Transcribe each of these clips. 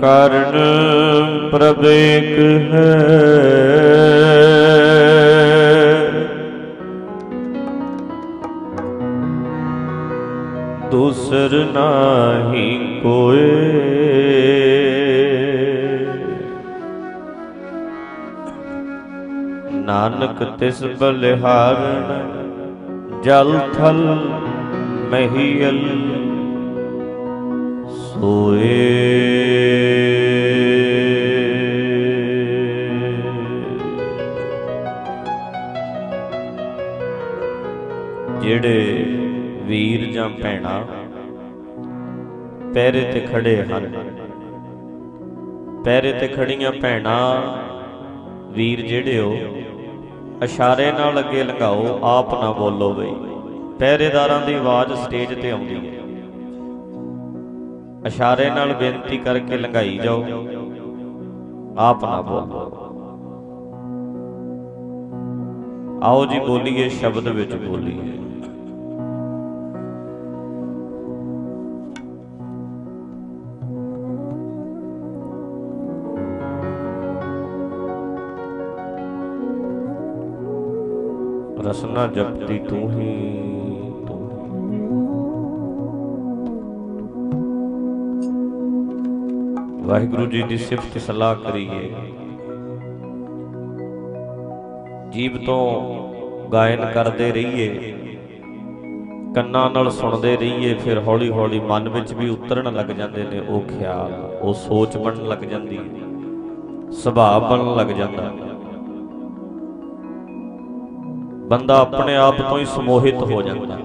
ਕਰਨ ਕਾਰਨ ਪ੍ਰਭ ਏਕ ਹੈ। ਦੂਸਰ ਨਾਹੀ ਕੋਏ। ਨਾਨਕ ਤਿਸ ਬਲਿਹਾਰਨ ਜਲ ਥਲ ਮਹੀਲ ਵੀਰ ਜਾਂ ਭੈਣਾ ਪਹਿਰੇ ਤੇ ਖੜੇ ਹਨ। ਪਹਿਰੇ ਤੇ ਖੜੀਆਂ ਭੈਣਾ, ਵੀਰ ਜਿਹੜੇ ਹੋ, ਇਸ਼ਾਰੇ ਨਾਲ ਅੱਗੇ ਲੰਘਾਓ, ਆਪ ਨਾ ਬੋਲੋ ਬਈ। ਪਹਿਰੇਦਾਰਾਂ ਦੀ ਆਵਾਜ਼ ਸਟੇਜ ਤੇ ਆਉਂਦੀ ਹੈ। ਇਸ਼ਾਰੇ ਨਾਲ ਬੇਨਤੀ ਕਰਕੇ ਲੰਘਾਈ ਜਾਓ। ਆਪ ਨਾ ਬੋਲੋ। ਆਓ ਜੀ, ਬੋਲੀਏ, ਸ਼ਬਦ ਵਿੱਚ ਬੋਲੀਏ। ਰਸਨਾ ਜਪਤੀ ਤੂੰ ਹੀ ਵਾਹਿਗੁਰੂ ਜੀ ਦੀ ਸਿਫਤ ਸਲਾਹ ਕਰੀਏ। ਜੀਬ ਤੋਂ ਗਾਇਨ ਕਰਦੇ ਰਹੀਏ। ਕੰਨਾਂ ਨਾਲ ਸੁਣਦੇ ਰਹੀਏ, ਫਿਰ ਹੌਲੀ ਹੌਲੀ ਮਨ ਵਿੱਚ ਵੀ ਉਤਰਨ ਲੱਗ ਜਾਂਦੇ ਨੇ ਉਹ ਖਿਆਲ। ਉਹ ਸੋਚ ਬਣਨ ਲੱਗ ਜਾਂਦੀ ਹੈ। ਸੁਭਾਅ ਬਣਨ ਲੱਗ ਜਾਂਦਾ ਬੰਦਾ ਆਪਣੇ ਆਪ ਤੋਂ ਹੀ ਸਮੋਹਿਤ ਹੋ ਜਾਂਦਾ।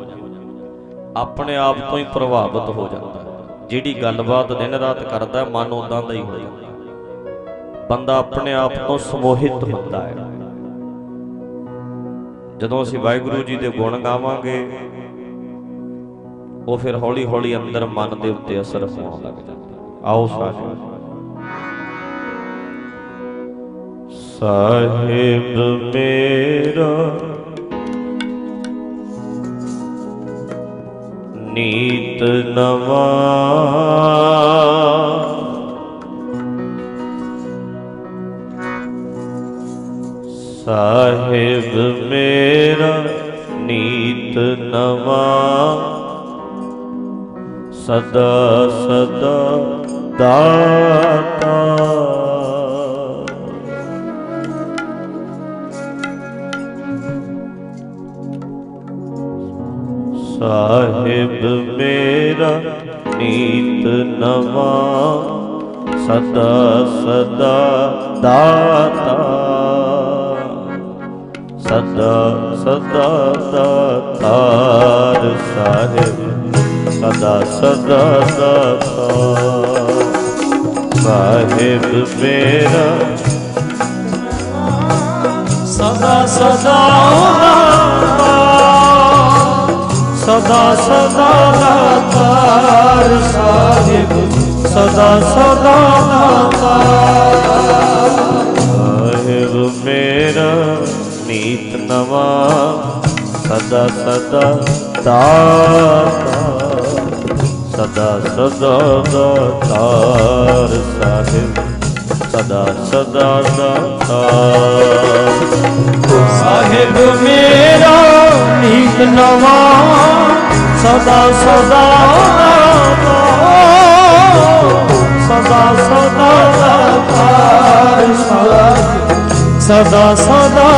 ਆਪਣੇ ਆਪ ਤੋਂ ਹੀ ਪ੍ਰਭਾਵਿਤ ਹੋ ਜਾਂਦਾ। ਜਿਹੜੀ ਗੱਲਬਾਤ ਦਿਨ ਰਾਤ ਕਰਦਾ, ਮਨ ਉਦਾਂ ਦਾ ਹੀ ਹੋ ਜਾਂਦਾ। ਬੰਦਾ ਆਪਣੇ ਆਪ ਤੋਂ ਸਮੋਹਿਤ ਹੁੰਦਾ ਹੈ। ਜਦੋਂ ਅਸੀਂ ਵਾਹਿਗੁਰੂ ਜੀ ਦੇ ਗੁਣ ਗਾਵਾਂਗੇ, ਉਹ ਫਿਰ ਹੌਲੀ ਹੌਲੀ ਅੰਦਰ ਮਨ ਦੇ ਉੱਤੇ ਅਸਰ ਹੋਣ ਲੱਗ ਜਾਂਦਾ। ਆਓ ਸਾਹਿਬ ਸਾਹਿਬ ਮੇਰਾ ਨੀਤ ਨਵਾ। ਸਾਹਿਬ ਮੇਰਾ ਨੀਤ ਨਵਾ। ਸਦਾ ਸਦਾ ਦਾਤਾ। ਸਾਹਿਬ ਮੇਰਾ ਨੀਤ ਨਵਾ, ਸਦਾ ਸਦਾ ਦਾਤਾ। ਸਦਾ ਸਦਾ ਦਾਤਾਰ ਸਾਹਿਬ, ਸਦਾ ਸਦਾ ਦਾਤਾ। ਸਾਹਿਬ ਮੇਰਾ ਸਦਾ ਸਦਾ ਸਦਾ ਸਦਾ ਦਾਤਾਰ ਸਾਹਿਬ, ਸਦਾ ਸਦਾ ਦਾਤਾਰ ਸਾਹਿਬ ਮੇਰਾ ਨੀਤ ਨਵਾ, ਸਦਾ ਸਦਾ ਦਾਤਾ ਸਦਾ ਸਦਾ ਦਾਤਾਰ ਸਾਹਿਬ। ਸਦਾ ਸਦਾ ਦਾਤਾਰ ਸਾਹਿਬ ਮੇਰਾ ਨੀਤ ਨਵਾ ਸਦਾ ਸਦਾ ਸਦਾ ਸਦਾ ਦਾਤਾਰ ਸਾਹਿਬ ਸਦਾ ਸਦਾ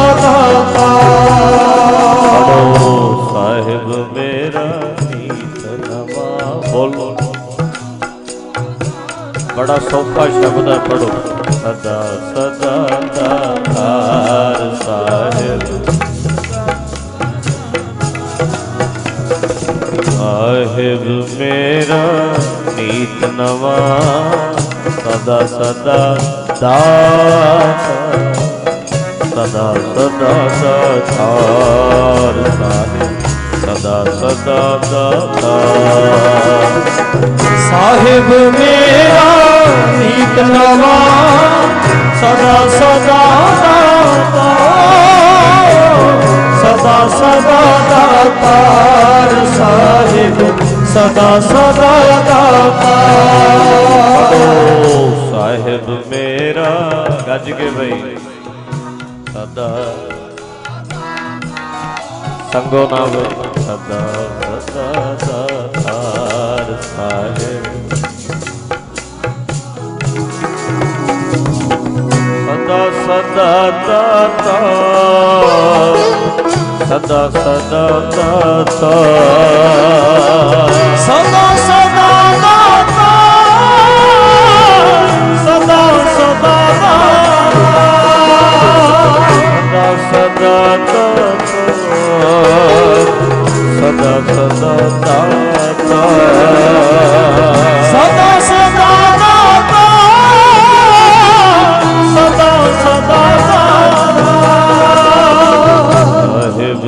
ਪੜੋ ਸਾਹਿਬ ਮੇਰਾ ਨੀਤ ਨਵਾ ਬੋਲੋ। ਬੜਾ ਸੌਖਾ ਸ਼ਬਦ ਹੈ ਪੜੋ ਸਦਾ ਸਦਾ ਦਾਤਾਰ ਸਾਹਿਬ। ਸਾਹਿਬ ਮੇਰਾ ਨੀਤ ਨਵਾਂ, ਸਦਾ ਸਦਾ ਦਾਤਾ ਸਦਾ ਸਦਾ ਦਾਤਾਰ ਸਾਹਿਬ। ਸਦਾ ਸਦਾ ਦਾਤਾਰ ਸਾਹਿਬ ਮੇਰਾ ਨੀਤ ਨਵਾ ਸਦਾ ਸਦਾ, ਦਾਤਾ। ਸਦਾ ਸਦਾ ਦਾਤਾਰ ਸਾਹਿਬ। ਸਦਾ ਸਦਾ ਦਾਤਾਰ ਸਾਹਿਬ ਮੇਰਾ, ਗੱਜ ਕੇ ਬਈ। ਸਦਾ। ਸੰਗੋ ਨਾਮ। ਬਈ ਸਦਾ ਸਦਾ ਦਾਤਾਰ ਸਾਹਿਬ। ਸਦਾ ਸਦਾ ਦਾਤਾ। ਸਦਾ ਸਦਾ ਦਾਤਾ। ਸਦਾ ਸਦਾ ਦਾਤਾ। ਸਦਾ ਸਦਾ ਦਾਤਾ। ਸਦਾ ਸਦਾ ਦਾਤਾ।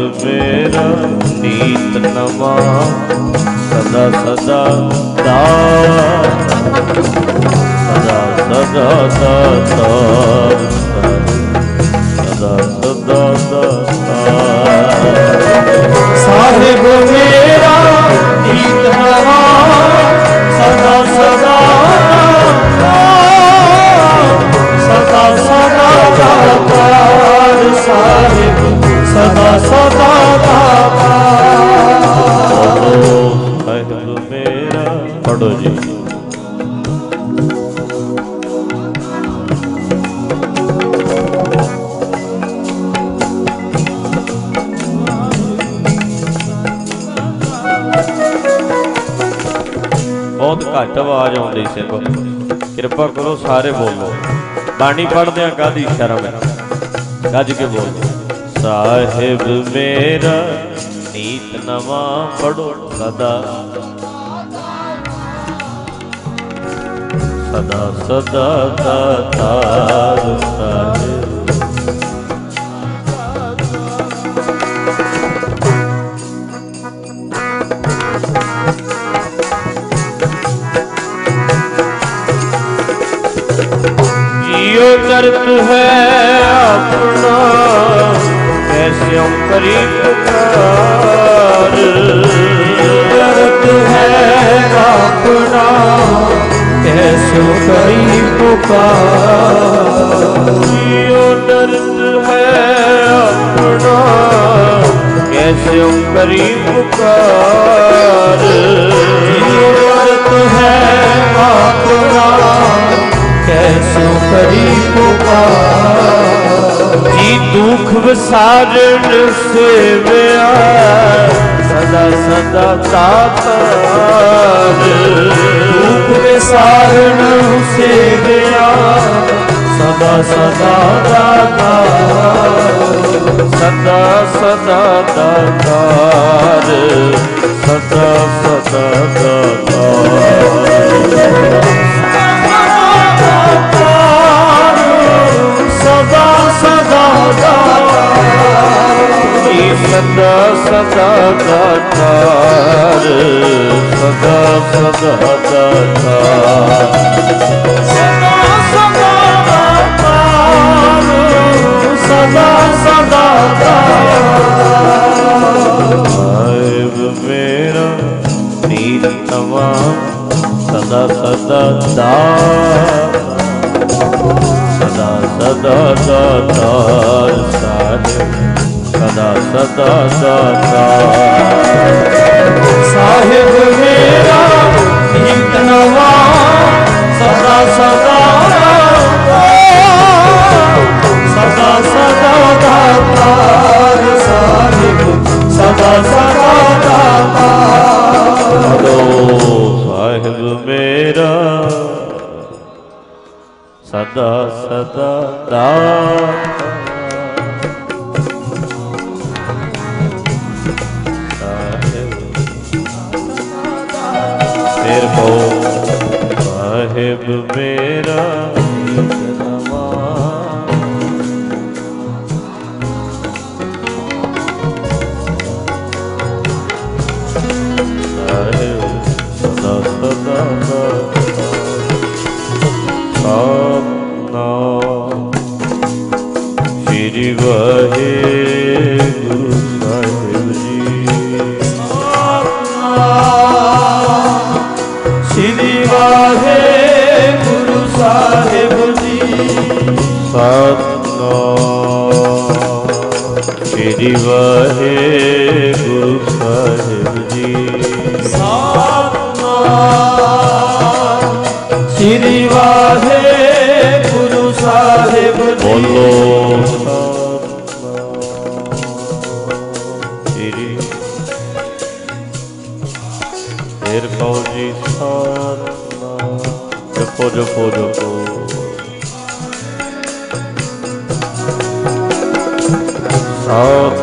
ਮੇਰਾ ਨੀਤ ਨਵਾਂ, ਸਦਾ ਸਦਾ ਦਾ। ਸਦਾ ਸਦਾ ਦਾਤਾ ਸਦਾ ਸਦਾ ਦਾਤਾ ਸਾਹਿਬ ਮੇਰਾ ਨੀਤ ਨਵਾ, ਸਦਾ ਸਦਾ ਸਦਾ ਸਦਾ ਦਾਤਾਰ ਸਾਹਿਬ ਸਦਾ ਸਦਾ ਦਾਤਾਰ ਸਾਹਿਬ ਮੇਰਾ ਪੜੋ ਜੀ। ਬਹੁਤ ਘੱਟ ਆਵਾਜ਼ ਆਉਂਦੀ ਸਿੰਘ ਕਿਰਪਾ ਕਰੋ, ਸਾਰੇ ਬੋਲੋ। ਬਾਣੀ ਪੜਦਿਆਂ ਕਾਦੀ ਸ਼ਰਮ ਹੈ? ਗੱਜ ਕੇ ਬੋਲੋ। ਸਾਹਿਬ ਮੇਰਾ ਨੀਤ ਨਵਾਂ ਪੜੋ ਸਦਾ। ਸਦਾ ਸਦਾ ਦਾਤਾਰ ਸਾਹਿਬ ਜੀਉ ਕਰਤ ਹੈ ਆਪਣਾ। ਐਸੇ ਕਰੀ ਪੁਕਾਰ ਕਰਤ ਹੈ ਆਪਣਾ ਐਸੇ ਕਰੀ ਪੁਕਾਰ ਜੀਉ ਦਰਦ ਹੈ ਆਪਣਾ, ਐਸੇ ਕਰੀ ਪੁਕਾਰ ਜੀਉ ਦਰਦ ਹੈ ਆਪਣਾ ਕੈਸੇ ਕਰੀ ਪੁਕਾਰ ਜੀ ਦੁੱਖ ਵਿਸਾਰਣ ਸੇਵਿਆ, ਸਦਾ ਸਦਾ ਤਾਪਾਰ ਦੁਖ ਵਿਸਾਰਣ ਸੇਵਿਆ, ਸਦਾ ਸਦਾ ਦਾਤਾਰ ਸਦਾ ਸਦਾ ਦਾਤਾਰ ਸਦਾ ਸਦਾ ਦਾਤਾਰ ਸਦਾ ਸਦਾ ਦਾਤਾਰ ਸਦਾ ਸਦਾ ਦਾਤਾਰ ਸਦਾ ਸਦਾ ਦਾਤਾਰ ਸਦਾ ਸਦਾ ਦਾਤਾਰ ਆਇਬ ਮੇਰਾ ਨੀਤ ਤਵਾਮ ਸਦਾ ਸਦਾ ਦਾਤਾਰ ਸਦਾ ਸਦਾ ਦਾਤਾਰ ਸਾਹਿਬ ਸਦਾ ਸਦਾ ਦਾਤਾਰ ਸਾਹਿਬ ਮੇਰਾ ਨੀਤ ਨਵਾ ਸਦਾ ਸਦਾ ਸਦਾ ਸਦਾ ਦਾਤਾਰ ਸਾਹਿਬ ਸਦਾ ਸਦਾ ਦਾਤਾਰ ਹਲੋ ਸਾਹਿਬ ਮੇਰਾ। ਸਦਾ ਸਦਾ ਦਾਤਾਰ ਜੁਗ ਮੇਰਾ ਸ੍ਰੀ ਵਾਹਿਗੁਰੂ ਸਾਹਿਬ ਜੀ ਸਤਨਾਮ ਸ੍ਰੀ ਵਾਹਿਗੁਰੂ ਸਾਹਿਬ ਜੀ। ਬੋਲੋ। ਸ੍ਰੀ ਫੇਰ ਕਹੋ ਜੀ ਸਤਨਾਮ ਜਪੋ ਜਪੋ ਜਪੋ। ਸਤਨਾਮ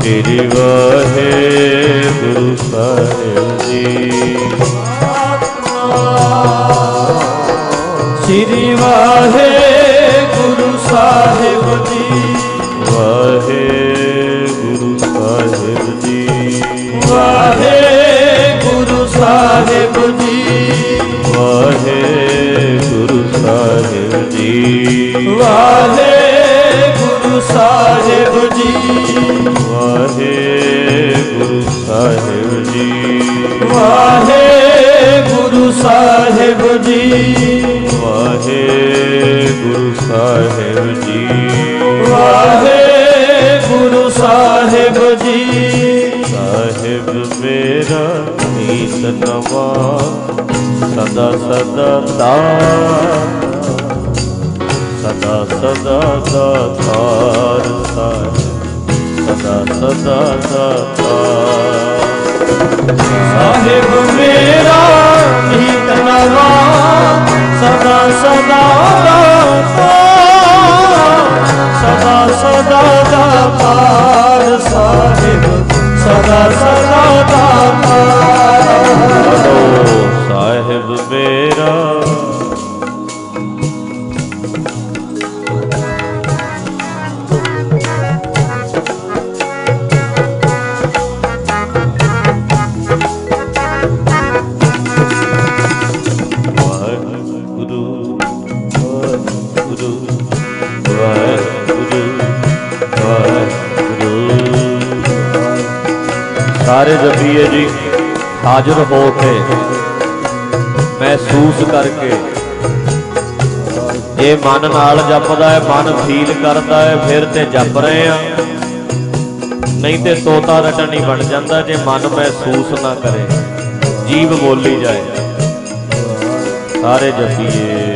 ਸ੍ਰੀ ਵਾਹਿਗੁਰੂ ਸਾਹਿਬ ਜੀ। ਸ੍ਰੀ ਵਾਹਿਗੁਰੂ ਸਾਹਿਬ ਜੀ। ਵਾਹਿਗੁਰੂ ਸਾਹਿਬ ਜੀ। ਵਾਹਿਗੁਰੂ ਸਾਹਿਬ ਜੀ। ਵਾਹਿਗੁਰੂ ਸਾਹਿਬ ਜੀ। ਵਾਹਿਗੁਰੂ ਸਾਹਿਬ ਜੀ। ਵਾਹਿਗੁਰੂ ਸਾਹਿਬ ਜੀ। ਵਾਹਿਗੁਰੂ ਸਾਹਿਬ ਜੀ। ਵਾਹਿਗੁਰੂ ਸਾਹਿਬ ਜੀ। ਵਾਹਿਗੁਰੂ ਸਾਹਿਬ ਜੀ। ਸਾਹਿਬ ਮੇਰਾ ਨੀਤ ਨਵਾ ਸਦਾ ਸਦਾ ਦਾ ਸਦਾ ਸਦਾ ਦਾਤਾਰ ਸਾਹਿਬ ਸਦਾ ਸਦਾ ਦਾਤਾਰ ਸਾਹਿਬ ਮੇਰਾ ਨੀਤ ਨਵਾ ਸਦਾ ਸਦਾ ਦਾਤਾ ਸਦਾ ਸਦਾ ਦਾਤਾਰ ਸਾਹਿਬ ਸਦਾ ਸਦਾ ਦਾਤਾਰ ਸਾਹਿਬ ਮੇਰਾ ਸਾਰੇ ਜਪੀਏ ਜੀ, ਹਾਜ਼ਰ ਹੋ ਕੇ ਮਹਿਸੂਸ ਕਰਕੇ। ਇਹ ਮਨ ਨਾਲ ਜਪਦਾ ਹੈ, ਮਨ ਫੀਲ ਕਰਦਾ ਹੈ, ਫਿਰ ਤੇ ਜਪ ਰਹੇ ਆ ਨਹੀਂ ਤੇ ਤੋਤਾ ਰਟਣੀ ਬਣ ਜਾਂਦਾ ਜੇ ਮਨ ਮਹਿਸੂਸ ਨਾ ਕਰੇ, ਜੀਵ ਬੋਲੀ ਜਾਏ। ਸਾਰੇ ਜਪੀਏ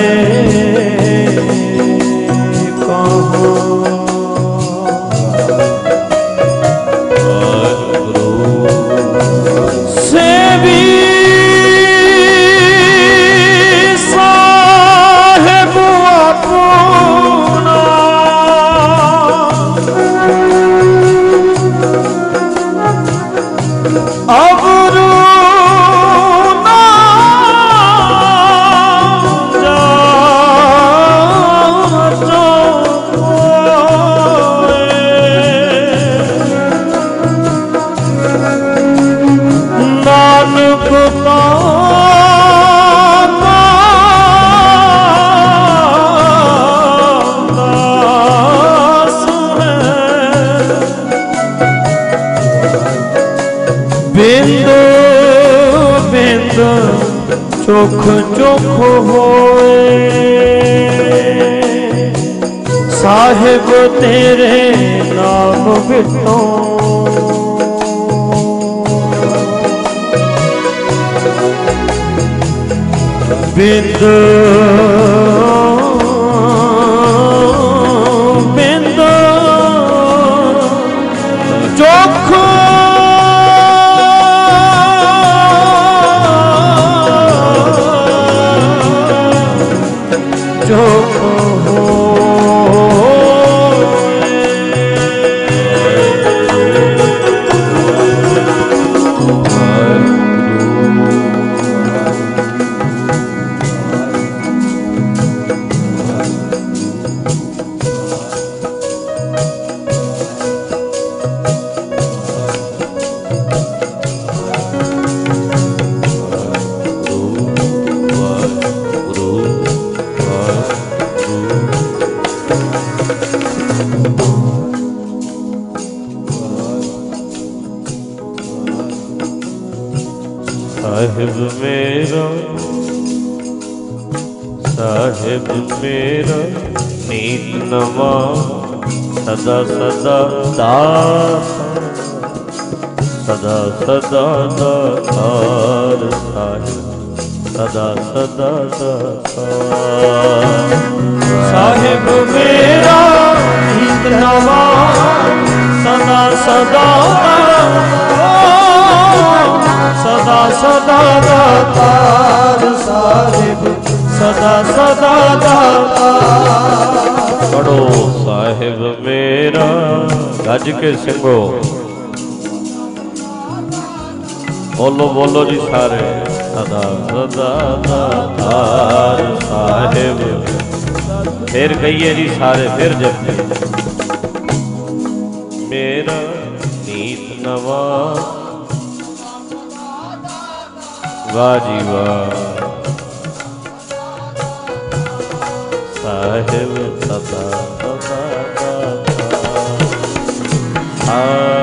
ਦੁਖ ਚੁਖ ਹੋਏ। ਸਾਹਿਬ ਤੇਰੇ ਨਾਮ ਵਿੱਚੋਂ ਬਿੰਦ ਸਦਾ ਸਦਾ ਦਾਤਾਰ ਸਾਹਿਬ ਸਦਾ ਸਦਾ ਦਾਤਾਰ ਸਾਹਿਬ ਮੇਰਾ ਨਵਾ ਸਦਾ ਸਦਾ ਸਦਾ ਸਦਾ ਦਾਤਾਰ ਸਾਹਿਬ ਸਦਾ ਸਦਾ ਦਾਤਾਰ ਪੜੋ ਸਾਹਿਬ ਮੇਰਾ ਗੱਜ ਕੇ ਸਿੰਘੋ ਬੋਲੋ ਬੋਲੋ ਜੀ ਸਾਰੇ। ਸਦਾ ਸਦਾ ਦਾਤਾਰ ਸਾਹਿਬ। ਫਿਰ ਕਹੀਏ ਜੀ ਸਾਰੇ, ਫਿਰ ਜਪੀਏ ਮੇਰਾ ਨੀਤ ਨਵਾ। ਵਾਹ ਜੀ ਵਾਹ ਸਾਹਿਬ ਸਦਾ ਸਦਾ। ਨਾਮ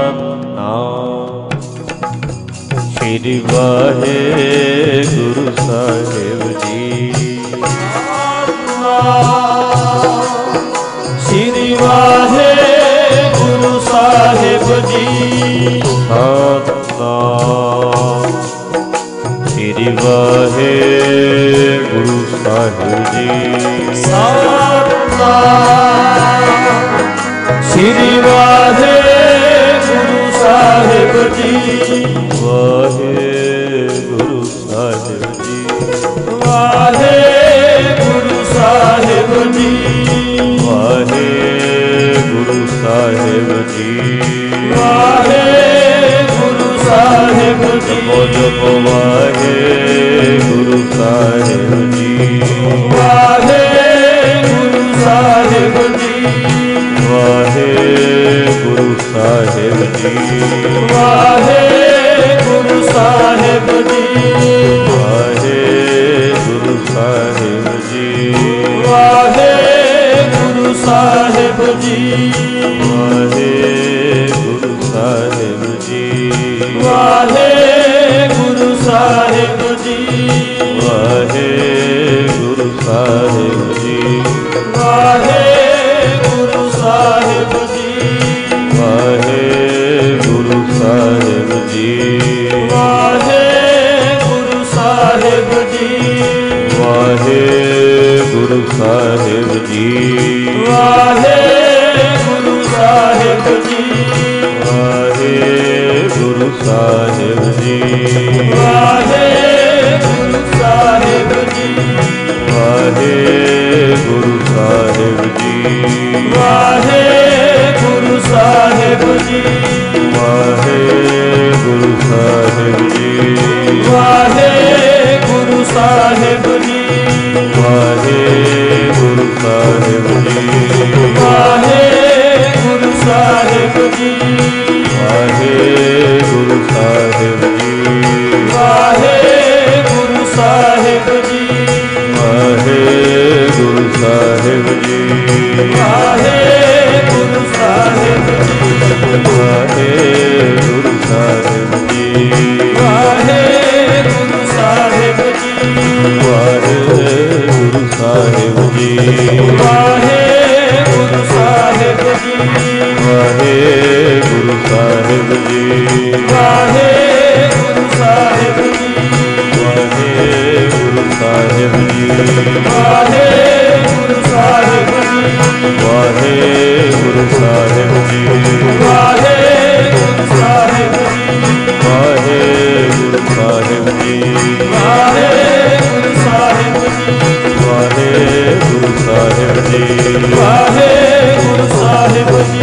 ਸ਼੍ਰੀ ਵਾਹਿਗੁਰੂ ਸਾਹਿਬ ਜੀ। ਸ੍ਰੀ ਵਾਹਿਗੁਰੂ ਸਾਹਿਬ ਜੀ। ਸਤਨਾਮ ਸ਼੍ਰੀ ਵਾਹਿਗੁਰੂ ਸਾਹਿਬ ਜੀ। ਸਤਨਾਮ ਸਾਹਿਬ ਜੀ ਵਾਹਿਗੁਰੂ ਸਾਹਿਬ ਜੀ ਵਾਹਿਗੁਰੂ ਸਾਹਿਬ ਜੀ ਵਾਹਿਗੁਰੂ ਸਾਹਿਬ ਜੀ ਵਾਹਿਗੁਰੂ ਸਾਹਿਬ ਜੀ ਜਪੋ ਜਪੋ ਵਾਹਿਗੁਰੂ ਸਾਹਿਬ ਜੀ ਵਾਹਿਗੁਰੂ ਵਾਹਿਗੁਰੂ ਸਾਹਿਬ ਜੀ। ਵਾਹਿਗੁਰੂ ਸਾਹਿਬ ਜੀ। ਵਾਹਿਗੁਰੂ ਸਾਹਿਬ ਜੀ। ਵਾਹਿਗੁਰੂ ਸਾਹਿਬ ਜੀ। ਵਾਹਿਗੁਰੂ ਸਾਹਿਬ ਜੀ। ਵਾਹਿਗੁਰੂ ਸਾਹਿਬ ਜੀ। ਵਾਹਿਗੁਰੂ ਸਾਹਿਬ ਜੀ। ਵਾਹਿਗੁਰੂ ਸਾਹਿਬ ਜੀ। ਵਾਹਿਗੁਰੂ ਸਾਹਿਬ ਜੀ। ਵਾਹਿਗੁਰੂ ਸਾਹਿਬ ਜੀ। ਵਾਹਿਗੁਰੂ ਸਾਹਿਬ ਜੀ। ਵਾਹਿਗੁਰੂ ਸਾਹਿਬ ਜੀ। ਵਾਹਿਗੁਰੂ ਸਾਹਿਬ ਜੀ। ਵਾਹਿਗੁਰੂ ਸਾਹਿਬ ਜੀ। ਵਾਹਿਗੁਰੂ ਸਾਹਿਬ ਜੀ ਵਾਹਿਗੁਰੂ ਸਾਹਿਬ ਜੀ ਵਾਹਿਗੁਰੂ ਸਾਹਿਬ ਜੀ ਵਾਹਿਗੁਰੂ ਸਾਹਿਬ ਜੀ ਵਾਹਿਗੁਰੂ ਸਾਹਿਬ ਜੀ ਵਾਹਿਗੁਰੂ ਸਾਹਿਬ ਜੀ ਵਾਹਿਗੁਰੂ ਸਾਹਿਬ ਜੀ। ਵਾਹਿਗੁਰੂ ਸਾਹਿਬ ਜੀ। ਵਾਹਿਗੁਰੂ ਸਾਹਿਬ ਜੀ। ਵਾਹਿਗੁਰੂ ਸਾਹਿਬ ਜੀ। ਵਾਹਿਗੁਰੂ ਸਾਹਿਬ ਜੀ। ਵਾਹਿਗੁਰੂ ਸਾਹਿਬ ਜੀ ਵਾਹਿਗੁਰੂ ਸਾਹਿਬ ਜੀ ਵਾਹਿਗੁਰੂ ਸਾਹਿਬ ਜੀ ਵਾਹਿਗੁਰੂ ਜੀ ਵਾਹਿਗੁਰੂ ਸਾਹਿਬ ਜੀ।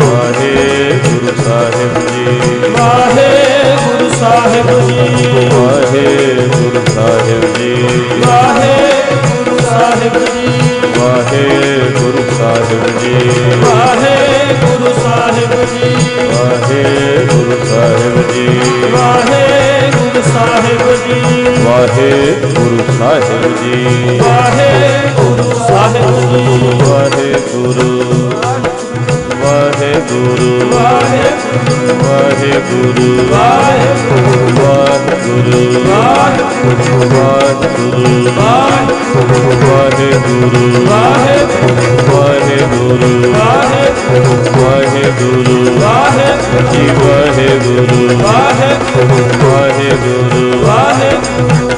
ਵਾਹਿਗੁਰੂ ਸਾਹਿਬ ਜੀ। ਵਾਹਿਗੁਰੂ ਸਾਹਿਬ ਜੀ। ਵਾਹਿਗੁਰੂ ਸਾਹਿਬ ਜੀ। ਵਾਹਿਗੁਰੂ ਸਾਹਿਬ ਜੀ। ਵਾਹਿਗੁਰੂ ਸਾਹਿਬ ਜੀ। ਵਾਹਿਗੁਰੂ ਸਾਹਿਬ ਜੀ। ਵਾਹਿਗੁਰੂ ਸਾਹਿਬ ਜੀ। ਵਾਹਿਗੁਰੂ ਸਾਹਿਬ ਜੀ। ਵਾਹਿਗੁਰੂ ਸਾਹਿਬ ਜੀ। ਵਾਹਿਗੁਰੂ ਸਾਹਿਬ ਜੀ। ਵਾਹਿਗੁਰੂ। वाहे गुरु वाहे गुरु वाहे गुरु वाहे गुरु वाहे गुरु वाहे गुरु वाहे गुरु वाहे गुरु वाहे गुरु वाहे गुरु वाहे वाहे गुरु वाहे गुरु वाहे गुरु वाहे वाहे गुरु वाहे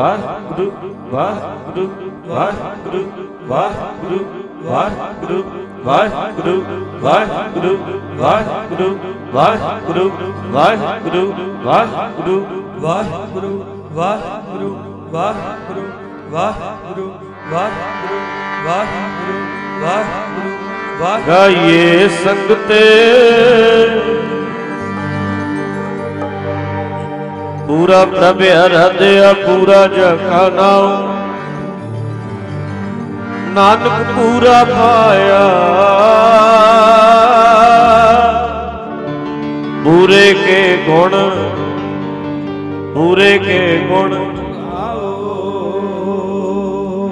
ਵਾਹਿਗੁਰੂ ਵਾਹਿਗੁਰੂ ਵਾਹਿਗੁਰੂ ਵਾਹਿਗੁਰੂ ਵਾਹਿਗੁਰੂ ਵਾਹਿਗੁਰੂ ਵਾਹਿਗੁਰੂ ਵਾਹਿਗੁਰੂ ਵਾਹਿਗੁਰੂ ਵਾਹਿਗੁਰੂ ਵਾਹਿਗੁਰੂ ਵਾਹਿਗੁਰੂ ਵਾਹਿਗੁਰੂ ਵਾਹਿਗੁਰੂ ਵਾਹਿਗੁਰੂ ਵਾਹਿਗੁਰੂ ਵਾਹਿਗੁਰੂ ਵਾਹਿਗੁਰੂ ਵਾਹਿਗੁਰੂ ਗਾਈਏ ਸੰਗਤੇ ਪੂਰਾ ਪ੍ਰਭ ਅਰਧਿਆ ਪੂਰਾ ਜਗਾ ਨਾਮ ਨਾਨਕ ਪੂਰਾ ਪਾਇਆ। ਪੂਰੇ ਕੇ ਗੁਣ, ਪੂਰੇ ਕੇ ਗੁਣ।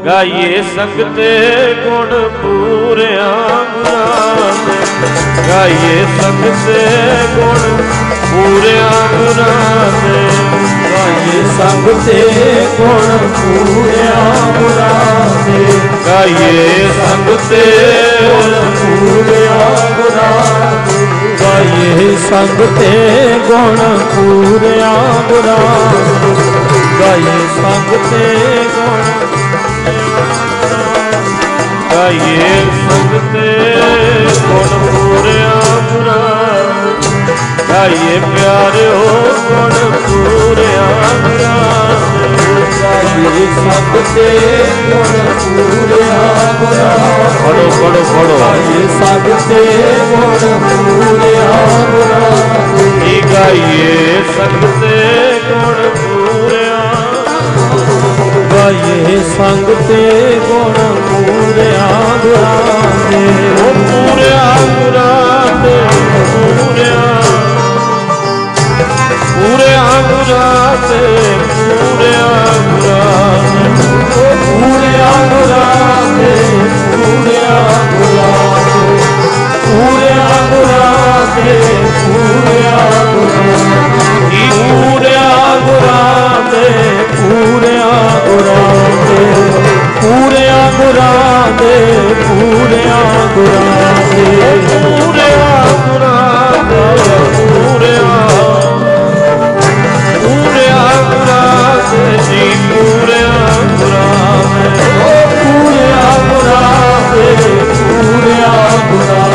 ਗਾਈਏ ਸੰਗਤੇ ਗੁਣ ਪੂਰਿਆਂ ਗੁਰਾਂ ਗਾਈਏ ਸੰਗ ਦੇ ਗੁਣ ਪੂਰੇ ਅੰਗਨਾ ਦੇ ਗਾਈਏ ਸੰਗ ਦੇ ਗੁਣ ਪੂਰੇ ਅੰਗਨਾ ਦੇ ਗਾਈਏ ਸੰਗ ਦੇ ਗੁਣ ਪੂਰੇ ਅੰਗਨਾ ਦੇ ਗਾਈਏ ਸੰਗ ਤੇ ਗੁਣ ਪੂਰੇ ਅੰਗਨਾ ਗਾਈਏ ਸੰਗ ਤੇ ਗੁਣ ਗਾਈਏ ਸੰਗਤੇ ਗੁਣ ਪੂਰਿਆ ਪੁਰਾ ਗਾਈਏ ਪਿਆਰਿਓ ਗੁਣ ਪੂਰਿਆ ਪੁਰਾ ਗਾਈਏ ਸੰਗਤੇ ਗੁਣ ਪੂਰਿਆ ਪੁਰਾ ਫੜੋ ਫੜੋ ਫੜੋ। ਗਾਈਏ ਸੰਗਤੇ ਗੁਣ ਪੂਰਿਆ ਪੁਰਾ ਗਾਈਏ ਸੰਗਤੇ ਗੁਣ ਪੂਰਿਆ ਗਾਏ ਸੰਗ ਤੇ ਗੁਣ ਪੂਰਿਆ ਗੁਰਾਂ ਦੇ ਪੂਰਿਆ ਗੁਰਾਂ ਦੇ ਪੂਰਿਆ। ਪੂਰਿਆ ਗੁਰਾਂ ਦੇ ਪੂਰਿਆ ਗੁਰਾਂ ਦੇ ਪੂਰਿਆ ਗੁਰਾਂ ਦੇ ਪੂਰਿਆ ਗੁਰਾਂ ਦੇ ਪੂਰਿਆ ਗੁਰਾਂ ਦੇ ਪੂਰਿਆ ਗੁਰਾਂ ਈ ਪੂਰਿਆ ਗੁਰਾਂ ਦੇ ਪੂਰਿਆ ਗੁਰਾਂ ਦੇ, ਪੂਰਿਆ ਗੁਰਾਂ ਦੇ, ਪੂਰਿਆ ਗੁਰਾਂ ਦੇ। ਪੂਰਿਆ ਗੁਰਾਂ ਦੇ, ਪੂਰਿਆ ਪੂਰਿਆ ਗੁਰਾਂ ਦੇ ਜੀ ਪੂਰਿਆ ਗੁਰਾਂ ਦੇ, ਪੂਰਿਆ ਗੁਰਾਂ ਦੇ। ਪੂਰਿਆ ਗੁਰਾਂ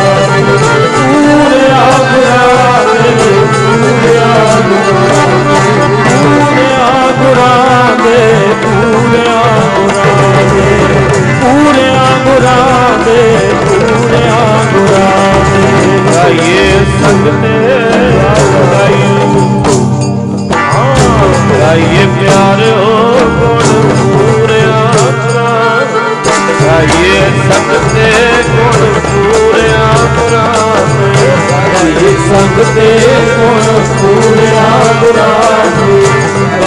ਪੂਰਿਆ ਗੁਰਾਂ ਦੇ ਪੂਰਿਆ ਗੁਰਾਂ ਦੇ ਪੂਰਿਆ ਗੁਰਾਂ ਦੇ ਗਾਈਏ ਸੰਗਤੇ ਗਾਈਏ ਗਾਈਏ ਪਿਆਰਿਓ ਗੁਣ ਪੂਰਿਆ ਗੁਰਾਂ ਗਾਈਏ ਸੰਗਤੇ ਗੁਣ ਪੂਰਿਆ ਗੁਰਾਂ ਗਾਏ ਸੰਗ ਗੁਣ ਪੂਰਿਆ ਗੁਰਾਂ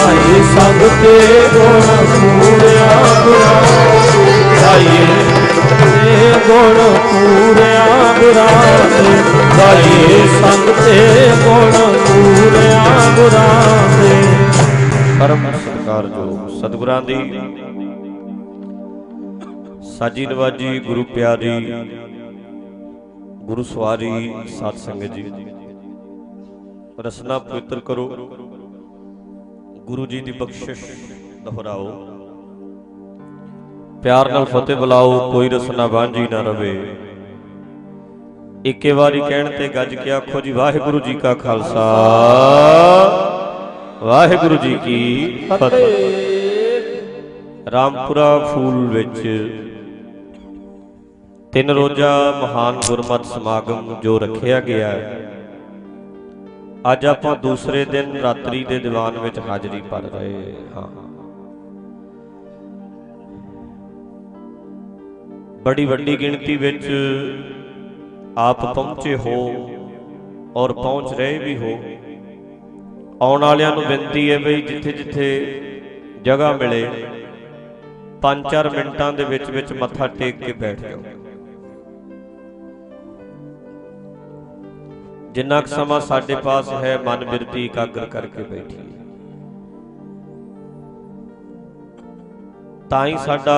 ਦੇ ਗਾਏ ਸੰਗ ਤੇ ਗੁਣ ਪੂਰਿਆ ਗੁਰਾਂ। ਦੇ ਤੇ ਗੁਣ ਪੂਰਿਆ ਗੁਰਾਂ। ਦੇ ਸੰਗ ਤੇ ਗੁਣ ਪੂਰਿਆ ਗੁਰਾਂ। ਦੇ ਪਰਮ ਸਤਿਕਾਰਯੋਗ ਸਤਿਗੁਰਾਂ ਦੀ, ਸਾਜੀ ਨਵਾਜੀ ਗੁਰੂ ਪਿਆਰੀ ਗੁਰੂ ਸਵਾਰੀ ਸਾਧ ਸੰਗਤ ਜੀ, ਰਸਨਾ ਪਵਿੱਤਰ ਕਰੋ। ਗੁਰੂ ਜੀ ਦੀ ਬਖਸ਼ਿਸ਼ ਦੁਹਰਾਓ। ਪਿਆਰ ਨਾਲ ਫਤਿਹ ਬੁਲਾਓ, ਕੋਈ ਰਸਨਾ ਵਾਂਝੀ ਨਾ ਰਵੇ। ਇੱਕੇ ਵਾਰੀ ਕਹਿਣ ਤੇ ਗੱਜ ਕੇ ਆਖੋ ਜੀ, ਵਾਹਿਗੁਰੂ ਜੀ ਕਾ ਖਾਲਸਾ। ਵਾਹਿਗੁਰੂ ਜੀ ਕੀ ਫਤਿਹ। ਰਾਮਪੁਰਾ ਫੂਲ ਵਿੱਚ ਤਿੰਨ ਰੋਜ਼ਾ ਮਹਾਨ ਗੁਰਮਤ ਸਮਾਗਮ ਜੋ ਰੱਖਿਆ ਗਿਆ ਹੈ। ਅੱਜ ਆਪਾਂ ਦੂਸਰੇ ਦਿਨ ਰਾਤਰੀ ਦੇ ਦੀਵਾਨ ਵਿੱਚ ਹਾਜ਼ਰੀ ਭਰ ਰਹੇ ਹਾਂ। ਬੜੀ ਵੱਡੀ ਗਿਣਤੀ ਵਿੱਚ ਆਪ ਪਹੁੰਚੇ ਹੋ ਔਰ ਪਹੁੰਚ ਰਹੇ ਵੀ ਹੋ। ਆਉਣ ਵਾਲਿਆਂ ਨੂੰ ਬੇਨਤੀ ਹੈ ਬਈ ਜਿੱਥੇ ਜਿੱਥੇ ਜਗ੍ਹਾ ਮਿਲੇ 5-4 ਮਿੰਟਾਂ ਦੇ ਵਿੱਚ ਵਿੱਚ ਮੱਥਾ ਟੇਕ ਕੇ ਬੈਠ ਜਾਓ। ਜਿੰਨਾ ਕੁ ਸਮਾਂ ਸਾਡੇ ਪਾਸ ਹੈ, ਮਨ ਬਿਰਤੀ ਇਕਾਗਰ ਕਰਕੇ ਬੈਠੀਏ। ਤਾਂ ਹੀ ਸਾਡਾ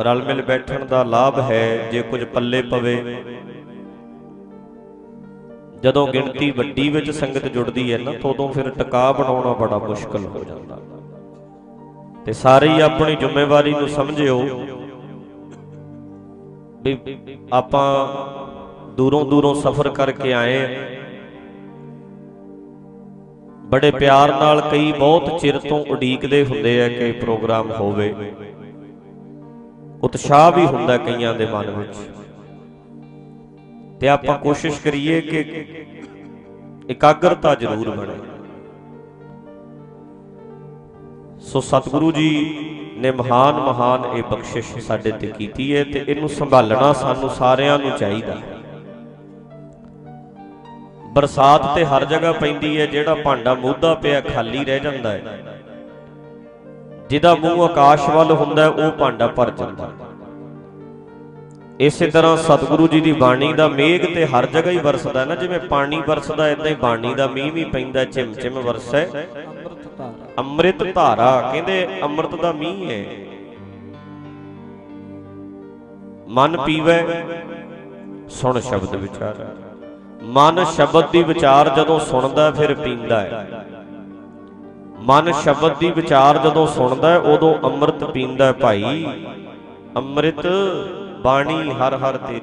ਰਲ ਮਿਲ ਬੈਠਣ ਦਾ ਲਾਭ ਹੈ, ਜੇ ਕੁਝ ਪੱਲੇ ਪਵੇ। ਜਦੋਂ ਗਿਣਤੀ ਵੱਡੀ ਵਿੱਚ ਸੰਗਤ ਜੁੜਦੀ ਹੈ ਨਾ, ਤਾਂ ਉਦੋਂ ਫਿਰ ਟਿਕਾ ਬਣਾਉਣਾ ਬੜਾ ਮੁਸ਼ਕਲ ਹੋ ਜਾਂਦਾ। ਤੇ ਸਾਰੇ ਹੀ ਆਪਣੀ ਜ਼ਿੰਮੇਵਾਰੀ ਨੂੰ ਸਮਝਿਓ ਵੀ ਆਪਾਂ ਦੂਰੋਂ ਦੂਰੋਂ ਸਫ਼ਰ ਕਰਕੇ ਆਏ ਬੜੇ ਪਿਆਰ ਨਾਲ ਕਈ ਬਹੁਤ ਚਿਰ ਤੋਂ ਉਡੀਕਦੇ ਹੁੰਦੇ ਆ ਕਿ ਪ੍ਰੋਗਰਾਮ ਹੋਵੇ। ਉਤਸ਼ਾਹ ਵੀ ਹੁੰਦਾ ਕਈਆਂ ਦੇ ਮਨ ਵਿੱਚ। ਤੇ ਆਪਾਂ ਕੋਸ਼ਿਸ਼ ਕਰੀਏ ਕਿ ਇਕਾਗਰਤਾ ਜ਼ਰੂਰ ਬਣੇ ਸੋ ਸਤਿਗੁਰੂ ਜੀ ਨੇ ਮਹਾਨ ਮਹਾਨ ਇਹ ਬਖਸ਼ਿਸ਼ ਸਾਡੇ ਤੇ ਕੀਤੀ ਹੈ ਤੇ ਇਹਨੂੰ ਸੰਭਾਲਣਾ ਸਾਨੂੰ ਸਾਰਿਆਂ ਨੂੰ ਚਾਹੀਦਾ ਹੈ। ਬਰਸਾਤ ਤੇ ਹਰ ਜਗ੍ਹਾ ਪੈਂਦੀ ਹੈ, ਜਿਹੜਾ ਭਾਂਡਾ ਮੂਧਾ ਪਿਆ ਖਾਲੀ ਰਹਿ ਜਾਂਦਾ ਹੈ। ਜਿਹਦਾ ਮੂੰਹ ਆਕਾਸ਼ ਵੱਲ ਹੁੰਦਾ ਉਹ ਭਾਂਡਾ ਭਰ ਜਾਂਦਾ ਇਸੇ ਤਰ੍ਹਾਂ ਸਤਿਗੁਰੂ ਜੀ ਦੀ ਬਾਣੀ ਦਾ ਮੇਘ ਤੇ ਹਰ ਜਗ੍ਹਾ ਹੀ ਵਰਸਦਾ ਹੈ ਨਾ, ਜਿਵੇਂ ਪਾਣੀ ਵਰਸਦਾ ਇਦਾਂ ਹੀ ਬਾਣੀ ਦਾ ਮੀਂਹ ਵੀ ਪੈਂਦਾ ਝਿਮ ਝਿਮ ਵਰਸੈ ਅੰਮ੍ਰਿਤ ਧਾਰਾ, ਕਹਿੰਦੇ ਅੰਮ੍ਰਿਤ ਦਾ ਮੀਂਹ ਹੈ। ਮਨ ਪੀਵੇ, ਸੁਣ ਸ਼ਬਦ ਵਿਚਾਰ। ਮਨ ਸ਼ਬਦ ਦੀ ਵਿਚਾਰ ਜਦੋਂ ਸੁਣਦਾ ਫਿਰ ਪੀਂਦਾ ਹੈ। ਮਨ ਸ਼ਬਦ ਦੀ ਵਿਚਾਰ ਜਦੋਂ ਸੁਣਦਾ ਹੈ, ਉਦੋਂ ਅੰਮ੍ਰਿਤ ਪੀਂਦਾ ਹੈ ਭਾਈ। ਅੰਮ੍ਰਿਤ ਬਾਣੀ ਹਰ ਹਰ ਤੇਰੀ।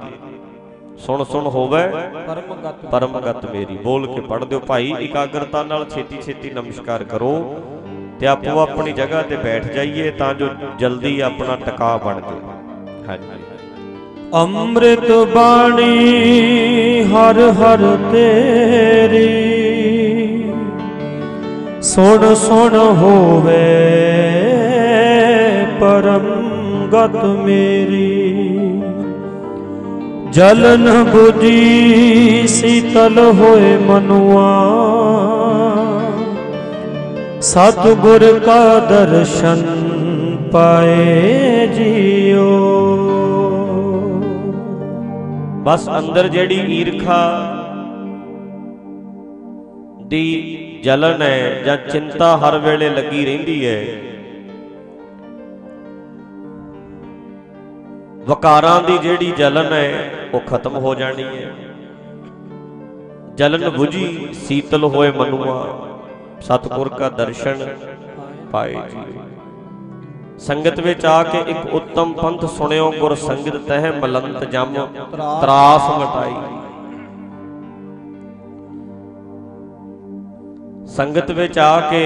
ਸੁਣ ਸੁਣ ਹੋਵੇ ਪਰਮਗਤ ਪਰਮਗਤ ਮੇਰੀ। ਬੋਲ ਕੇ ਪੜ ਦਿਓ ਭਾਈ ਇਕਾਗਰਤਾ ਨਾਲ ਛੇਤੀ ਛੇਤੀ ਨਮਸਕਾਰ ਕਰੋ ਤੇ ਆਪੋ ਆਪਣੀ ਜਗ੍ਹਾ ਤੇ ਬੈਠ ਜਾਈਏ ਤਾਂ ਜੋ ਜਲਦੀ ਆਪਣਾ ਟਿਕਾ ਬਣ ਜਾਵੇ ਹਾਂਜੀ। ਅੰਮ੍ਰਿਤ ਬਾਣੀ ਹਰ ਹਰ ਤੇਰੀ। ਸੁਣ ਸੁਣ ਹੋਵੇ ਪਰਮ ਗਤ ਮੇਰੀ। ਜਲਨ 부ਜੀ ਸੀਤਲ ਹੋਏ ਮਨੁਆ। ਸਤਿਗੁਰ ਕਾ ਦਰਸ਼ਨ ਪਾਏ ਜੀਓ। ਬਸ ਅੰਦਰ ਜਿਹੜੀ ਈਰਖਾ ਦੀ ਜਲਨ ਹੈ ਜਾਂ ਚਿੰਤਾ ਹਰ ਵੇਲੇ ਲੱਗੀ ਰਹਿੰਦੀ ਹੈ, ਵਕਾਰਾਂ ਦੀ ਜਿਹੜੀ ਜਲਨ ਹੈ ਉਹ ਖਤਮ ਹੋ ਜਾਣੀ ਹੈ। ਜਲਨ 부ਜੀ ਸੀਤਲ ਹੋਏ ਮਨੁਆ, ਸਤਿਗੁਰ ਕਾ ਦਰਸ਼ਨ ਪਾਏ ਜੀ। ਸੰਗਤ ਵਿੱਚ ਆ ਕੇ ਇੱਕ ਉੱਤਮ ਪੰਥ ਸੁਣਿਓ ਗੁਰ ਸੰਗਤ ਤਹਿ ਮਲੰਤ ਜਮ ਤਰਾਸ ਮਟਾਈ। ਸੰਗਤ ਵਿੱਚ ਆ ਕੇ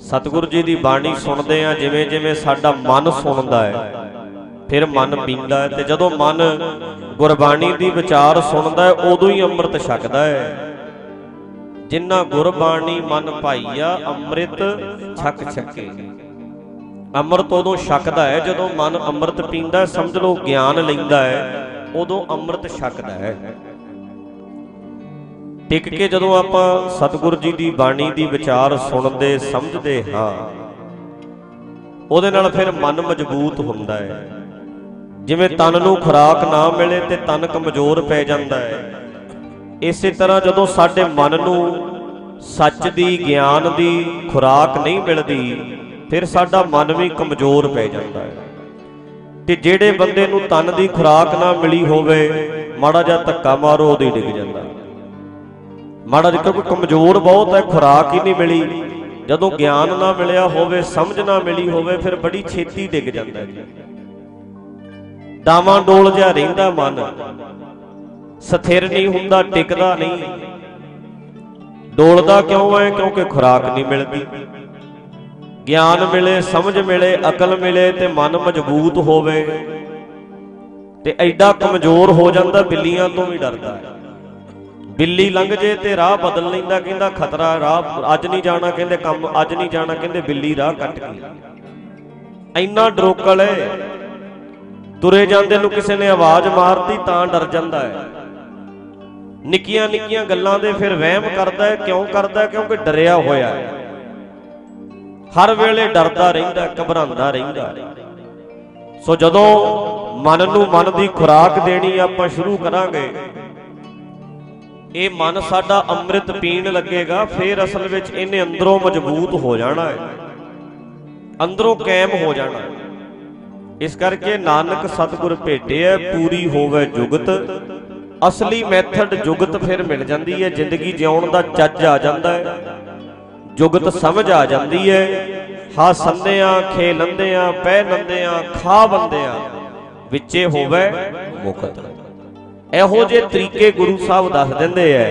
ਸਤਿਗੁਰੂ ਜੀ ਦੀ ਬਾਣੀ ਸੁਣਦੇ ਆ ਜਿਵੇਂ ਜਿਵੇਂ ਸਾਡਾ ਮਨ ਸੁਣਦਾ ਹੈ ਫਿਰ ਮਨ ਪੀਂਦਾ ਹੈ ਤੇ ਜਦੋਂ ਮਨ ਗੁਰਬਾਣੀ ਦੀ ਵਿਚਾਰ ਸੁਣਦਾ ਹੈ ਉਦੋਂ ਹੀ ਅੰਮ੍ਰਿਤ ਛਕਦਾ ਹੈ। ਜਿਨ੍ਹਾਂ ਗੁਰਬਾਣੀ ਮਨ ਭਾਈਆ ਅੰਮ੍ਰਿਤ ਛਕ ਛਕੇ। ਅੰਮ੍ਰਿਤ ਉਦੋਂ ਛਕਦਾ ਹੈ, ਜਦੋਂ ਮਨ ਅੰਮ੍ਰਿਤ ਪੀਂਦਾ ਸਮਝ ਲਓ ਗਿਆਨ ਲੈਂਦਾ ਹੈ, ਉਦੋਂ ਅੰਮ੍ਰਿਤ ਛਕਦਾ ਹੈ। ਟਿਕ ਕੇ ਜਦੋਂ ਆਪਾਂ ਸਤਿਗੁਰੂ ਜੀ ਦੀ ਬਾਣੀ ਦੀ ਵਿਚਾਰ ਸੁਣਦੇ, ਸਮਝਦੇ ਹਾਂ, ਉਹਦੇ ਨਾਲ ਫਿਰ ਮਨ ਮਜ਼ਬੂਤ ਹੁੰਦਾ ਹੈ। ਜਿਵੇਂ ਤਨ ਨੂੰ ਖੁਰਾਕ ਨਾ ਮਿਲੇ ਤੇ ਤਨ ਕਮਜ਼ੋਰ ਪੈ ਜਾਂਦਾ ਹੈ। ਇਸੇ ਤਰ੍ਹਾਂ ਜਦੋਂ ਸਾਡੇ ਮਨ ਨੂੰ ਸੱਚ ਦੀ, ਗਿਆਨ ਦੀ ਖੁਰਾਕ ਨਹੀਂ ਮਿਲਦੀ ਫਿਰ ਸਾਡਾ ਮਨ ਵੀ ਕਮਜ਼ੋਰ ਪੈ ਜਾਂਦਾ ਹੈ। ਤੇ ਜਿਹੜੇ ਬੰਦੇ ਨੂੰ ਤਨ ਦੀ ਖੁਰਾਕ ਨਾ ਮਿਲੀ ਹੋਵੇ, ਮਾੜਾ ਜਿਹਾ ਧੱਕਾ ਮਾਰੋ, ਉਹਦੀ ਡਿੱਗ ਜਾਂਦਾ। ਮਾੜਾ ਜਿਹਾ ਕਿਉਂਕਿ ਕਮਜ਼ੋਰ ਬਹੁਤ ਹੈ, ਖੁਰਾਕ ਹੀ ਨਹੀਂ ਮਿਲੀ। ਜਦੋਂ ਗਿਆਨ ਨਾ ਮਿਲਿਆ ਹੋਵੇ, ਸਮਝ ਨਾ ਮਿਲੀ ਹੋਵੇ, ਫਿਰ ਬੜੀ ਛੇਤੀ ਡਿੱਗ ਜਾਂਦਾ ਜੀ। ਡਾਵਾਂ ਡੋਲ ਜਿਹਾ ਰਹਿੰਦਾ ਮਨ। ਸਥਿਰ ਨਹੀਂ ਹੁੰਦਾ, ਟਿਕਦਾ ਨਹੀਂ। ਡੋਲਦਾ ਕਿਉਂ ਹੈ? ਕਿਉਂਕਿ ਖੁਰਾਕ ਨਹੀਂ ਮਿਲਦੀ। ਗਿਆਨ ਮਿਲੇ, ਸਮਝ ਮਿਲੇ, ਅਕਲ ਮਿਲੇ ਤੇ ਮਨ ਮਜ਼ਬੂਤ ਹੋਵੇ। ਤੇ ਐਡਾ ਕਮਜ਼ੋਰ ਹੋ ਜਾਂਦਾ ਬਿੱਲੀਆਂ ਤੋਂ ਵੀ ਡਰਦਾ ਹੈ। ਬਿੱਲੀ ਲੰਘ ਜੇ ਤੇ ਰਾਹ ਬਦਲ ਲੈਂਦਾ, ਕਹਿੰਦਾ ਖਤਰਾ, ਰਾਹ ਅੱਜ ਨਹੀਂ ਜਾਣਾ, ਕਹਿੰਦੇ ਕੰਮ ਅੱਜ ਨਹੀਂ ਜਾਣਾ, ਕਹਿੰਦੇ ਬਿੱਲੀ ਰਾਹ ਕੱਟ ਗਈ। ਇੰਨਾ ਡਰੋਕਲ ਹੈ। ਤੁਰੇ ਜਾਂਦੇ ਨੂੰ ਕਿਸੇ ਨੇ ਆਵਾਜ਼ ਮਾਰਤੀ ਤਾਂ ਡਰ ਜਾਂਦਾ ਹੈ। ਨਿੱਕੀਆਂ ਨਿੱਕੀਆਂ ਗੱਲਾਂ ਦੇ ਫਿਰ ਵਹਿਮ ਕਰਦਾ ਹੈ, ਕਿਉਂ ਕਰਦਾ ਕਿਉਂਕਿ ਡਰਿਆ ਹੋਇਆ ਹੈ। ਹਰ ਵੇਲੇ ਡਰਦਾ ਰਹਿੰਦਾ, ਘਬਰਾਉਂਦਾ ਰਹਿੰਦਾ। ਸੋ ਜਦੋਂ ਮਨ ਨੂੰ ਮਨ ਦੀ ਖੁਰਾਕ ਦੇਣੀ ਆਪਾਂ ਸ਼ੁਰੂ ਕਰਾਂਗੇ, ਇਹ ਮਨ ਸਾਡਾ ਅੰਮ੍ਰਿਤ ਪੀਣ ਲੱਗੇਗਾ, ਫਿਰ ਅਸਲ ਵਿੱਚ ਇਹਨੇ ਅੰਦਰੋਂ ਮਜ਼ਬੂਤ ਹੋ ਜਾਣਾ ਹੈ। ਅੰਦਰੋਂ ਕਾਇਮ ਹੋ ਜਾਣਾ ਇਸ ਕਰਕੇ ਨਾਨਕ ਸਤਿਗੁਰ ਭੇਟਿਆ, ਪੂਰੀ ਹੋਵੇ ਜੁਗਤ। ਅਸਲੀ ਮੈਥਡ ਜੁਗਤ ਫਿਰ ਮਿਲ ਜਾਂਦੀ ਹੈ, ਜ਼ਿੰਦਗੀ ਜਿਉਣ ਦਾ ਚੱਜ ਆ ਜਾਂਦਾ ਹੈ। ਜੁਗਤ ਸਮਝ ਆ ਜਾਂਦੀ ਹੈ ਹਾ ਸੰਦਿਆਂ ਖੇ ਲੰਦਿਆਂ ਪੈ ਲੰਦਿਆਂ ਖਾ ਬੰਦਿਆਂ ਵਿੱਚੇ ਹੋਵੇ ਮੁਕਤ। ਇਹੋ ਜੇ ਤਰੀਕੇ ਗੁਰੂ ਸਾਹਿਬ ਦੱਸ ਦਿੰਦੇ ਐ।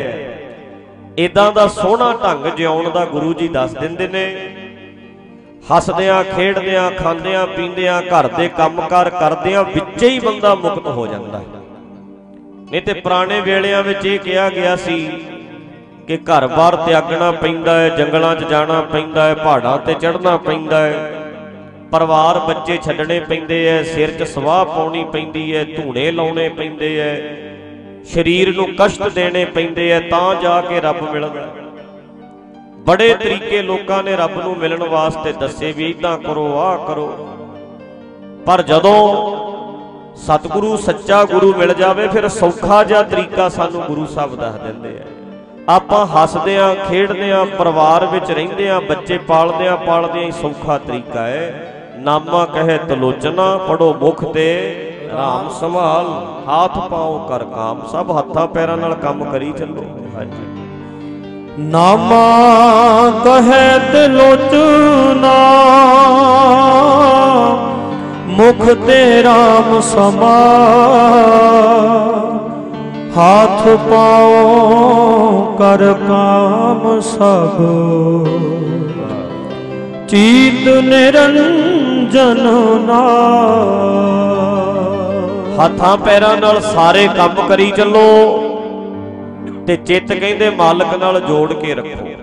ਇਦਾਂ ਦਾ ਸੋਹਣਾ ਢੰਗ ਜਿਉਣ ਦਾ ਗੁਰੂ ਜੀ ਦੱਸ ਦਿੰਦੇ ਨੇ। ਹੱਸਦਿਆਂ, ਖੇਡਦਿਆਂ, ਖਾਂਦਿਆਂ, ਪੀਂਦਿਆਂ, ਘਰ ਦੇ ਕੰਮਕਾਰ ਕਰਦਿਆਂ ਵਿੱਚੇ ਹੀ ਬੰਦਾ ਮੁਕਤ ਹੋ ਜਾਂਦਾ। ਹੈ ਨਹੀਂ ਤੇ ਪੁਰਾਣੇ ਵੇਲਿਆਂ ਵਿੱਚ ਇਹ ਕਿਹਾ ਗਿਆ ਸੀ ਕਿ ਘਰ-ਬਾਰ ਤਿਆਗਣਾ ਪੈਂਦਾ ਹੈ, ਜੰਗਲਾਂ 'ਚ ਜਾਣਾ ਪੈਂਦਾ ਹੈ, ਪਹਾੜਾਂ ਤੇ ਚੜ੍ਹਨਾ ਪੈਂਦਾ ਹੈ। ਪਰਿਵਾਰ ਬੱਚੇ ਛੱਡਣੇ ਪੈਂਦੇ ਐ ਸਿਰ 'ਚ ਸਵਾਹ ਪਾਉਣੀ ਪੈਂਦੀ ਐ ਧੂਣੇ ਲਾਉਣੇ ਪੈਂਦੇ ਐ ਸਰੀਰ ਨੂੰ ਕਸ਼ਟ ਦੇਣੇ ਪੈਂਦੇ ਐ ਤਾਂ ਜਾ ਕੇ ਰੱਬ ਮਿਲਦਾ ਬੜੇ ਤਰੀਕੇ ਲੋਕਾਂ ਨੇ ਰੱਬ ਨੂੰ ਮਿਲਣ ਵਾਸਤੇ ਦੱਸੇ ਵੀ ਇਦਾਂ ਕਰੋ, ਆਹ ਕਰੋ। ਪਰ ਜਦੋਂ ਸਤਿਗੁਰੂ, ਸੱਚਾ ਗੁਰੂ ਮਿਲ ਜਾਵੇ, ਫਿਰ ਸੌਖਾ ਜਿਹਾ ਤਰੀਕਾ ਸਾਨੂੰ ਗੁਰੂ ਸਾਹਿਬ ਦੱਸ ਦਿੰਦੇ ਆ ਆਪਾਂ ਹੱਸਦੇ ਆਂ ਖੇਡਦੇ ਆਂ ਪਰਿਵਾਰ ਵਿੱਚ ਰਹਿੰਦੇ ਆਂ ਬੱਚੇ ਪਾਲਦੇ ਆਂ ਪਾਲਦੇ ਆਂ ਹੀ ਸੌਖਾ ਤਰੀਕਾ ਹੈ। ਨਾਮਾ ਕਹੇ ਤਲੋਚਨਾ, ਪੜੋ ਮੁਖ ਤੇ ਰਾਮ ਸੰਭਾਲ, ਹਾਥ ਪਾਓ ਕਰ ਕਾਮ। ਸਭ ਹੱਥਾਂ ਪੈਰਾਂ ਨਾਲ ਕੰਮ ਕਰੀ ਚੱਲੋ। ਹਾਂਜੀ। ਨਾਮਾ ਕਹੈ ਤਲੋਚਨਾ, ਮੁਖ ਤੇ ਰਾਮ ਸਮਾ ਹਾਥ ਪਾਓ ਕਰ ਕਾਮ ਸਭ ਚੀਤ ਨਿਰੰਜਨ ਨਾ ਹੱਥਾਂ ਪੈਰਾਂ ਨਾਲ ਸਾਰੇ ਕੰਮ ਕਰੀ ਚੱਲੋ ਤੇ ਚਿੱਤ ਕਹਿੰਦੇ ਮਾਲਕ ਨਾਲ ਜੋੜ ਕੇ ਰੱਖੋ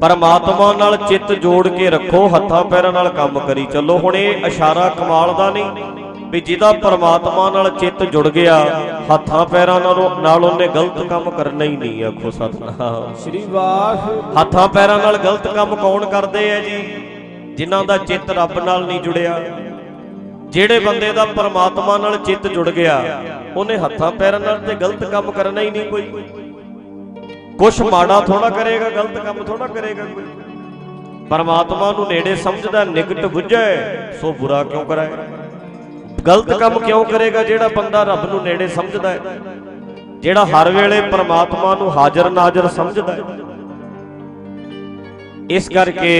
ਪਰਮਾਤਮਾ ਨਾਲ ਚਿੱਤ ਜੋੜ ਕੇ ਰੱਖੋ ਹੱਥਾਂ ਪੈਰਾਂ ਨਾਲ ਕੰਮ ਕਰੀ ਚੱਲੋ ਹੁਣ ਇਹ ਇਸ਼ਾਰਾ ਕਮਾਲ ਦਾ ਨਹੀਂ ਵੀ ਜਿਹਦਾ ਪਰਮਾਤਮਾ ਨਾਲ ਚਿੱਤ ਜੁੜ ਗਿਆ ਹੱਥਾਂ ਪੈਰਾਂ ਨਾਲ ਨਾਲ ਉਹਨੇ ਗਲਤ ਕੰਮ ਕਰਨਾ ਹੀ ਨਹੀਂ ਆਖੋ ਸਤਨਾਮ। ਸ੍ਰੀ ਵਾਹ ਹੱਥਾਂ ਪੈਰਾਂ ਨਾਲ ਗਲਤ ਕੰਮ ਕੌਣ ਕਰਦੇ ਆ ਜੀ? ਜਿਨ੍ਹਾਂ ਦਾ ਚਿੱਤ ਰੱਬ ਨਾਲ ਨਹੀਂ ਜੁੜਿਆ। ਜਿਹੜੇ ਬੰਦੇ ਦਾ ਪਰਮਾਤਮਾ ਨਾਲ ਚਿੱਤ ਜੁੜ ਗਿਆ ਉਹਨੇ ਹੱਥਾਂ ਪੈਰਾਂ ਨਾਲ ਤੇ ਗਲਤ ਕੰਮ ਕਰਨਾ ਹੀ ਨਹੀਂ ਕੋਈ। ਕੁਛ ਮਾੜਾ ਥੋੜਾ ਕਰੇਗਾ ਗਲਤ ਕੰਮ ਥੋੜਾ ਕਰੇਗਾ ਕੋਈ। ਪਰਮਾਤਮਾ ਨੂੰ ਨੇੜੇ ਸਮਝਦਾ ਨਿਕਟ ਬੁੱਝੈ ਸੋ ਬੁਰਾ ਕਿਉਂ ਕਰਾਏ ਗਲਤ ਕੰਮ ਕਿਉਂ ਕਰੇਗਾ ਜਿਹੜਾ ਬੰਦਾ ਰੱਬ ਨੂੰ ਨੇੜੇ ਸਮਝਦਾ ਹੈ? ਜਿਹੜਾ ਹਰ ਵੇਲੇ ਪਰਮਾਤਮਾ ਨੂੰ ਹਾਜ਼ਰ ਨਾਜ਼ਰ ਸਮਝਦਾ ਹੈ? ਇਸ ਕਰਕੇ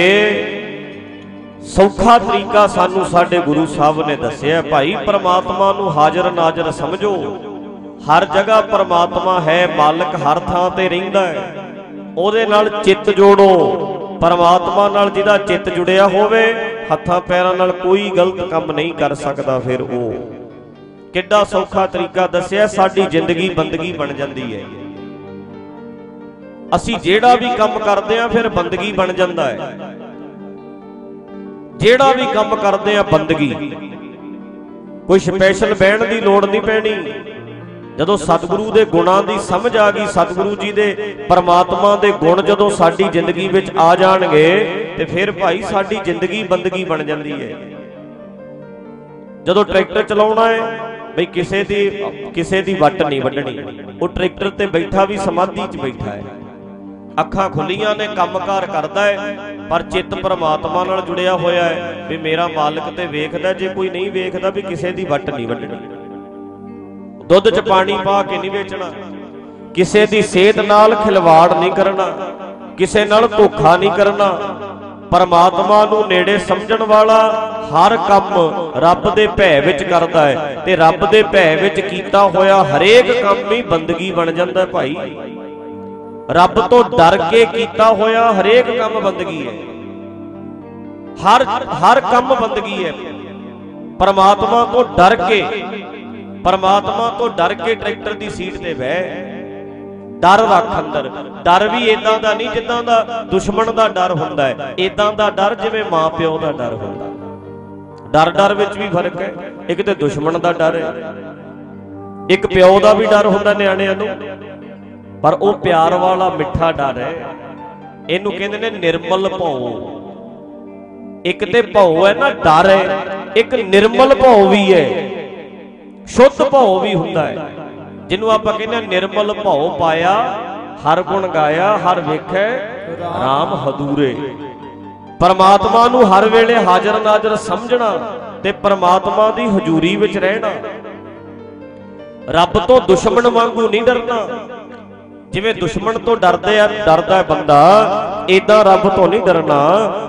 ਸੌਖਾ ਤਰੀਕਾ ਸਾਨੂੰ ਸਾਡੇ ਗੁਰੂ ਸਾਹਿਬ ਨੇ ਦੱਸਿਆ ਭਾਈ ਪਰਮਾਤਮਾ ਨੂੰ ਹਾਜ਼ਰ ਨਾਜ਼ਰ ਸਮਝੋ। ਹਰ ਜਗ੍ਹਾ ਪਰਮਾਤਮਾ ਹੈ, ਮਾਲਕ ਹਰ ਥਾਂ ਤੇ ਰਹਿੰਦਾ ਹੈ। ਉਹਦੇ ਨਾਲ ਚਿੱਤ ਜੋੜੋ। ਪਰਮਾਤਮਾ ਨਾਲ ਜਿਹਦਾ ਚਿੱਤ ਜੁੜਿਆ ਹੋਵੇ ਹੱਥਾਂ ਪੈਰਾਂ ਨਾਲ ਕੋਈ ਗਲਤ ਕੰਮ ਨਹੀਂ ਕਰ ਸਕਦਾ ਫਿਰ ਉਹ। ਕਿੱਡਾ ਸੌਖਾ ਤਰੀਕਾ ਦੱਸਿਆ, ਸਾਡੀ ਜ਼ਿੰਦਗੀ ਬੰਦਗੀ ਬਣ ਜਾਂਦੀ ਹੈ। ਅਸੀਂ ਜਿਹੜਾ ਵੀ ਕੰਮ ਕਰਦੇ ਆਂ ਫਿਰ ਬੰਦਗੀ ਬਣ ਜਾਂਦਾ ਹੈ। ਜਿਹੜਾ ਵੀ ਕੰਮ ਕਰਦੇ ਆ ਬੰਦਗੀ। ਕੋਈ ਸਪੈਸ਼ਲ ਬਹਿਣ ਦੀ ਲੋੜ ਨਹੀਂ ਪੈਣੀ। ਜਦੋਂ ਸਤਿਗੁਰੂ ਦੇ ਗੁਣਾਂ ਦੀ ਸਮਝ ਆ ਗਈ, ਸਤਿਗੁਰੂ ਜੀ ਦੇ ਪਰਮਾਤਮਾ ਦੇ ਗੁਣ ਜਦੋਂ ਸਾਡੀ ਜ਼ਿੰਦਗੀ ਵਿੱਚ ਆ ਜਾਣਗੇ, ਤੇ ਫਿਰ ਭਾਈ ਸਾਡੀ ਜ਼ਿੰਦਗੀ ਬੰਦਗੀ ਬਣ ਜਾਂਦੀ ਹੈ। ਜਦੋਂ ਟਰੈਕਟਰ ਚਲਾਉਣਾ ਹੈ, ਬਈ ਕਿਸੇ ਦੀ ਕਿਸੇ ਦੀ ਵੱਟ ਨਹੀਂ ਵੱਢਣੀ। ਉਹ ਟਰੈਕਟਰ ਤੇ ਬੈਠਾ ਵੀ ਸਮਾਧੀ 'ਚ ਬੈਠਾ ਹੈ। ਅੱਖਾਂ ਖੁੱਲੀਆਂ ਨੇ, ਕੰਮਕਾਰ ਕਰਦਾ ਹੈ, ਪਰ ਚਿੱਤ ਪਰਮਾਤਮਾ ਨਾਲ ਜੁੜਿਆ ਹੋਇਆ ਹੈ, ਵੀ ਮੇਰਾ ਮਾਲਕ ਤੇ ਵੇਖਦਾ, ਜੇ ਕੋਈ ਨਹੀਂ ਵੇਖਦਾ ਵੀ ਕਿਸੇ ਦੀ ਵੱਟ ਨਹੀਂ ਵੱਢਣੀ। ਦੁੱਧ 'ਚ ਪਾਣੀ ਪਾ ਕੇ ਨਹੀਂ ਵੇਚਣਾ। ਕਿਸੇ ਦੀ ਸਿਹਤ ਨਾਲ ਖਿਲਵਾੜ ਨਹੀਂ ਕਰਨਾ। ਕਿਸੇ ਨਾਲ ਧੋਖਾ ਨਹੀਂ ਕਰਨਾ। ਪਰਮਾਤਮਾ ਨੂੰ ਨੇੜੇ ਸਮਝਣ ਵਾਲਾ ਹਰ ਕੰਮ ਰੱਬ ਦੇ ਭੈ ਵਿੱਚ ਕਰਦਾ ਹੈ। ਤੇ ਰੱਬ ਦੇ ਭੈ ਵਿੱਚ ਕੀਤਾ ਹੋਇਆ ਹਰੇਕ ਕੰਮ ਹੀ ਬੰਦਗੀ ਬਣ ਜਾਂਦਾ ਹੈ ਭਾਈ। ਰੱਬ ਤੋਂ ਡਰ ਕੇ ਕੀਤਾ ਹੋਇਆ ਹਰੇਕ ਕੰਮ ਬੰਦਗੀ ਹੈ। ਹਰ ਹਰ ਕੰਮ ਬੰਦਗੀ ਹੈ। ਪਰਮਾਤਮਾ ਤੋਂ ਡਰ ਕੇ ਪਰਮਾਤਮਾ ਤੋਂ ਡਰ ਕੇ ਟਰੈਕਟਰ ਦੀ ਸੀਟ ਤੇ ਬਹਿ। ਡਰ ਰੱਖ ਅੰਦਰ। ਡਰ ਵੀ ਇਦਾਂ ਦਾ ਨਹੀਂ ਜਿੱਦਾਂ ਦਾ ਦੁਸ਼ਮਣ ਦਾ ਡਰ ਹੁੰਦਾ ਹੈ। ਇਦਾਂ ਦਾ ਡਰ ਜਿਵੇਂ ਮਾਂ ਪਿਓ ਦਾ ਡਰ ਹੁੰਦਾ। ਡਰ ਡਰ ਵਿੱਚ ਵੀ ਫ਼ਰਕ ਹੈ। ਇੱਕ ਤੇ ਦੁਸ਼ਮਣ ਦਾ ਡਰ ਹੈ। ਇੱਕ ਪਿਓ ਦਾ ਵੀ ਡਰ ਹੁੰਦਾ ਨਿਆਣਿਆਂ ਨੂੰ। ਪਰ ਉਹ ਪਿਆਰ ਵਾਲਾ ਮਿੱਠਾ ਡਰ ਹੈ। ਇਹਨੂੰ ਕਹਿੰਦੇ ਨੇ ਨਿਰਮਲ ਭਉ। ਇੱਕ ਤੇ ਭਉ ਹੈ ਨਾ ਡਰ ਹੈ। ਇੱਕ ਨਿਰਮਲ ਭਉ ਵੀ ਹੈ। ਸ਼ੁੱਧ ਭਉ ਵੀ ਹੁੰਦਾ ਹੈ। ਜਿਹਨੂੰ ਆਪਾਂ ਕਹਿੰਦੇ ਹਾਂ ਨਿਰਮਲ ਭਉ ਪਾਇਆ, ਹਰ ਗੁਣ ਗਾਇਆ, ਹਰ ਵੇਖੈ RAM ਹਦੂਰੇ। ਪਰਮਾਤਮਾ ਨੂੰ ਹਰ ਵੇਲੇ ਹਾਜ਼ਰ ਨਾਜ਼ਰ ਸਮਝਣਾ ਤੇ ਪਰਮਾਤਮਾ ਦੀ ਹਜ਼ੂਰੀ ਵਿੱਚ ਰਹਿਣਾ। ਰੱਬ ਤੋਂ ਦੁਸ਼ਮਣ ਵਾਂਗੂ ਨਹੀਂ ਡਰਨਾ। ਜਿਵੇਂ ਦੁਸ਼ਮਣ ਤੋਂ ਡਰਦੇ ਆ, ਡਰਦਾ ਬੰਦਾ ਇਦਾਂ ਰੱਬ ਤੋਂ ਨਹੀਂ ਡਰਨਾ।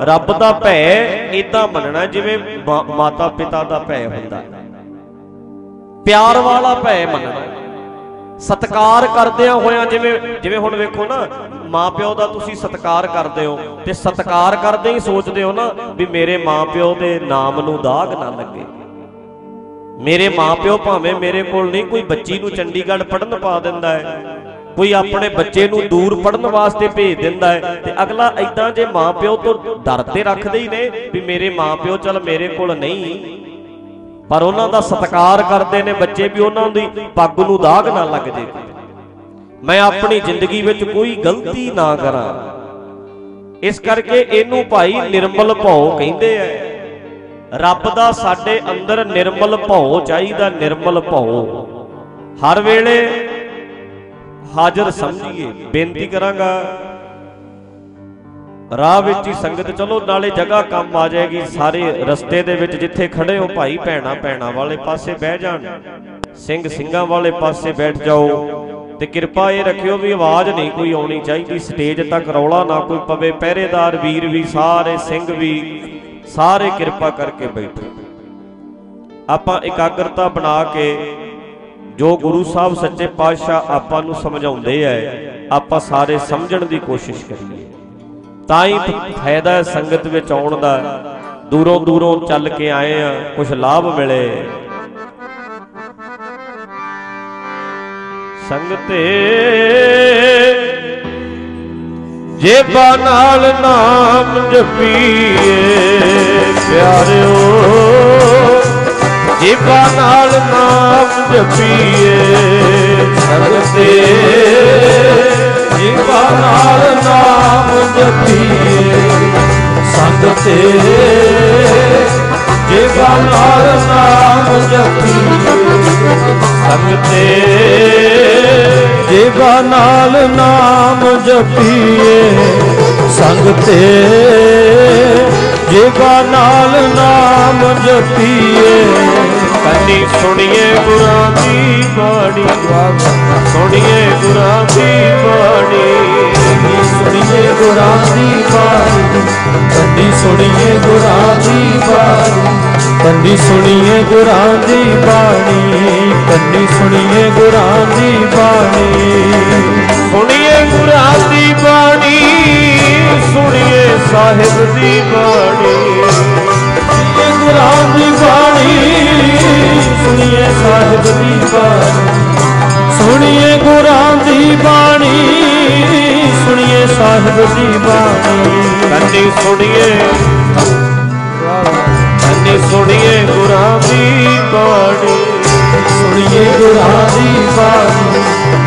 ਰੱਬ ਦਾ ਭੈ ਇਦਾਂ ਮੰਨਣਾ ਜਿਵੇਂ ਮਾਤਾ ਪਿਤਾ ਦਾ ਭੈ ਹੁੰਦਾ। ਹੈ। ਪਿਆਰ ਵਾਲਾ ਭੈ ਮੰਨਣਾ। ਸਤਕਾਰ ਕਰਦਿਆਂ ਹੋਇਆਂ ਜਿਵੇਂ ਜਿਵੇਂ ਹੁਣ ਵੇਖੋ ਨਾ, ਮਾਪਿਓ ਦਾ ਤੁਸੀਂ ਸਤਕਾਰ ਕਰਦੇ ਹੋ ਤੇ ਸਤਕਾਰ ਕਰਦੇ ਹੀ ਸੋਚਦੇ ਹੋ ਨਾ ਵੀ ਮੇਰੇ ਮਾਪਿਓ ਦੇ ਨਾਮ ਨੂੰ ਦਾਗ ਨਾ ਲੱਗੇ। ਮੇਰੇ ਮਾਪਿਓ ਭਾਵੇਂ ਮੇਰੇ ਕੋਲ ਨਹੀਂ, ਕੋਈ ਬੱਚੀ ਨੂੰ ਚੰਡੀਗੜ੍ਹ ਪੜਨ ਪਾ ਦਿੰਦਾ ਹੈ, ਕੋਈ ਆਪਣੇ ਬੱਚੇ ਨੂੰ ਦੂਰ ਪੜਨ ਵਾਸਤੇ ਭੇਜ ਦਿੰਦਾ ਹੈ ਤੇ ਅਗਲਾ ਐਦਾਂ ਜੇ ਮਾਪਿਓ ਤੋਂ ਡਰ ਤੇ ਰੱਖਦੇ ਹੀ ਨੇ ਵੀ ਮੇਰੇ ਮਾਪਿਓ ਚੱਲ ਮੇਰੇ ਕੋਲ ਨਹੀਂ। ਪਰ ਉਹਨਾਂ ਦਾ ਸਤਿਕਾਰ ਕਰਦੇ ਨੇ ਬੱਚੇ ਵੀ ਉਹਨਾਂ ਦੀ ਪੱਗ ਨੂੰ ਦਾਗ ਨਾ ਲੱਗ ਜੇ। ਮੈਂ ਆਪਣੀ ਜ਼ਿੰਦਗੀ ਵਿੱਚ ਕੋਈ ਗਲਤੀ ਨਾ ਕਰਾਂ। ਇਸ ਕਰਕੇ ਇਹਨੂੰ ਭਾਈ ਨਿਰਮਲ ਭਉ ਕਹਿੰਦੇ ਐ ਰੱਬ ਦਾ ਸਾਡੇ ਅੰਦਰ ਨਿਰਮਲ ਭਉ ਚਾਹੀਦਾ ਨਿਰਮਲ ਭਉ ਹਰ ਵੇਲੇ ਹਾਜ਼ਰ ਸਮਝੀਏ, ਬੇਨਤੀ ਕਰਾਂਗਾ। ਰਾਹ ਵਿੱਚ ਹੀ ਸੰਗਤ, ਚਲੋ ਨਾਲੇ ਜਗ੍ਹਾ ਕੰਮ ਆ ਜਾਏਗੀ, ਸਾਰੇ ਰਸਤੇ ਦੇ ਵਿੱਚ ਜਿੱਥੇ ਖੜੇ ਹੋ, ਭਾਈ ਭੈਣਾ ਭੈਣਾ ਵਾਲੇ ਪਾਸੇ ਬਹਿ ਜਾਣ। ਸਿੰਘ ਸਿੰਘਾਂ ਵਾਲੇ ਪਾਸੇ ਬੈਠ ਜਾਓ ਤੇ ਕਿਰਪਾ ਇਹ ਰੱਖਿਓ ਵੀ ਆਵਾਜ਼ ਨਹੀਂ ਕੋਈ ਆਉਣੀ ਚਾਹੀਦੀ, ਸਟੇਜ ਤੱਕ ਰੌਲਾ ਨਾ ਕੋਈ ਪਵੇ, ਪਹਿਰੇਦਾਰ ਵੀਰ ਵੀ, ਸਾਰੇ ਸਿੰਘ ਵੀ, ਸਾਰੇ ਕਿਰਪਾ ਕਰਕੇ ਬੈਠੋ। ਆਪਾਂ ਇਕਾਗਰਤਾ ਬਣਾ ਕੇ ਜੋ ਗੁਰੂ ਸਾਹਿਬ ਸੱਚੇ ਪਾਤਸ਼ਾਹ ਆਪਾਂ ਨੂੰ ਸਮਝਾਉਂਦੇ ਐ, ਆਪਾਂ ਸਾਰੇ ਸਮਝਣ ਦੀ ਕੋਸ਼ਿਸ਼ ਕਰੀਏ। ਤਾਂ ਹੀ ਫਾਇਦਾ ਹੈ ਸੰਗਤ ਵਿੱਚ ਆਉਣ ਦਾ ਦੂਰੋਂ ਦੂਰੋਂ ਚੱਲ ਕੇ ਆਏ ਆ ਕੁਝ ਲਾਭ ਮਿਲੇ। ਸੰਗਤੇ, ਜੇਬਾਂ ਨਾਲ ਨਾਮ ਜਪੀਏ, ਪਿਆਰਿਓ। ਜੇਬਾਂ ਨਾਲ ਨਾਮ ਜਪੀਏ, ਸੰਗਤੇ। ਜੀਵਾ ਨਾਲ ਨਾਮ ਜਪੀਏ। ਸੰਗ ਤੇ ਜੀਵਾ ਨਾਲ ਨਾਮ ਜਪੀਏ। ਸੰਗ ਤੇ ਜੀਵਾ ਨਾਲ ਨਾਮ ਜਪੀਏ। ਸੰਗ ਤੇ ਜੀਵਾ ਨਾਲ ਨਾਮ ਜਪੀਏ। ਕੰਨੀ ਸੁਣੀਏ ਗੁਰਾਂ ਦੀ ਬਾਣੀ ਸੁਣੀਏ ਗੁਰਾਂ ਦੀ ਬਾਣੀ ਸੁਣੀਏ ਗੁਰਾਂ ਦੀ ਬਾਣੀ ਕੰਨੀ ਸੁਣੀਏ ਗੁਰਾਂ ਦੀ ਬਾਣੀ ਕੰਨੀ ਸੁਣੀਏ ਗੁਰਾਂ ਦੀ ਬਾਣੀ ਕੰਨੀ ਸੁਣੀਏ ਗੁਰਾਂ ਦੀ ਬਾਣੀ। ਸੁਣੀਏ ਗੁਰਾਂ ਦੀ ਬਾਣੀ ਸੁਣੀਏ ਸਾਹਿਬ ਦੀ ਬਾਣੀ। ਸੁਣੀਏ ਗੁਰਾਂ ਦੀ ਬਾਣੀ ਸੁਣੀਏ ਸਾਹਿਬ ਦੀ ਬਾਣੀ ਸੁਣੀਏ ਗੁਰਾਂ ਦੀ ਬਾਣੀ ਸੁਣੀਏ ਸਾਹਿਬ ਦੀ ਬਾਣੀ। ਕੰਨੀ ਸੁਣੀਏ ਕੰਨੀ ਸੁਣੀਏ ਗੁਰਾਂ ਦੀ ਬਾਣੀ। ਸੁਣੀਏ ਗੁਰਾਂ ਦੀ ਬਾਣੀ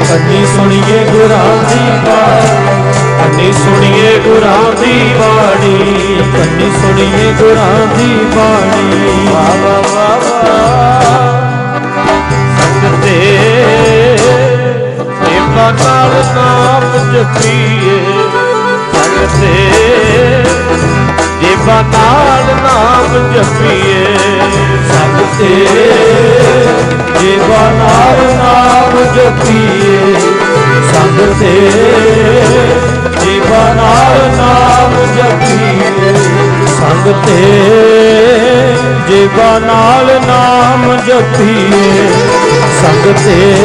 ਕੰਨੀ ਸੁਣੀਏ ਗੁਰਾਂ ਦੀ ਬਾਣੀ। ਕੰਨੀ ਸੁਣੀਏ ਗੁਰਾਂ ਦੀ ਬਾਣੀ। ਕੰਨੀ ਸੁਣੀਏ ਗੁਰਾਂ ਦੀ ਬਾਣੀ। ਵਾ ਵਾ ਵਾ ਸੰਗਤੇ ਸੇਵਾ ਨਾਲ ਨਾਮ ਜਪੀਏ। ਸੰਗਤੇ ਜੇਬਾ ਨਾਲ ਨਾਮ ਜਪੀਏ। ਸੰਗ ਤੇ ਨਾਲ ਨਾਮ ਜਪੀਏ। ਸੰਗ ਤੇ। ਜੀਵਾ ਨਾਲ ਨਾਮ ਜਪੀਏ। ਸੰਗ ਤੇ। ਜੀਵਾ ਨਾਲ ਨਾਮ ਜਪੀਏ। ਸੰਗ ਤੇ।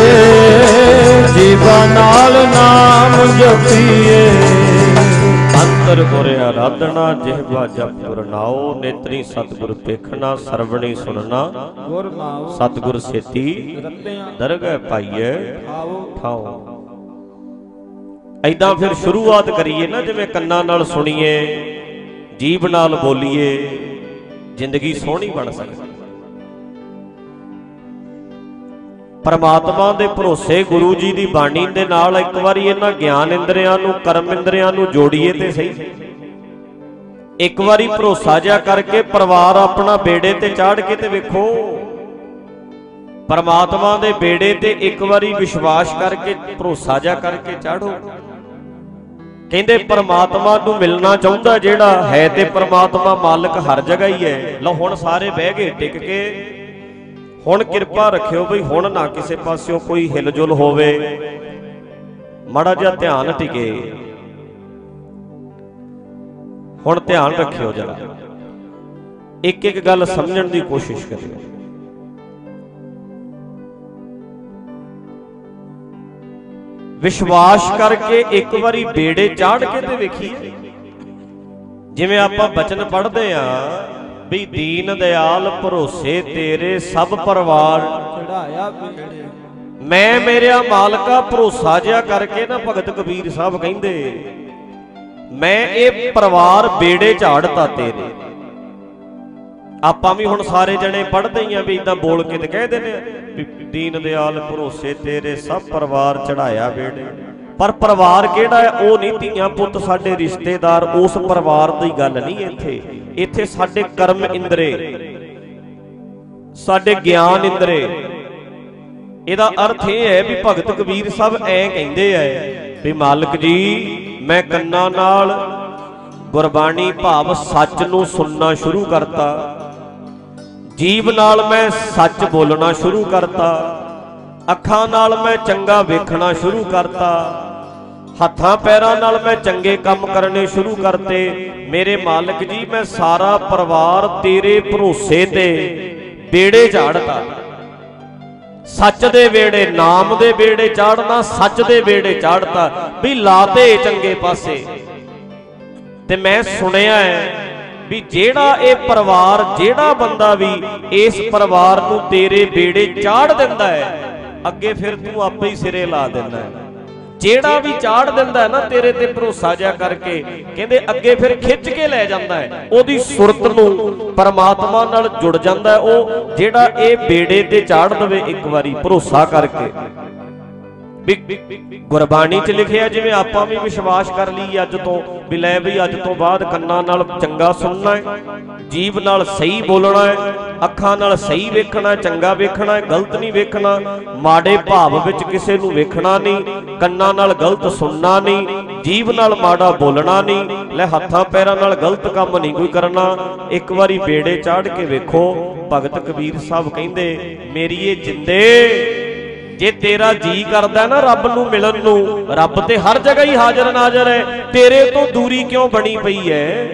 ਜੀਵਾ ਨਾਲ ਨਾਮ ਜਪੀਏ। ਅੰਤਰ ਗੁਰ ਆਰਾਧਨਾ ਜਿਹਵਾ ਜਪ ਗੁਰ ਨਾਉ ਨੇਤਰੀ ਸਤਿਗੁਰ ਪੇਖਣਾ ਸਰਵਣੀ ਸੁਨਣਾ ਗੁਰ ਸਤਿਗੁਰ ਸੇਤੀ ਦਰਗਹਿ ਆਵੋ ਠਾਉ। ਐਦਾਂ ਫਿਰ ਸ਼ੁਰੂਆਤ ਕਰੀਏ ਨਾ, ਜਿਵੇਂ ਕੰਨਾਂ ਨਾਲ ਸੁਣੀਏ, ਜੀਭ ਨਾਲ ਬੋਲੀਏ, ਜ਼ਿੰਦਗੀ ਸੋਹਣੀ ਬਣ ਸਕਦੀ। ਪਰਮਾਤਮਾ ਦੇ ਭਰੋਸੇ ਗੁਰੂ ਜੀ ਦੀ ਬਾਣੀ ਦੇ ਨਾਲ ਇੱਕ ਵਾਰੀ ਇਹਨਾਂ ਗਿਆਨ ਇੰਦਰੀਆਂ ਨੂੰ, ਕਰਮ ਇੰਦਰੀਆਂ ਨੂੰ ਜੋੜੀਏ ਤੇ ਸਹੀ। ਇੱਕ ਵਾਰੀ ਭਰੋਸਾ ਜਿਆ ਕਰਕੇ ਪਰਿਵਾਰ ਆਪਣਾ ਬੇੜੇ ਤੇ ਚਾੜ ਕੇ ਤੇ ਵੇਖੋ। ਪਰਮਾਤਮਾ ਦੇ ਬੇੜੇ ਤੇ ਇੱਕ ਵਾਰੀ ਵਿਸ਼ਵਾਸ ਕਰਕੇ, ਭਰੋਸਾ ਜਿਆ ਕਰਕੇ ਚਾੜੋ। ਕਹਿੰਦੇ ਪਰਮਾਤਮਾ ਨੂੰ ਮਿਲਣਾ ਚਾਹੁੰਦਾ ਜਿਹੜਾ ਹੈ ਤੇ ਪਰਮਾਤਮਾ ਮਾਲਕ ਹਰ ਜਗ੍ਹਾ ਹੀ ਹੈ। ਲਓ ਹੁਣ ਸਾਰੇ ਬਹਿ ਗਏ, ਟਿਕ ਕੇ। ਹੁਣ ਕਿਰਪਾ ਰੱਖਿਓ ਬਈ, ਹੁਣ ਨਾ ਕਿਸੇ ਪਾਸਿਓ ਕੋਈ ਹਿਲਜੁਲ ਹੋਵੇ। ਮਾੜਾ ਜਿਹਾ ਧਿਆਨ ਟਿਕੇ। ਹੁਣ ਧਿਆਨ ਰੱਖਿਓ ਜਰਾ। ਇੱਕ ਇੱਕ ਗੱਲ ਸਮਝਣ ਦੀ ਕੋਸ਼ਿਸ਼ ਕਰਿਓ। ਵਿਸ਼ਵਾਸ ਕਰਕੇ ਇੱਕ ਵਾਰੀ ਬੇੜੇ ਚਾੜ ਕੇ ਤੇ ਵੇਖੀਏ। ਜਿਵੇਂ ਆਪਾਂ ਬਚਨ ਪੜ੍ਹਦੇ ਆ ਵੀ ਦੀਨ ਦਿਆਲ ਭਰੋਸੇ ਤੇਰੇ ਸਭ ਪਰਿਵਾਰ। ਚੜਾਇਆ ਬੇੜੇ ਮੈਂ ਮੇਰਿਆ ਮਾਲਕਾ ਭਰੋਸਾ ਜਿਆ ਕਰਕੇ ਨਾ ਭਗਤ ਕਬੀਰ ਸਾਹਿਬ ਕਹਿੰਦੇ, ਮੈਂ ਇਹ ਪਰਿਵਾਰ ਬੇੜੇ ਝਾੜਤਾ ਤੇਰੇ। ਆਪਾਂ ਵੀ ਹੁਣ ਸਾਰੇ ਜਣੇ ਪੜ੍ਹਦੇ ਹੀ ਆ ਵੀ ਇਦਾਂ ਬੋਲ ਕੇ ਤੇ ਕਹਿ ਦਿੰਦੇ ਆ ਦੀਨ ਦਿਆਲ ਭਰੋਸੇ ਤੇਰੇ ਸਭ ਪਰਿਵਾਰ ਚੜਾਇਆ ਬੇੜੇ ਪਰ ਪਰਿਵਾਰ ਕਿਹੜਾ ਹੈ? ਉਹ ਨਹੀਂ ਧੀਆਂ ਪੁੱਤ, ਸਾਡੇ ਰਿਸ਼ਤੇਦਾਰ, ਉਸ ਪਰਿਵਾਰ ਦੀ ਗੱਲ ਨਹੀਂ ਇੱਥੇ। ਇੱਥੇ ਸਾਡੇ ਕਰਮ ਇੰਦਰੇ, ਸਾਡੇ ਗਿਆਨ ਇੰਦਰੇ। ਇਹਦਾ ਅਰਥ ਇਹ ਹੈ ਵੀ ਭਗਤ ਕਬੀਰ ਸਾਹਿਬ ਐ ਕਹਿੰਦੇ ਐ ਵੀ ਮਾਲਕ ਜੀ, ਮੈਂ ਕੰਨਾਂ ਨਾਲ ਗੁਰਬਾਣੀ ਭਾਵ ਸੱਚ ਨੂੰ ਸੁਣਨਾ ਸ਼ੁਰੂ ਕਰਤਾ। ਜੀਬ ਨਾਲ ਮੈਂ ਸੱਚ ਬੋਲਣਾ ਸ਼ੁਰੂ ਕਰਤਾ। ਅੱਖਾਂ ਨਾਲ ਮੈਂ ਚੰਗਾ ਵੇਖਣਾ ਸ਼ੁਰੂ ਕਰਤਾ। ਹੱਥਾਂ ਪੈਰਾਂ ਨਾਲ ਮੈਂ ਚੰਗੇ ਕੰਮ ਕਰਨੇ ਸ਼ੁਰੂ ਕਰਤੇ। ਮੇਰੇ ਮਾਲਕ ਜੀ, ਮੈਂ ਸਾਰਾ ਪਰਿਵਾਰ ਤੇਰੇ ਭਰੋਸੇ ਤੇ ਬੇੜੇ ਝਾੜਤਾ। ਸੱਚ ਦੇ ਵੇੜੇ ਨਾਮ ਦੇ ਵੇੜੇ ਚਾੜਨਾ ਸੱਚ ਦੇ ਵੇੜੇ ਚਾੜਤਾ ਵੀ ਲਾਤੇ ਚੰਗੇ ਪਾਸੇ। ਤੇ ਮੈਂ ਸੁਣਿਆ ਹੈ ਵੀ ਜਿਹੜਾ ਇਹ ਪਰਿਵਾਰ, ਜਿਹੜਾ ਬੰਦਾ ਵੀ ਇਸ ਪਰਿਵਾਰ ਨੂੰ ਤੇਰੇ ਬੇੜੇ ਚਾੜ ਦਿੰਦਾ ਹੈ, ਅੱਗੇ ਫਿਰ ਤੂੰ ਆਪੇ ਹੀ ਸਿਰੇ ਲਾ ਦਿੰਦਾ ਹੈ। ਜਿਹੜਾ ਵੀ ਚਾੜ ਦਿੰਦਾ ਹੈ ਨਾ, ਤੇਰੇ ਤੇ ਭਰੋਸਾ ਜਿਆ ਕਰਕੇ, ਕਹਿੰਦੇ ਅੱਗੇ ਫਿਰ ਖਿੱਚ ਕੇ ਲੈ ਜਾਂਦਾ ਹੈ। ਉਹਦੀ ਸੁਰਤ ਨੂੰ ਪਰਮਾਤਮਾ ਨਾਲ ਜੁੜ ਜਾਂਦਾ ਉਹ, ਜਿਹੜਾ ਇਹ ਬੇੜੇ ਤੇ ਚਾੜ ਦਵੇ ਇੱਕ ਵਾਰੀ ਭਰੋਸਾ ਕਰਕੇ। ਵੀ ਗੁਰਬਾਣੀ 'ਚ ਲਿਖਿਆ ਜਿਵੇਂ ਆਪਾਂ ਵੀ ਵਿਸ਼ਵਾਸ ਕਰ ਲਈ ਅੱਜ ਤੋਂ, ਵੀ ਲੈ ਵੀ ਅੱਜ ਤੋਂ ਬਾਅਦ ਕੰਨਾਂ ਨਾਲ ਚੰਗਾ ਸੁਣਨਾ ਹੈ, ਜੀਭ ਨਾਲ ਸਹੀ ਬੋਲਣਾ ਹੈ, ਅੱਖਾਂ ਨਾਲ ਸਹੀ ਵੇਖਣਾ ਚੰਗਾ ਵੇਖਣਾ ਹੈ, ਗਲਤ ਨਹੀਂ ਵੇਖਣਾ, ਮਾੜੇ ਭਾਵ ਵਿੱਚ ਕਿਸੇ ਨੂੰ ਵੇਖਣਾ ਨਹੀਂ, ਕੰਨਾਂ ਨਾਲ ਗਲਤ ਸੁਣਨਾ ਨਹੀਂ, ਜੀਭ ਨਾਲ ਮਾੜਾ ਬੋਲਣਾ ਨਹੀਂ, ਲੈ ਹੱਥਾਂ ਪੈਰਾਂ ਨਾਲ ਗਲਤ ਕੰਮ ਨਹੀਂ ਕੋਈ ਕਰਨਾ, ਇੱਕ ਵਾਰੀ ਬੇੜੇ ਚਾੜ ਕੇ ਵੇਖੋ, ਭਗਤ ਕਬੀਰ ਸਾਹਿਬ ਕਹਿੰਦੇ, ਮੇਰੀਏ ਇਹ ਜਿੰਦੇ ਜੇ ਤੇਰਾ ਜੀ ਕਰਦਾ ਨਾ ਰੱਬ ਨੂੰ ਮਿਲਣ ਨੂੰ, ਰੱਬ ਤੇ ਹਰ ਜਗ੍ਹਾ ਹੀ ਹਾਜ਼ਰ ਨਾਜ਼ਰ ਹੈ। ਤੇਰੇ ਤੋਂ ਦੂਰੀ ਕਿਉਂ ਬਣੀ ਪਈ ਹੈ?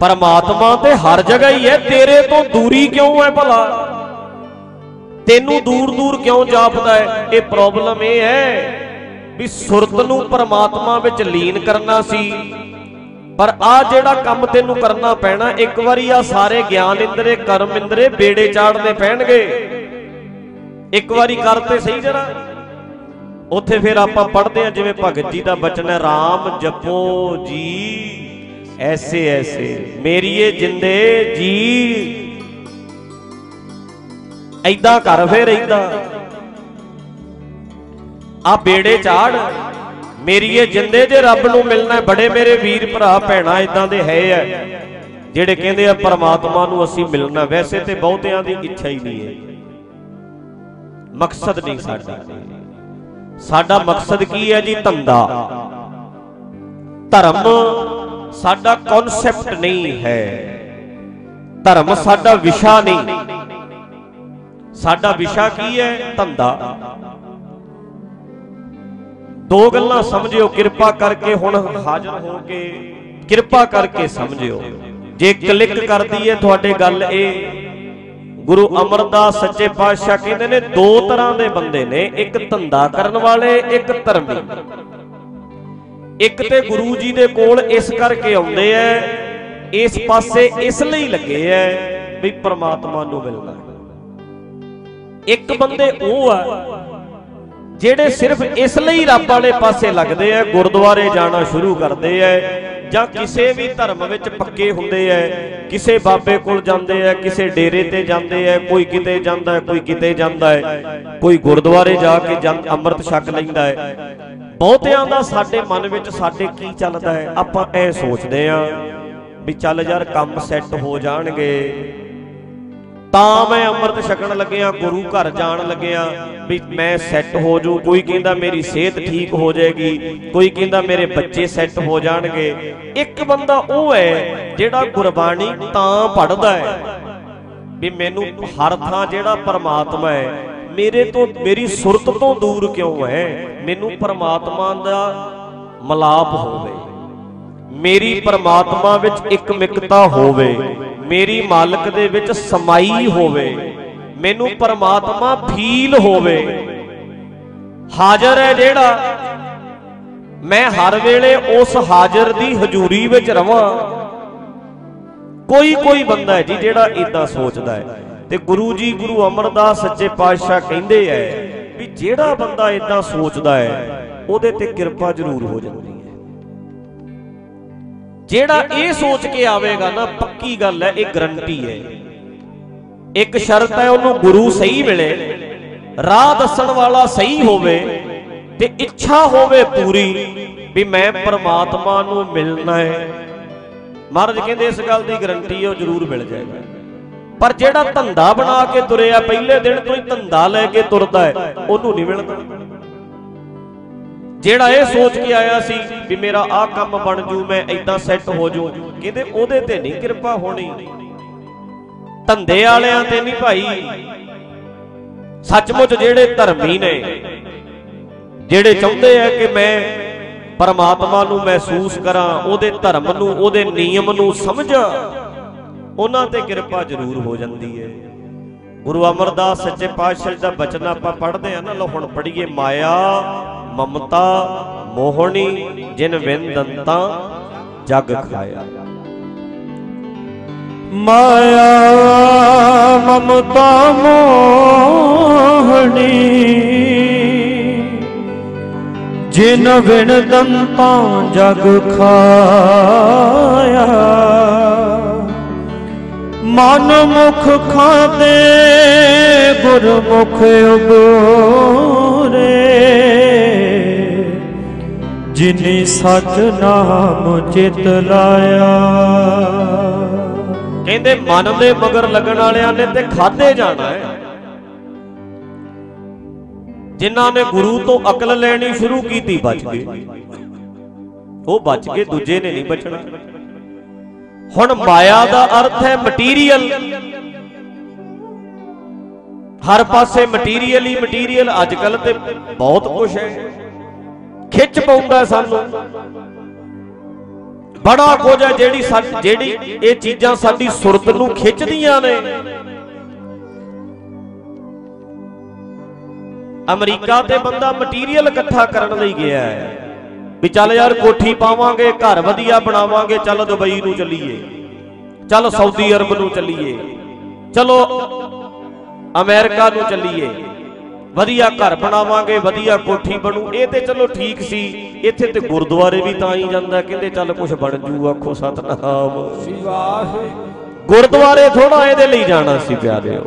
ਪਰਮਾਤਮਾ ਤੇ ਹਰ ਜਗ੍ਹਾ ਹੀ ਹੈ, ਤੇਰੇ ਤੋਂ ਦੂਰੀ ਕਿਉਂ ਹੈ ਭਲਾ? ਤੈਨੂੰ ਦੂਰ ਦੂਰ ਕਿਉਂ ਜਾਪਦਾ ਹੈ? ਇਹ ਪ੍ਰੋਬਲਮ ਇਹ ਹੈ ਵੀ ਸੁਰਤ ਨੂੰ ਪਰਮਾਤਮਾ ਵਿੱਚ ਲੀਨ ਕਰਨਾ ਸੀ। ਪਰ ਆ ਜਿਹੜਾ ਕੰਮ ਤੈਨੂੰ ਕਰਨਾ ਪੈਣਾ, ਇੱਕ ਵਾਰੀ ਆ ਸਾਰੇ ਗਿਆਨ ਇੰਦਰੇ, ਕਰਮ ਇੰਦਰੇ, ਬੇੜੇ ਚਾੜਨੇ ਪੈਣਗੇ। ਇੱਕ ਵਾਰੀ ਕਰ ਸਹੀ ਜਰਾ। ਉੱਥੇ ਫਿਰ ਆਪਾਂ ਪੜ੍ਹਦੇ ਆ ਜਿਵੇਂ ਭਗਤ ਜੀ ਦਾ ਬਚਨ ਹੈ RAM ਜਪੋ ਜੀ, ਐਸੇ ਐਸੇ, ਮੇਰੀਏ ਜਿੰਦੇ ਜੀ। ਐਦਾਂ ਕਰ ਫੇਰ ਐਦਾਂ ਆ ਬੇੜੇ ਚਾੜ, ਮੇਰੀਏ ਜਿੰਦੇ ਜੇ ਰੱਬ ਨੂੰ ਮਿਲਣਾ ਬੜੇ ਮੇਰੇ ਵੀਰ ਭਰਾ ਭੈਣਾ ਇਦਾਂ ਦੇ ਹੈ ਆ, ਜਿਹੜੇ ਕਹਿੰਦੇ ਆ, ਪਰਮਾਤਮਾ ਨੂੰ ਅਸੀਂ ਮਿਲਣਾ ਵੈਸੇ ਤੇ ਬਹੁਤਿਆਂ ਦੀ ਇੱਛਾ ਹੀ ਨਹੀਂ ਹੈ। ਮਕਸਦ ਨਹੀਂ ਸਾਡਾ। ਸਾਡਾ ਮਕਸਦ ਕੀ ਹੈ ਜੀ ਧੰਦਾ? ਧਰਮ ਸਾਡਾ ਕਨਸੈਪਟ ਨਹੀਂ ਹੈ। ਧਰਮ ਸਾਡਾ ਵਿਸ਼ਾ ਨਹੀਂ। ਸਾਡਾ ਵਿਸ਼ਾ ਕੀ ਹੈ? ਧੰਦਾ। ਦੋ ਗੱਲਾਂ ਸਮਝਿਓ, ਕਿਰਪਾ ਕਰਕੇ ਹੁਣ ਹਾਜ਼ਰ ਹੋ ਕੇ, ਕਿਰਪਾ ਕਰਕੇ ਸਮਝਿਓ। ਜੇ ਕਲਿੱਕ ਕਰਦੀ ਹੈ, ਤੁਹਾਡੇ ਗੱਲ ਇਹ ਗੁਰੂ ਅਮਰਦਾਸ ਸੱਚੇ ਪਾਤਸ਼ਾਹ ਕਹਿੰਦੇ ਨੇ, ਦੋ ਤਰ੍ਹਾਂ ਦੇ ਬੰਦੇ ਨੇ, ਇੱਕ ਧੰਦਾ ਕਰਨ ਵਾਲੇ, ਇੱਕ ਧਰਮੀ। ਇੱਕ ਤੇ ਗੁਰੂ ਜੀ ਦੇ ਕੋਲ ਇਸ ਕਰਕੇ ਆਉਂਦੇ ਐ, ਇਸ ਪਾਸੇ ਇਸ ਲਈ ਲੱਗੇ ਐ ਵੀ ਪ੍ਰਮਾਤਮਾ ਨੂੰ ਮਿਲਣਾ। ਇੱਕ ਬੰਦੇ ਉਹ ਆ, ਜਿਹੜੇ ਸਿਰਫ ਇਸ ਲਈ ਰੱਬ ਵਾਲੇ ਪਾਸੇ ਲੱਗਦੇ ਐ, ਗੁਰਦੁਆਰੇ ਜਾਣਾ ਸ਼ੁਰੂ ਕਰਦੇ ਐ ਜਾਂ ਕਿਸੇ ਵੀ ਧਰਮ ਵਿੱਚ ਪੱਕੇ ਹੁੰਦੇ ਐ, ਕਿਸੇ ਬਾਬੇ ਕੋਲ ਜਾਂਦੇ ਐ, ਕਿਸੇ ਡੇਰੇ ਤੇ ਜਾਂਦੇ ਐ, ਕੋਈ ਕਿਤੇ ਜਾਂਦਾ ਐ, ਕੋਈ ਕਿਤੇ ਜਾਂਦਾ ਐ, ਕੋਈ ਗੁਰਦੁਆਰੇ ਜਾ ਕੇ ਜਨ ਅੰਮ੍ਰਿਤ ਛਕ ਲੈਂਦਾ ਐ। ਬਹੁਤਿਆਂ ਦਾ ਸਾਡੇ ਮਨ ਵਿੱਚ ਸਾਡੇ ਕੀ ਚੱਲਦਾ ਹੈ ਆਪਾਂ ਐ ਸੋਚਦੇ ਆਂ ਵੀ ਚੱਲ ਯਾਰ ਕੰਮ ਸੈੱਟ ਹੋ ਜਾਣਗੇ। ਤਾਂ ਮੈਂ ਅੰਮ੍ਰਿਤ ਛਕਣ ਲੱਗਿਆ, ਗੁਰੂ ਘਰ ਜਾਣ ਲੱਗਿਆ ਵੀ ਮੈਂ ਸੈੱਟ ਹੋ ਜੂ ਕੋਈ ਕਹਿੰਦਾ ਮੇਰੀ ਸਿਹਤ ਠੀਕ ਹੋ ਜਾਏਗੀ, ਕੋਈ ਕਹਿੰਦਾ ਮੇਰੇ ਬੱਚੇ ਸੈੱਟ ਹੋ ਜਾਣਗੇ। ਇੱਕ ਬੰਦਾ ਉਹ ਹੈ ਜਿਹੜਾ ਗੁਰਬਾਣੀ ਤਾਂ ਪੜਦਾ ਹੈ ਵੀ ਮੈਨੂੰ ਹਰ ਥਾਂ ਜਿਹੜਾ ਪਰਮਾਤਮਾ ਹੈ, ਮੇਰੇ ਤੋਂ, ਮੇਰੀ ਸੁਰਤ ਤੋਂ ਦੂਰ ਕਿਉਂ ਹੈ? ਮੈਨੂੰ ਪਰਮਾਤਮਾ ਦਾ ਮਲਾਪ ਹੋਵੇ। ਮੇਰੀ ਪਰਮਾਤਮਾ ਵਿੱਚ ਇੱਕ ਮਿਕਤਾ ਹੋਵੇ ਮੇਰੀ ਮਾਲਕ ਦੇ ਵਿੱਚ ਸਮਾਈ ਹੋਵੇ ਮੈਨੂੰ ਪਰਮਾਤਮਾ ਫੀਲ ਹੋਵੇ। ਹਾਜ਼ਰ ਹੈ ਜਿਹੜਾ ਮੈਂ ਹਰ ਵੇਲੇ ਉਸ ਹਾਜ਼ਰ ਦੀ ਹਜ਼ੂਰੀ ਵਿੱਚ ਰਵਾਂ। ਕੋਈ ਕੋਈ ਬੰਦਾ ਹੈ ਜੀ ਜਿਹੜਾ ਇਦਾਂ ਸੋਚਦਾ ਹੈ ਤੇ ਗੁਰੂ ਜੀ ਗੁਰੂ ਅਮਰਦਾਸ ਸੱਚੇ ਪਾਤਸ਼ਾਹ ਕਹਿੰਦੇ ਐ ਵੀ ਜਿਹੜਾ ਬੰਦਾ ਇਦਾਂ ਸੋਚਦਾ ਹੈ ਉਹਦੇ ਤੇ ਕਿਰਪਾ ਜ਼ਰੂਰ ਹੋ ਜਾਂਦੀ ਹੈ। ਜਿਹੜਾ ਇਹ ਸੋਚ ਕੇ ਆਵੇਗਾ ਨਾ, ਪੱਕੀ ਗੱਲ ਹੈ, ਇਹ ਗਰੰਟੀ ਹੈ। ਇੱਕ ਸ਼ਰਤ ਹੈ, ਉਹਨੂੰ ਗੁਰੂ ਸਹੀ ਮਿਲੇ, ਰਾਹ ਦੱਸਣ ਵਾਲਾ ਸਹੀ ਹੋਵੇ ਤੇ ਇੱਛਾ ਹੋਵੇ ਪੂਰੀ ਵੀ ਮੈਂ ਪਰਮਾਤਮਾ ਨੂੰ ਮਿਲਣਾ ਹੈ। ਮਹਾਰਾਜ ਕਹਿੰਦੇ, ਇਸ ਗੱਲ ਦੀ ਗਰੰਟੀ ਹੈ, ਉਹ ਜ਼ਰੂਰ ਮਿਲ ਜਾਏਗਾ। ਪਰ ਜਿਹੜਾ ਧੰਦਾ ਬਣਾ ਕੇ ਤੁਰਿਆ, ਪਹਿਲੇ ਦਿਨ ਤੋਂ ਹੀ ਧੰਦਾ ਲੈ ਕੇ ਤੁਰਦਾ ਹੈ, ਉਹਨੂੰ ਨਹੀਂ ਮਿਲਦਾ ਜਿਹੜਾ ਇਹ ਸੋਚ ਕੇ ਆਇਆ ਸੀ ਵੀ ਮੇਰਾ ਆਹ ਕੰਮ ਬਣ ਜੂ, ਮੈਂ ਇਦਾਂ ਸੈੱਟ ਹੋ ਜੂ, ਕਹਿੰਦੇ ਉਹਦੇ ਤੇ ਨਹੀਂ ਕਿਰਪਾ ਹੋਣੀ। ਧੰਦੇ ਵਾਲਿਆਂ ਤੇ ਨਹੀਂ ਭਾਈ। ਸੱਚਮੁੱਚ ਜਿਹੜੇ ਧਰਮੀ ਨੇ, ਜਿਹੜੇ ਚਾਹੁੰਦੇ ਆ ਕਿ ਮੈਂ ਪਰਮਾਤਮਾ ਨੂੰ ਮਹਿਸੂਸ ਕਰਾਂ, ਉਹਦੇ ਧਰਮ ਨੂੰ, ਉਹਦੇ ਨਿਯਮ ਨੂੰ ਸਮਝਾਂ, ਉਹਨਾਂ ਤੇ ਕਿਰਪਾ ਜ਼ਰੂਰ ਹੋ ਜਾਂਦੀ ਹੈ ਗੁਰੂ ਅਮਰਦਾਸ ਸੱਚੇ ਪਾਤਸ਼ਾਹ ਦਾ ਬਚਨ ਆਪਾਂ ਪੜ੍ਹਦੇ ਆ ਨਾ ਲੋ ਹੁਣ ਪੜ੍ਹੀਏ ਮਾਇਆ ਮਮਤਾ ਮੋਹਣੀ ਜਿਨ ਵਿੰਦੰਤਾ ਜਗ ਖਾਇਆ। ਮਾਇਆ ਮਮਤਾ ਮੋਹਣੀ ਜਿਨ ਵਿਣ ਦੰਤਾਂ ਜਗ ਖਾਇਆ। ਮਨ ਮੁਖ ਖਾਦੇ, ਗੁਰਮੁਖ ਉਬਰੇ ਜਿਨੇ ਸਚ ਨਾਮ ਚਿਤ ਲਾਇਆ। ਕਹਿੰਦੇ ਮਨ ਦੇ ਮਗਰ ਲੱਗਣ ਵਾਲਿਆਂ ਨੇ ਤੇ ਖਾਦੇ ਜਾਣਾ ਹੈ। ਜਿਨ੍ਹਾਂ ਨੇ ਗੁਰੂ ਤੋਂ ਅਕਲ ਲੈਣੀ ਸ਼ੁਰੂ ਕੀਤੀ, ਬਚ ਗਏ। ਉਹ ਬਚ ਗਏ, ਦੂਜੇ ਨੇ ਨਹੀਂ ਬਚਣਾ। ਹੁਣ ਮਾਇਆ ਦਾ ਅਰਥ ਹੈ ਮਟੀਰੀਅਲ ਹਰ ਪਾਸੇ ਮਟੀਰੀਅਲ ਹੀ ਮਟੀਰੀਅਲ ਅੱਜ ਕੱਲ ਤੇ ਬਹੁਤ ਕੁਝ ਹੈ। ਖਿੱਚ ਪਾਉਂਦਾ ਸਾਨੂੰ। ਬੜਾ ਕੁਝ ਹੈ ਜਿਹੜੀ ਸਾ- ਜਿਹੜੀ ਇਹ ਚੀਜ਼ਾਂ ਸਾਡੀ ਸੁਰਤ ਨੂੰ ਖਿੱਚਦੀਆਂ ਨੇ। ਅਮਰੀਕਾ ਤੇ ਬੰਦਾ ਮਟੀਰੀਅਲ ਇਕੱਠਾ ਕਰਨ ਲਈ ਗਿਆ ਹੈ। ਵੀ ਚੱਲ ਯਾਰ ਕੋਠੀ ਪਾਵਾਂਗੇ, ਘਰ ਵਧੀਆ ਬਣਾਵਾਂਗੇ, ਚੱਲ ਦੁਬਈ ਨੂੰ ਚੱਲੀਏ। ਚੱਲ ਸਾਊਦੀ ਅਰਬ ਨੂੰ ਚੱਲੀਏ। ਚਲੋ ਅਮਰੀਕਾ ਨੂੰ ਚੱਲੀਏ। ਵਧੀਆ ਘਰ ਬਣਾਵਾਂਗੇ, ਵਧੀਆ ਕੋਠੀ ਬਣੂ। ਇਹ ਤੇ ਚਲੋ ਠੀਕ ਸੀ। ਇੱਥੇ ਤੇ ਗੁਰਦੁਆਰੇ ਵੀ ਤਾਂ ਹੀ ਜਾਂਦਾ। ਕਹਿੰਦੇ ਚੱਲ ਕੁਝ ਬਣ ਜੂ, ਆਖੋ ਸਤਨਾਮ। ਗੁਰਦੁਆਰੇ ਥੋੜਾ ਇਹਦੇ ਲਈ ਜਾਣਾ ਸੀ ਪਿਆਰਿਓ।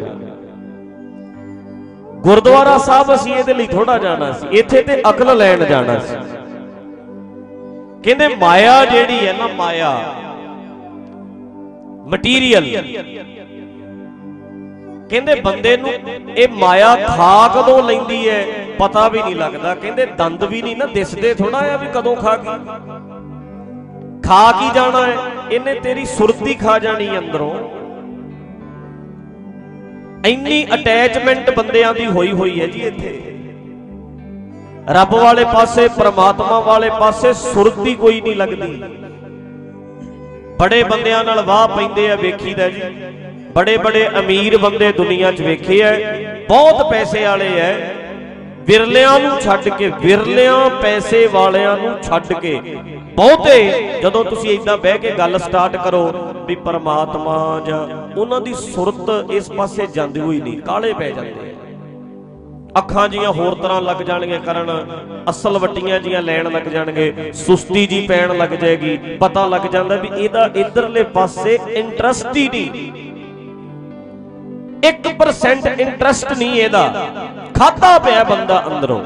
ਗੁਰਦੁਆਰਾ ਸਾਹਿਬ ਅਸੀਂ ਇਹਦੇ ਲਈ ਥੋੜਾ ਜਾਣਾ ਸੀ। ਇੱਥੇ ਤੇ ਅਕਲ ਲੈਣ ਜਾਣਾ ਸੀ। ਕਹਿੰਦੇ ਮਾਇਆ ਜਿਹੜੀ ਹੈ ਨਾ ਮਾਇਆ। ਮਟੀਰੀਅਲ ਕਹਿੰਦੇ ਬੰਦੇ ਨੂੰ ਇਹ ਮਾਇਆ ਖਾ ਕਦੋਂ ਲੈਂਦੀ ਹੈ? ਪਤਾ ਵੀ ਨਹੀਂ ਲੱਗਦਾ। ਕਹਿੰਦੇ ਦੰਦ ਵੀ ਨਹੀਂ ਨਾ ਦਿਸਦੇ ਥੋੜਾ ਆ ਵੀ ਕਦੋਂ ਖਾ ਗਈ। ਖਾ ਕੀ ਜਾਣਾ ਹੈ? ਇਹਨੇ ਤੇਰੀ ਸੁਰਤੀ ਖਾ ਜਾਣੀ ਅੰਦਰੋਂ। ਇੰਨੀ ਅਟੈਚਮੈਂਟ ਬੰਦਿਆਂ ਦੀ ਹੋਈ ਹੋਈ ਹੈ ਜੀ ਇੱਥੇ। ਰੱਬ ਵਾਲੇ ਪਾਸੇ, ਪਰਮਾਤਮਾ ਵਾਲੇ ਪਾਸੇ ਸੁਰਤੀ ਕੋਈ ਨਹੀਂ ਲੱਗਦੀ। ਬੜੇ ਬੰਦਿਆਂ ਨਾਲ ਵਾਹ ਪੈਂਦੇ ਆ, ਵੇਖੀਦਾ ਜੀ। ਬੜੇ ਬੜੇ ਅਮੀਰ ਬੰਦੇ ਦੁਨੀਆ 'ਚ ਵੇਖੇ ਐ ਬਹੁਤ ਪੈਸੇ ਵਾਲੇ ਐ ਵਿਰਲਿਆਂ ਨੂੰ ਛੱਡ ਕੇ, ਵਿਰਲਿਆਂ ਪੈਸੇ ਵਾਲਿਆਂ ਨੂੰ ਛੱਡ ਕੇ। ਬਹੁਤੇ, ਜਦੋਂ ਤੁਸੀਂ ਇਦਾਂ ਬਹਿ ਕੇ ਗੱਲ ਸਟਾਰਟ ਕਰੋ ਵੀ ਪਰਮਾਤਮਾ ਜਾਂ ਉਹਨਾਂ ਦੀ ਸੁਰਤ ਇਸ ਪਾਸੇ ਜਾਂਦੀ ਹੋਈ ਨਹੀਂ, ਕਾਲੇ ਪੈ ਜਾਂਦੇ ਅੱਖਾਂ ਜੀਆਂ ਹੋਰ ਤਰ੍ਹਾਂ ਲੱਗ ਜਾਣਗੇ ਕਰਨ, ਅਸਲ ਵੱਟੀਆਂ ਜੀਆਂ ਲੈਣ ਲੱਗ ਜਾਣਗੇ, ਸੁਸਤੀ ਜੀ ਪੈਣ ਲੱਗ ਜਾਏਗੀ, ਪਤਾ ਲੱਗ ਜਾਂਦਾ ਵੀ ਇਹਦਾ ਇਧਰਲੇ ਪਾਸੇ ਇੰਟਰਸਟ ਹੀ ਨਹੀਂ। 1% ਇੰਟਰਸਟ ਨਹੀਂ ਇਹਦਾ। ਖਾਦਾ ਪਿਆ ਬੰਦਾ ਅੰਦਰੋਂ।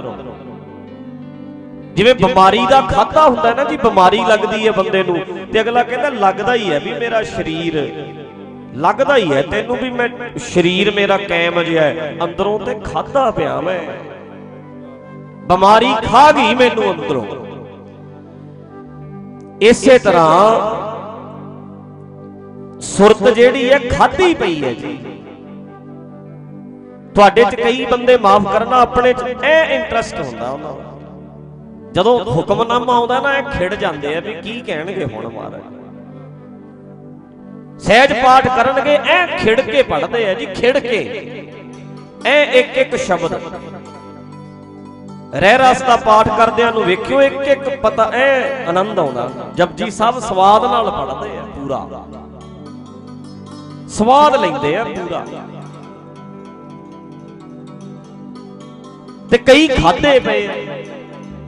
ਜਿਵੇਂ ਬਿਮਾਰੀ ਦਾ ਖਾਦਾ ਹੁੰਦਾ ਨਾ ਜੀ, ਬਿਮਾਰੀ ਲੱਗਦੀ ਹੈ ਬੰਦੇ ਨੂੰ, ਤੇ ਅਗਲਾ ਕਹਿੰਦਾ ਲੱਗਦਾ ਹੀ ਹੈ ਵੀ ਮੇਰਾ ਸਰੀਰ ਲੱਗਦਾ ਹੀ ਹੈ, ਤੈਨੂੰ ਵੀ ਮੈਂ ਸਰੀਰ ਮੇਰਾ ਕਾਇਮ ਜਿਹਾ ਹੈ, ਅੰਦਰੋਂ ਤੇ ਖਾਦਾ ਪਿਆ ਮੈਂ। ਬਿਮਾਰੀ ਖਾ ਗਈ ਮੈਨੂੰ ਅੰਦਰੋਂ। ਇਸੇ ਤਰ੍ਹਾਂ ਸੁਰਤ ਜਿਹੜੀ ਹੈ ਖਾਦੀ ਪਈ ਹੈ ਜੀ। ਤੁਹਾਡੇ ਚ ਕਈ ਬੰਦੇ ਮਾਫ ਕਰਨਾ ਆਪਣੇ ਚ ਇਹ ਇੰਟਰਸਟ ਹੁੰਦਾ ਉਹਨਾਂ ਜਦੋਂ ਹੁਕਮਨਾਮਾ ਆਉਂਦਾ ਨਾ, ਇਹ ਖਿੜ ਜਾਂਦੇ ਆ ਵੀ ਕੀ ਕਹਿਣਗੇ ਹੁਣ ਮਹਾਰਾਜ। ਸਹਿਜ ਪਾਠ ਕਰਨਗੇ, ਐ ਖਿੜ ਕੇ ਪੜਦੇ ਆ ਜੀ ਖਿੜ ਕੇ ਐ ਇੱਕ ਇੱਕ ਸ਼ਬਦ। ਰਹਿ ਰਸ ਦਾ ਪਾਠ ਕਰਦਿਆਂ ਨੂੰ ਵੇਖਿਓ, ਇੱਕ ਇੱਕ ਪਤਾ, ਐ ਆਨੰਦ ਆਉਂਦਾ। ਜਪਜੀ ਸਾਹਿਬ ਸਵਾਦ ਨਾਲ ਪੜਦੇ ਆ ਪੂਰਾ। ਸਵਾਦ ਲੈਂਦੇ ਆ ਪੂਰਾ। ਤੇ ਕਈ ਖਾਦੇ ਪਏ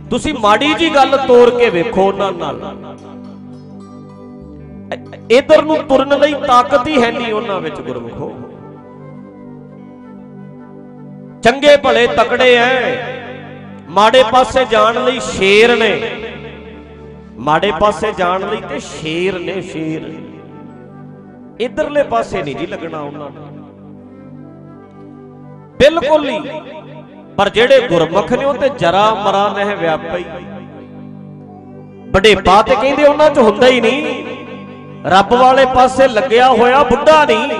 ਤੁਸੀਂ ਮਾੜੀ ਜੀ ਗੱਲ ਤੋੜ ਕੇ ਵੇਖੋ ਉਹਨਾਂ ਨਾਲ। ਇਧਰ ਨੂੰ ਤੁਰਨ ਲਈ ਤਾਕਤ ਹੀ ਹੈ ਨਹੀਂ ਉਹਨਾਂ ਵਿੱਚ ਗੁਰਮੁਖੋ। ਚੰਗੇ ਭਲੇ ਤਕੜੇ ਐ। ਮਾੜੇ ਪਾਸੇ ਜਾਣ ਲਈ ਸ਼ੇਰ ਨੇ। ਮਾੜੇ ਪਾਸੇ ਜਾਣ ਲਈ ਤੇ ਸ਼ੇਰ ਨੇ ਸ਼ੇਰ। ਇਧਰਲੇ ਪਾਸੇ ਨਹੀਂ ਜੀ ਲੱਗਣਾ ਉਹਨਾਂ ਨੇ। ਬਿਲਕੁਲ ਹੀ ਪਰ ਜਿਹੜੇ ਗੁਰਮੁਖ ਨੇ ਉਹ ਤੇ ਜਰਾ ਮਰਾ ਨਹਿ ਵਿਆਪਈ। ਬੜੇਪਾ ਤੇ ਕਹਿੰਦੇ ਉਹਨਾਂ 'ਚ ਹੁੰਦਾ ਹੀ ਨਹੀਂ। ਰੱਬ ਵਾਲੇ ਪਾਸੇ ਲੱਗਿਆ ਹੋਇਆ ਬੁੱਢਾ ਨਹੀਂ।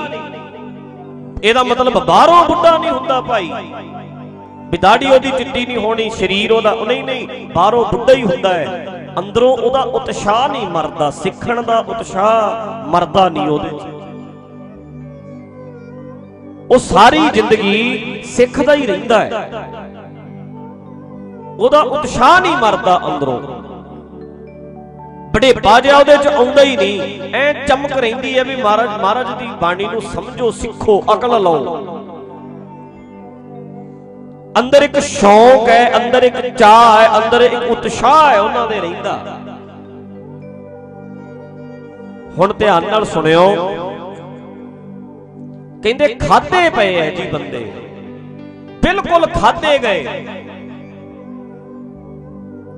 ਇਹਦਾ ਮਤਲਬ ਬਾਹਰੋਂ ਬੁੱਢਾ ਨਹੀਂ ਹੁੰਦਾ ਭਾਈ। ਵਿਦਾੜੀ ਉਹਦੀ ਚਿੱਟੀ ਨਹੀਂ ਹੋਣੀ, ਸਰੀਰ ਉਹਦਾ ਨਹੀਂ ਨਹੀਂ, ਬਾਹਰੋਂ ਬੁੱਢਾ ਹੀ ਹੁੰਦਾ ਹੈ। ਅੰਦਰੋਂ ਉਹਦਾ ਉਤਸ਼ਾਹ ਨਹੀਂ ਮਰਦਾ, ਸਿੱਖਣ ਦਾ ਉਤਸ਼ਾਹ ਮਰਦਾ ਨਹੀਂ ਉਹਦੇ 'ਚ। ਉਹ ਸਾਰੀ ਜ਼ਿੰਦਗੀ ਸਿੱਖਦਾ ਹੀ ਰਹਿੰਦਾ ਹੈ। ਉਹਦਾ ਉਤਸ਼ਾਹ ਨਹੀਂ ਮਰਦਾ ਅੰਦਰੋਂ। ਬੜੇਪਾ ਜਿਹਾ ਉਹਦੇ ਚ ਆਉਂਦਾ ਹੀ ਨਹੀਂ। ਐ ਚਮਕ ਰਹਿੰਦੀ ਹੈ ਵੀ ਮਹਾਰਾਜ ਮਹਾਰਾਜ ਦੀ ਬਾਣੀ ਨੂੰ ਸਮਝੋ, ਸਿੱਖੋ, ਅਕਲ ਲਾਓ। ਅੰਦਰ ਇੱਕ ਸ਼ੌਕ ਹੈ, ਅੰਦਰ ਇੱਕ ਚਾਹ ਹੈ, ਅੰਦਰ ਇੱਕ ਉਤਸ਼ਾਹ ਹੈ ਉਹਨਾਂ ਦੇ ਰਹਿੰਦਾ। ਹੁਣ ਧਿਆਨ ਨਾਲ ਸੁਣਿਓ। ਕਹਿੰਦੇ ਖਾਦੇ ਪਏ ਐ ਜੀ ਬੰਦੇ। ਬਿਲਕੁਲ ਖਾਦੇ ਗਏ।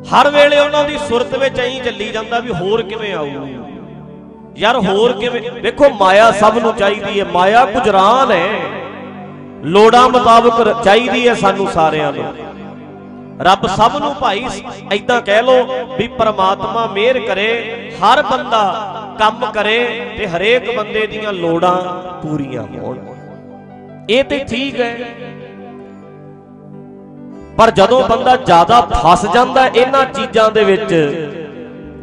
ਹਰ ਵੇਲੇ ਉਹਨਾਂ ਦੀ ਸੁਰਤ ਵਿੱਚ ਐਂ ਚੱਲੀ ਜਾਂਦਾ ਵੀ ਹੋਰ ਕਿਵੇਂ ਆਊ? ਯਾਰ ਹੋਰ ਕਿਵੇਂ? ਦੇਖੋ, ਮਾਇਆ ਸਭ ਨੂੰ ਚਾਹੀਦੀ ਹੈ। ਮਾਇਆ ਗੁਜਰਾਨ ਹੈ। ਲੋੜਾਂ ਮੁਤਾਬਕ ਚਾਹੀਦੀ ਹੈ ਸਾਨੂੰ ਸਾਰਿਆਂ ਨੂੰ। ਰੱਬ ਸਭ ਨੂੰ ਭਾਈ ਐਦਾਂ ਕਹਿ ਲੋ ਵੀ ਪਰਮਾਤਮਾ ਮਿਹਰ ਕਰੇ, ਹਰ ਬੰਦਾ ਕੰਮ ਕਰੇ ਤੇ ਹਰੇਕ ਬੰਦੇ ਦੀਆਂ ਲੋੜਾਂ ਪੂਰੀਆਂ ਹੋਣ। ਇਹ ਤੇ ਠੀਕ ਹੈ। ਪਰ ਜਦੋਂ ਬੰਦਾ ਜ਼ਿਆਦਾ ਫਸ ਜਾਂਦਾ ਇਹਨਾਂ ਚੀਜ਼ਾਂ ਦੇ ਵਿੱਚ,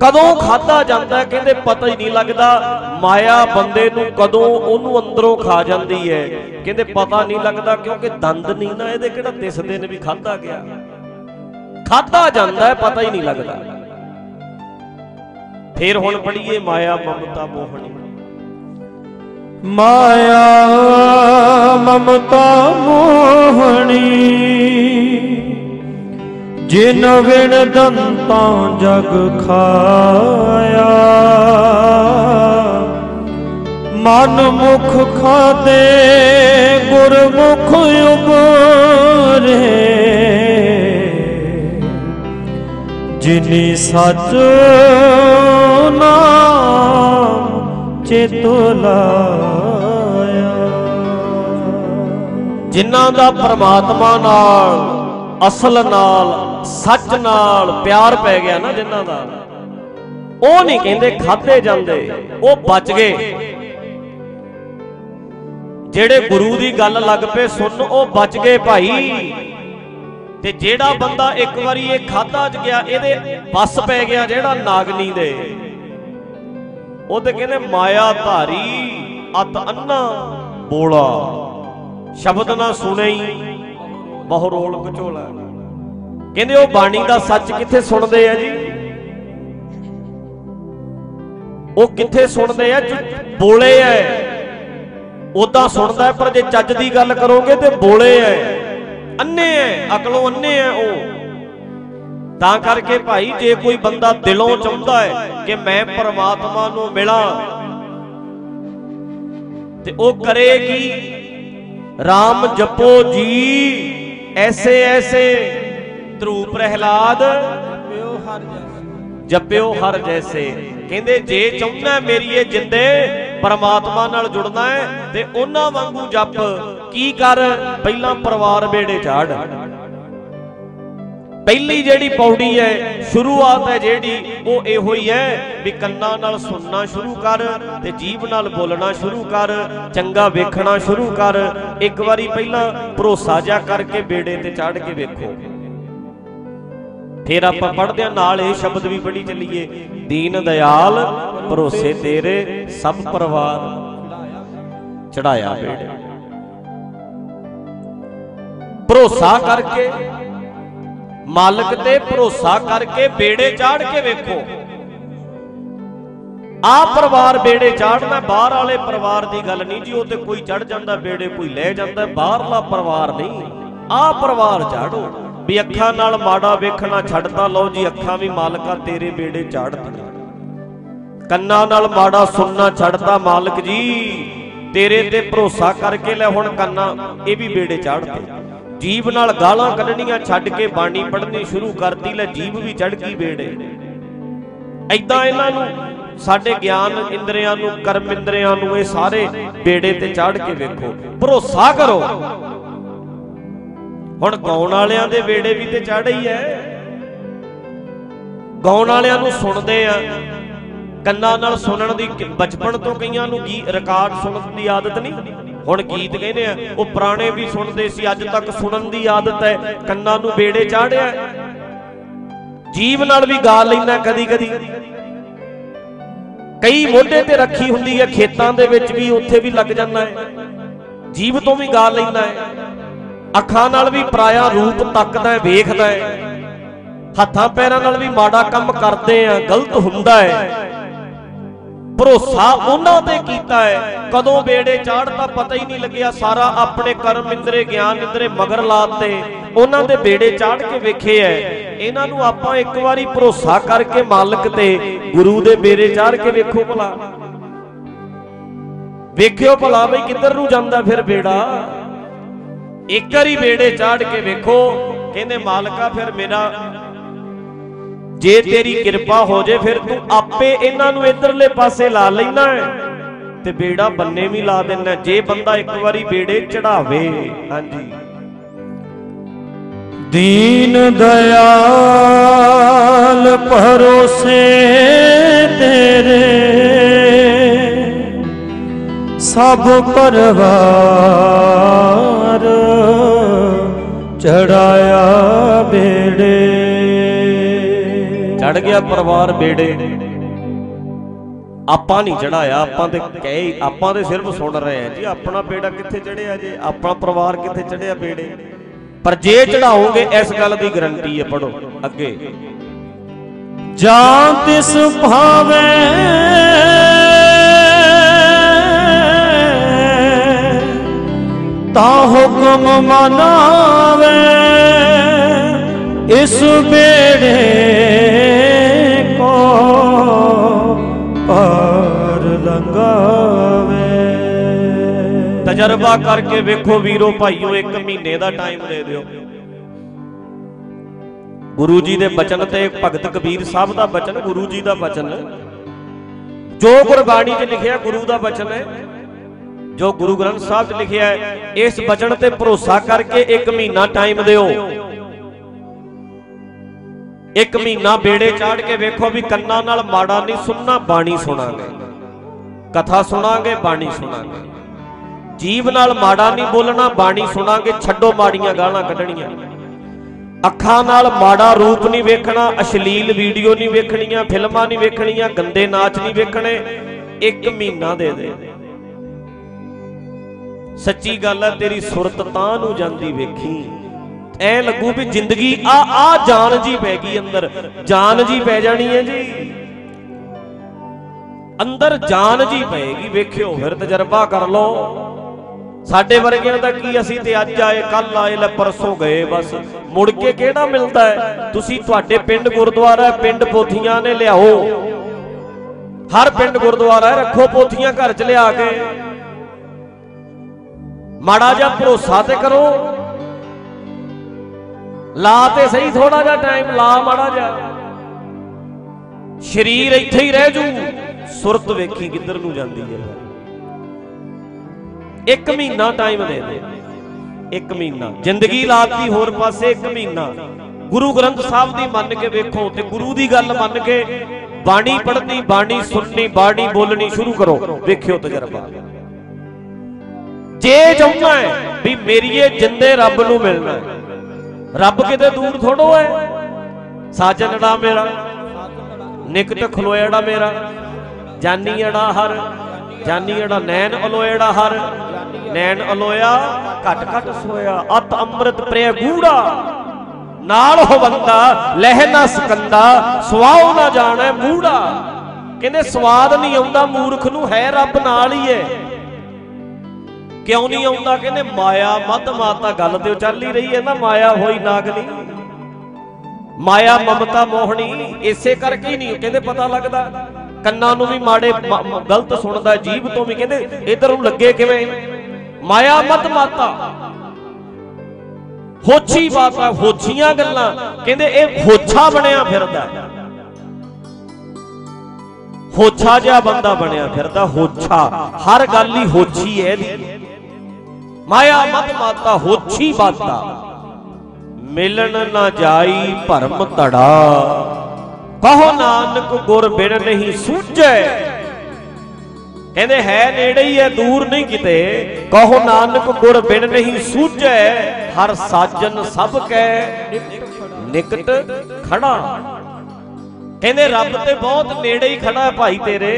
ਕਦੋਂ ਖਾਦਾ ਜਾਂਦਾ ਕਹਿੰਦੇ ਪਤਾ ਹੀ ਨਹੀਂ ਲੱਗਦਾ, ਮਾਇਆ ਬੰਦੇ ਨੂੰ ਕਦੋਂ ਉਹਨੂੰ ਅੰਦਰੋਂ ਖਾ ਜਾਂਦੀ ਹੈ। ਕਹਿੰਦੇ ਪਤਾ ਨਹੀਂ ਲੱਗਦਾ ਕਿਉਂਕਿ ਦੰਦ ਨਹੀਂ ਨਾ ਇਹਦੇ ਕਿਹੜਾ ਦਿਸਦੇ ਨੇ ਵੀ ਖਾਦਾ ਗਿਆ। ਖਾਦਾ ਜਾਂਦਾ ਪਤਾ ਹੀ ਨਹੀਂ ਲੱਗਦਾ। ਫੇਰ ਹੁਣ ਪੜੀਏ ਮਾਇਆ ਮਮਤਾ ਮੋਹਣੀ। ਮਾਇਆ ਮਮਤਾ ਮੋਹਣੀ। ਜਿਨ ਵਿਣ ਦੰਤਾਂ ਜਗ ਖਾਇਆ। ਮਨ ਮੁਖ ਖਾਦੇ ਗੁਰਮੁਖ ਉਬਰੇ ਜਿਨੀ ਸੱਚ ਨਾਮ ਚੇਤੋ ਲਾਇਆ। ਜਿਨ੍ਹਾਂ ਦਾ ਪਰਮਾਤਮਾ ਨਾਲ ਅਸਲ ਨਾਲ ਸੱਚ ਨਾਲ ਪਿਆਰ ਪੈ ਗਿਆ ਨਾ ਜਿਨ੍ਹਾਂ ਦਾ। ਉਹ ਨਹੀਂ ਕਹਿੰਦੇ ਖਾਦੇ ਜਾਂਦੇ, ਉਹ ਬਚ ਗਏ। ਜਿਹੜੇ ਗੁਰੂ ਦੀ ਗੱਲ ਲੱਗ ਪਏ, ਸੁਣ, ਉਹ ਬਚ ਗਏ ਭਾਈ। ਤੇ ਜਿਹੜਾ ਬੰਦਾ ਇੱਕ ਵਾਰੀ ਇਹ ਖਾਦਾ ਚ ਗਿਆ, ਇਹਦੇ ਬਸ ਪੈ ਗਿਆ ਜਿਹੜਾ ਨਾਗਨੀ ਦੇ। ਉਹ ਤੇ ਕਹਿੰਦੇ ਮਾਇਆ ਧਾਰੀ ਅਤ ਅੰਨਾ, ਬੋਲਾ। ਸ਼ਬਦ ਨਾ ਸੁਣਈ, ਬਹੁ ਰੋਲ ਕਚੋਲਾ ਕਹਿੰਦੇ ਉਹ ਬਾਣੀ ਦਾ ਸੱਚ ਕਿੱਥੇ ਸੁਣਦੇ ਆ ਜੀ? ਉਹ ਕਿੱਥੇ ਸੁਣਦੇ ਆ? ਬੋਲੇ ਐ। ਉਦਾਂ ਸੁਣਦਾ ਪਰ ਜੇ ਚੱਜ ਦੀ ਗੱਲ ਕਰੋਗੇ ਤੇ ਬੋਲੇ ਐ। ਅੰਨੇ ਐ, ਅਕਲੋਂ ਅੰਨੇ ਐ ਉਹ। ਤਾਂ ਕਰਕੇ ਭਾਈ, ਜੇ ਕੋਈ ਬੰਦਾ ਦਿਲੋਂ ਚਾਹੁੰਦਾ ਹੈ ਕਿ ਮੈਂ ਪਰਮਾਤਮਾ ਨੂੰ ਮਿਲਾਂ, ਤੇ ਉਹ ਕਰੇਗੀ RAM ਜਪੋ ਜੀ ਐਸੇ ਐਸੇ ਧਰੂ ਪ੍ਰਹਿਲਾਦ ਪਿਓ ਹਰ ਜਸ ਜਪਿਓ ਹਰ ਜੈਸੇ ਕਹਿੰਦੇ ਜੇ ਚਾਹੁੰਦਾ ਮੇਰੀ ਇਹ ਜਿੰਦੇ ਪਰਮਾਤਮਾ ਨਾਲ ਜੁੜਨਾ ਹੈ ਤੇ ਉਹਨਾਂ ਵਾਂਗੂ ਜਪ ਕੀ ਕਰ ਪਹਿਲਾਂ ਪਰਿਵਾਰ ਬੇੜੇ ਝਾੜ ਪਹਿਲੀ ਜਿਹੜੀ ਪੌੜੀ ਹੈ ਸ਼ੁਰੂਆਤ ਹੈ ਜਿਹੜੀ ਉਹ ਇਹੋ ਹੀ ਹੈ ਵੀ ਕੰਨਾਂ ਨਾਲ ਸੁਣਨਾ ਸ਼ੁਰੂ ਕਰ ਤੇ ਜੀਭ ਨਾਲ ਬੋਲਣਾ ਸ਼ੁਰੂ ਕਰ ਚੰਗਾ ਵੇਖਣਾ ਸ਼ੁਰੂ ਕਰ ਇੱਕ ਵਾਰੀ ਪਹਿਲਾਂ ਭਰੋਸਾ ਜਾ ਕਰਕੇ ਬੇੜੇ ਤੇ ਚੜ ਕੇ ਵੇਖੋ ਫਿਰ ਆਪਾਂ ਪੜ੍ਹਦੇ ਆ ਨਾਲ ਇਹ ਸ਼ਬਦ ਵੀ ਪੜ੍ਹੀ ਚੱਲੀਏ। ਦੀਨ ਦਿਆਲ, ਭਰੋਸੇ ਤੇਰੇ, ਸਭ ਪਰਿਵਾਰ ਚੜਾਇਆ ਬੇੜੇ। ਭਰੋਸਾ ਕਰਕੇ, ਮਾਲਕ ਤੇ ਭਰੋਸਾ ਕਰਕੇ ਬੇੜੇ ਚਾੜ ਕੇ ਵੇਖੋ। ਆ ਪਰਿਵਾਰ ਬੇੜੇ ਚਾੜਦਾ ਬਾਹਰ ਵਾਲੇ ਪਰਿਵਾਰ ਦੀ ਗੱਲ ਨਹੀਂ ਜੀ, ਉਹ ਤੇ ਕੋਈ ਚੜ ਜਾਂਦਾ, ਬੇੜੇ ਕੋਈ ਲੈ ਜਾਂਦਾ, ਬਾਹਰਲਾ ਪਰਿਵਾਰ ਨਹੀਂ। ਆ ਪਰਿਵਾਰ ਚਾੜੋ ਵੀ ਅੱਖਾਂ ਨਾਲ ਮਾੜਾ ਵੇਖਣਾ ਛੱਡਤਾ, ਲਓ ਜੀ, ਅੱਖਾਂ ਵੀ ਮਾਲਕਾ ਤੇਰੇ ਬੇੜੇ ਚਾੜਦੀਆਂ ਕੰਨਾਂ ਨਾਲ ਮਾੜਾ ਸੁਣਨਾ ਛੱਡਤਾ ਮਾਲਕ ਜੀ, ਤੇਰੇ ਤੇ ਭਰੋਸਾ ਕਰਕੇ ਲੈ ਹੁਣ ਕੰਨਾਂ, ਇਹ ਵੀ ਬੇੜੇ ਚਾੜਦੇ ਜੀਬ ਨਾਲ ਗਾਲਾਂ ਕੱਢਣੀਆਂ ਛੱਡ ਕੇ ਬਾਣੀ ਪੜ੍ਹਨੀ ਸ਼ੁਰੂ ਕਰਤੀ, ਲੈ ਜੀਬ ਵੀ ਚੜ ਗਈ ਬੇੜੇ ਐਦਾਂ ਇਹਨਾਂ ਨੂੰ, ਸਾਡੇ ਗਿਆਨ ਇੰਦਰੀਆਂ ਨੂੰ, ਕਰਮ ਇੰਦਰੀਆਂ ਨੂੰ ਇਹ ਸਾਰੇ ਬੇੜੇ ਤੇ ਚੜ ਕੇ ਵੇਖੋ। ਭਰੋਸਾ ਕਰੋ। ਹੁਣ ਗਾਉਣ ਵਾਲਿਆਂ ਦੇ ਵੇੜੇ ਵੀ ਤੇ ਚੜ ਹੀ। ਐ ਗਾਉਣ ਵਾਲਿਆਂ ਨੂੰ ਸੁਣਦੇ ਆ। ਕੰਨਾਂ ਨਾਲ ਸੁਣਨ ਦੀ ਬਚਪਨ ਤੋਂ ਕਈਆਂ ਨੂੰ ਗੀ ਰਿਕਾਰਡ ਸੁਣਨ ਦੀ ਆਦਤ ਨਹੀਂ। ਹੁਣ ਗੀਤ ਕਹਿੰਦੇ ਆ, ਉਹ ਪੁਰਾਣੇ ਵੀ ਸੁਣਦੇ ਸੀ, ਅੱਜ ਤੱਕ ਸੁਣਨ ਦੀ ਆਦਤ ਹੈ, ਕੰਨਾਂ ਨੂੰ ਬੇੜੇ ਚਾੜਿਆ ਜੀਵ ਨਾਲ ਵੀ ਗਾ ਲੈਣਾ ਕਦੀ ਕਦੀ ਕਈ ਮੋਢੇ ਤੇ ਰੱਖੀ ਹੁੰਦੀ ਹੈ, ਖੇਤਾਂ ਦੇ ਵਿੱਚ ਵੀ ਉੱਥੇ ਵੀ ਲੱਗ ਜਾਂਦਾ ਹੈ। ਜੀਵ ਤੋਂ ਵੀ ਗਾ ਲੈਂਦਾ ਹੈ। ਅੱਖਾਂ ਨਾਲ ਵੀ ਪਰਾਇਆ ਰੂਪ ਤੱਕਦਾ ਹੈ, ਵੇਖਦਾ ਹੈ। ਹੱਥਾਂ ਪੈਰਾਂ ਨਾਲ ਵੀ ਮਾੜਾ ਕੰਮ ਕਰਦੇ ਆ, ਗਲਤ ਹੁੰਦਾ ਹੈ। ਭਰੋਸਾ ਉਹਨਾਂ ਤੇ ਕੀਤਾ ਹੈ। ਕਦੋਂ ਬੇੜੇ ਚਾੜਦਾ ਪਤਾ ਹੀ ਨਹੀਂ ਲੱਗਿਆ, ਸਾਰਾ ਆਪਣੇ ਕਰਮ ਇੰਦਰੇ ਗਿਆਨ ਇੰਦਰੇ ਮਗਰ ਲਾਤੇ ਉਹਨਾਂ ਦੇ ਬੇੜੇ ਚਾੜ ਕੇ ਵੇਖੇ ਐ ਇਹਨਾਂ ਨੂੰ ਆਪਾਂ ਇੱਕ ਵਾਰੀ ਭਰੋਸਾ ਕਰਕੇ ਮਾਲਕ ਤੇ ਗੁਰੂ ਦੇ ਬੇੜੇ ਚਾੜ ਕੇ ਵੇਖੋ ਭਲਾ। ਵੇਖਿਓ ਭਲਾ ਬਈ ਕਿੱਧਰ ਨੂੰ ਜਾਂਦਾ ਫਿਰ ਬੇੜਾ ਇੱਕ ਵਾਰੀ ਬੇੜੇ ਚਾੜ ਕੇ ਵੇਖੋ, ਕਹਿੰਦੇ, ਮਾਲਕਾ, ਫਿਰ ਮੇਰਾ ਜੇ ਤੇਰੀ ਕਿਰਪਾ ਹੋ ਜੇ, ਫਿਰ ਤੂੰ ਆਪੇ ਇਹਨਾਂ ਨੂੰ ਇਧਰਲੇ ਪਾਸੇ ਲਾ ਲੈਣਾ ਤੇ ਬੇੜਾ ਬੰਨੇ ਵੀ ਲਾ ਦੇਣਾ ਜੇ ਬੰਦਾ ਇੱਕ ਵਾਰੀ ਬੇੜੇ ਚੜਾਵੇ, ਹਾਂਜੀ। ਦੀਨ ਦਇਆਲ ਭਰੋਸੇ ਤੇਰੇ। ਸਭ ਪਰਵਾਰ ਚੜਾਇਆ ਬੇੜੇ। ਚੜ ਗਿਆ ਪਰਿਵਾਰ ਬੇੜੇ। ਆਪਾਂ ਨਹੀਂ ਚੜਾਇਆ ਆਪਾਂ ਤੇ ਕਹੇ ਆਪਾਂ ਤੇ ਸਿਰਫ ਸੁਣ ਰਹੇ ਆ ਜੀ ਆਪਣਾ ਬੇੜਾ ਕਿੱਥੇ ਚੜਿਆ ਜੇ? ਆਪਣਾ ਪਰਿਵਾਰ ਕਿੱਥੇ ਚੜਿਆ ਬੇੜੇ? ਪਰ ਜੇ ਚੜਾਓਗੇ ਇਸ ਗੱਲ ਦੀ ਗਰੰਟੀ ਹੈ ਪੜੋ ਅੱਗੇ। ਜਾਂ ਤਿਸ ਭਾਵੇ ਤਾ ਹੁਕਮ ਮਨਾਵੇ ਇਸ ਬੇੜੇ ਕੋ ਪਾਰ ਲੰਗਾਵੇ ਤਜਰਬਾ ਕਰਕੇ ਵੇਖੋ ਵੀਰੋ ਭਾਈਓ, ਇੱਕ ਮਹੀਨੇ ਦਾ ਟਾਈਮ ਦੇ ਦਿਓ। ਗੁਰੂ ਜੀ ਦੇ ਬਚਨ ਤੇ ਭਗਤ ਕਬੀਰ ਸਾਹਿਬ ਦਾ ਬਚਨ, ਗੁਰੂ ਜੀ ਦਾ ਬਚਨ। ਜੋ ਗੁਰਬਾਣੀ 'ਚ ਲਿਖਿਆ ਗੁਰੂ ਦਾ ਬਚਨ ਹੈ। ਜੋ ਗੁਰੂ ਗ੍ਰੰਥ ਸਾਹਿਬ 'ਚ ਲਿਖਿਆ ਹੈ, ਇਸ ਬਚਨ ਤੇ ਭਰੋਸਾ ਕਰਕੇ ਇੱਕ ਮਹੀਨਾ ਟਾਈਮ ਦਿਓ। ਇੱਕ ਮਹੀਨਾ ਬੇੜੇ ਚਾੜ ਕੇ ਵੇਖੋ ਵੀ ਕੰਨਾਂ ਨਾਲ ਮਾੜਾ ਨਹੀਂ ਸੁਣਨਾ, ਬਾਣੀ ਸੁਣਾਂਗੇ। ਕਥਾ ਸੁਣਾਂਗੇ, ਬਾਣੀ ਸੁਣਾਂਗੇ। ਜੀਵ ਨਾਲ ਮਾੜਾ ਨਹੀਂ ਬੋਲਣਾ, ਬਾਣੀ ਸੁਣਾਂਗੇ, ਛੱਡੋ ਮਾੜੀਆਂ ਗਾਲਾਂ ਕੱਢਣੀਆਂ। ਅੱਖਾਂ ਨਾਲ ਮਾੜਾ ਰੂਪ ਨਹੀਂ ਵੇਖਣਾ, ਅਸ਼ਲੀਲ ਵੀਡੀਓ ਨਹੀਂ ਵੇਖਣੀਆਂ, ਫਿਲਮਾਂ ਨਹੀਂ ਵੇਖਣੀਆਂ, ਗੰਦੇ ਨਾਚ ਨਹੀਂ ਵੇਖਣੇ, ਇੱਕ ਮਹੀਨਾ ਦੇ ਦੇ। ਸੱਚੀ ਗੱਲ ਹੈ ਤੇਰੀ ਸੁਰਤ ਤਾਂ ਨੂੰ ਜਾਂਦੀ ਵੇਖੀ। ਐ ਲੱਗੂ ਵੀ ਜ਼ਿੰਦਗੀ ਆ ਆ ਜਾਨ ਜੀ ਪੈ ਗਈ ਅੰਦਰ। ਜਾਨ ਜੀ ਪੈ ਜਾਣੀ ਹੈ ਜੀ। ਅੰਦਰ ਜਾਨ ਜੀ ਪਏਗੀ, ਵੇਖਿਓ, ਫਿਰ ਤਜਰਬਾ ਕਰ ਲਓ। ਸਾਡੇ ਵਰਗਿਆਂ ਦਾ ਕੀ ਅਸੀਂ ਤੇ ਅੱਜ ਆਏ ਕੱਲ ਆਏ, ਲੈ ਪਰਸੋਂ ਗਏ ਬਸ। ਮੁੜ ਕੇ ਕਿਹੜਾ ਮਿਲਦਾ ਹੈ? ਤੁਸੀਂ ਤੁਹਾਡੇ ਪਿੰਡ ਗੁਰਦੁਆਰਾ, ਪਿੰਡ ਪੋਥੀਆਂ ਨੇ ਲਿਆਓ। ਹਰ ਪਿੰਡ ਗੁਰਦੁਆਰਾ ਰੱਖੋ ਪੋਥੀਆਂ ਘਰ ਚ ਲਿਆ ਕੇ। ਮਾੜਾ ਜਿਹਾ ਭਰੋਸਾ ਤੇ ਕਰੋ। ਲਾ ਤੇ ਸਹੀ ਥੋੜਾ ਜਿਹਾ ਟਾਈਮ ਲਾ ਮਾੜਾ ਜਿਹਾ। ਸਰੀਰ ਇੱਥੇ ਹੀ ਰਹਿ ਜੂ, ਸੁਰਤ ਵੇਖੀ ਕਿੱਧਰ ਨੂੰ ਜਾਂਦੀ ਹੈ। ਇੱਕ ਮਹੀਨਾ ਟਾਈਮ ਦੇ ਦੇ। ਇੱਕ ਮਹੀਨਾ। ਜ਼ਿੰਦਗੀ ਲਾਤੀ ਹੋਰ ਪਾਸੇ ਇੱਕ ਮਹੀਨਾ। ਗੁਰੂ ਗ੍ਰੰਥ ਸਾਹਿਬ ਦੀ ਮੰਨ ਕੇ ਵੇਖੋ ਤੇ ਗੁਰੂ ਦੀ ਗੱਲ ਮੰਨ ਕੇ ਬਾਣੀ ਪੜ੍ਹਨੀ, ਬਾਣੀ ਸੁਣਨੀ, ਬਾਣੀ ਬੋਲਣੀ ਸ਼ੁਰੂ ਕਰੋ। ਵੇਖਿਓ ਤਜਰਬਾ। ਜੇ ਚਾਹੁੰਦਾ ਹੈ ਵੀ ਮੇਰੀਏ ਜਿੰਦੇ ਰੱਬ ਨੂੰ ਮਿਲਣਾ ਹੈ। ਰੱਬ ਕਿਤੇ ਦੂਰ ਥੋੜੋ ਹੈ? ਸਾਜਣੜਾ ਮੇਰਾ, ਨਿਕਟ ਖਲੋਇੜਾ ਮੇਰਾ, ਜਾਨੀ ਹਰ, ਜਾਨੀ ਅੜਾ ਨੈਣ ਅਲੋਇੜਾ ਹਰ, ਨੈਣ ਅਲੋਇਆ, ਘਟ ਘਟ ਸੋਇਆ, ਅਤ ਅੰਮ੍ਰਿਤ ਪ੍ਰੇ ਗੂੜਾ। ਨਾਲ ਹੋ ਬੰਦਾ, ਲਹਿ ਨਾ ਸਕੰਦਾ, ਸਵਾਉ ਨਾ ਜਾਣੈ ਮੂੜਾ। ਕਹਿੰਦੇ ਸਵਾਦ ਨਹੀਂ ਆਉਂਦਾ, ਮੂਰਖ ਨੂੰ ਹੈ ਰੱਬ ਨਾਲ ਹੀ ਹੈ। ਕਿਉਂ ਨਹੀਂ ਆਉਂਦਾ? ਕਹਿੰਦੇ ਮਾਇਆ ਮਤ ਮਾਤਾ ਗੱਲ ਤੇ ਚੱਲ ਹੀ ਰਹੀ ਹੈ ਨਾ, ਮਾਇਆ ਹੋਈ ਨਾਗਲੀ ਮਾਇਆ ਮਮਤਾ ਮੋਹਣੀ, ਇਸੇ ਕਰਕੇ ਹੀ ਨਹੀਂ, ਕਹਿੰਦੇ ਪਤਾ ਲੱਗਦਾ। ਕੰਨਾਂ ਨੂੰ ਵੀ ਮਾੜੇ ਗਲਤ ਸੁਣਦਾ, ਜੀਭ ਤੋਂ ਵੀ ਕਹਿੰਦੇ ਇਧਰ ਨੂੰ ਲੱਗੇ ਕਿਵੇਂ? ਮਾਇਆ ਮਤ ਮਾਤਾ। ਹੋਛੀ ਬਾਤਾਂ ਹੋਛੀਆਂ ਗੱਲਾਂ, ਕਹਿੰਦੇ ਇਹ ਹੋਛਾ ਬਣਿਆ ਫਿਰਦਾ। ਹੋਛਾ ਜਿਹਾ ਬੰਦਾ ਬਣਿਆ ਫਿਰਦਾ, ਹੋਛਾ। ਹਰ ਗੱਲ ਹੀ ਹੋਛੀ ਹੈ ਇਹਦੀ। ਮਾਇਆ ਮਤ ਮਾਤਾ ਹੋਛੀ ਬਾਤਾ ਮਿਲਣ ਨਾ ਜਾਈ ਭਰਮ ਧੜਾ। ਕਹੋ ਨਾਨਕ ਗੁਰ ਬਿਨ ਨਹੀਂ ਸੂਝੈ। ਕਹਿੰਦੇ ਹੈ ਨੇੜੇ ਹੀ ਹੈ, ਦੂਰ ਨਹੀਂ ਕਿਤੇ। ਕਹੋ ਨਾਨਕ ਗੁਰ ਬਿਨ ਨਹੀਂ ਸੂਝੈ, ਹਰ ਸਾਜਨ ਸਭ ਕੈ ਨਿਕਟ ਖੜਾ। ਕਹਿੰਦੇ ਰੱਬ ਤੇ ਬਹੁਤ ਨੇੜੇ ਹੀ ਖੜਾ ਹੈ ਭਾਈ ਤੇਰੇ।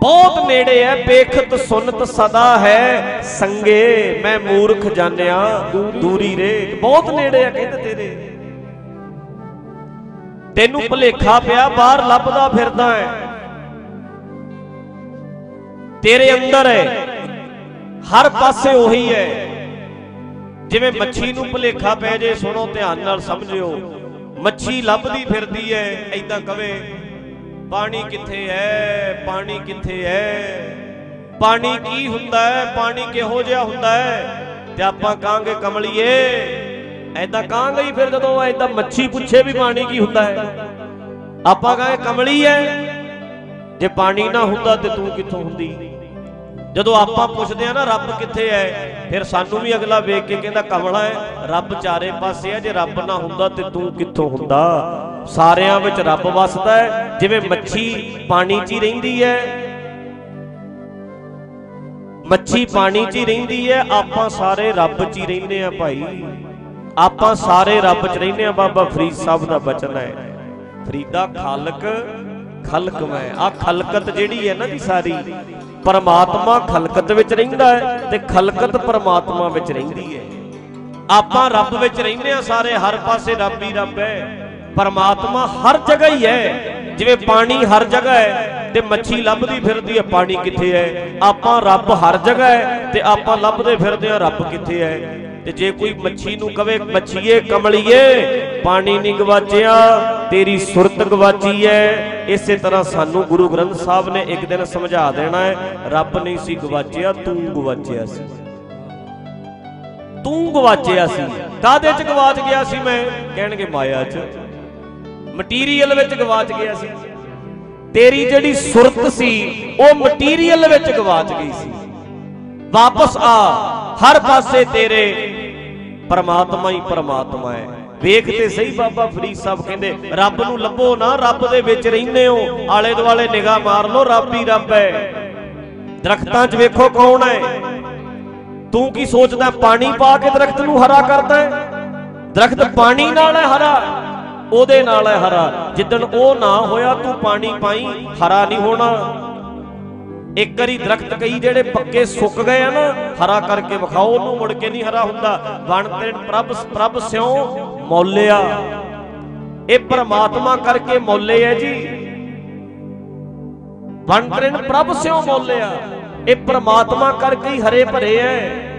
ਬਹੁਤ ਨੇੜੇ ਹੈ, ਬੇਖਤ ਸੁਨਤ ਸਦਾ ਹੈ, ਸੰਗੇ ਮੈਂ ਮੂਰਖ ਜਾਣਿਆ ਦੂਰੀ ਰੇ, ਬਹੁਤ ਨੇੜੇ ਹੈ ਕਹਿੰਦੇ ਤੇਰੇ। ਤੈਨੂੰ ਭੁਲੇਖਾ ਪਿਆ, ਬਾਹਰ ਲੱਭਦਾ ਫਿਰਦਾ ਹੈ। ਤੇਰੇ ਅੰਦਰ ਹੈ, ਹਰ ਪਾਸੇ ਉਹੀ ਹੈ। ਜਿਵੇਂ ਮੱਛੀ ਨੂੰ ਭੁਲੇਖਾ ਪੈ ਜੇ, ਸੁਣੋ ਧਿਆਨ ਨਾਲ ਸਮਝਿਓ। ਮੱਛੀ ਲੱਭਦੀ ਫਿਰਦੀ ਹੈ ਐਦਾਂ ਕਵੇ। ਪਾਣੀ ਕਿੱਥੇ ਹੈ ਪਾਣੀ ਕਿੱਥੇ ਹੈ ਪਾਣੀ ਕੀ ਹੁੰਦਾ ਹੈ ਪਾਣੀ ਕਿਹੋ ਜਿਹਾ ਹੁੰਦਾ ਹੈ ਤੇ ਆਪਾਂ ਕਹਾਂਗੇ ਕਮਲੀਏ ਐਦਾਂ ਕਹਾਂਗੇ ਹੀ ਫਿਰ ਜਦੋਂ ਐਦਾਂ ਮੱਛੀ ਪੁੱਛੇ ਵੀ ਪਾਣੀ ਕੀ ਹੁੰਦਾ ਹੈ ਆਪਾਂ ਕਹਾਂਗੇ ਕਮਲੀ ਹੈ ਜੇ ਪਾਣੀ ਨਾ ਹੁੰਦਾ ਤੇ ਤੂੰ ਕਿੱਥੋਂ ਹੁੰਦੀ? ਜਦੋਂ ਆਪਾਂ ਪੁੱਛਦੇ ਆ ਨਾ ਰੱਬ ਕਿੱਥੇ ਹੈ ਫਿਰ ਸਾਨੂੰ ਵੀ ਅਗਲਾ ਵੇਖ ਕੇ ਕਹਿੰਦਾ ਕਮਲਾ ਹੈ ਰੱਬ ਚਾਰੇ ਪਾਸੇ ਹੈ ਜੇ ਰੱਬ ਨਾ ਹੁੰਦਾ ਤੇ ਤੂੰ ਕਿੱਥੋਂ ਹੁੰਦਾ? ਸਾਰਿਆਂ ਵਿੱਚ ਰੱਬ ਵਸਦਾ ਹੈ, ਜਿਵੇਂ ਮੱਛੀ ਪਾਣੀ 'ਚ ਹੀ ਰਹਿੰਦੀ ਹੈ। ਮੱਛੀ ਪਾਣੀ 'ਚ ਹੀ ਰਹਿੰਦੀ ਹੈ, ਆਪਾਂ ਸਾਰੇ ਰੱਬ 'ਚ ਹੀ ਰਹਿੰਦੇ ਆ ਭਾਈ। ਆਪਾਂ ਸਾਰੇ ਰੱਬ 'ਚ ਰਹਿੰਦੇ ਆ ਬਾਬਾ ਫਰੀਦ ਸਾਹਿਬ ਦਾ ਬਚਨ ਹੈ। ਫਰੀਦਾ ਖਾਲਕ, ਖਲਕ ਮੈਂ। ਆ ਖਲਕਤ ਜਿਹੜੀ ਹੈ ਨਾ ਦੀ ਸਾਰੀ, ਪਰਮਾਤਮਾ ਖਲਕਤ ਵਿੱਚ ਰਹਿੰਦਾ ਹੈ ਤੇ ਖਲਕਤ ਪਰਮਾਤਮਾ ਵਿੱਚ ਰਹਿੰਦੀ ਹੈ। ਆਪਾਂ ਰੱਬ ਵਿੱਚ ਰਹਿੰਦੇ ਆ ਸਾਰੇ, ਹਰ ਪਾਸੇ ਰੱਬ ਹੀ ਰੱਬ ਹੈ। ਪਰਮਾਤਮਾ ਹਰ ਜਗ੍ਹਾ ਹੀ ਹੈ। ਜਿਵੇਂ ਪਾਣੀ ਹਰ ਜਗ੍ਹਾ ਹੈ ਤੇ ਮੱਛੀ ਲੱਭਦੀ ਫਿਰਦੀ ਹੈ, ਪਾਣੀ ਕਿੱਥੇ ਹੈ? ਆਪਾਂ ਰੱਬ ਹਰ ਜਗ੍ਹਾ ਹੈ ਤੇ ਆਪਾਂ ਲੱਭਦੇ ਫਿਰਦੇ ਹਾਂ, ਰੱਬ ਕਿੱਥੇ ਹੈ? ਤੇ ਜੇ ਕੋਈ ਮੱਛੀ ਨੂੰ ਕਵੇ, ਮੱਛੀਏ, ਕਮਲੀਏ, ਪਾਣੀ ਨਹੀਂ ਗਵਾਚਿਆ, ਤੇਰੀ ਸੁਰਤ ਗਵਾਚੀ ਹੈ। ਇਸੇ ਤਰ੍ਹਾਂ ਸਾਨੂੰ ਗੁਰੂ ਗ੍ਰੰਥ ਸਾਹਿਬ ਨੇ ਇੱਕ ਦਿਨ ਸਮਝਾ ਦੇਣਾ ਹੈ, ਰੱਬ ਨਹੀਂ ਸੀ ਗਵਾਚਿਆ, ਤੂੰ ਗਵਾਚਿਆ ਸੀ। ਤੂੰ ਗਵਾਚਿਆ ਸੀ। ਕਾਦੇ ਚ ਗਵਾਚ ਗਿਆ ਸੀ ਮੈਂ? ਕਹਿਣਗੇ ਮਾਇਆ ਚ। ਮਟੀਰੀਅਲ ਵਿੱਚ ਗਵਾਚ ਗਿਆ ਸੀ ਤੇਰੀ ਜਿਹੜੀ ਸੁਰਤ ਸੀ, ਉਹ ਮਟੀਰੀਅਲ ਵਿੱਚ ਗਵਾਚ ਗਈ ਸੀ। ਵਾਪਸ ਆ, ਹਰ ਪਾਸੇ ਤੇਰੇ ਪਰਮਾਤਮਾ ਹੀ ਪਰਮਾਤਮਾ ਹੈ। ਵੇਖ ਤੇ ਸਹੀ ਬਾਬਾ ਫਰੀਦ ਸਾਹਿਬ ਕਹਿੰਦੇ, ਰੱਬ ਨੂੰ ਲੱਭੋ ਨਾ, ਰੱਬ ਦੇ ਵਿੱਚ ਰਹਿੰਦੇ ਹੋ। ਆਲੇ ਦੁਆਲੇ ਨਿਗਾਹ ਮਾਰ ਲਓ, ਰੱਬ ਹੀ ਰੱਬ ਹੈ। ਦਰਖਤਾਂ 'ਚ ਵੇਖੋ ਕੌਣ ਹੈ। ਤੂੰ ਕੀ ਸੋਚਦਾ, ਪਾਣੀ ਪਾ ਕੇ ਦਰਖਤ ਨੂੰ ਹਰਾ ਕਰਦਾ ਹੈ? ਦਰਖਤ ਪਾਣੀ ਨਾਲ ਹੈ, ਹਰਾ। ਉਹਦੇ ਨਾਲ ਹੈ ਹਰਾ। ਜਿੱਦਣ ਉਹ ਨਾ ਹੋਇਆ, ਤੂੰ ਪਾਣੀ ਪਾਈ, ਹਰਾ ਨਹੀਂ ਹੋਣਾ। ਇੱਕ ਵਾਰੀ ਦਰਖਤ ਕਈ ਜਿਹੜੇ ਪੱਕੇ ਸੁੱਕ ਗਏ ਆ ਨਾ, ਹਰਾ ਕਰਕੇ ਵਿਖਾਓ, ਉਹਨੂੰ ਮੁੜ ਕੇ ਨਹੀਂ ਹਰਾ ਹੁੰਦਾ। ਵਣ ਤੇ ਪ੍ਰਭ ਪ੍ਰਭ ਸਿਉ ਮੌਲਿਆ ਇਹ ਪ੍ਰਮਾਤਮਾ ਕਰਕੇ ਮੌਲੇ ਹੈ ਜੀ। ਵਣ ਤ੍ਰਿਣ ਪ੍ਰਭ ਸਿਉ ਮੌਲਿਆ ਇਹ ਪ੍ਰਮਾਤਮਾ ਕਰਕੇ ਹੀ ਹਰੇ ਭਰੇ ਐ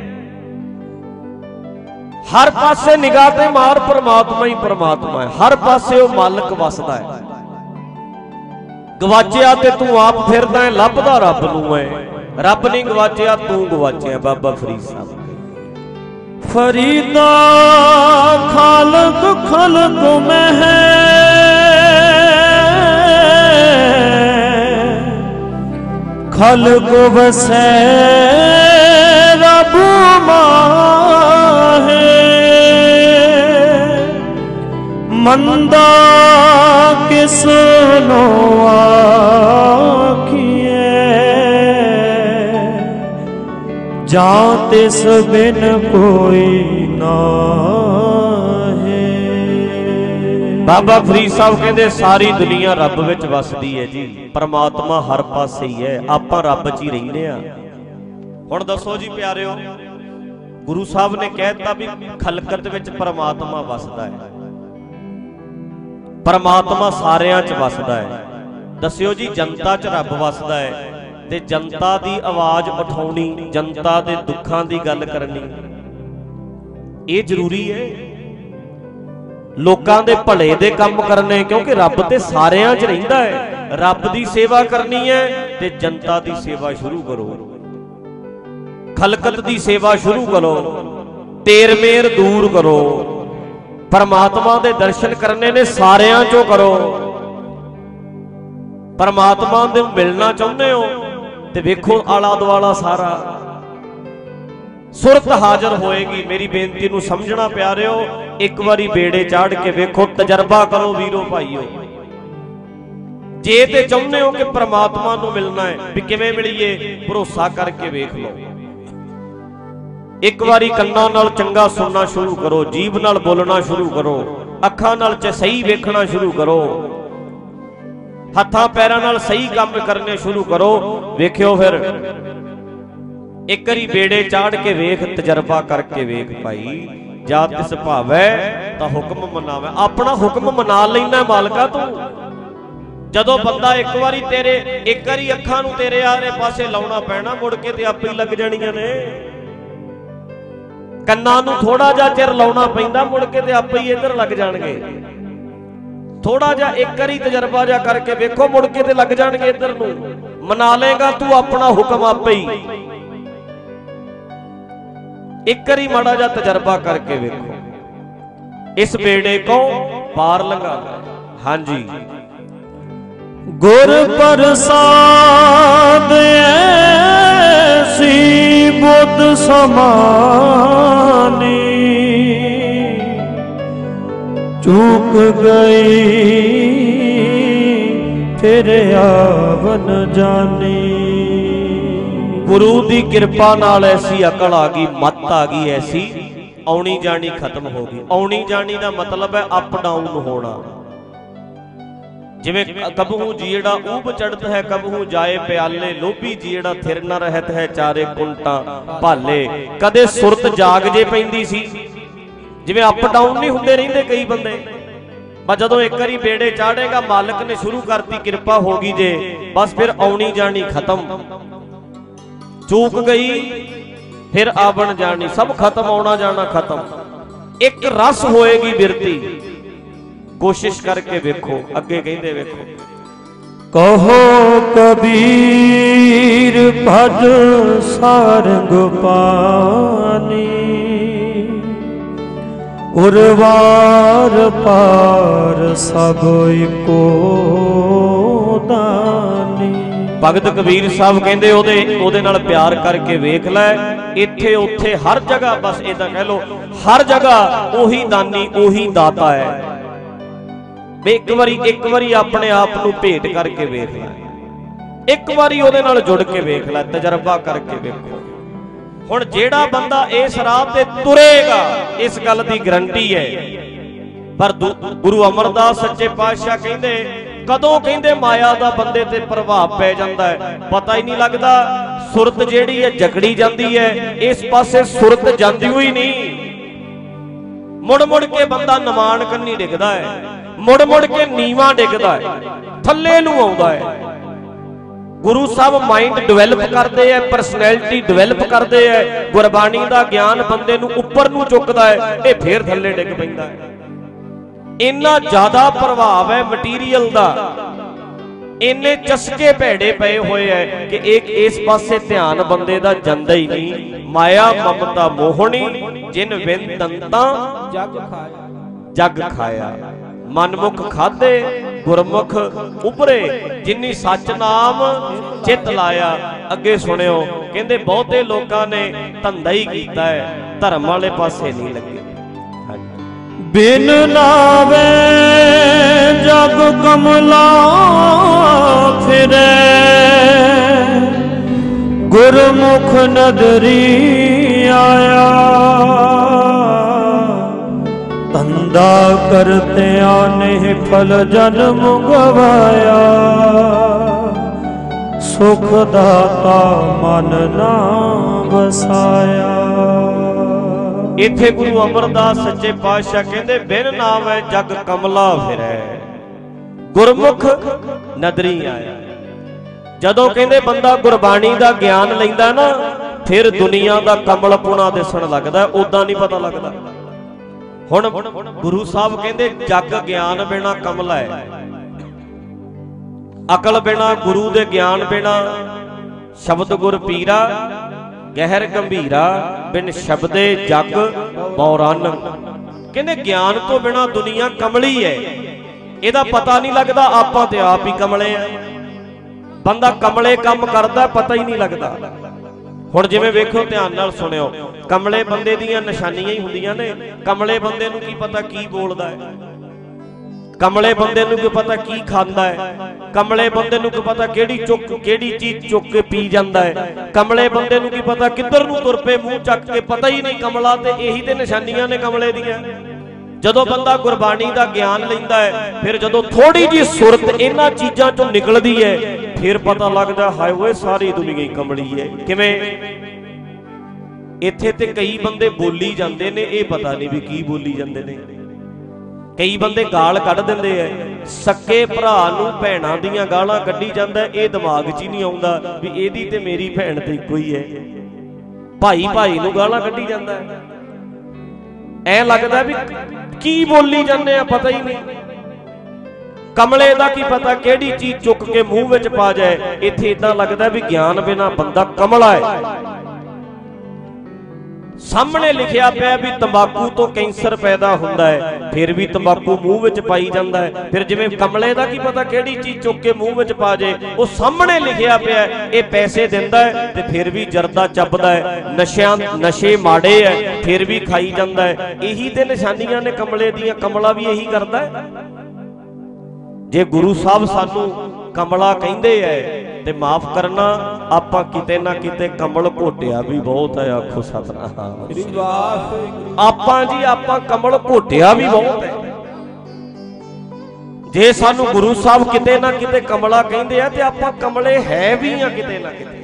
ਹਰ ਪਾਸੇ ਨਿਗਾਹ ਤੇ ਮਾਰ, ਪਰਮਾਤਮਾ ਹੀ ਪਰਮਾਤਮਾ ਹੈ। ਹਰ ਪਾਸੇ ਉਹ ਮਾਲਕ ਵਸਦਾ ਹੈ। ਗਵਾਚਿਆ ਤੇ ਤੂੰ ਆਪ ਫਿਰਦਾ ਹੈ, ਲੱਭਦਾ ਰੱਬ ਨੂੰ ਹੈ। ਰੱਬ ਨਹੀਂ ਗਵਾਚਿਆ, ਤੂੰ ਗਵਾਚਿਆ, ਬਾਬਾ ਫਰੀਦ ਸਾਹਿਬ। ਫਰੀਦਾ, ਖਾਲਕ, ਖਲਕ ਮੈਂ ਹੈ ਖਲਕ ਵਸੈ ਮੰਦਾ ਕਿਸ ਨੋ ਆਖੀਐ। ਜਾਂ ਤਿਸ ਬਿਨ ਕੋਈ ਨਾਹੀ ਬਾਬਾ ਫਰੀਦ ਸਾਹਿਬ ਕਹਿੰਦੇ, ਸਾਰੀ ਦੁਨੀਆ ਰੱਬ ਵਿੱਚ ਵਸਦੀ ਹੈ ਜੀ। ਪਰਮਾਤਮਾ ਹਰ ਪਾਸੇ ਹੀ ਹੈ। ਆਪਾਂ ਰੱਬ 'ਚ ਹੀ ਰਹਿੰਦੇ ਆ ਹੁਣ ਦੱਸੋ ਜੀ ਪਿਆਰਿਓ, ਗੁਰੂ ਸਾਹਿਬ ਨੇ ਕਹਿਤਾ ਵੀ ਖਲਕਤ ਵਿੱਚ ਪਰਮਾਤਮਾ ਵਸਦਾ ਹੈ। ਪਰਮਾਤਮਾ ਸਾਰਿਆਂ 'ਚ ਵੱਸਦਾ ਹੈ। ਦੱਸਿਓ ਜੀ, ਜਨਤਾ 'ਚ ਰੱਬ ਵੱਸਦਾ ਹੈ ਤੇ ਜਨਤਾ ਦੀ ਆਵਾਜ਼ ਉਠਾਉਣੀ, ਜਨਤਾ ਦੇ ਦੁੱਖਾਂ ਦੀ ਗੱਲ ਕਰਨੀ, ਇਹ ਜ਼ਰੂਰੀ ਹੈ। ਲੋਕਾਂ ਦੇ ਭਲੇ ਦੇ ਕੰਮ ਕਰਨੇ, ਕਿਉਂਕਿ ਰੱਬ ਤੇ ਸਾਰਿਆਂ 'ਚ ਰਹਿੰਦਾ ਹੈ। ਰੱਬ ਦੀ ਸੇਵਾ ਕਰਨੀ ਹੈ ਤੇ ਜਨਤਾ ਦੀ ਸੇਵਾ ਸ਼ੁਰੂ ਕਰੋ। ਖਲਕਤ ਦੀ ਸੇਵਾ ਸ਼ੁਰੂ ਕਰੋ। ਤੇਰ ਮੇਰ ਦੂਰ ਕਰੋ। ਪਰਮਾਤਮਾ ਦੇ ਦਰਸ਼ਨ ਕਰਨੇ ਨੇ ਸਾਰਿਆਂ 'ਚੋਂ ਕਰੋ। ਪਰਮਾਤਮਾ ਦੇ ਮਿਲਣਾ ਚਾਹੁੰਦੇ ਹੋ ਤੇ ਵੇਖੋ ਆਲਾ ਦੁਆਲਾ ਸਾਰਾ। ਸੁਰਤ ਹਾਜ਼ਰ ਹੋਏਗੀ, ਮੇਰੀ ਬੇਨਤੀ ਨੂੰ ਸਮਝਣਾ ਪਿਆਰਿਓ ਇੱਕ ਵਾਰੀ ਬੇੜੇ ਚਾੜ ਕੇ ਵੇਖੋ, ਤਜਰਬਾ ਕਰੋ ਵੀਰੋ ਭਾਈਓ। ਜੇ ਤੇ ਚਾਹੁੰਦੇ ਹੋ ਕਿ ਪ੍ਰਮਾਤਮਾ ਨੂੰ ਮਿਲਣਾ ਹੈ, ਵੀ ਕਿਵੇਂ ਮਿਲੀਏ, ਭਰੋਸਾ ਕਰਕੇ ਵੇਖ ਲਓ। ਇੱਕ ਵਾਰੀ ਕੰਨਾਂ ਨਾਲ ਚੰਗਾ ਸੁਣਨਾ ਸ਼ੁਰੂ ਕਰੋ, ਜੀਭ ਨਾਲ ਬੋਲਣਾ ਸ਼ੁਰੂ ਕਰੋ, ਅੱਖਾਂ ਨਾਲ ਚ ਸਹੀ ਵੇਖਣਾ ਸ਼ੁਰੂ ਕਰੋ। ਹੱਥਾਂ ਪੈਰਾਂ ਨਾਲ ਸਹੀ ਕੰਮ ਕਰਨੇ ਸ਼ੁਰੂ ਕਰੋ। ਵੇਖਿਓ ਫਿਰ। ਇੱਕ ਵਾਰੀ ਬੇੜੇ ਚਾੜ ਕੇ ਵੇਖ, ਤਜਰਬਾ ਕਰਕੇ ਵੇਖ ਭਾਈ। ਜਾਂ ਤਿਸ ਭਾਵੈ, ਤਾਂ ਹੁਕਮ ਮਨਾਵੇ। ਆਪਣਾ ਹੁਕਮ ਮਨਾ ਲੈਣਾ ਮਾਲਕਾ ਤੂੰ। ਜਦੋਂ ਬੰਦਾ ਇੱਕ ਵਾਰੀ ਤੇਰੇ, ਇੱਕ ਵਾਰੀ ਅੱਖਾਂ ਨੂੰ ਤੇਰੇ ਆਲੇ ਪਾਸੇ ਲਾਉਣਾ ਪੈਣਾ, ਮੁੜ ਕੇ ਤੇ ਆਪੇ ਲੱਗ ਜਾਣੀਆਂ ਨੇ। ਕੰਨਾਂ ਨੂੰ ਥੋੜਾ ਜਿਹਾ ਚਿਰ ਲਾਉਣਾ ਪੈਂਦਾ, ਮੁੜ ਕੇ ਤੇ ਆਪੇ ਹੀ ਇੱਧਰ ਲੱਗ ਜਾਣਗੇ। ਥੋੜਾ ਜਿਹਾ ਇੱਕ ਵਾਰੀ ਤਜਰਬਾ ਜਿਹਾ ਕਰਕੇ ਵੇਖੋ, ਮੁੜ ਕੇ ਤੇ ਲੱਗ ਜਾਣਗੇ ਇੱਧਰ ਨੂੰ। ਮਨਾ ਲੇਗਾ ਤੂੰ ਆਪਣਾ ਹੁਕਮ ਆਪੇ ਹੀ। ਇੱਕ ਵਾਰੀ ਮਾੜਾ ਜਿਹਾ ਤਜਰਬਾ ਕਰਕੇ ਵੇਖੋ। ਇਸ ਬੇੜੇ ਕੋ ਪਾਰ ਲੰਘਾ ਹਾਂਜੀ। ਗੁਰ ਪ੍ਰਸਾਦ ਐਸੀ ਬੁੱਧ ਸਮਾਨੀ। ਚੂਕ ਗਈ ਫਿਰ ਆਵਨ ਜਾਣੀ ਗੁਰੂ ਦੀ ਕਿਰਪਾ ਨਾਲ ਐਸੀ ਅਕਲ ਆ ਗਈ, ਮਤ ਆ ਗਈ ਐਸੀ, ਆਉਣੀ ਜਾਣੀ ਖਤਮ ਹੋ ਗਈ। ਆਉਣੀ ਜਾਣੀ ਦਾ ਮਤਲਬ ਹੈ ਅਪ ਡਾਊਨ ਹੋਣਾ। ਜਿਵੇਂ ਕ- ਕਬਹੂ ਜੀੜਾ ਊਬ ਚੜਤ ਹੈ, ਕਬਹੂ ਜਾਏ ਪਿਆਲੇ, ਲੋਭੀ ਜੀੜਾ ਥਿਰ ਨ ਰਹਿਤ ਹੈ ਚਾਰੇ ਕੁੰਟਾਂ ਭਾਲੇ। ਕਦੇ ਸੁਰਤ ਜਾਗ ਜੇ ਪੈਂਦੀ ਸੀ, ਜਿਵੇਂ ਅਪ ਡਾਊਨ ਨਹੀਂ ਹੁੰਦੇ ਰਹਿੰਦੇ ਕਈ ਬੰਦੇ। ਬਸ ਜਦੋਂ ਇੱਕ ਵਾਰੀ ਬੇੜੇ ਚਾੜੇਗਾ, ਮਾਲਕ ਨੇ ਸ਼ੁਰੂ ਕਰਤੀ ਕਿਰਪਾ ਹੋ ਗਈ ਜੇ, ਬਸ ਫਿਰ ਆਉਣੀ ਜਾਣੀ ਖਤਮ। ਚੂਕ ਗਈ, ਫਿਰ ਆਵਣ ਜਾਣੀ, ਸਭ ਖਤਮ, ਆਉਣਾ ਜਾਣਾ ਖਤਮ। ਇੱਕ ਰਸ ਹੋਏਗੀ ਬਿਰਤੀ। ਕੋਸ਼ਿਸ਼ ਕਰਕੇ ਵੇਖੋ ਅੱਗੇ ਕਹਿੰਦੇ ਵੇਖੋ। ਕਹੋ ਕਬੀਰ ਭਜ ਸਾਰੰਗ ਪਾਨੀ ਉਰਵਾਰ ਪਾਰ ਸਭ ਇੱਕੋ ਦਾਨੀ। ਭਗਤ ਕਬੀਰ ਸਾਹਿਬ ਕਹਿੰਦੇ ਉਹਦੇ ਉਹਦੇ ਨਾਲ ਪਿਆਰ ਕਰਕੇ ਵੇਖ ਲੈ ਇੱਥੇ ਉੱਥੇ ਹਰ ਜਗ੍ਹਾ ਬਸ ਇਦਾਂ ਕਹਿ ਲੋ ਹਰ ਜਗ੍ਹਾ ਉਹੀ ਦਾਨੀ ਉਹੀ ਦਾਤਾ ਹੈ। ਵੀ ਇੱਕ ਵਾਰੀ ਇੱਕ ਵਾਰੀ ਆਪਣੇ ਆਪ ਨੂੰ ਭੇਟ ਕਰਕੇ ਵੇਖ ਲੈ। ਇੱਕ ਵਾਰੀ ਉਹਦੇ ਨਾਲ ਜੁੜ ਕੇ ਵੇਖ ਲੈ, ਤਜਰਬਾ ਕਰਕੇ ਵੇਖੋ। ਹੁਣ ਜਿਹੜਾ ਬੰਦਾ ਇਸ ਰਾਹ ਤੇ ਤੁਰੇਗਾ, ਇਸ ਗੱਲ ਦੀ ਗਰੰਟੀ ਹੈ। ਪਰ ਗੁਰੂ ਅਮਰਦਾਸ ਸੱਚੇ ਪਾਤਸ਼ਾਹ ਕਹਿੰਦੇ, ਕਦੋਂ ਕਹਿੰਦੇ ਮਾਇਆ ਦਾ ਬੰਦੇ ਤੇ ਪ੍ਰਭਾਵ ਪੈ ਜਾਂਦਾ ਹੈ? ਪਤਾ ਹੀ ਨਹੀਂ ਲੱਗਦਾ। ਸੁਰਤ ਜਿਹੜੀ ਹੈ, ਜਕੜੀ ਜਾਂਦੀ ਹੈ। ਇਸ ਪਾਸੇ ਸੁਰਤ ਜਾਂਦੀ ਹੋਈ ਨਹੀਂ। ਮੁੜ ਮੁੜ ਕੇ ਬੰਦਾ ਨਿਮਾਣ ਕੰਨੀ ਡਿੱਗਦਾ ਹੈ। ਮੁੜ ਮੁੜ ਕੇ ਨੀਵਾ ਡਿੱਗਦਾ ਹੈ। ਥੱਲੇ ਨੂੰ ਆਉਂਦਾ ਹੈ। ਗੁਰੂ ਸਾਹਿਬ ਮਾਈਂਡ ਡਿਵੈਲਪ ਕਰਦੇ ਐ ਪਰਸਨੈਲਿਟੀ ਡਿਵੈਲਪ ਕਰਦੇ ਐ ਗੁਰਬਾਣੀ ਦਾ ਗਿਆਨ ਬੰਦੇ ਨੂੰ ਉੱਪਰ ਨੂੰ ਚੁੱਕਦਾ ਹੈ, ਇਹ ਫੇਰ ਥੱਲੇ ਡਿੱਗ ਪੈਂਦਾ ਹੈ। ਇੰਨਾ ਜ਼ਿਆਦਾ ਪ੍ਰਭਾਵ ਹੈ ਮਟੀਰੀਅਲ ਦਾ। ਇੰਨੇ ਚਸਕੇ ਭੈੜੇ ਪਏ ਹੋਏ ਐ ਕਿ ਇੱਕ ਇਸ ਪਾਸੇ ਧਿਆਨ ਬੰਦੇ ਦਾ ਜਾਂਦਾ ਹੀ ਨਹੀਂ। ਮਾਇਆ ਮਮਤਾ ਮੋਹਣੀ, ਜਿਨ ਵਿੰਦੰਤਾ ਜਗ ਖਾਇਆ। ਜਗ ਖਾਇਆ। ਮਨਮੁਖ ਖਾਦੇ ਗੁਰਮੁਖ ਉਭਰੇ। ਜਿਨੀ ਸੱਚ ਨਾਮ ਚਿਤ ਲਾਇਆ, ਅੱਗੇ ਸੁਣਿਓ, ਕਹਿੰਦੇ ਬਹੁਤੇ ਲੋਕਾਂ ਨੇ ਧੰਦਾ ਹੀ ਕੀਤਾ ਹੈ, ਧਰਮ ਵਾਲੇ ਪਾਸੇ ਨਹੀਂ ਲੱਗੇ। ਬਿਨ ਨਾਵੇ ਜਗ ਕਮਲਾ ਫਿਰੇ। ਗੁਰਮੁਖ ਨਦਰੀ ਆਇਆ ਧੰਦਾ ਕਰਤਿਆਂ ਨੇ ਫਲ ਜਨਮ ਗਵਾਇਆ ਸੁਖ ਦਾਤਾ ਮਨ ਨਾ ਵਸਾਇਆ। ਇੱਥੇ ਗੁਰੂ ਅਮਰਦਾਸ ਸੱਚੇ ਪਾਤਸ਼ਾਹ ਕਹਿੰਦੇ, ਬਿਨ ਨਾਮ ਹੈ ਜਗ ਕਮਲਾ ਫਿਰੈ। ਗੁਰਮੁਖ ਨਦਰੀ ਆਇਆ। ਜਦੋਂ ਕਹਿੰਦੇ ਬੰਦਾ ਗੁਰਬਾਣੀ ਦਾ ਗਿਆਨ ਲੈਂਦਾ ਨਾ, ਫਿਰ ਦੁਨੀਆ ਦਾ ਕਮਲਪੁਣਾ ਦਿਸਣ ਲੱਗਦਾ ਉਦਾਂ ਨਹੀਂ ਪਤਾ ਲੱਗਦਾ। ਹੁਣ ਗੁਰੂ ਸਾਹਿਬ ਕਹਿੰਦੇ, ਜਗ ਗਿਆਨ ਬਿਨਾ ਕਮਲਾ ਹੈ। ਅਕਲ ਬਿਨਾ ਗੁਰੂ ਦੇ ਗਿਆਨ ਬਿਨਾ, ਸ਼ਬਦ ਗੁਰ ਪੀਰਾ, ਗਹਿਰ ਗੰਭੀਰਾ, ਬਿਨ ਸ਼ਬਦੇ ਜਗ ਬੌਰਨ ਕਹਿੰਦੇ, ਗਿਆਨ ਤੋਂ ਬਿਨਾ ਦੁਨੀਆ ਕਮਲੀ ਹੈ। ਇਹਦਾ ਪਤਾ ਨਹੀਂ ਲੱਗਦਾ ਆਪਾਂ ਤੇ ਆਪ ਹੀ ਕਮਲੇ ਆ। ਬੰਦਾ ਕਮਲੇ ਕੰਮ ਕਰਦਾ, ਪਤਾ ਹੀ ਨਹੀਂ ਲੱਗਦਾ। ਹੁਣ ਜਿਵੇਂ ਵੇਖੋ, ਧਿਆਨ ਨਾਲ ਸੁਣਿਓ। ਕਮਲੇ ਬੰਦੇ ਦੀਆਂ ਨਿਸ਼ਾਨੀਆਂ ਹੀ ਹੁੰਦੀਆਂ ਨੇ। ਕਮਲੇ ਬੰਦੇ ਨੂੰ ਕੀ ਪਤਾ ਕੀ ਬੋਲਦਾ ਹੈ? ਕਮਲੇ ਬੰਦੇ ਨੂੰ ਕੀ ਪਤਾ ਕੀ ਖਾਂਦਾ ਹੈ? ਕਮਲੇ ਬੰਦੇ ਨੂੰ ਕੀ ਪਤਾ ਕਿਹੜੀ ਚੁੱਕ, ਕਿਹੜੀ ਚੀਜ਼ ਚੁੱਕ ਕੇ ਪੀ ਜਾਂਦਾ ਹੈ? ਕਮਲੇ ਬੰਦੇ ਨੂੰ ਕੀ ਪਤਾ ਕਿੱਧਰ ਨੂੰ ਤੁਰ ਪਏ, ਮੂੰਹ ਚੱਕ ਕੇ, ਪਤਾ ਹੀ ਨਹੀਂ ਕਮਲਾ ਤੇ ਇਹੀ ਤੇ ਨਿਸ਼ਾਨੀਆਂ ਨੇ ਕਮਲੇ ਦੀਆਂ। ਜਦੋਂ ਬੰਦਾ ਗੁਰਬਾਣੀ ਦਾ ਗਿਆਨ ਲੈਂਦਾ ਹੈ, ਫਿਰ ਜਦੋਂ ਥੋੜੀ ਜੀ ਸੁਰਤ ਇਹਨਾਂ ਚੀਜ਼ਾਂ ਚੋਂ ਨਿਕਲਦੀ ਹੈ ਫਿਰ ਪਤਾ ਲੱਗਦਾ ਹਾਏ ਓਏ ਸਾਰੀ ਦੁਨੀਆ ਹੀ ਕਮਲੀ ਹੈ। ਕਿਵੇਂ? ਇੱਥੇ ਤੇ ਕਈ ਬੰਦੇ ਬੋਲੀ ਜਾਂਦੇ ਨੇ, ਇਹ ਪਤਾ ਨਹੀਂ ਵੀ ਕੀ ਬੋਲੀ ਜਾਂਦੇ ਨੇ। ਕਈ ਬੰਦੇ ਗਾਲ ਕੱਢ ਦਿੰਦੇ ਐ ਸੱਕੇ ਭਰਾ ਨੂੰ ਭੈਣਾਂ ਦੀਆਂ ਗਾਲਾਂ ਕੱਢੀ ਜਾਂਦਾ, ਇਹ ਦਿਮਾਗ 'ਚ ਹੀ ਨਹੀਂ ਆਉਂਦਾ ਵੀ ਇਹਦੀ ਤੇ ਮੇਰੀ ਭੈਣ ਤੇ ਇੱਕੋ ਹੀ ਹੈ। ਭਾਈ ਭਾਈ ਨੂੰ ਗਾਲਾਂ ਕੱਢੀ ਜਾਂਦਾ। ਹੈ ਐ ਲੱਗਦਾ ਵੀ ਕੀ ਬੋਲੀ ਜਾਂਦੇ ਆ, ਪਤਾ ਹੀ ਨਹੀਂ। ਕਮਲੇ ਦਾ ਕੀ ਪਤਾ ਕਿਹੜੀ ਚੀਜ਼ ਚੁੱਕ ਕੇ ਮੂੰਹ ਵਿੱਚ ਪਾ ਜਾਏ। ਇੱਥੇ ਇਦਾਂ ਲੱਗਦਾ ਵੀ ਗਿਆਨ ਬਿਨਾ ਬੰਦਾ ਕਮਲਾ ਹੈ। ਸਾਹਮਣੇ ਲਿਖਿਆ ਪਿਆ ਵੀ ਤੰਬਾਕੂ ਤੋਂ ਕੈਂਸਰ ਪੈਦਾ ਹੁੰਦਾ ਹੈ। ਫਿਰ ਵੀ ਤੰਬਾਕੂ ਮੂੰਹ ਵਿੱਚ ਪਾਈ ਜਾਂਦਾ ਹੈ। ਫਿਰ ਜਿਵੇਂ ਕਮਲੇ ਦਾ ਕੀ ਪਤਾ ਕਿਹੜੀ ਚੀਜ਼ ਚੁੱਕ ਕੇ ਮੂੰਹ ਵਿੱਚ ਪਾ ਜੇ ਉਹ ਸਾਹਮਣੇ ਲਿਖਿਆ ਪਿਆ ਇਹ ਪੈਸੇ ਦਿੰਦਾ ਹੈ ਤੇ ਫਿਰ ਵੀ ਜਰਦਾ ਚੱਬਦਾ ਹੈ। ਨਸ਼ਿਆਂ, ਨਸ਼ੇ ਮਾੜੇ ਹੈ, ਫਿਰ ਵੀ ਖਾਈ ਜਾਂਦਾ ਹੈ। ਇਹੀ ਤੇ ਨਿਸ਼ਾਨੀਆਂ ਨੇ ਕਮਲੇ ਦੀਆਂ, ਕਮਲਾ ਵੀ ਇਹੀ ਕਰਦਾ ਹੈ। ਜੇ ਗੁਰੂ ਸਾਹਿਬ ਸਾਨੂੰ ਕਮਲਾ ਕਹਿੰਦੇ ਐ, ਤੇ ਮਾਫ ਕਰਨਾ, ਆਪਾਂ ਕਿਤੇ ਨਾ ਕਿਤੇ ਕਮਲ ਘੋਟਿਆ ਵੀ ਬਹੁਤ ਹੈ ਆਖੋ ਸਤਨਾਮ। ਸ੍ਰੀ ਵਾਹਿਗੁਰੂ ਆਪਾਂ ਜੀ, ਆਪਾਂ ਕਮਲ ਘੋਟਿਆ ਵੀ ਬਹੁਤ ਹੈ ਜੇ ਸਾਨੂੰ ਗੁਰੂ ਸਾਹਿਬ ਕਿਤੇ ਨਾ ਕਿਤੇ ਕਮਲਾ ਕਹਿੰਦੇ ਆ, ਤੇ ਆਪਾਂ ਕਮਲੇ ਹੈ ਵੀ ਆ ਕਿਤੇ ਨਾ ਕਿਤੇ।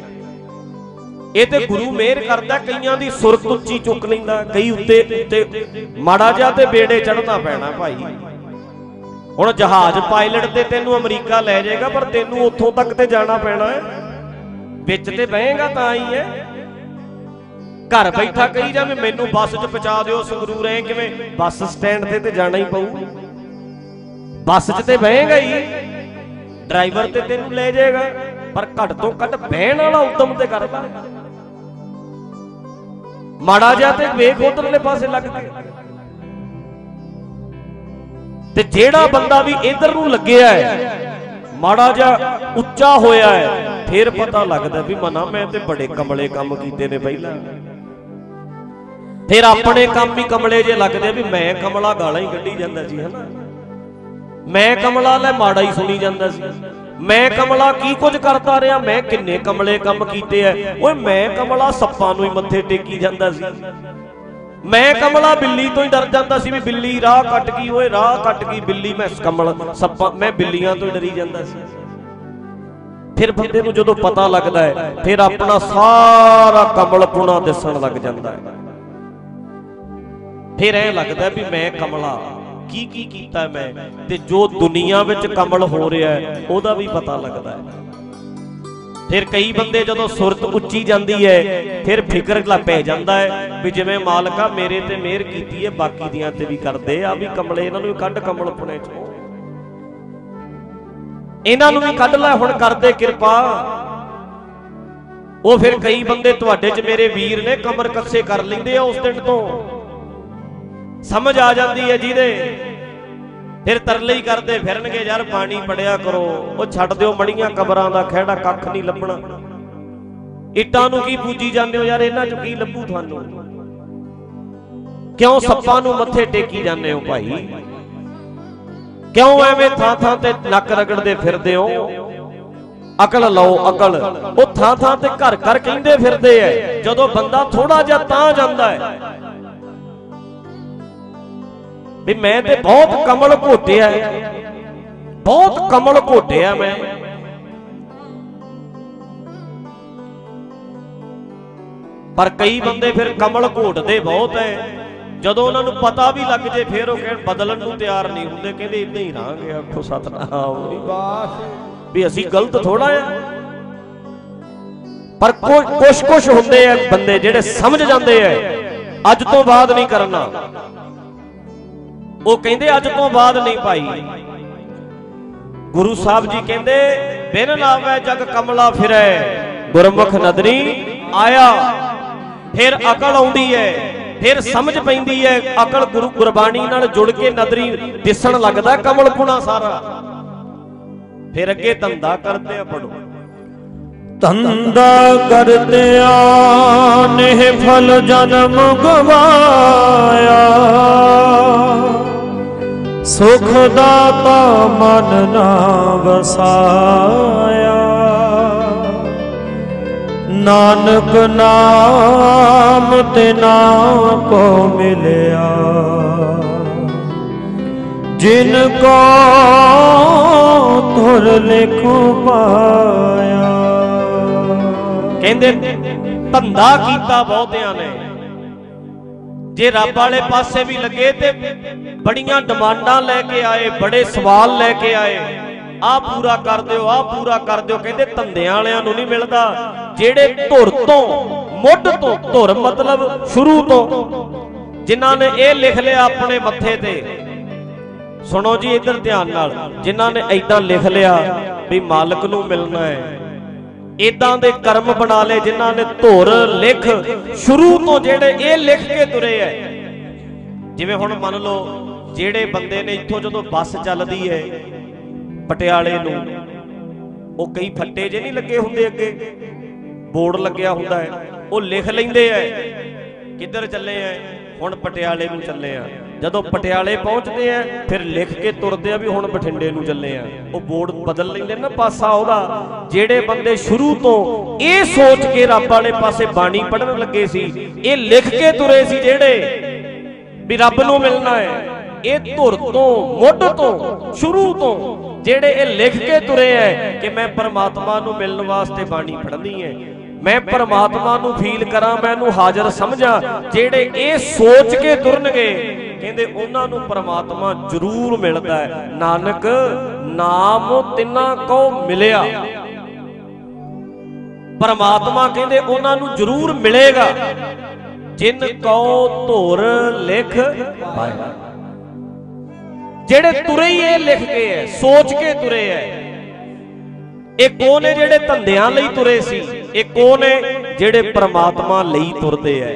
ਇਹ ਤੇ ਗੁਰੂ ਮਿਹਰ ਕਰਦਾ, ਕਈਆਂ ਦੀ ਸੁਰਤ ਉੱਚੀ ਚੁੱਕ ਲੈਂਦਾ, ਕਈ ਉੱਤੇ ਉੱਤੇ ਮਾੜਾ ਜਿਹਾ ਤੇ ਬੇੜੇ ਚੜਨਾ ਪੈਣਾ ਭਾਈ। ਹੁਣ ਜਹਾਜ਼ ਪਾਇਲਟ ਤੇ ਤੈਨੂੰ ਅਮਰੀਕਾ ਲੈ ਜਾਏਗਾ, ਪਰ ਤੈਨੂੰ ਉੱਥੋਂ ਤੱਕ ਤੇ ਜਾਣਾ ਪੈਣਾ ਹੈ। ਵਿੱਚ ਤੇ ਬਹੇਗਾ ਤਾਂ ਹੀ ਹੈ। ਘਰ ਬੈਠਾ ਕਹੀ ਜਾਵੇ, ਮੈਨੂੰ ਬੱਸ 'ਚ ਪਹੁੰਚਾ ਦਿਓ, ਸੰਗਰੂਰ ਐ ਕਿਵੇਂ ਬੱਸ ਸਟੈਂਡ ਤੇ ਤੇ ਜਾਣਾ ਹੀ ਪਊ। ਬੱਸ 'ਚ ਤੇ ਬਹੇਗਾ ਹੀ, ਡਰਾਈਵਰ ਤੇ ਤੈਨੂੰ ਲੈ ਜਾਏਗਾ, ਪਰ ਘੱਟ ਤੋਂ ਘੱਟ ਬਹਿਣ ਵਾਲਾ ਉਦਮ ਤੇ ਕਰਦਾ। ਮਾੜਾ ਜਿਹਾ ਤੇ ਵੇਖ ਉਧਰਲੇ ਪਾਸੇ ਲੱਗ ਕੇ। ਤੇ ਜਿਹੜਾ ਬੰਦਾ ਵੀ ਇਧਰ ਨੂੰ ਲੱਗਿਆ ਹੈ, ਮਾੜਾ ਜਿਹਾ ਉੱਚਾ ਹੋਇਆ ਹੈ, ਫਿਰ ਪਤਾ ਲੱਗਦਾ ਵੀ ਮਨਾ, ਮੈਂ ਤੇ ਬੜੇ ਕਮਲੇ ਕੰਮ ਕੀਤੇ ਨੇ ਪਹਿਲਾਂ। ਫਿਰ ਆਪਣੇ ਕੰਮ ਹੀ ਕਮਲੇ ਜੇ ਲੱਗਦੇ ਵੀ ਮੈਂ ਕਮਲਾ ਗਾਲਾਂ ਹੀ ਕੱਢੀ ਜਾਂਦਾ ਸੀ, ਹਨਾ? ਮੈਂ ਕਮਲਾ ਲੈ ਮਾੜਾ ਹੀ ਸੁਣੀ ਜਾਂਦਾ ਸੀ। ਮੈਂ ਕਮਲਾ ਕੀ ਕੁਝ ਕਰਦਾ ਰਿਹਾ? ਮੈਂ ਕਿੰਨੇ ਕਮਲੇ ਕੰਮ ਕੀਤੇ ਐ ਓਏ, ਮੈਂ ਕਮਲਾ ਸੱਪਾਂ ਨੂੰ ਹੀ ਮੱਥੇ ਟੇਕੀ ਜਾਂਦਾ ਸੀ। ਮੈਂ ਕਮਲਾ ਬਿੱਲੀ ਤੋਂ ਹੀ ਡਰ ਜਾਂਦਾ ਸੀ ਵੀ ਬਿੱਲੀ ਰਾਹ ਕੱਟ ਗਈ, ਓਏ ਰਾਹ ਕੱਟ ਗਈ ਬਿੱਲੀ, ਮੈਂ ਕਮਲ ਸੱਪਾਂ, ਮੈਂ ਬਿੱਲੀਆਂ ਤੋਂ ਡਰੀ ਜਾਂਦਾ ਸੀ। ਫਿਰ ਬੰਦੇ ਨੂੰ ਜਦੋਂ ਪਤਾ ਲੱਗਦਾ ਹੈ, ਫਿਰ ਆਪਣਾ ਸਾਰਾ ਕਮਲਪੁਣਾ ਦਿਸਣ ਲੱਗ ਜਾਂਦਾ ਹੈ। ਫਿਰ ਐ ਲੱਗਦਾ ਵੀ ਮੈਂ ਕਮਲਾ, ਕੀ ਕੀ ਕੀਤਾ ਮੈਂ? ਤੇ ਜੋ ਦੁਨੀਆ ਵਿੱਚ ਕਮਲ ਹੋ ਰਿਹਾ ਹੈ, ਉਹਦਾ ਵੀ ਪਤਾ ਲੱਗਦਾ ਹੈ। ਫਿਰ ਕਈ ਬੰਦੇ ਜਦੋਂ ਸੁਰਤ ਉੱਚੀ ਜਾਂਦੀ ਹੈ, ਫਿਰ ਫਿਕਰ ਲਾ ਪੈ ਜਾਂਦਾ ਹੈ ਵੀ ਜਿਵੇਂ ਮਾਲਕਾ ਮੇਰੇ ਤੇ ਮਿਹਰ ਕੀਤੀ ਹੈ, ਬਾਕੀ ਦੀਆਂ ਤੇ ਵੀ ਕਰਦੇ ਆ ਵੀ ਕਮਲੇ ਇਹਨਾਂ ਨੂੰ ਵੀ ਕੱਢ ਕਮਲ ਪੁਣੇ ਚੋਂ। ਇਹਨਾਂ ਨੂੰ ਵੀ ਕੱਢ ਲੈ ਹੁਣ ਕਰਦੇ ਕਿਰਪਾ। ਉਹ ਫਿਰ ਕਈ ਬੰਦੇ ਤੁਹਾਡੇ 'ਚ ਮੇਰੇ ਵੀਰ ਨੇ ਕਮਰ ਕੱਸੇ ਕਰ ਲੈਂਦੇ ਆ ਉਸ ਦਿਨ ਤੋਂ। ਸਮਝ ਆ ਜਾਂਦੀ ਹੈ ਜਿਹਦੇ ਫਿਰ ਤਰਲੇ ਹੀ ਕਰਦੇ ਫਿਰਨਗੇ, ਯਾਰ ਪਾਣੀ ਪੜਿਆ ਕਰੋ। ਉਹ ਛੱਡ ਦਿਓ ਮੜੀਆਂ ਕਬਰਾਂ ਦਾ ਖਹਿੜਾ, ਕੱਖ ਨਹੀਂ ਲੱਭਣਾ। ਇੱਟਾਂ ਨੂੰ ਕੀ ਪੂਜੀ ਜਾਂਦੇ ਹੋ ਯਾਰ? ਇਹਨਾਂ ਚ ਕੀ ਲੱਭੂ ਤੁਹਾਨੂੰ? ਕਿਉਂ ਸੱਪਾਂ ਨੂੰ ਮੱਥੇ ਟੇਕੀ ਜਾਂਦੇ ਹੋ ਭਾਈ? ਕਿਉਂ ਐਵੇਂ ਥਾਂ ਥਾਂ ਤੇ ਨੱਕ ਰਗੜਦੇ ਫਿਰਦੇ ਹੋ? ਅਕਲ ਲਓ ਅਕਲ। ਉਹ ਥਾਂ ਥਾਂ ਤੇ ਘਰ ਘਰ ਕਹਿੰਦੇ ਫਿਰਦੇ ਐ। ਜਦੋਂ ਬੰਦਾ ਥੋੜਾ ਜਿਹਾ ਤਾਂ ਜਾਂਦਾ ਹੈ ਵੀ ਮੈਂ ਤੇ ਬਹੁਤ ਕਮਲ ਘੋਟਿਆ ਹੈ ਬਹੁਤ ਕਮਲ ਘੋਟਿਆ ਮੈਂ। ਪਰ ਕਈ ਬੰਦੇ ਫਿਰ ਕਮਲ ਘੋਟਦੇ ਬਹੁਤ ਐ। ਜਦੋਂ ਉਹਨਾਂ ਨੂੰ ਪਤਾ ਵੀ ਲੱਗ ਜੇ, ਫਿਰ ਉਹ ਕਹਿਣ ਬਦਲਣ ਨੂੰ ਤਿਆਰ ਨਹੀਂ ਹੁੰਦੇ। ਕਹਿੰਦੇ ਇਦਾਂ ਹੀ ਰਹਾਂਗੇ, ਆਖੋ ਸਤਨਾਮ। ਬਾਸ ਵੀ ਅਸੀਂ ਗਲਤ ਥੋੜਾ ਆ। ਪਰ ਕੁਛ ਕੁਛ ਹੁੰਦੇ ਆ ਬੰਦੇ ਜਿਹੜੇ ਸਮਝ ਜਾਂਦੇ ਆ ਅੱਜ ਤੋਂ ਬਾਅਦ ਨਹੀਂ ਕਰਨਾ। ਉਹ ਕਹਿੰਦੇ, ਅੱਜ ਤੋਂ ਬਾਅਦ ਨਹੀਂ ਭਾਈ। ਗੁਰੂ ਸਾਹਿਬ ਜੀ ਕਹਿੰਦੇ, ਬਿਨ ਲਾਵੇ ਜਗ ਕਮਲਾ ਫਿਰੈ। ਗੁਰਮੁਖ ਨਦਰੀ ਆਇਆ। ਫਿਰ ਅਕਲ ਆਉਂਦੀ ਹੈ, ਫਿਰ ਸਮਝ ਪੈਂਦੀ ਹੈ, ਅਕਲ ਗੁਰੂ ਗੁਰਬਾਣੀ ਨਾਲ ਜੁੜ ਕੇ ਨਦਰੀ ਦਿਸਣ ਲੱਗਦਾ ਕਮਲ ਪੁਣਾ ਸਾਰਾ। ਫਿਰ ਅੱਗੇ ਧੰਦਾ ਕਰਦੇ ਆ ਪੜੋ ਧੰਦਾ ਕਰਦਿਆਂ ਨੇ ਫਲ ਜਨਮ ਗਵਾਇਆ। ਸੁਖ ਦਾਤਾ ਮਨ ਨਾ ਵਸਾਇਆ। ਨਾਨਕ ਨਾਮ ਤੇ ਨਾ ਕੋ ਮਿਲਿਆ। ਜਿਨ ਕੋ ਤੁਰ ਲਿਖੋ ਪਾਇਆ। ਕਹਿੰਦੇ ਧੰਦਾ ਕੀਤਾ ਬਹੁਤਿਆਂ ਨੇ। ਜੇ ਰੱਬ ਵਾਲੇ ਪਾਸੇ ਵੀ ਲੱਗੇ ਤੇ ਬੜੀਆਂ ਡਿਮਾਂਡਾਂ ਲੈ ਕੇ ਆਏ, ਬੜੇ ਸਵਾਲ ਲੈ ਕੇ ਆਏ, ਆਹ ਪੂਰਾ ਕਰ ਦਿਓ, ਆਹ ਪੂਰਾ ਕਰ ਦਿਓ, ਕਹਿੰਦੇ ਧੰਦਿਆਂ ਵਾਲਿਆਂ ਨੂੰ ਨਹੀਂ ਮਿਲਦਾ। ਜਿਹੜੇ ਧੁਰ ਤੋਂ, ਮੁੱਢ ਤੋਂ ਧੁਰ ਮਤਲਬ ਸ਼ੁਰੂ ਤੋਂ, ਜਿਨ੍ਹਾਂ ਨੇ ਇਹ ਲਿਖ ਲਿਆ ਆਪਣੇ ਮੱਥੇ ਤੇ, ਸੁਣੋ ਜੀ ਇੱਧਰ ਧਿਆਨ ਨਾਲ, ਜਿਨ੍ਹਾਂ ਨੇ ਐਦਾਂ ਲਿਖ ਲਿਆ ਵੀ ਮਾਲਕ ਨੂੰ ਮਿਲਣਾ ਹੈ। ਇਦਾਂ ਦੇ ਕਰਮ ਬਣਾ ਲਏ ਜਿਨ੍ਹਾਂ ਨੇ ਧੁਰ ਲਿਖ ਸ਼ੁਰੂ ਤੋਂ ਜਿਹੜੇ ਇਹ ਲਿਖ ਕੇ ਤੁਰੇ ਐ। ਜਿਵੇਂ ਹੁਣ ਮੰਨ ਲਓ, ਜਿਹੜੇ ਬੰਦੇ ਨੇ ਇੱਥੋਂ ਜਦੋਂ ਬੱਸ ਚੱਲਦੀ ਹੈ ਪਟਿਆਲੇ ਨੂੰ, ਉਹ ਕਈ ਫੱਟੇ ਜੇ ਨਹੀਂ ਲੱਗੇ ਹੁੰਦੇ ਅੱਗੇ? ਬੋਰਡ ਲੱਗਿਆ ਹੁੰਦਾ ਹੈ ਉਹ ਲਿਖ ਲੈਂਦੇ ਐ, ਕਿੱਧਰ ਚੱਲੇ ਐ? ਹੁਣ ਪਟਿਆਲੇ ਨੂੰ ਚੱਲੇ ਆ। ਜਦੋਂ ਪਟਿਆਲੇ ਪਹੁੰਚਦੇ ਆ, ਫਿਰ ਲਿਖ ਕੇ ਤੁਰਦੇ ਆ ਵੀ ਹੁਣ ਬਠਿੰਡੇ ਨੂੰ ਚੱਲੇ ਆ। ਉਹ ਬੋਰਡ ਬਦਲ ਲੈਂਦੇ ਨਾ ਪਾਸਾ ਉਹਦਾ। ਜਿਹੜੇ ਬੰਦੇ ਸ਼ੁਰੂ ਤੋਂ ਇਹ ਸੋਚ ਕੇ ਰੱਬ ਵਾਲੇ ਪਾਸੇ ਬਾਣੀ ਪੜਨ ਲੱਗੇ ਸੀ, ਇਹ ਲਿਖ ਕੇ ਤੁਰੇ ਸੀ ਜਿਹੜੇ ਵੀ ਰੱਬ ਨੂੰ ਮਿਲਣਾ ਹੈ। ਇਹ ਧੁਰ ਤੋਂ, ਮੁੱਢ ਤੋਂ, ਸ਼ੁਰੂ ਤੋਂ ਜਿਹੜੇ ਇਹ ਲਿਖ ਕੇ ਤੁਰੇ ਐ ਕਿ ਮੈਂ ਪਰਮਾਤਮਾ ਨੂੰ ਮਿਲਣ ਵਾਸਤੇ ਬਾਣੀ ਪੜ੍ਹਨੀ ਹੈ। ਮੈਂ ਪਰਮਾਤਮਾ ਨੂੰ ਫੀਲ ਕਰਾਂ, ਮੈਂ ਇਹਨੂੰ ਹਾਜ਼ਰ ਸਮਝਾਂ, ਜਿਹੜੇ ਇਹ ਸੋਚ ਕੇ ਤੁਰਨਗੇ, ਕਹਿੰਦੇ ਉਹਨਾਂ ਨੂੰ ਪਰਮਾਤਮਾ ਜ਼ਰੂਰ ਮਿਲਦਾ ਹੈ। ਨਾਨਕ, ਨਾਮ ਤਿੰਨਾ ਕੋ ਮਿਲਿਆ। ਪਰਮਾਤਮਾ ਕਹਿੰਦੇ ਉਹਨਾਂ ਨੂੰ ਜ਼ਰੂਰ ਮਿਲੇਗਾ। ਜਿਨ ਕੋ ਧੁਰ ਲਿਖ ਪਾਇਆ। ਜਿਹੜੇ ਤੁਰੇ ਹੀ ਇਹ ਲਿਖ ਕੇ ਐ ਸੋਚ ਕੇ ਤੁਰੇ ਐ ਇਹ ਕੋ ਨੇ ਜਿਹੜੇ ਧੰਦਿਆਂ ਲਈ ਤੁਰੇ ਸੀ? ਇਹ ਕੋ ਨੇ ਜਿਹੜੇ ਪ੍ਰਮਾਤਮਾ ਲਈ ਤੁਰਦੇ ਐ।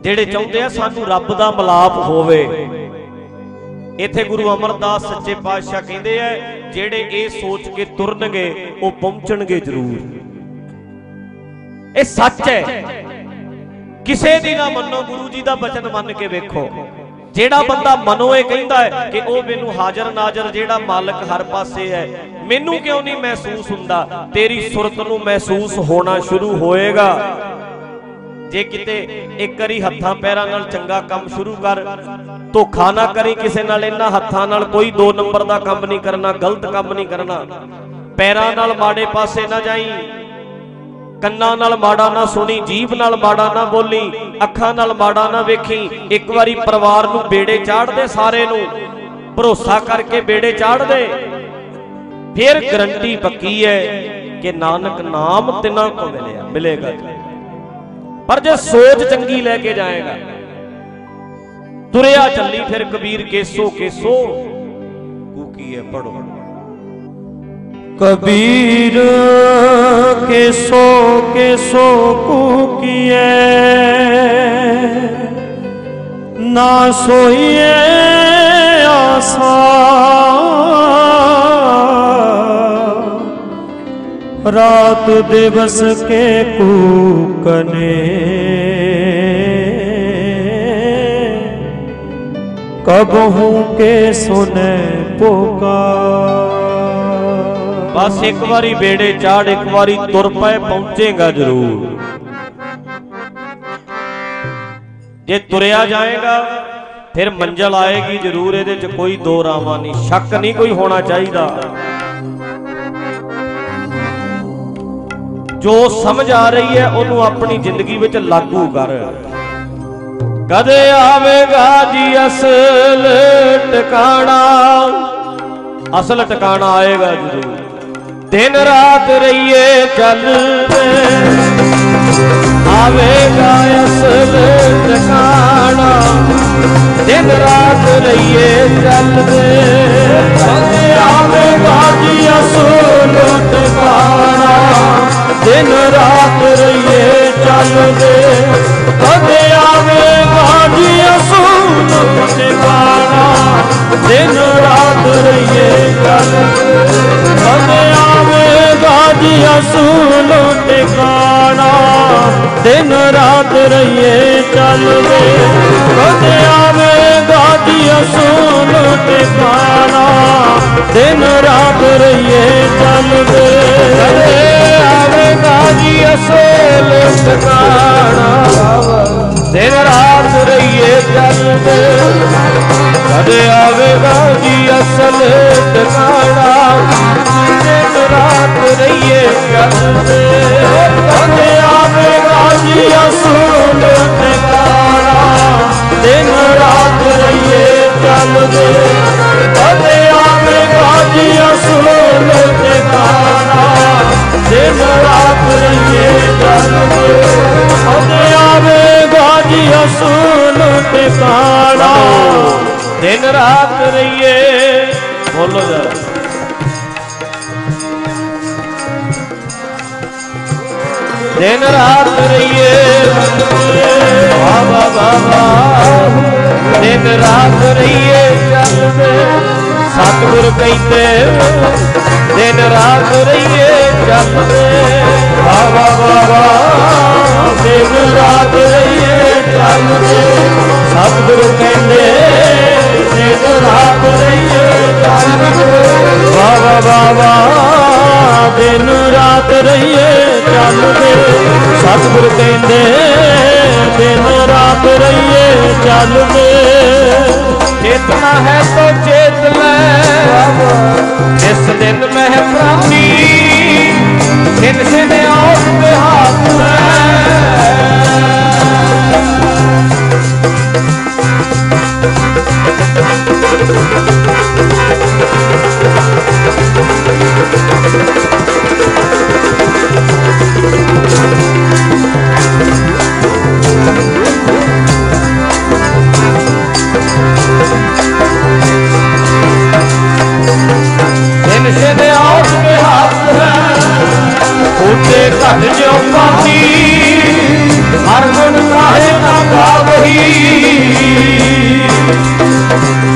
ਜਿਹੜੇ ਚਾਹੁੰਦੇ ਆ ਸਾਨੂੰ ਰੱਬ ਦਾ ਮਲਾਪ ਹੋਵੇ। ਇੱਥੇ ਗੁਰੂ ਅਮਰਦਾਸ ਸੱਚੇ ਪਾਤਸ਼ਾਹ ਕਹਿੰਦੇ ਐ, ਜਿਹੜੇ ਇਹ ਸੋਚ ਕੇ ਤੁਰਨਗੇ, ਉਹ ਪਹੁੰਚਣਗੇ ਜ਼ਰੂਰ। ਇਹ ਸੱਚ ਹੈ ਕਿਸੇ ਦੀ ਨਾ ਮੰਨੋ, ਗੁਰੂ ਜੀ ਦਾ ਬਚਨ ਮੰਨ ਕੇ ਵੇਖੋ। ਜਿਹੜਾ ਬੰਦਾ ਮਨੋ ਇਹ ਕਹਿੰਦਾ ਹੈ ਕਿ ਉਹ ਮੈਨੂੰ ਹਾਜ਼ਰ ਨਾਜ਼ਰ ਜਿਹੜਾ ਮਾਲਕ ਹਰ ਪਾਸੇ ਹੈ, ਮੈਨੂੰ ਕਿਉਂ ਨਹੀਂ ਮਹਿਸੂਸ ਹੁੰਦਾ? ਤੇਰੀ ਸੁਰਤ ਨੂੰ ਮਹਿਸੂਸ ਹੋਣਾ ਸ਼ੁਰੂ ਹੋਏਗਾ। ਜੇ ਕਿਤੇ ਇੱਕ ਵਾਰੀ ਹੱਥਾਂ ਪੈਰਾਂ ਨਾਲ ਚੰਗਾ ਕੰਮ ਸ਼ੁਰੂ ਕਰ, ਧੋਖਾ ਨਾ ਕਰੀ ਕਿਸੇ ਨਾਲ, ਇਹਨਾਂ ਹੱਥਾਂ ਨਾਲ ਕੋਈ ਦੋ ਨੰਬਰ ਦਾ ਕੰਮ ਨਹੀਂ ਕਰਨਾ, ਗਲਤ ਕੰਮ ਨਹੀਂ ਕਰਨਾ। ਪੈਰਾਂ ਨਾਲ ਮਾੜੇ ਪਾਸੇ ਨਾ ਜਾਈ। ਕੰਨਾਂ ਨਾਲ ਮਾੜਾ ਨਾ ਸੁਣੀ, ਜੀਭ ਨਾਲ ਮਾੜਾ ਨਾ ਬੋਲੀ, ਅੱਖਾਂ ਨਾਲ ਮਾੜਾ ਨਾ ਵੇਖੀ, ਇੱਕ ਵਾਰੀ ਪਰਿਵਾਰ ਨੂੰ ਬੇੜੇ ਚਾੜਦੇ ਸਾਰੇ ਨੂੰ, ਭਰੋਸਾ ਕਰਕੇ ਬੇੜੇ ਚਾੜਦੇ। ਫਿਰ ਗਰੰਟੀ ਪੱਕੀ ਹੈ ਕਿ ਨਾਨਕ ਨਾਮ ਤਿਨਾਂ ਕੋ ਮਿਲਿਆ, ਮਿਲੇਗਾ ਪਰ ਜੇ ਸੋਚ ਚੰਗੀ ਲੈ ਕੇ ਜਾਏਗਾ, ਤੁਰਿਆ ਚੱਲੀ ਫਿਰ ਕਬੀਰ ਕੇਸੋ ਕੇਸੋ, ਕੂਕੀ ਹੈ ਪੜੋ ਕਬੀਰ ਕੇਸੋ ਕੇਸੋ ਕੂਕੀਏ ਨਾ ਸੋਈਏ ਆਸਾ ਰਾਤ ਦਿਵਸ ਕੇ ਕੂਕਨੇ ਕਬਹੂ ਕੇ ਸੁਨੇ ਪੁਕਾਰ ਬਸ ਇੱਕ ਵਾਰੀ ਬੇੜੇ ਚਾੜ, ਇੱਕ ਵਾਰੀ ਤੁਰ ਪਏ, ਪਹੁੰਚੇਗਾ ਜ਼ਰੂਰ। ਜੇ ਤੁਰਿਆ ਜਾਏਗਾ, ਫਿਰ ਮੰਜ਼ਲ ਆਏਗੀ ਜ਼ਰੂਰ, ਇਹਦੇ 'ਚ ਕੋਈ ਦੋ ਰਾਵਾਂ ਨਹੀਂ। ਸ਼ੱਕ ਨਹੀਂ ਕੋਈ ਹੋਣਾ ਚਾਹੀਦਾ। ਜੋ ਸਮਝ ਆ ਰਹੀ ਹੈ, ਉਹਨੂੰ ਆਪਣੀ ਜ਼ਿੰਦਗੀ ਵਿੱਚ ਲਾਗੂ ਕਰ। ਕਦੇ ਆਵੇਗਾ ਜੀ ਅਸਲ ਟਿਕਾਣਾ। ਅਸਲ ਟਿਕਾਣਾ ਆਏਗਾ ਜ਼ਰੂਰ। ਦਿਨ ਰਾਤ ਰਹੀਏ ਚੱਲ ਆਵੇਗਾ ਅਸਲ ਟਿਕਾਣਾ। ਦਿਨ ਰਾਤ ਰਹੀਏ ਚੱਲਦੇ ਕਦੇ ਆਵੇਗਾ ਜੀ ਅਸੂਲ ਟਿਕਾਣਾ। ਦਿਨ ਰਾਤ ਰਹੀਏ ਚੱਲਦੇ ਕਦੇ ਆਵੇ ਜੀ ਅਸੂਲ ਟਿਕਾਣਾ ਦਿਨ ਰਾਤ ਰਹੀਏ ਚੱਲਦੇ ਕਦੇ ਆਵੇਗਾ ਜੀ ਅਸੂਲ ਟਿਕਾਣਾ ਦਿਨ ਰਾਤ ਰਹੀਏ ਚੱਲਦੇ ਕਦੇ ਆਵੇਗਾ ਜੀ ਅਸੂਲ ਟਿਕਾਣਾ ਦਿਨ ਰਾਤ ਰਹੀਏ ਚੱਲਦੇ ਕਦੇ ਆਵੇਗਾ ਜੀ ਅਸੂਲ ਟਿਕਾਣਾ ਦਿਨ ਰਾਤ ਰਹੀਏ ਚੱਲਦੇ ਕਦੇ ਆਵੇਗਾ ਜੀ ਅਸਲ ਟਿਕਾਣਾ ਦਿਨ ਰਾਤ ਰਹੀਏ ਚੱਲਦੇ ਕਦੇ ਆਵੇਗਾ ਜੀ ਅਸਲ ਟਿਕਾਣਾ ਦਿਨ ਰਾਤ ਰਹੀਏ ਚੱਲਦੇ ਕਦੇ ਆਵੇਗਾ ਜੀ ਅਸਲ ਟਿਕਾਣਾ ਦਿਨ ਰਾਤ ਰਹੀਏ ਚੱਲਦੇ ਕਦੇ ਆਵੇ ਜੀ ਅਸਲ ਟਿਕਾਣਾ ਦਿਨ ਰਾਤ ਰਹੀਏ, ਬੋਲੋ ਜਰਾ। ਦਿਨ ਰਾਤ ਰਹੀਏ ਵਾ ਵਾ ਦਿਨ ਰਾਤ ਰਹੀਏ ਚੱਲਦੇ ਸਤਿਗੁਰ ਕਹਿੰਦੇ, ਦਿਨ ਰਾਤ ਰਹੀਏ ਚੱਲਦੇ ਵਾ ਵਾ ਦਿਨ ਰਾਤ ਰਹੀਏ ਚੱਲਦੇ ਸਤਿਗੁਰੂ ਕਹਿੰਦੇ ਦਿਨ ਰਾਤ ਰਹੀਏ ਚੱਲਦੇ ਵਾ ਵਾ ਵਾ ਵਾ ਦਿਨ ਰਾਤ ਰਹੀਏ ਚੱਲਦੇ। ਸਤਿਗੁਰੂ ਕਹਿੰਦੇ, ਦਿਨ ਰਾਤ ਰਹੀਏ ਚੱਲਦੇ। ਚੇਤਨਾ ਹੈ ਤੋ ਚੇਤ ਲੈ। ਇਸ ਦਿਨ ਮਹਿ ਪ੍ਰਾਪਤੀ ਦਿਨ ਸਿਨ ਔਸ ਤੇ ਹਾਥ ਲੈ। ਘਟ ਜਿਉ ਪਾਤੀ ਹਰ ਗੁਣ ਕਾਹੇ ਨਾ ਗਾਵਹੀ ਹਰ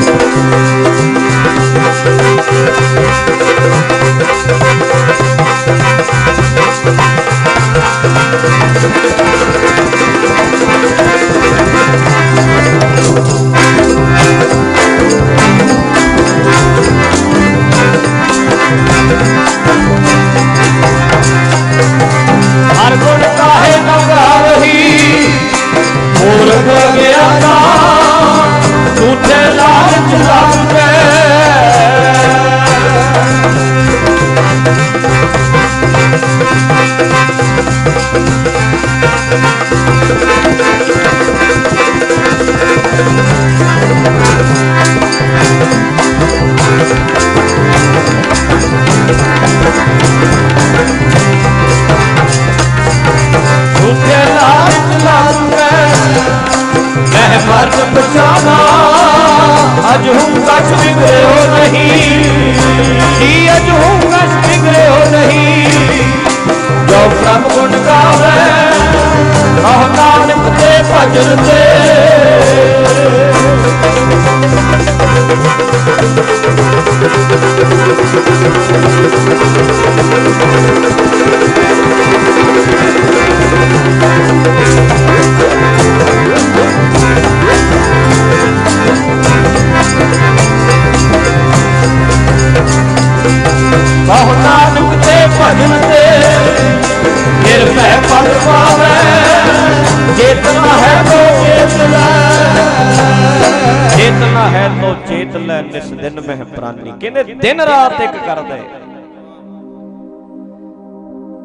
ਦਿਨ ਰਾਤ ਇੱਕ ਕਰਦਾ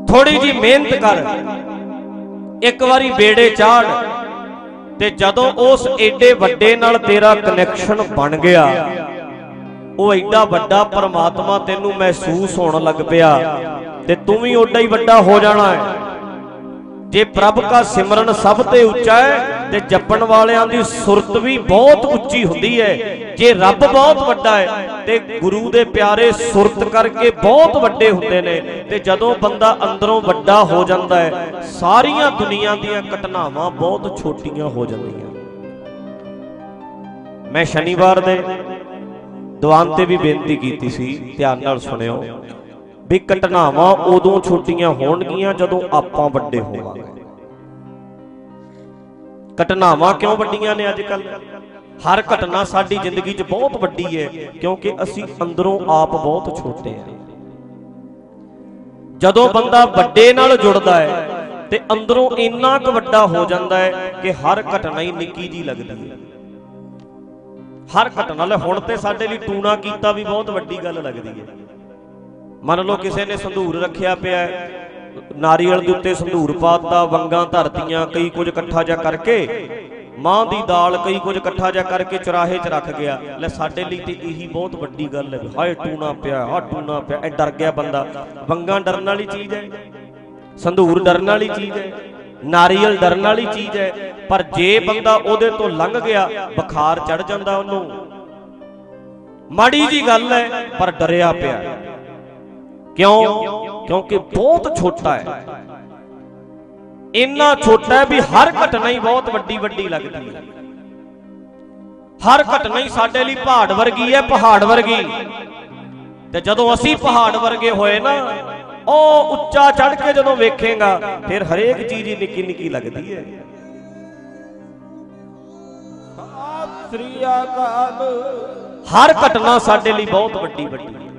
ਥੋੜੀ ਜੀ ਮਿਹਨਤ ਕਰ। ਇੱਕ ਵਾਰੀ ਬੇੜੇ ਚਾੜ ਤੇ ਜਦੋਂ ਉਸ ਏਡੇ ਵੱਡੇ ਨਾਲ ਤੇਰਾ ਕਨੈਕਸ਼ਨ ਬਣ ਗਿਆ, ਉਹ ਐਡਾ ਵੱਡਾ ਪਰਮਾਤਮਾ ਤੈਨੂੰ ਮਹਿਸੂਸ ਹੋਣ ਲੱਗ ਪਿਆ ਤੇ ਤੂੰ ਵੀ ਓਡਾ ਹੀ ਵੱਡਾ ਹੋ ਜਾਣਾ ਹੈ ਜੇ ਪ੍ਰਭ ਦਾ ਸਿਮਰਨ ਸਭ ਤੇ ਉੱਚਾ ਹੈ ਤੇ ਜਪਣ ਵਾਲਿਆਂ ਦੀ ਸੁਰਤ ਵੀ ਬਹੁਤ ਉੱਚੀ ਹੁੰਦੀ ਹੈ ਜੇ ਰੱਬ ਬਹੁਤ ਵੱਡਾ ਹੈ ਤੇ ਗੁਰੂ ਦੇ ਪਿਆਰੇ ਸੁਰਤ ਕਰਕੇ ਬਹੁਤ ਵੱਡੇ ਹੁੰਦੇ ਨੇ ਤੇ ਜਦੋਂ ਬੰਦਾ ਅੰਦਰੋਂ ਵੱਡਾ ਹੋ ਜਾਂਦਾ ਹੈ, ਸਾਰੀਆਂ ਦੁਨੀਆ ਦੀਆਂ ਘਟਨਾਵਾਂ ਬਹੁਤ ਛੋਟੀਆਂ ਹੋ ਜਾਂਦੀਆਂ। ਮੈਂ ਸ਼ਨੀਵਾਰ ਦੇ ਦੀਵਾਨ ਤੇ ਵੀ ਬੇਨਤੀ ਕੀਤੀ ਸੀ, ਧਿਆਨ ਨਾਲ ਸੁਣਿਓ, ਵੀ ਘਟਨਾਵਾਂ ਉਦੋਂ ਛੋਟੀਆਂ ਹੋਣਗੀਆਂ ਜਦੋਂ ਆਪਾਂ ਵੱਡੇ ਹੋਵਾਂਗੇ। ਘਟਨਾਵਾਂ ਕਿਉਂ ਵੱਡੀਆਂ ਨੇ ਅੱਜ ਕੱਲ੍ਹ? ਹਰ ਘਟਨਾ ਸਾਡੀ ਜ਼ਿੰਦਗੀ 'ਚ ਬਹੁਤ ਵੱਡੀ ਹੈ ਕਿਉਂਕਿ ਅਸੀਂ ਅੰਦਰੋਂ ਆਪ ਬਹੁਤ ਛੋਟੇ ਹਾਂ। ਜਦੋਂ ਬੰਦਾ ਵੱਡੇ ਨਾਲ ਜੁੜਦਾ ਹੈ ਤੇ ਅੰਦਰੋਂ ਇੰਨਾ ਕੁ ਵੱਡਾ ਹੋ ਜਾਂਦਾ ਹੈ ਕਿ ਹਰ ਘਟਨਾ ਹੀ ਨਿੱਕੀ ਜੀ ਲੱਗਦੀ ਹੈ। ਹਰ ਘਟਨਾ ਲੈ ਹੁਣ ਤੇ ਸਾਡੇ ਲਈ ਟੂਣਾ ਕੀਤਾ ਵੀ ਬਹੁਤ ਵੱਡੀ ਗੱਲ ਲੱਗਦੀ ਹੈ। ਮੰਨ ਲਓ ਕਿਸੇ ਨੇ ਸੰਧੂਰ ਰੱਖਿਆ ਪਿਆ ਹੈ, ਨਾਰੀਅਲ ਦੇ ਉੱਤੇ ਸੰਧੂਰ ਪਾਤਾ ਵੰਗਾਂ ਧਰਤੀਆਂ ਕਈ ਕੁਝ ਇਕੱਠਾ ਜਾ ਕਰਕੇ ਮਾਂ ਦੀ ਦਾਲ ਕਈ ਕੁਝ ਇਕੱਠਾ ਜਿਹਾ ਕਰਕੇ ਚੁਰਾਹੇ 'ਚ ਰੱਖ ਗਿਆ। ਲੈ ਸਾਡੇ ਲਈ ਤੇ ਇਹੀ ਬਹੁਤ ਵੱਡੀ ਗੱਲ ਹੈ। ਵੀ ਹਾਏ, ਟੂਣਾ ਪਿਆ ਹਾ ਟੂਣਾ ਪਿਆ, ਐ ਡਰ ਗਿਆ ਬੰਦਾ। ਵੰਗਾਂ ਡਰਨ ਵਾਲੀ ਚੀਜ਼ ਹੈ, ਸੰਧੂਰ ਡਰਨ ਵਾਲੀ ਚੀਜ਼ ਹੈ, ਨਾਰੀਅਲ ਡਰਨ ਵਾਲੀ ਚੀਜ਼ ਹੈ, ਪਰ ਜੇ ਬੰਦਾ ਉਹਦੇ ਤੋਂ ਲੰਘ ਗਿਆ, ਬੁਖਾਰ ਚੜ ਜਾਂਦਾ ਉਹਨੂੰ। ਮਾੜੀ ਜੀ ਗੱਲ ਹੈ, ਪਰ ਡਰਿਆ ਪਿਆ। ਕਿਉਂ? ਕਿਉਂਕਿ ਬਹੁਤ ਛੋਟਾ ਹੈ। ਇੰਨਾ ਛੋਟਾ ਹੈ ਵੀ ਹਰ ਘਟਨਾ ਹੀ ਬਹੁਤ ਵੱਡੀ ਵੱਡੀ ਲੱਗਦੀ ਹੈ। ਹਰ ਘਟਨਾ ਹੀ ਸਾਡੇ ਲਈ ਪਹਾੜ ਵਰਗੀ ਹੈ ਪਹਾੜ ਵਰਗੀ। ਤੇ ਜਦੋਂ ਅਸੀਂ ਪਹਾੜ ਵਰਗੇ ਹੋਏ ਨਾ ਉਹ ਉੱਚਾ ਚੜ ਕੇ ਜਦੋਂ ਵੇਖੇਗਾ ਫਿਰ ਹਰੇਕ ਚੀਜ਼ ਹੀ ਨਿੱਕੀ ਨਿੱਕੀ ਲੱਗਦੀ ਹੈ। ਸ੍ਰੀ ਅਕਾਲ। ਹਰ ਘਟਨਾ ਸਾਡੇ ਲਈ ਬਹੁਤ ਵੱਡੀ ਵੱਡੀ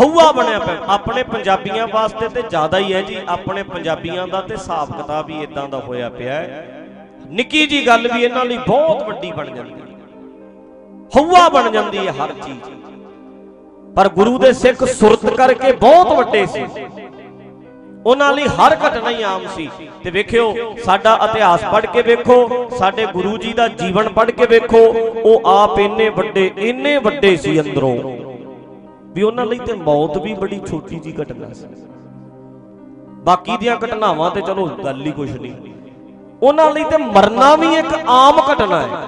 ਹੈ ਹਊਆ ਬਣਿਆ ਪਿਆ। ਆਪਣੇ ਪੰਜਾਬੀਆਂ ਵਾਸਤੇ ਤੇ ਜ਼ਿਆਦਾ ਹੀ ਹੈ ਜੀ, ਆਪਣੇ ਪੰਜਾਬੀਆਂ ਦਾ ਤੇ ਹਿਸਾਬ ਕਿਤਾਬ ਹੀ ਇਦਾਂ ਦਾ ਹੋਇਆ ਪਿਆ ਹੈ। ਨਿੱਕੀ ਜੀ ਗੱਲ ਵੀ ਇਹਨਾਂ ਲਈ ਬਹੁਤ ਵੱਡੀ ਬਣ ਜਾਂਦੀ ਹੈ। ਹਊਆ ਬਣ ਜਾਂਦੀ ਹੈ ਹਰ ਚੀਜ਼। ਪਰ ਗੁਰੂ ਦੇ ਸਿੱਖ ਸੁਰਤ ਕਰਕੇ ਬਹੁਤ ਵੱਡੇ ਸੀ। ਉਹਨਾਂ ਲਈ ਹਰ ਘਟਨਾ ਹੀ ਆਮ ਸੀ। ਤੇ ਵੇਖਿਓ, ਸਾਡਾ ਇਤਿਹਾਸ ਪੜ੍ਹ ਕੇ ਵੇਖੋ, ਸਾਡੇ ਗੁਰੂ ਜੀ ਦਾ ਜੀਵਨ ਪੜ੍ਹ ਕੇ ਵੇਖੋ, ਉਹ ਆਪ ਇੰਨੇ ਵੱਡੇ ਇੰਨੇ ਵੱਡੇ ਸੀ ਅੰਦਰੋਂ। ਵੀ ਉਹਨਾਂ ਲਈ ਤੇ ਮੌਤ ਵੀ ਬੜੀ ਛੋਟੀ ਜੀ ਘਟਨਾ ਸੀ। ਬਾਕੀ ਦੀਆਂ ਘਟਨਾਵਾਂ ਤੇ ਚਲੋ ਗੱਲ ਹੀ ਕੁਛ ਨਹੀਂ। ਉਹਨਾਂ ਲਈ ਤੇ ਮਰਨਾ ਵੀ ਇੱਕ ਆਮ ਘਟਨਾ ਹੈ।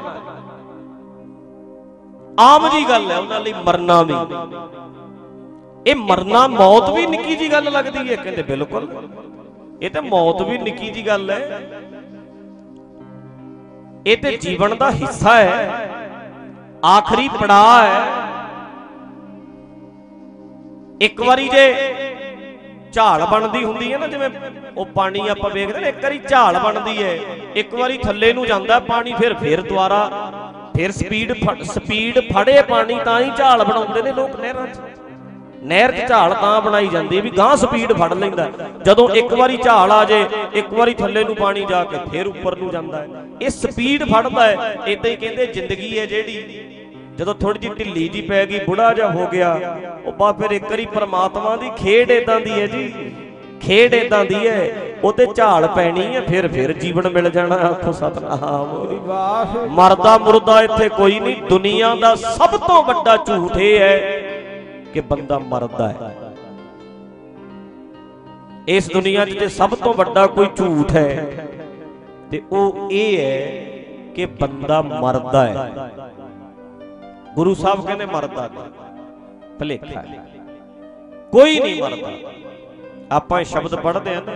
ਆਮ ਜੀ ਗੱਲ ਹੈ, ਉਹਨਾਂ ਲਈ ਮਰਨਾ ਵੀ। ਇਹ ਮਰਨਾ, ਮੌਤ ਵੀ ਨਿੱਕੀ ਜੀ ਗੱਲ ਲੱਗਦੀ ਹੈ, ਕਹਿੰਦੇ ਬਿਲਕੁਲ। ਇਹ ਤਾਂ ਮੌਤ ਵੀ ਨਿੱਕੀ ਜੀ ਗੱਲ ਹੈ। ਇਹ ਤੇ ਜੀਵਨ ਦਾ ਹਿੱਸਾ ਹੈ। ਆਖਰੀ ਪੜਾਅ ਹੈ। ਇੱਕ ਵਾਰੀ ਜੇ ਝਾਲ ਬਣਦੀ ਹੁੰਦੀ ਹੈ ਨਾ, ਜਿਵੇਂ ਉਹ ਪਾਣੀ ਆਪਾਂ ਵੇਖਦੇ ਨੇ, ਇੱਕ ਵਾਰੀ ਝਾਲ ਬਣਦੀ ਹੈ, ਇੱਕ ਵਾਰੀ ਥੱਲੇ ਨੂੰ ਜਾਂਦਾ ਪਾਣੀ, ਫਿਰ ਫਿਰ ਦੁਬਾਰਾ, ਫਿਰ ਸਪੀਡ ਸਪੀਡ ਫੜੇ ਪਾਣੀ, ਤਾਂ ਹੀ ਝਾਲ ਬਣਾਉਂਦੇ ਨੇ ਲੋਕ ਨਹਿਰਾਂ 'ਚ। ਨਹਿਰ 'ਚ ਝਾਲ ਤਾਂ ਬਣਾਈ ਜਾਂਦੀ ਹੈ ਵੀ ਗਾਂ ਸਪੀਡ ਫੜ ਲੈਂਦਾ ਜਦੋਂ ਇੱਕ ਵਾਰੀ ਝਾਲ ਆ ਜੇ, ਇੱਕ ਵਾਰੀ ਥੱਲੇ ਨੂੰ ਪਾਣੀ ਜਾ ਕੇ ਫਿਰ ਉੱਪਰ ਨੂੰ ਜਾਂਦਾ ਇਹ ਸਪੀਡ ਫੜਦਾ ਹੈ ਇਦਾਂ ਹੀ ਕਹਿੰਦੇ ਜ਼ਿੰਦਗੀ ਹੈ ਜਿਹੜੀ। ਜਦੋਂ ਥੋੜੀ ਜਿਹੀ ਢਿੱਲੀ ਜੀ ਪੈ ਗਈ, ਬੁੜਾ ਜਾ ਹੋ ਗਿਆ, ਉਹ ਬਾ ਫਿਰ ਇੱਕ ਵਾਰੀ ਪ੍ਰਮਾਤਮਾ ਦੀ ਖੇਡ ਇਦਾਂ ਦੀ ਹੈ ਜੀ। ਖੇਡ ਇਦਾਂ ਦੀ ਹੈ ਉਹ ਤੇ ਝਾਲ ਪੈਣੀ ਹੈ, ਫਿਰ ਫਿਰ ਜੀਵਨ ਮਿਲ ਜਾਣਾ। ਆਖੋ ਸਤਨਾਮ। ਮਰਦਾ ਮੁਰਦਾ ਇੱਥੇ ਕੋਈ ਨਹੀਂ, ਦੁਨੀਆ ਦਾ ਸਭ ਤੋਂ ਵੱਡਾ ਝੂਠ ਇਹ ਹੈ ਕਿ ਬੰਦਾ ਮਰਦਾ ਹੈ। ਇਸ ਦੁਨੀਆ 'ਚ ਜੇ ਸਭ ਤੋਂ ਵੱਡਾ ਕੋਈ ਝੂਠ ਹੈ ਤੇ ਉਹ ਇਹ ਹੈ ਕਿ ਬੰਦਾ ਮਰਦਾ ਹੈ। ਗੁਰੂ ਸਾਹਿਬ ਕਹਿੰਦੇ ਮਰਦਾ ਨਹੀਂ। ਭਲੇਖਾ ਕੋਈ ਨਹੀਂ ਮਰਦਾ। ਆਪਾਂ ਇਹ ਸ਼ਬਦ ਪੜ੍ਹਦੇ ਹਾਂ ਨਾ।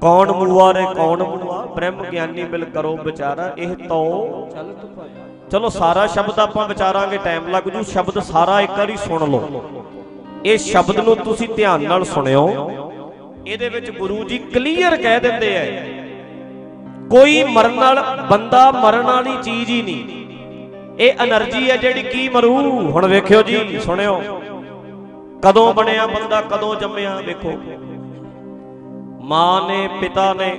ਕੌਣ ਮੂਆ ਰੇ ਕੌਣ ਮੂਆ ਬ੍ਰਹਮ ਗਿਆਨੀ ਮਿਲ ਕਰੋ ਵਿਚਾਰਾ। ਇਹ ਤੋ ਪਾਇਆ ਚਲੋ ਸਾਰਾ ਸ਼ਬਦ ਆਪਾਂ ਵਿਚਾਰਾਂਗੇ ਟਾਈਮ ਲੱਗ ਜੂ। ਸ਼ਬਦ ਸਾਰਾ ਇੱਕ ਵਾਰੀ ਸੁਣ ਲਓ। ਇਹ ਸ਼ਬਦ ਨੂੰ ਤੁਸੀਂ ਧਿਆਨ ਨਾਲ ਸੁਣਿਓ। ਇਹਦੇ ਵਿੱਚ ਗੁਰੂ ਜੀ ਕਲੀਅਰ ਕਹਿ ਦਿੰਦੇ ਐ ਕੋਈ ਮਰਨ ਨਾਲ ਬੰਦਾ ਮਰਨ ਵਾਲੀ ਚੀਜ਼ ਹੀ ਨਹੀਂ। ਇਹ એનર્ਜੀ ਹੈ ਜਿਹੜੀ ਕੀ ਮਰੂ? ਹੁਣ ਵੇਖਿਓ ਜੀ, ਸੁਣਿਓ। ਕਦੋਂ ਬਣਿਆ ਬੰਦਾ, ਕਦੋਂ ਜੰਮਿਆ, ਵੇਖੋ। ਮਾਂ ਨੇ, ਪਿਤਾ ਨੇ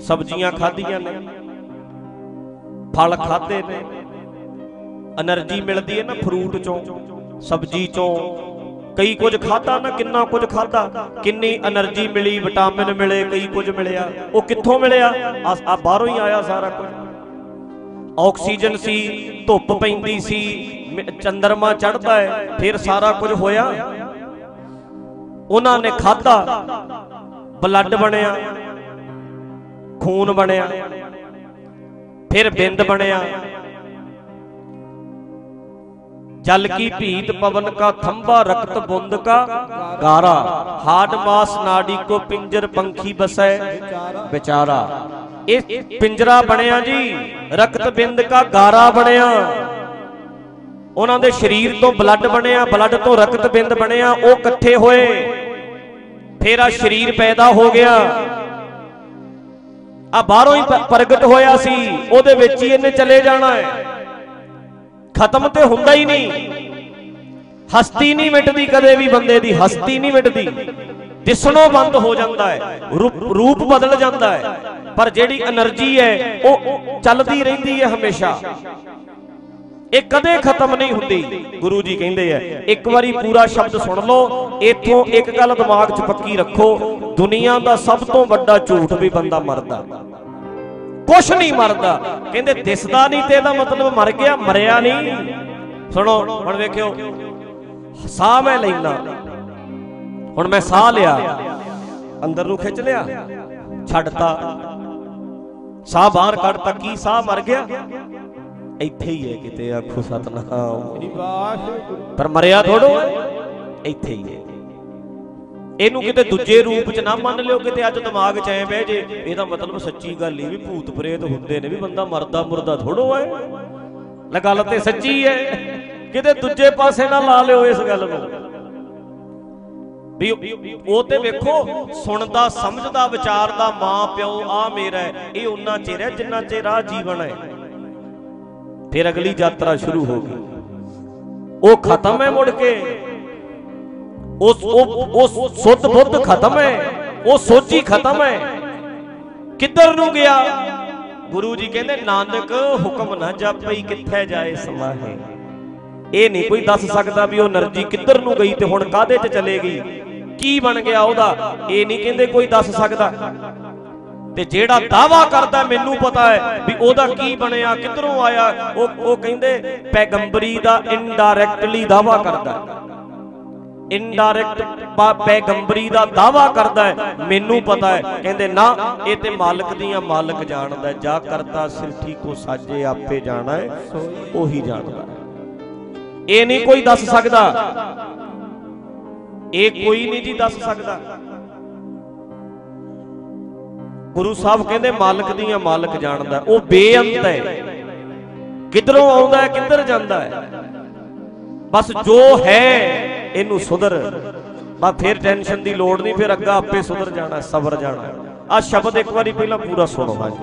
ਸਬਜ਼ੀਆਂ ਖਾਧੀਆਂ ਨੇ, ਫਲ ਖਾਦੇ ਨੇ। એનર્ਜੀ ਮਿਲਦੀ ਹੈ ਨਾ ਫਰੂਟ ਚੋਂ, ਸਬਜ਼ੀ ਚੋਂ। ਕਈ ਕੁਝ ਖਾਦਾ ਨਾ, ਕਿੰਨਾ ਕੁਝ ਖਾਦਾ ਕਿੰਨੀ એનર્ਜੀ ਮਿਲੀ ਵਿਟਾਮਿਨ ਮਿਲੇ, ਕਈ ਕੁਝ ਮਿਲਿਆ। ਉਹ ਕਿੱਥੋਂ ਮਿਲਿਆ? ਆ ਬਾਹਰੋਂ ਹੀ ਆਇਆ ਸਾਰਾ ਕੁਝ। ਆਕਸੀਜਨ ਸੀ, ਧੁੱਪ ਪੈਂਦੀ ਸੀ ਚੰਦਰਮਾ ਚੜਦਾ ਹੈ, ਫਿਰ ਸਾਰਾ ਕੁਝ ਹੋਇਆ। ਉਹਨਾਂ ਨੇ ਖਾਦਾ ਬਲੱਡ ਬਣਿਆ, ਖੂਨ ਬਣਿਆ, ਫਿਰ ਬਿੰਦ ਬਣਿਆ। ਜਲ ਕੀ ਭੀਤ ਪਵਨ ਕਾ ਥੰਬਾ ਰਕਤ ਬੁੰਦ ਕਾ? ਗਾਰਾ ਹਾਡ ਮਾਸ ਨਾੜੀ ਕੋ ਪਿੰਜਰ ਪੰਖੀ ਬਸੈ। ਵਿਚਾਰਾ ਇਹ ਪਿੰਜਰਾ ਬਣਿਆ ਜੀ ਰਕਤ ਬਿੰਦ ਕਾ ਗਾਰਾ ਬਣਿਆ। ਉਹਨਾਂ ਦੇ ਸਰੀਰ ਤੋਂ ਬਲੱਡ ਬਣਿਆ, ਬਲੱਡ ਤੋਂ ਰਕਤ ਬਿੰਦ ਬਣਿਆ, ਉਹ ਇਕੱਠੇ ਹੋਏ। ਫੇਰ ਆ ਸਰੀਰ ਪੈਦਾ ਹੋ ਗਿਆ। ਆ ਬਾਹਰੋਂ ਹੀ ਪ੍ਰਗਟ ਹੋਇਆ ਸੀ, ਉਹਦੇ ਵਿੱਚ ਹੀ ਇਹਨੇ ਚਲੇ ਜਾਣਾ ਹੈ। ਖਤਮ ਤੇ ਹੁੰਦਾ ਹੀ ਨਹੀਂ। ਹਸਤੀ ਨਹੀਂ ਮਿਟਦੀ ਕਦੇ ਵੀ ਬੰਦੇ ਦੀ, ਹਸਤੀ ਨਹੀਂ ਮਿਟਦੀ। ਦਿਸਣੋਂ ਬੰਦ ਹੋ ਜਾਂਦਾ ਹੈ, ਰੂਪ ਬਦਲ ਜਾਂਦਾ ਹੈ। ਪਰ ਜਿਹੜੀ એનર્ਜੀ ਹੈ, ਉਹ ਚੱਲਦੀ ਰਹਿੰਦੀ ਹੈ ਹਮੇਸ਼ਾ। ਇਹ ਕਦੇ ਖਤਮ ਨਹੀਂ ਹੁੰਦੀ। ਗੁਰੂ ਜੀ ਕਹਿੰਦੇ ਆ, ਇੱਕ ਵਾਰੀ ਪੂਰਾ ਸ਼ਬਦ ਸੁਣ ਲਓ, ਇਥੋਂ ਇੱਕ ਗੱਲ ਦਿਮਾਗ 'ਚ ਪੱਕੀ ਰੱਖੋ, ਦੁਨੀਆ ਦਾ ਸਭ ਤੋਂ ਵੱਡਾ ਝੂਠ ਵੀ ਬੰਦਾ ਮਰਦਾ। ਕੁਛ ਨਹੀਂ ਮਰਦਾ। ਕਹਿੰਦੇ ਦਿਸਦਾ ਨਹੀਂ ਤੇ ਇਹਦਾ ਮਤਲਬ ਮਰ ਗਿਆ ਮਰਿਆ ਨਹੀਂ। ਸੁਣੋ ਹੁਣ ਵੇਖਿਓ। ਸਾਹ ਮੈਂ ਲੈਣਾ ਹੁਣ ਮੈਂ ਸਾਹ ਲਿਆ। ਅੰਦਰ ਨੂੰ ਖਿੱਚ ਲਿਆ। ਛੱਡਤਾ। ਸਾਹ ਬਾਹਰ ਕੱਢਤਾ। ਕੀ ਸਾਹ ਮਰ ਗਿਆ? ਇੱਥੇ ਹੀ ਹੈ ਕਿਤੇ ਆਖੋ ਸਤਨਾਮ। ਪਰ ਮਰਿਆ ਥੋੜੋ ਇੱਥੇ ਹੀ ਹੈ। ਇਹਨੂੰ ਕਿਤੇ ਦੂਜੇ ਰੂਪ 'ਚ ਨਾ ਮੰਨ ਲਿਓ ਕਿਤੇ ਅੱਜ ਦਿਮਾਗ 'ਚ ਐ ਬਹਿ ਜੇ, ਇਹਦਾ ਮਤਲਬ ਸੱਚੀ ਗੱਲ ਹੀ ਵੀ ਭੂਤ ਪ੍ਰੇਤ ਹੁੰਦੇ ਨੇ, ਵੀ ਬੰਦਾ ਮਰਦਾ ਮੁਰਦਾ ਥੋੜੋ ਐ ਲੈ ਗੱਲ ਤੇ ਸੱਚੀ ਐ, ਕਿਤੇ ਦੂਜੇ ਪਾਸੇ ਨਾ ਲਾ ਲਿਓ ਇਸ ਗੱਲ ਨੂੰ। ਵੀ ਉਹ ਤੇ ਵੇਖੋ, ਸੁਣਦਾ, ਸਮਝਦਾ, ਵਿਚਾਰਦਾ ਮਾਂ, ਪਿਓ ਆ ਮੇਰਾ ਇਹ ਉਹਨਾਂ ਚਿਰ ਹੈ ਜਿੰਨਾ ਚਿਰ ਆ ਜੀਵਨ ਹੈ ਫਿਰ ਅਗਲੀ ਯਾਤਰਾ ਸ਼ੁਰੂ ਹੋ ਗਈ। ਉਹ ਖਤਮ ਹੈ ਮੁੜ ਕੇ। ਉਸ ਉਹ ਉਹ ਸੁੱਧ ਬੁੱਧ ਖਤਮ ਹੈ। ਉਹ ਸੋਚੀ ਖਤਮ ਹੈ। ਕਿੱਧਰ ਨੂੰ ਗਿਆ? ਗੁਰੂ ਜੀ ਕਹਿੰਦੇ ਨਾਨਕ ਹੁਕਮ ਨਾ ਜਾਪਈ ਕਿੱਥੇ ਜਾਏ ਸਮਾਹੇ। ਇਹ ਨਹੀਂ ਕੋਈ ਦੱਸ ਸਕਦਾ ਵੀ ਉਹ ਨਰਜੀ ਕਿੱਧਰ ਨੂੰ ਗਈ ਤੇ ਹੁਣ ਕਾਹਦੇ 'ਚ ਚਲੇ ਗਈ। ਕੀ ਬਣ ਗਿਆ ਉਹਦਾ? ਇਹ ਨਹੀਂ ਕਹਿੰਦੇ ਕੋਈ ਦੱਸ ਸਕਦਾ। ਤੇ ਜਿਹੜਾ ਦਾਵਾ ਕਰਦਾ ਮੈਨੂੰ ਪਤਾ ਹੈ ਵੀ ਉਹਦਾ ਕੀ ਬਣਿਆ ਕਿੱਧਰੋਂ ਆਇਆ। ਉਹ ਉਹ ਕਹਿੰਦੇ ਪੈਗੰਬਰੀ ਦਾ ਇਨਡਾਇਰੈਕਟਲੀ ਦਾਵਾ ਕਰਦਾ। ਹੈ ਇਨਡਾਇਰੈਕਟ ਪੈਗੰਬਰੀ ਦਾ ਦਾਵਾ ਕਰਦਾ ਹੈ, ਮੈਨੂੰ ਪਤਾ ਹੈ। ਕਹਿੰਦੇ, ਨਾ, ਇਹ ਤੇ ਮਾਲਕ ਦੀਆਂ ਮਾਲਕ ਜਾਣਦਾ ਜਾ ਕਰਤਾ ਸਿਰਠੀ ਕੋ ਸਾਜੇ, ਆਪੇ ਜਾਣਾ ਹੈ। ਉਹੀ ਜਾਣਦਾ ਇਹ ਨਹੀਂ ਕੋਈ ਦੱਸ ਸਕਦਾ। ਇਹ ਕੋਈ ਨਹੀਂ ਜੀ ਦੱਸ ਸਕਦਾ। ਗੁਰੂ ਸਾਹਿਬ ਕਹਿੰਦੇ, ਮਾਲਕ ਦੀਆਂ ਮਾਲਕ ਜਾਣਦਾ ਉਹ ਬੇਅੰਤ ਹੈ। ਕਿੱਧਰੋਂ ਆਉਂਦਾ ਹੈ, ਕਿੱਧਰ ਜਾਂਦਾ ਹੈ? ਬਸ ਜੋ ਹੈ ਇਹਨੂੰ ਸੁਧਰ। ਬਸ ਫਿਰ ਟੈਨਸ਼ਨ ਦੀ ਲੋੜ ਨਹੀਂ ਫਿਰ ਅੱਗਾ ਆਪੇ ਸੁਧਰ ਜਾਣਾ ਸਬਰ ਜਾਣਾ। ਆ ਸ਼ਬਦ ਇੱਕ ਵਾਰੀ ਪਹਿਲਾਂ ਪੂਰਾ ਸੁਣੋ। ਹਾਂਜੀ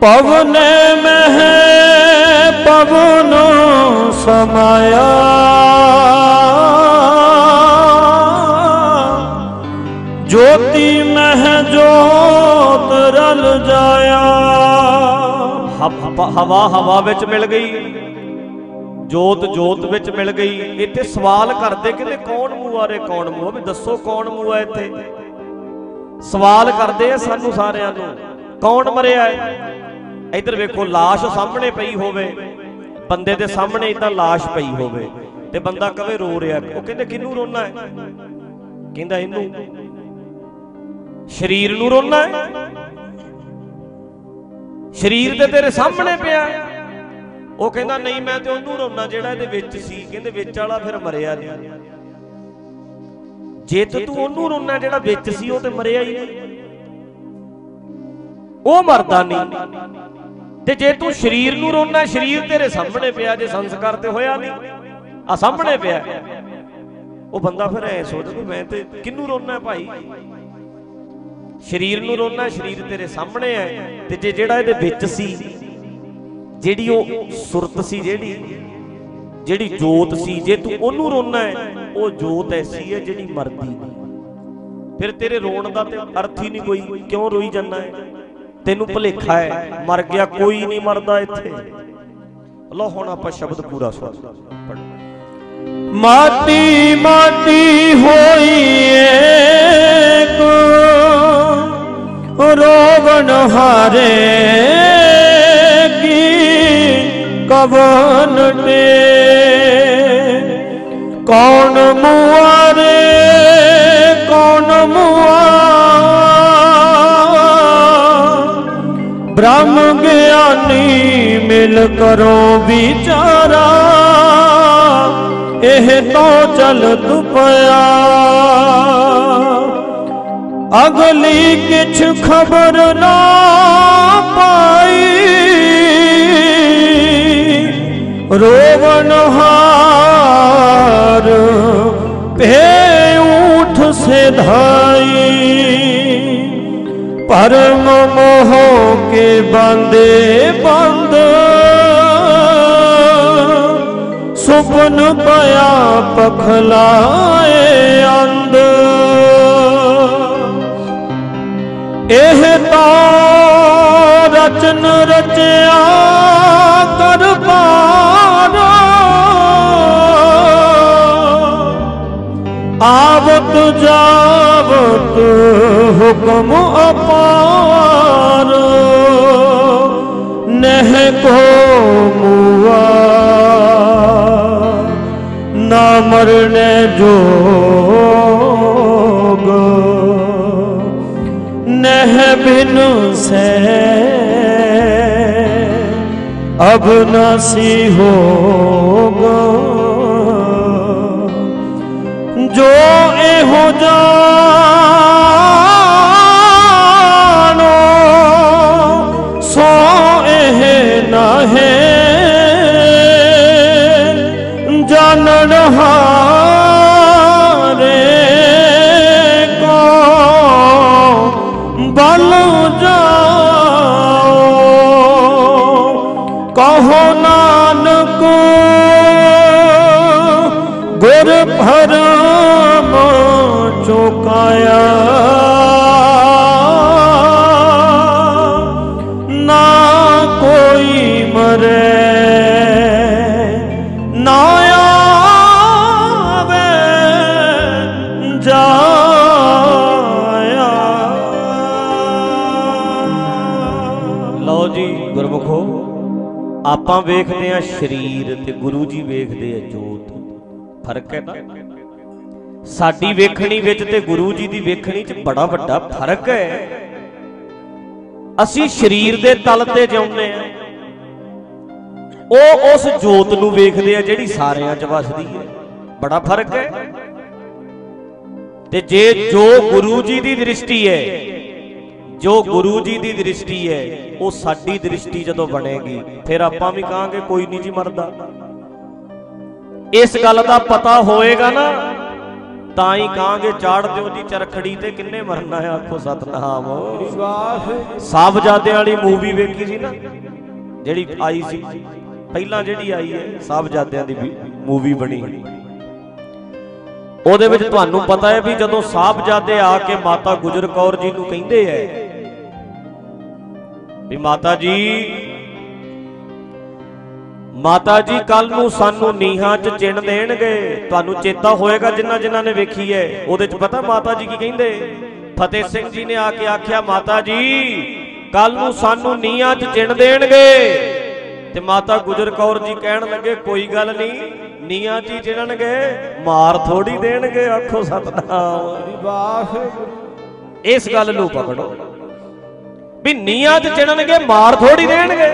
ਪਵਨ ਮਹਿ ਪਵਨ ਸਮਾਇਆ। ਜੋਤੀ ਮਹਿ ਜੋਤ ਰਲ ਜਾਇਆ। ਹਵਾ ਹਵਾ ਵਿੱਚ ਮਿਲ ਗਈ। ਜੋਤ ਜੋਤ ਵਿੱਚ ਮਿਲ ਗਈ ਇੱਥੇ ਸਵਾਲ ਕਰਦੇ ਕਹਿੰਦੇ ਕੌਣ ਮੂਆਰੇ ਕੌਣ ਮੂਆ ਵੀ ਦੱਸੋ ਕੌਣ ਮੂਆ ਇੱਥੇ ਸਵਾਲ ਕਰਦੇ ਆ ਸਾਨੂੰ ਸਾਰਿਆਂ ਨੂੰ ਕੌਣ ਮਰਿਆ ਹੈ ਇੱਧਰ ਵੇਖੋ লাশ ਸਾਹਮਣੇ ਪਈ ਹੋਵੇ ਬੰਦੇ ਦੇ ਸਾਹਮਣੇ ਇਦਾਂ লাশ ਪਈ ਹੋਵੇ ਤੇ ਬੰਦਾ ਕਵੇ ਰੋ ਰਿਹਾ ਉਹ ਕਹਿੰਦੇ ਕਿਹਨੂੰ ਰੋਣਾ ਹੈ ਕਹਿੰਦਾ ਇਹਨੂੰ ਸਰੀਰ ਨੂੰ ਰੋਣਾ ਹੈ ਸਰੀਰ ਤੇ ਤੇਰੇ ਸਾਹਮਣੇ ਪਿਆ ਹੈ। ਉਹ ਕਹਿੰਦਾ, ਨਹੀਂ, ਮੈਂ ਤੇ ਉਹਨੂੰ ਰੋਣਾ ਜਿਹੜਾ ਇਹਦੇ ਵਿੱਚ ਸੀ, ਕਹਿੰਦੇ ਵਿੱਚ ਵਾਲਾ ਫਿਰ ਮਰਿਆ ਨਹੀਂ। ਜੇ ਤੇ ਤੂੰ ਉਹਨੂੰ ਰੋਣਾ ਜਿਹੜਾ ਵਿੱਚ ਸੀ, ਉਹ ਤੇ ਮਰਿਆ ਹੀ ਨਹੀਂ। ਉਹ ਮਰਦਾ ਨਹੀਂ। ਤੇ ਜੇ ਤੂੰ ਸਰੀਰ ਨੂੰ ਰੋਣਾ, ਸਰੀਰ ਤੇਰੇ ਸਾਹਮਣੇ ਪਿਆ, ਜੇ ਸੰਸਕਾਰ ਤੇ ਹੋਇਆ ਨਹੀਂ ਆ ਸਾਹਮਣੇ ਪਿਆ। ਉਹ ਬੰਦਾ ਫਿਰ ਐ ਸੋਚਦਾ ਮੈਂ ਤੇ ਕਿਹਨੂੰ ਰੋਣਾ ਭਾਈ? ਸਰੀਰ ਨੂੰ ਰੋਣਾ, ਸਰੀਰ ਤੇਰੇ ਸਾਹਮਣੇ ਹੈ। ਤੇ ਜੇ ਜਿਹੜਾ ਇਹਦੇ ਵਿੱਚ ਸੀ ਜਿਹੜੀ ਉਹ ਸੁਰਤ ਸੀ ਜਿਹੜੀ ਜਿਹੜੀ ਜੋਤ ਸੀ, ਜੇ ਤੂੰ ਉਹਨੂੰ ਰੋਣਾ ਹੈ, ਉਹ ਜੋਤ ਐਸੀ ਹੈ ਜਿਹੜੀ ਮਰਦੀ ਨਹੀਂ। ਫਿਰ ਤੇਰੇ ਰੋਣ ਦਾ ਤੇ ਅਰਥ ਹੀ ਨਹੀਂ ਕੋਈ, ਕਿਉਂ ਰੋਈ ਜਾਂਦਾ ਹੈ? ਤੈਨੂੰ ਭੁਲੇਖਾ ਹੈ, ਮਰ ਗਿਆ, ਕੋਈ ਨਹੀਂ ਮਰਦਾ ਇੱਥੇ। ਲੋ ਹੁਣ ਆਪਾਂ ਸ਼ਬਦ ਪੂਰਾ ਸੁਣ। ਪੜ੍ਹੋ ਮਾਟੀ ਮਾਟੀ ਹੋਈ ਏਕ, ਰੋਵਣ ਹਾਰੇ ਕਵਨ ਟੇ ਕੌਣ ਮੁਆਰੇ, ਕੌਣ ਮੁਆ ਬ੍ਰਹਮ ਗਿਆਨੀ ਮਿਲ ਕਰੋ ਵਿਚਾਰਾ, ਇਹ ਤੋਂ ਚਲ ਤੁਪਿਆ। ਅਗਲੀ ਕਿਛ ਖਬਰ ਨਾ ਪਾਈ ਰੋਵਨ ਹਾਰ, ਭੇ ਊਠ ਸਿਧਾਈ। ਪਰਮ ਮੋਹ ਕੇ ਬੰਦੇ ਬੰਦ। ਸੁਪਨ ਪਿਆ ਪਖਲਾਏ ਅੰਦ ਇਹ ਤਾਂ ਰਚਨ ਰਚਿਆ ਕਰ ਆਵਤ ਜਾਵਤ, ਹੁਕਮ ਅਪਾਰ। ਨਹਿ ਕੋ ਮੁਆ, ਨਾ ਮਰਨੇ ਜੋਗ। ਨਹਿ ਬਿਨ ਸੇ ਅਬ ਨਸੀ ਹੋਗਾ। ਜੋ ਇਹੋ ਜਾਣੋ ਆਪਾਂ ਵੇਖਦੇ ਆ ਸਰੀਰ ਤੇ ਗੁਰੂ ਜੀ ਵੇਖਦੇ ਆ ਜੋਤ। ਫ਼ਰਕ ਹੈ ਨਾ? ਸਾਡੀ ਵੇਖਣੀ ਵਿੱਚ ਤੇ ਗੁਰੂ ਜੀ ਦੀ ਵੇਖਣੀ 'ਚ ਬੜਾ ਵੱਡਾ ਫ਼ਰਕ ਹੈ। ਅਸੀਂ ਸਰੀਰ ਦੇ ਤਲ ਤੇ ਜਿਉਂਦੇ ਆ ਉਹ ਉਸ ਜੋਤ ਨੂੰ ਵੇਖਦੇ ਆ ਜਿਹੜੀ ਸਾਰਿਆਂ 'ਚ ਵਸਦੀ ਹੈ। ਬੜਾ ਫ਼ਰਕ ਹੈ। ਤੇ ਜੇ ਜੋ ਗੁਰੂ ਜੀ ਦੀ ਦ੍ਰਿਸ਼ਟੀ ਹੈ ਜੋ ਗੁਰੂ ਜੀ ਦੀ ਦ੍ਰਿਸ਼ਟੀ ਹੈ, ਉਹ ਸਾਡੀ ਦ੍ਰਿਸ਼ਟੀ ਜਦੋਂ ਬਣੇਗੀ, ਫਿਰ ਆਪਾਂ ਵੀ ਕਹਾਂਗੇ ਕੋਈ ਨਹੀਂ ਜੀ ਮਰਦਾ। ਇਸ ਗੱਲ ਦਾ ਪਤਾ ਹੋਏਗਾ ਨਾ, ਤਾਂ ਹੀ ਕਹਾਂਗੇ ਚਾੜ ਦਿਓ ਜੀ ਚਰਖੜੀ ਤੇ ਕਿੰਨੇ ਮਰਨਾ ਹੈ ਆਖੋ ਸਤਨਾਮ। ਸਾਹਿਬਜ਼ਾਦਿਆਂ ਵਾਲੀ ਮੂਵੀ ਵੇਖੀ ਸੀ ਨਾ, ਜਿਹੜੀ ਆਈ ਸੀ, ਪਹਿਲਾਂ ਜਿਹੜੀ ਆਈ ਹੈ, ਸਾਹਿਬਜ਼ਾਦਿਆਂ ਦੀ ਮੂਵੀ ਬਣੀ। ਉਹਦੇ ਵਿੱਚ ਤੁਹਾਨੂੰ ਪਤਾ ਹੈ ਵੀ ਜਦੋਂ ਸਾਹਿਬਜ਼ਾਦੇ ਆ ਕੇ ਮਾਤਾ ਗੁਜਰ ਕੌਰ ਜੀ ਨੂੰ ਕਹਿੰਦੇ ਐ ਵੀ ਮਾਤਾ ਜੀ ਮਾਤਾ ਜੀ ਕੱਲ ਨੂੰ ਸਾਨੂੰ ਨੀਹਾਂ 'ਚ ਚਿਣ ਦੇਣਗੇ। ਤੁਹਾਨੂੰ ਚੇਤਾ ਹੋਏਗਾ ਜਿਨ੍ਹਾਂ ਜਿਨ੍ਹਾਂ ਨੇ ਵੇਖੀ ਐ ਉਹਦੇ 'ਚ ਪਤਾ ਮਾਤਾ ਜੀ ਕੀ ਕਹਿੰਦੇ? ਫਤਿਹ ਸਿੰਘ ਜੀ ਨੇ ਆ ਕੇ ਆਖਿਆ ਮਾਤਾ ਜੀ ਕੱਲ ਨੂੰ ਸਾਨੂੰ ਨੀਹਾਂ 'ਚ ਚਿਣ ਦੇਣਗੇ। ਤੇ ਮਾਤਾ ਗੁਜਰ ਕੌਰ ਜੀ ਕਹਿਣ ਲੱਗੇ ਕੋਈ ਗੱਲ ਨਹੀਂ ਨੀਆਂ ਜੀ ਚਿਣਨਗੇ ਮਾਰ ਥੋੜੀ ਦੇਣਗੇ ਆਖੋ ਸਤਨਾਮ। ਇਸ ਗੱਲ ਨੂੰ ਪਕੜੋ। ਵੀ ਨੀਆਂ 'ਚ ਚਿਣਨਗੇ, ਮਾਰ ਥੋੜੀ ਦੇਣਗੇ।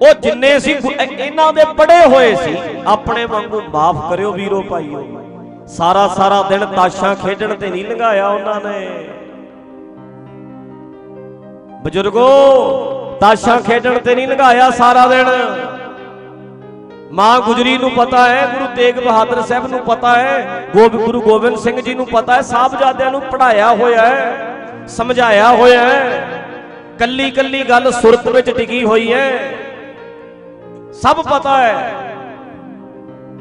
ਉਹ ਜਿੰਨੇ ਸੀ ਇਹਨਾਂ ਦੇ ਪੜੇ ਹੋਏ ਸੀ, ਆਪਣੇ ਵਾਂਗੂ ਮਾਫ ਕਰਿਓ ਵੀਰੋ ਭਾਈਓ। ਸਾਰਾ ਸਾਰਾ ਦਿਨ ਤਾਸ਼ਾਂ ਖੇਡਣ ਤੇ ਨਹੀਂ ਲੰਘਾਇਆ ਉਹਨਾਂ ਨੇ। ਬਜ਼ੁਰਗੋ, ਤਾਸ਼ਾਂ ਖੇਡਣ ਤੇ ਨਹੀਂ ਲੰਘਾਇਆ ਸਾਰਾ ਦਿਨ। ਮਾਂ ਗੁਜਰੀ ਨੂੰ ਪਤਾ ਹੈ, ਗੁਰੂ ਤੇਗ ਬਹਾਦਰ ਸਾਹਿਬ ਨੂੰ ਪਤਾ ਹੈ ਗੋਬਿੰਦ ਗੁਰੂ ਗੋਬਿੰਦ ਸਿੰਘ ਜੀ ਨੂੰ ਪਤਾ ਹੈ, ਸਾਹਿਬਜ਼ਾਦਿਆਂ ਨੂੰ ਪੜਾਇਆ ਹੋਇਆ ਹੈ। ਸਮਝਾਇਆ ਹੋਇਆ ਹੈ। ਕੱਲੀ ਕੱਲੀ ਗੱਲ ਸੁਰਤ ਵਿੱਚ ਟਿਕੀ ਹੋਈ ਹੈ। ਸਭ ਪਤਾ ਹੈ।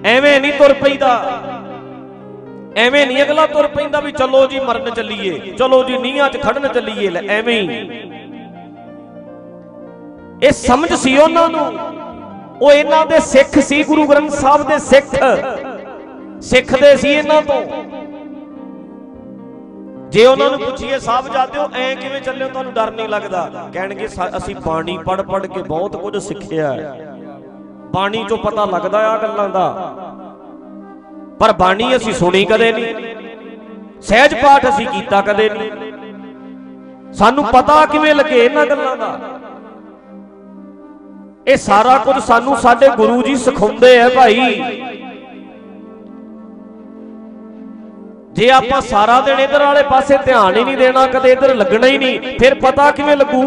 ਐਵੇਂ ਨਹੀਂ ਤੁਰ ਪਈਦਾ ਐਵੇਂ ਨਹੀਂ ਅਗਲਾ ਤੁਰ ਪੈਂਦਾ ਵੀ ਚਲੋ ਜੀ ਮਰਨ ਚੱਲੀਏ, ਚਲੋ ਜੀ ਨੀਹਾਂ 'ਚ ਖੜਨ ਚੱਲੀਏ, ਲੈ ਐਵੇਂ ਹੀ। ਇਹ ਸਮਝ ਸੀ ਉਹਨਾਂ ਨੂੰ। ਉਹ ਇਹਨਾਂ ਦੇ ਸਿੱਖ ਸੀ, ਗੁਰੂ ਗ੍ਰੰਥ ਸਾਹਿਬ ਦੇ ਸਿੱਖ। ਸਿੱਖਦੇ ਸੀ ਇਹਨਾਂ ਤੋਂ। ਜੇ ਉਹਨਾਂ ਨੂੰ ਪੁੱਛੀਏ ਸਾਹਿਬ ਜਾਦਿਓ ਐ ਕਿਵੇਂ ਚੱਲਿਓ ਤੁਹਾਨੂੰ ਡਰ ਨਹੀਂ ਲੱਗਦਾ? ਕਹਿਣਗੇ ਅਸੀਂ ਬਾਣੀ ਪੜ ਪੜ ਕੇ ਬਹੁਤ ਕੁਝ ਸਿੱਖਿਆ ਬਾਣੀ ਚੋਂ ਪਤਾ ਲੱਗਦਾ ਆ ਗੱਲਾਂ ਦਾ। ਪਰ ਬਾਣੀ ਅਸੀਂ ਸੁਣੀ ਕਦੇ ਨਹੀਂ। ਸਹਿਜ ਪਾਠ ਅਸੀਂ ਕੀਤਾ ਕਦੇ ਨਹੀਂ। ਸਾਨੂੰ ਪਤਾ ਕਿਵੇਂ ਲੱਗੇ ਇਹਨਾਂ ਗੱਲਾਂ ਦਾ। ਇਹ ਸਾਰਾ ਕੁਝ ਸਾਨੂੰ ਸਾਡੇ ਗੁਰੂ ਜੀ ਸਿਖਾਉਂਦੇ ਆ ਭਾਈ। ਜੇ ਆਪਾਂ ਸਾਰਾ ਦਿਨ ਇਧਰ ਵਾਲੇ ਪਾਸੇ ਧਿਆਨ ਹੀ ਨਹੀਂ ਦੇਣਾ, ਕਦੇ ਇਧਰ ਲੱਗਣਾ ਹੀ ਨਹੀਂ, ਫਿਰ ਪਤਾ ਕਿਵੇਂ ਲੱਗੂ?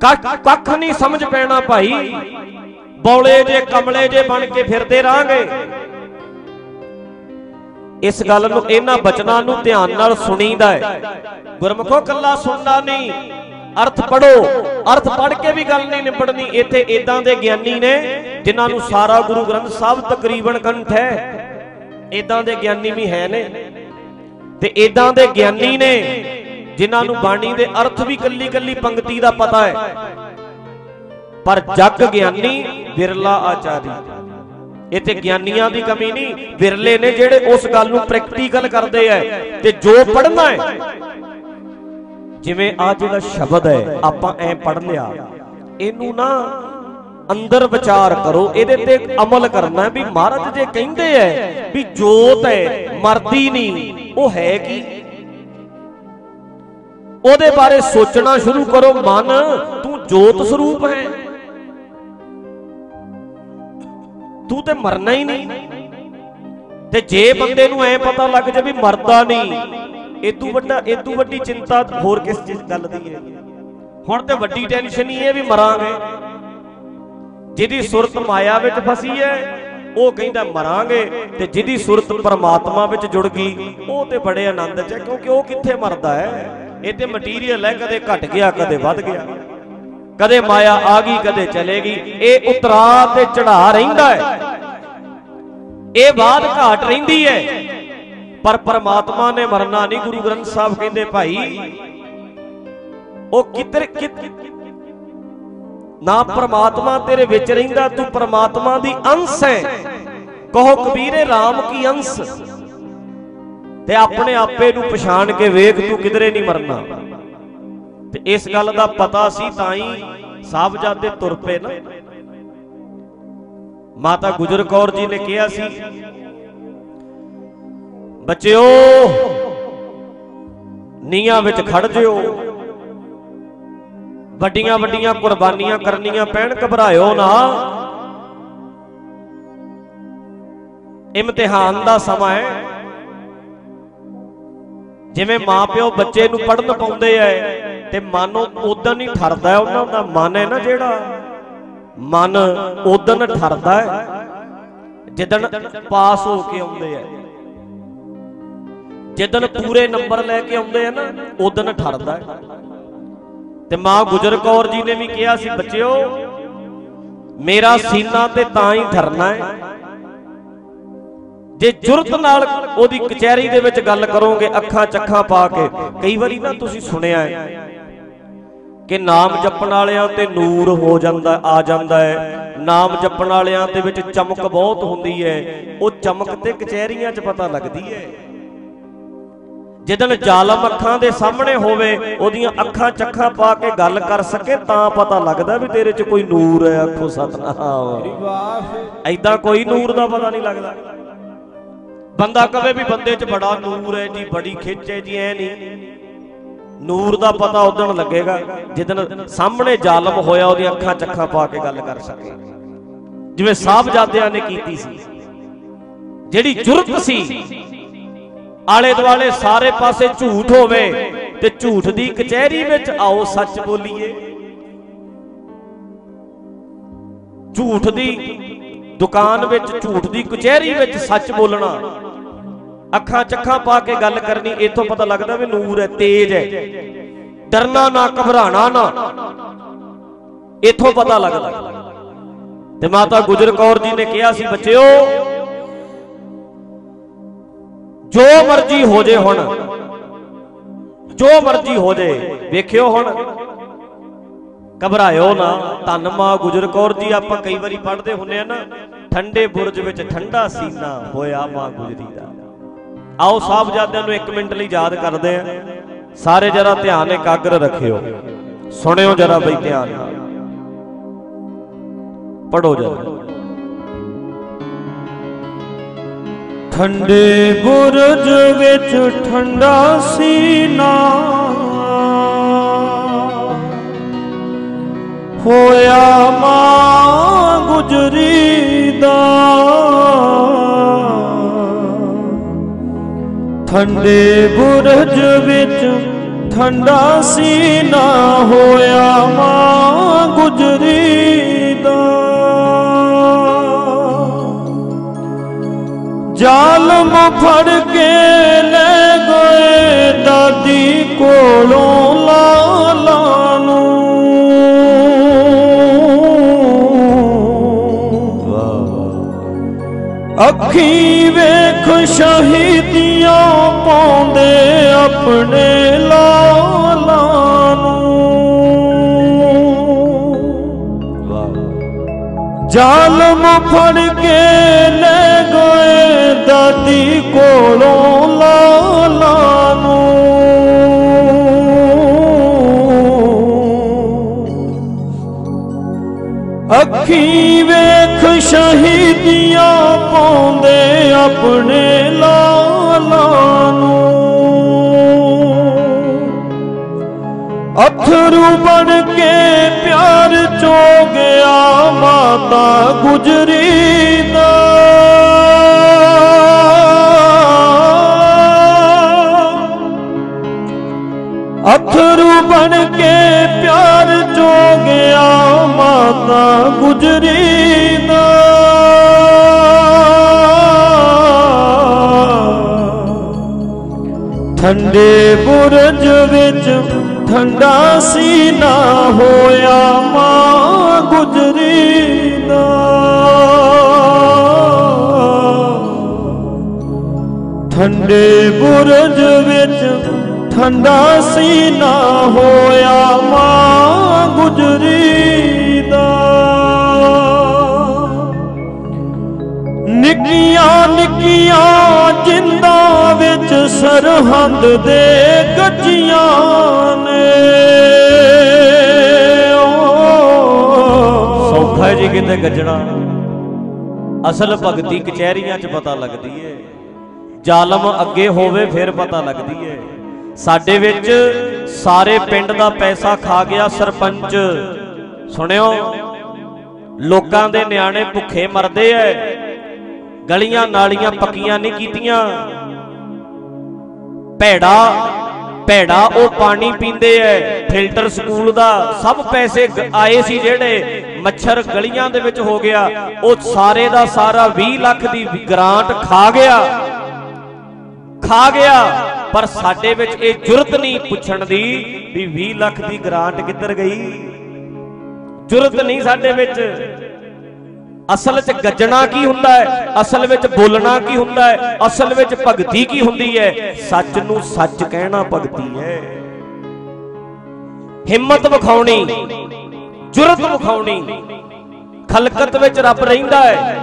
ਕੱਖ ਕੱਖ ਨਹੀਂ ਸਮਝ ਪੈਣਾ ਭਾਈ। ਬੌਲੇ ਜੇ, ਕਮਲੇ ਜੇ ਬਣ ਕੇ ਫਿਰਦੇ ਰਾਂਗੇ ਇਸ ਗੱਲ ਨੂੰ ਇਹਨਾਂ ਬਚਨਾਂ ਨੂੰ ਧਿਆਨ ਨਾਲ ਸੁਣੀਦਾ ਹੈ। ਗੁਰਮਖੋ, ਕੱਲਾ ਸੁਣਦਾ ਨਹੀਂ। ਅਰਥ ਪੜੋ ਅਰਥ ਪੜ ਕੇ ਵੀ ਗੱਲ ਨਹੀਂ ਨਿਬੜਨੀ। ਇੱਥੇ ਇਦਾਂ ਦੇ ਗਿਆਨੀ ਨੇ, ਜਿਨ੍ਹਾਂ ਨੂੰ ਸਾਰਾ ਗੁਰੂ ਗ੍ਰੰਥ ਸਾਹਿਬ ਤਕਰੀਬਨ ਕੰਠ ਹੈ। ਇਦਾਂ ਦੇ ਗਿਆਨੀ ਵੀ ਹੈ ਨੇ। ਤੇ ਇਦਾਂ ਦੇ ਗਿਆਨੀ ਨੇ, ਜਿਨ੍ਹਾਂ ਨੂੰ ਬਾਣੀ ਦੇ ਅਰਥ ਵੀ ਕੱਲੀ ਕੱਲੀ ਪੰਕਤੀ ਦਾ ਪਤਾ ਹੈ। ਪਰ ਜਗ ਗਿਆਨੀ ਵਿਰਲਾ ਆਚਾਰੀ। ਇੱਥੇ ਗਿਆਨੀਆਂ ਦੀ ਕਮੀ ਨਹੀਂ, ਵਿਰਲੇ ਨੇ ਜਿਹੜੇ ਉਸ ਗੱਲ ਨੂੰ ਪ੍ਰੈਕਟੀਕਲ ਕਰਦੇ ਐ ਤੇ ਜੋ ਪੜਨਾ ਹੈ ਜਿਵੇਂ ਆ ਜਿਹੜਾ ਸ਼ਬਦ ਹੈ ਆਪਾਂ ਐ ਪੜ ਲਿਆ, ਇਹਨੂੰ ਨਾ ਅੰਦਰ ਵਿਚਾਰ ਕਰੋ, ਇਹਦੇ ਤੇ ਅਮਲ ਕਰਨਾ ਵੀ ਮਹਾਰਾਜ ਜੇ ਕਹਿੰਦੇ ਐ ਵੀ ਜੋਤ ਹੈ ਮਰਦੀ ਨਹੀਂ ਉਹ ਹੈ ਕੀ? ਉਹਦੇ ਬਾਰੇ ਸੋਚਣਾ ਸ਼ੁਰੂ ਕਰੋ, ਮਨ, ਤੂੰ ਜੋਤ ਸਰੂਪ ਹੈ। ਤੂੰ ਤੇ ਮਰਨਾ ਹੀ ਨਹੀਂ। ਤੇ ਜੇ ਬੰਦੇ ਨੂੰ ਐ ਪਤਾ ਲੱਗ ਜਾ ਵੀ ਮਰਦਾ ਨਹੀਂ ਇਦੋਂ ਵੱਡਾ ਇਦੋਂ ਵੱਡੀ ਚਿੰਤਾ ਹੋਰ ਕਿਸ ਚੀਜ਼ ਗੱਲ ਦੀ ਹੈ ਹੁਣ ਤੇ ਵੱਡੀ ਟੈਨਸ਼ਨ ਹੀ ਹੈ ਵੀ ਮਰਾਂਗੇ। ਜਿਹਦੀ ਸੁਰਤ ਮਾਇਆ ਵਿੱਚ ਫਸੀ ਹੈ, ਉਹ ਕਹਿੰਦਾ ਮਰਾਂਗੇ ਤੇ ਜਿਹਦੀ ਸੁਰਤ ਪਰਮਾਤਮਾ ਵਿੱਚ ਜੁੜ ਗਈ, ਉਹ ਤੇ ਬੜੇ ਆਨੰਦ 'ਚ ਹੈ, ਕਿਉਂਕਿ ਉਹ ਕਿੱਥੇ ਮਰਦਾ ਹੈ? ਇਹ ਤੇ ਮਟੀਰੀਅਲ ਹੈ, ਕਦੇ ਘਟ ਗਿਆ, ਕਦੇ ਵੱਧ ਗਿਆ। ਕਦੇ ਮਾਇਆ ਆ ਗਈ, ਕਦੇ ਚਲੇਗੀ ਇਹ ਉਤਰਾ ਤੇ ਚੜਾ ਰਹਿੰਦਾ ਹੈ। ਇਹ ਬਾਤ ਘਾਟ ਰਹਿੰਦੀ ਹੈ। ਪਰ ਪਰਮਾਤਮਾ ਨੇ ਮਰਨਾ ਨਹੀਂ, ਗੁਰੂ ਗ੍ਰੰਥ ਸਾਹਿਬ ਕਹਿੰਦੇ, ਭਾਈ, ਉਹ ਕਿੱਧਰ ਨਾ ਪਰਮਾਤਮਾ ਤੇਰੇ ਵਿੱਚ ਰਹਿੰਦਾ, ਤੂੰ ਪਰਮਾਤਮਾ ਦੀ ਅੰਸ਼ ਹੈ। ਕਹੋ ਕਬੀਰੇ RAM ਕੀ ਅੰਸ਼? ਤੇ ਆਪਣੇ ਆਪੇ ਨੂੰ ਪਛਾਣ ਕੇ ਵੇਖ, ਤੂੰ ਕਿਧਰੇ ਨਹੀਂ ਮਰਨਾ। ਤੇ ਇਸ ਗੱਲ ਦਾ ਪਤਾ ਸੀ, ਤਾਂ ਹੀ ਸਾਹਿਬਜ਼ਾਦੇ ਤੁਰ ਪਏ ਨਾ। ਮਾਤਾ ਗੁਜਰ ਕੌਰ ਜੀ ਨੇ ਕਿਹਾ ਸੀ, ਬੱਚਿਓ ਨੀਆਂ ਵਿੱਚ ਖੜ ਜਿਓ। ਵੱਡੀਆਂ ਵੱਡੀਆਂ ਕੁਰਬਾਨੀਆਂ ਕਰਨੀਆਂ ਪੈਣ, ਘਬਰਾਇਓ ਨਾ। ਇਮਤਿਹਾਨ ਦਾ ਸਮਾਂ ਹੈ। ਜਿਵੇਂ ਮਾਪਿਓ ਬੱਚੇ ਨੂੰ ਪੜਨ ਪਾਉਂਦੇ ਐ, ਤੇ ਮਨ ਉਦੋਂ ਹੀ ਠਰਦਾ ਉਹਨਾਂ ਦਾ ਮਨ ਹੈ ਨਾ ਜਿਹੜਾ। ਮਨ ਉਦੋਂ ਠਰਦਾ ਹੈ ਜਿੱਦਣ ਪਾਸ ਹੋ ਕੇ ਆਉਂਦੇ ਐ। ਜਿੱਦਣ ਪੂਰੇ ਨੰਬਰ ਲੈ ਕੇ ਆਉਂਦੇ ਆ ਨਾ ਉਦੋਂ ਠਰਦਾ ਹੈ ਤੇ ਮਾਂ ਗੁਜਰ ਕੌਰ ਜੀ ਨੇ ਵੀ ਕਿਹਾ ਸੀ, ਬੱਚਿਓ, ਮੇਰਾ ਸੀਨਾ ਤੇ ਤਾਂ ਹੀ ਠਰਨਾ ਹੈ। ਜੇ ਜੁਰਤ ਨਾਲ ਉਹਦੀ ਕਚਹਿਰੀ ਦੇ ਵਿੱਚ ਗੱਲ ਕਰੋਗੇ, ਅੱਖਾਂ ਚੱਖਾਂ ਪਾ ਕੇ, ਕਈ ਵਾਰੀ ਨਾ ਤੁਸੀਂ ਸੁਣਿਆ ਹੈ ਕਿ ਨਾਮ ਜਪਣ ਵਾਲਿਆਂ ਤੇ ਨੂਰ ਹੋ ਜਾਂਦਾ, ਆ ਜਾਂਦਾ ਹੈ। ਨਾਮ ਜਪਣ ਵਾਲਿਆਂ ਦੇ ਵਿੱਚ ਚਮਕ ਬਹੁਤ ਹੁੰਦੀ ਹੈ। ਉਹ ਚਮਕ ਤੇ ਕਚਹਿਰੀਆਂ 'ਚ ਪਤਾ ਲੱਗਦੀ ਹੈ। ਜਿੱਦਣ ਜ਼ਾਲਮ ਅੱਖਾਂ ਦੇ ਸਾਹਮਣੇ ਹੋਵੇ, ਉਹਦੀਆਂ ਅੱਖਾਂ ਚੱਖਾਂ ਪਾ ਕੇ ਗੱਲ ਕਰ ਸਕੇ, ਤਾਂ ਪਤਾ ਲੱਗਦਾ ਵੀ ਤੇਰੇ 'ਚ ਕੋਈ ਨੂਰ ਹੈ, ਆਖੋ ਸਤਨਾਮ। ਐਦਾਂ ਕੋਈ ਨੂਰ ਦਾ ਪਤਾ ਨਹੀਂ ਲੱਗਦਾ। ਬੰਦਾ ਕਵੇ ਵੀ ਬੰਦੇ 'ਚ ਬੜਾ ਨੂਰ ਹੈ ਜੀ, ਬੜੀ ਖਿੱਚ ਹੈ ਜੀ, ਐ ਨਹੀਂ। ਨੂਰ ਦਾ ਪਤਾ ਉਦੋਂ ਲੱਗੇਗਾ, ਜਿੱਦਣ ਸਾਹਮਣੇ ਜ਼ਾਲਮ ਹੋਇਆ, ਉਹਦੀਆਂ ਅੱਖਾਂ ਚੱਖਾਂ ਪਾ ਕੇ ਗੱਲ ਕਰ ਸਕੇ। ਜਿਵੇਂ ਸਾਹਿਬਜ਼ਾਦਿਆਂ ਨੇ ਕੀਤੀ ਸੀ। ਜਿਹੜੀ ਜੁਰਤ ਸੀ ਆਲੇ ਦੁਆਲੇ ਸਾਰੇ ਪਾਸੇ ਝੂਠ ਹੋਵੇ ਤੇ ਝੂਠ ਦੀ ਕਚਹਿਰੀ ਵਿੱਚ ਆਓ ਸੱਚ ਬੋਲੀਏ। ਝੂਠ ਦੀ ਦੁਕਾਨ ਵਿੱਚ, ਝੂਠ ਦੀ ਕਚਹਿਰੀ ਵਿੱਚ ਸੱਚ ਬੋਲਣਾ। ਅੱਖਾਂ ਚੱਖਾਂ ਪਾ ਕੇ ਗੱਲ ਕਰਨੀ, ਇਥੋਂ ਪਤਾ ਲੱਗਦਾ ਵੀ ਨੂਰ ਹੈ, ਤੇਜ ਹੈ। ਡਰਨਾ ਨਾ, ਘਬਰਾਣਾ ਨਾ। ਇਥੋਂ ਪਤਾ ਲੱਗਦਾ। ਤੇ ਮਾਤਾ ਗੁਜਰ ਕੌਰ ਜੀ ਨੇ ਕਿਹਾ ਸੀ, ਬੱਚਿਓ ਜੋ ਮਰਜ਼ੀ ਹੋ ਜੇ ਹੁਣ, ਜੋ ਮਰਜ਼ੀ ਹੋ ਜੇ, ਵੇਖਿਓ ਹੁਣ। ਘਬਰਾਇਓ ਨਾ, ਧੰਨ ਮਾਂ ਗੁਜਰ ਕੌਰ ਜੀ, ਆਪਾਂ ਕਈ ਵਾਰੀ ਪੜ੍ਹਦੇ ਹੁੰਨੇ ਆ ਨਾ, ਠੰਡੇ ਬੁਰਜ ਵਿੱਚ ਠੰਡਾ ਸੀਨਾ ਹੋਇਆ ਮਾਂ ਗੁਜਰੀ ਦਾ। ਆਓ ਸਾਹਿਬਜ਼ਾਦਿਆਂ ਨੂੰ 1 ਮਿੰਟ ਲਈ ਯਾਦ ਕਰਦੇ ਆ। ਸਾਰੇ ਜਰਾ ਧਿਆਨ ਇਕਾਗਰ ਰੱਖਿਓ। ਸੁਣਿਓ ਜਰਾ ਬਈ ਧਿਆਨ ਨਾਲ। ਪੜੋ ਜਰਾ। ਠੰਡੇ ਬੁਰਜ ਵਿੱਚ ਠੰਡਾ ਸੀਨਾ। ਹੋਇਆ ਮਾਂ ਗੁਜਰੀ ਦਾ। ਠੰਡੇ ਬੁਰਜ ਵਿੱਚ ਠੰਡਾ ਸੀਨਾ ਹੋਇਆ ਮਾਂ ਗੁਜਰੀ ਦਾ। ਜ਼ਾਲਮ ਫੜ ਕੇ ਲੈ ਗਏ ਦਾਦੀ ਕੋਲੋਂ ਲਾਲਾ ਨੂੰ। ਅੱਖੀ ਵੇਖ ਸ਼ਹੀਦੀਆਂ ਪਾਉਂਦੇ ਆਪਣੇ ਲਾਲਾ ਜ਼ਾਲਮ ਫੜ ਕੇ ਲੈ ਗਏ ਦਾਦੀ ਕੋਲੋਂ ਲਾਲਾ ਨੂੰ। ਅੱਖੀ ਵੇਖ ਸ਼ਹੀਦੀਆਂ ਪਾਉਂਦੇ ਆਪਣੇ ਲਾਲਾ ਨੂੰ। ਅਥਰੂ ਬਣ ਕੇ ਪਿਆਰ ਚੋ ਗਿਆ ਮਾਤਾ ਗੁਜਰੀ ਦਾ। ਅਥਰੂ ਬਣ ਕੇ ਪਿਆਰ ਚੋ ਗਿਆ ਮਾਤਾ ਗੁਜਰੀ ਦਾ। ਠੰਡੇ ਬੁਰਜ ਵਿੱਚ ਠੰਡਾ ਸੀਨਾ ਹੋਇਆ ਮਾਂ ਗੁਜਰੀ ਦਾ ਠੰਡੇ ਬੁਰਜ ਵਿੱਚ ਠੰਡਾ ਸੀਨਾ ਹੋਇਆ ਮਾਂ ਗੁਜਰੀ ਦਾ ਨਿੱਕੀਆਂ ਨਿੱਕੀਆਂ ਜਿੰਦਾਂ ਵਿੱਚ ਸਰਹੰਦ ਦੇ ਗੱਜੀਆਂ ਨੇ। ਹੈ ਜੀ ਕਿਤੇ ਗੱਜਣਾ। ਅਸਲ ਭਗਤੀ ਕਚਹਿਰੀਆਂ 'ਚ ਪਤਾ ਲੱਗਦੀ ਏ। ਜ਼ਾਲਮ ਅੱਗੇ ਹੋਵੇ ਫਿਰ ਪਤਾ ਲੱਗਦੀ ਏ। ਸਾਡੇ ਵਿੱਚ ਸਾਰੇ ਪਿੰਡ ਦਾ ਪੈਸਾ ਖਾ ਗਿਆ ਸਰਪੰਚ। ਸੁਣਿਓ? ਲੋਕਾਂ ਦੇ ਨਿਆਣੇ ਭੁੱਖੇ ਮਰਦੇ ਐ। ਗਲੀਆਂ ਨਾਲੀਆਂ ਪੱਕੀਆਂ ਨਹੀਂ ਕੀਤੀਆਂ। ਭੈੜਾ ਭੈੜਾ ਉਹ ਪਾਣੀ ਪੀਂਦੇ ਐ। ਫਿਲਟਰ ਸਕੂਲ ਦਾ ਸਭ ਪੈਸੇ ਆਏ ਸੀ ਜਿਹੜੇ। ਮੱਛਰ ਗਲੀਆਂ ਦੇ ਵਿੱਚ ਹੋ ਗਿਆ। ਉਹ ਸਾਰੇ ਦਾ ਸਾਰਾ 20 ਲੱਖ ਦੀ ਗ੍ਰਾਂਟ ਖਾ ਗਿਆ। ਖਾ ਗਿਆ। ਪਰ ਸਾਡੇ ਵਿੱਚ ਇਹ ਜੁਰਤ ਨਹੀਂ ਪੁੱਛਣ ਦੀ ਵੀ 20 ਲੱਖ ਦੀ ਗ੍ਰਾਂਟ ਕਿੱਧਰ ਗਈ। ਜੁਰਤ ਨਹੀਂ ਸਾਡੇ ਵਿੱਚ। ਅਸਲ ਵਿੱਚ ਗੱਜਣਾ ਕੀ ਹੁੰਦਾ ਹੈ? ਅਸਲ ਵਿੱਚ ਬੋਲਣਾ ਕੀ ਹੁੰਦਾ ਹੈ? ਅਸਲ ਵਿੱਚ ਭਗਤੀ ਕੀ ਹੁੰਦੀ ਹੈ? ਸੱਚ ਨੂੰ ਸੱਚ ਕਹਿਣਾ ਭਗਤੀ ਹੈ। ਹਿੰਮਤ ਵਿਖਾਉਣੀ। ਜੁਰਤ ਵਿਖਾਉਣੀ। ਖਲਕਤ ਵਿੱਚ ਰੱਬ ਰਹਿੰਦਾ ਹੈ।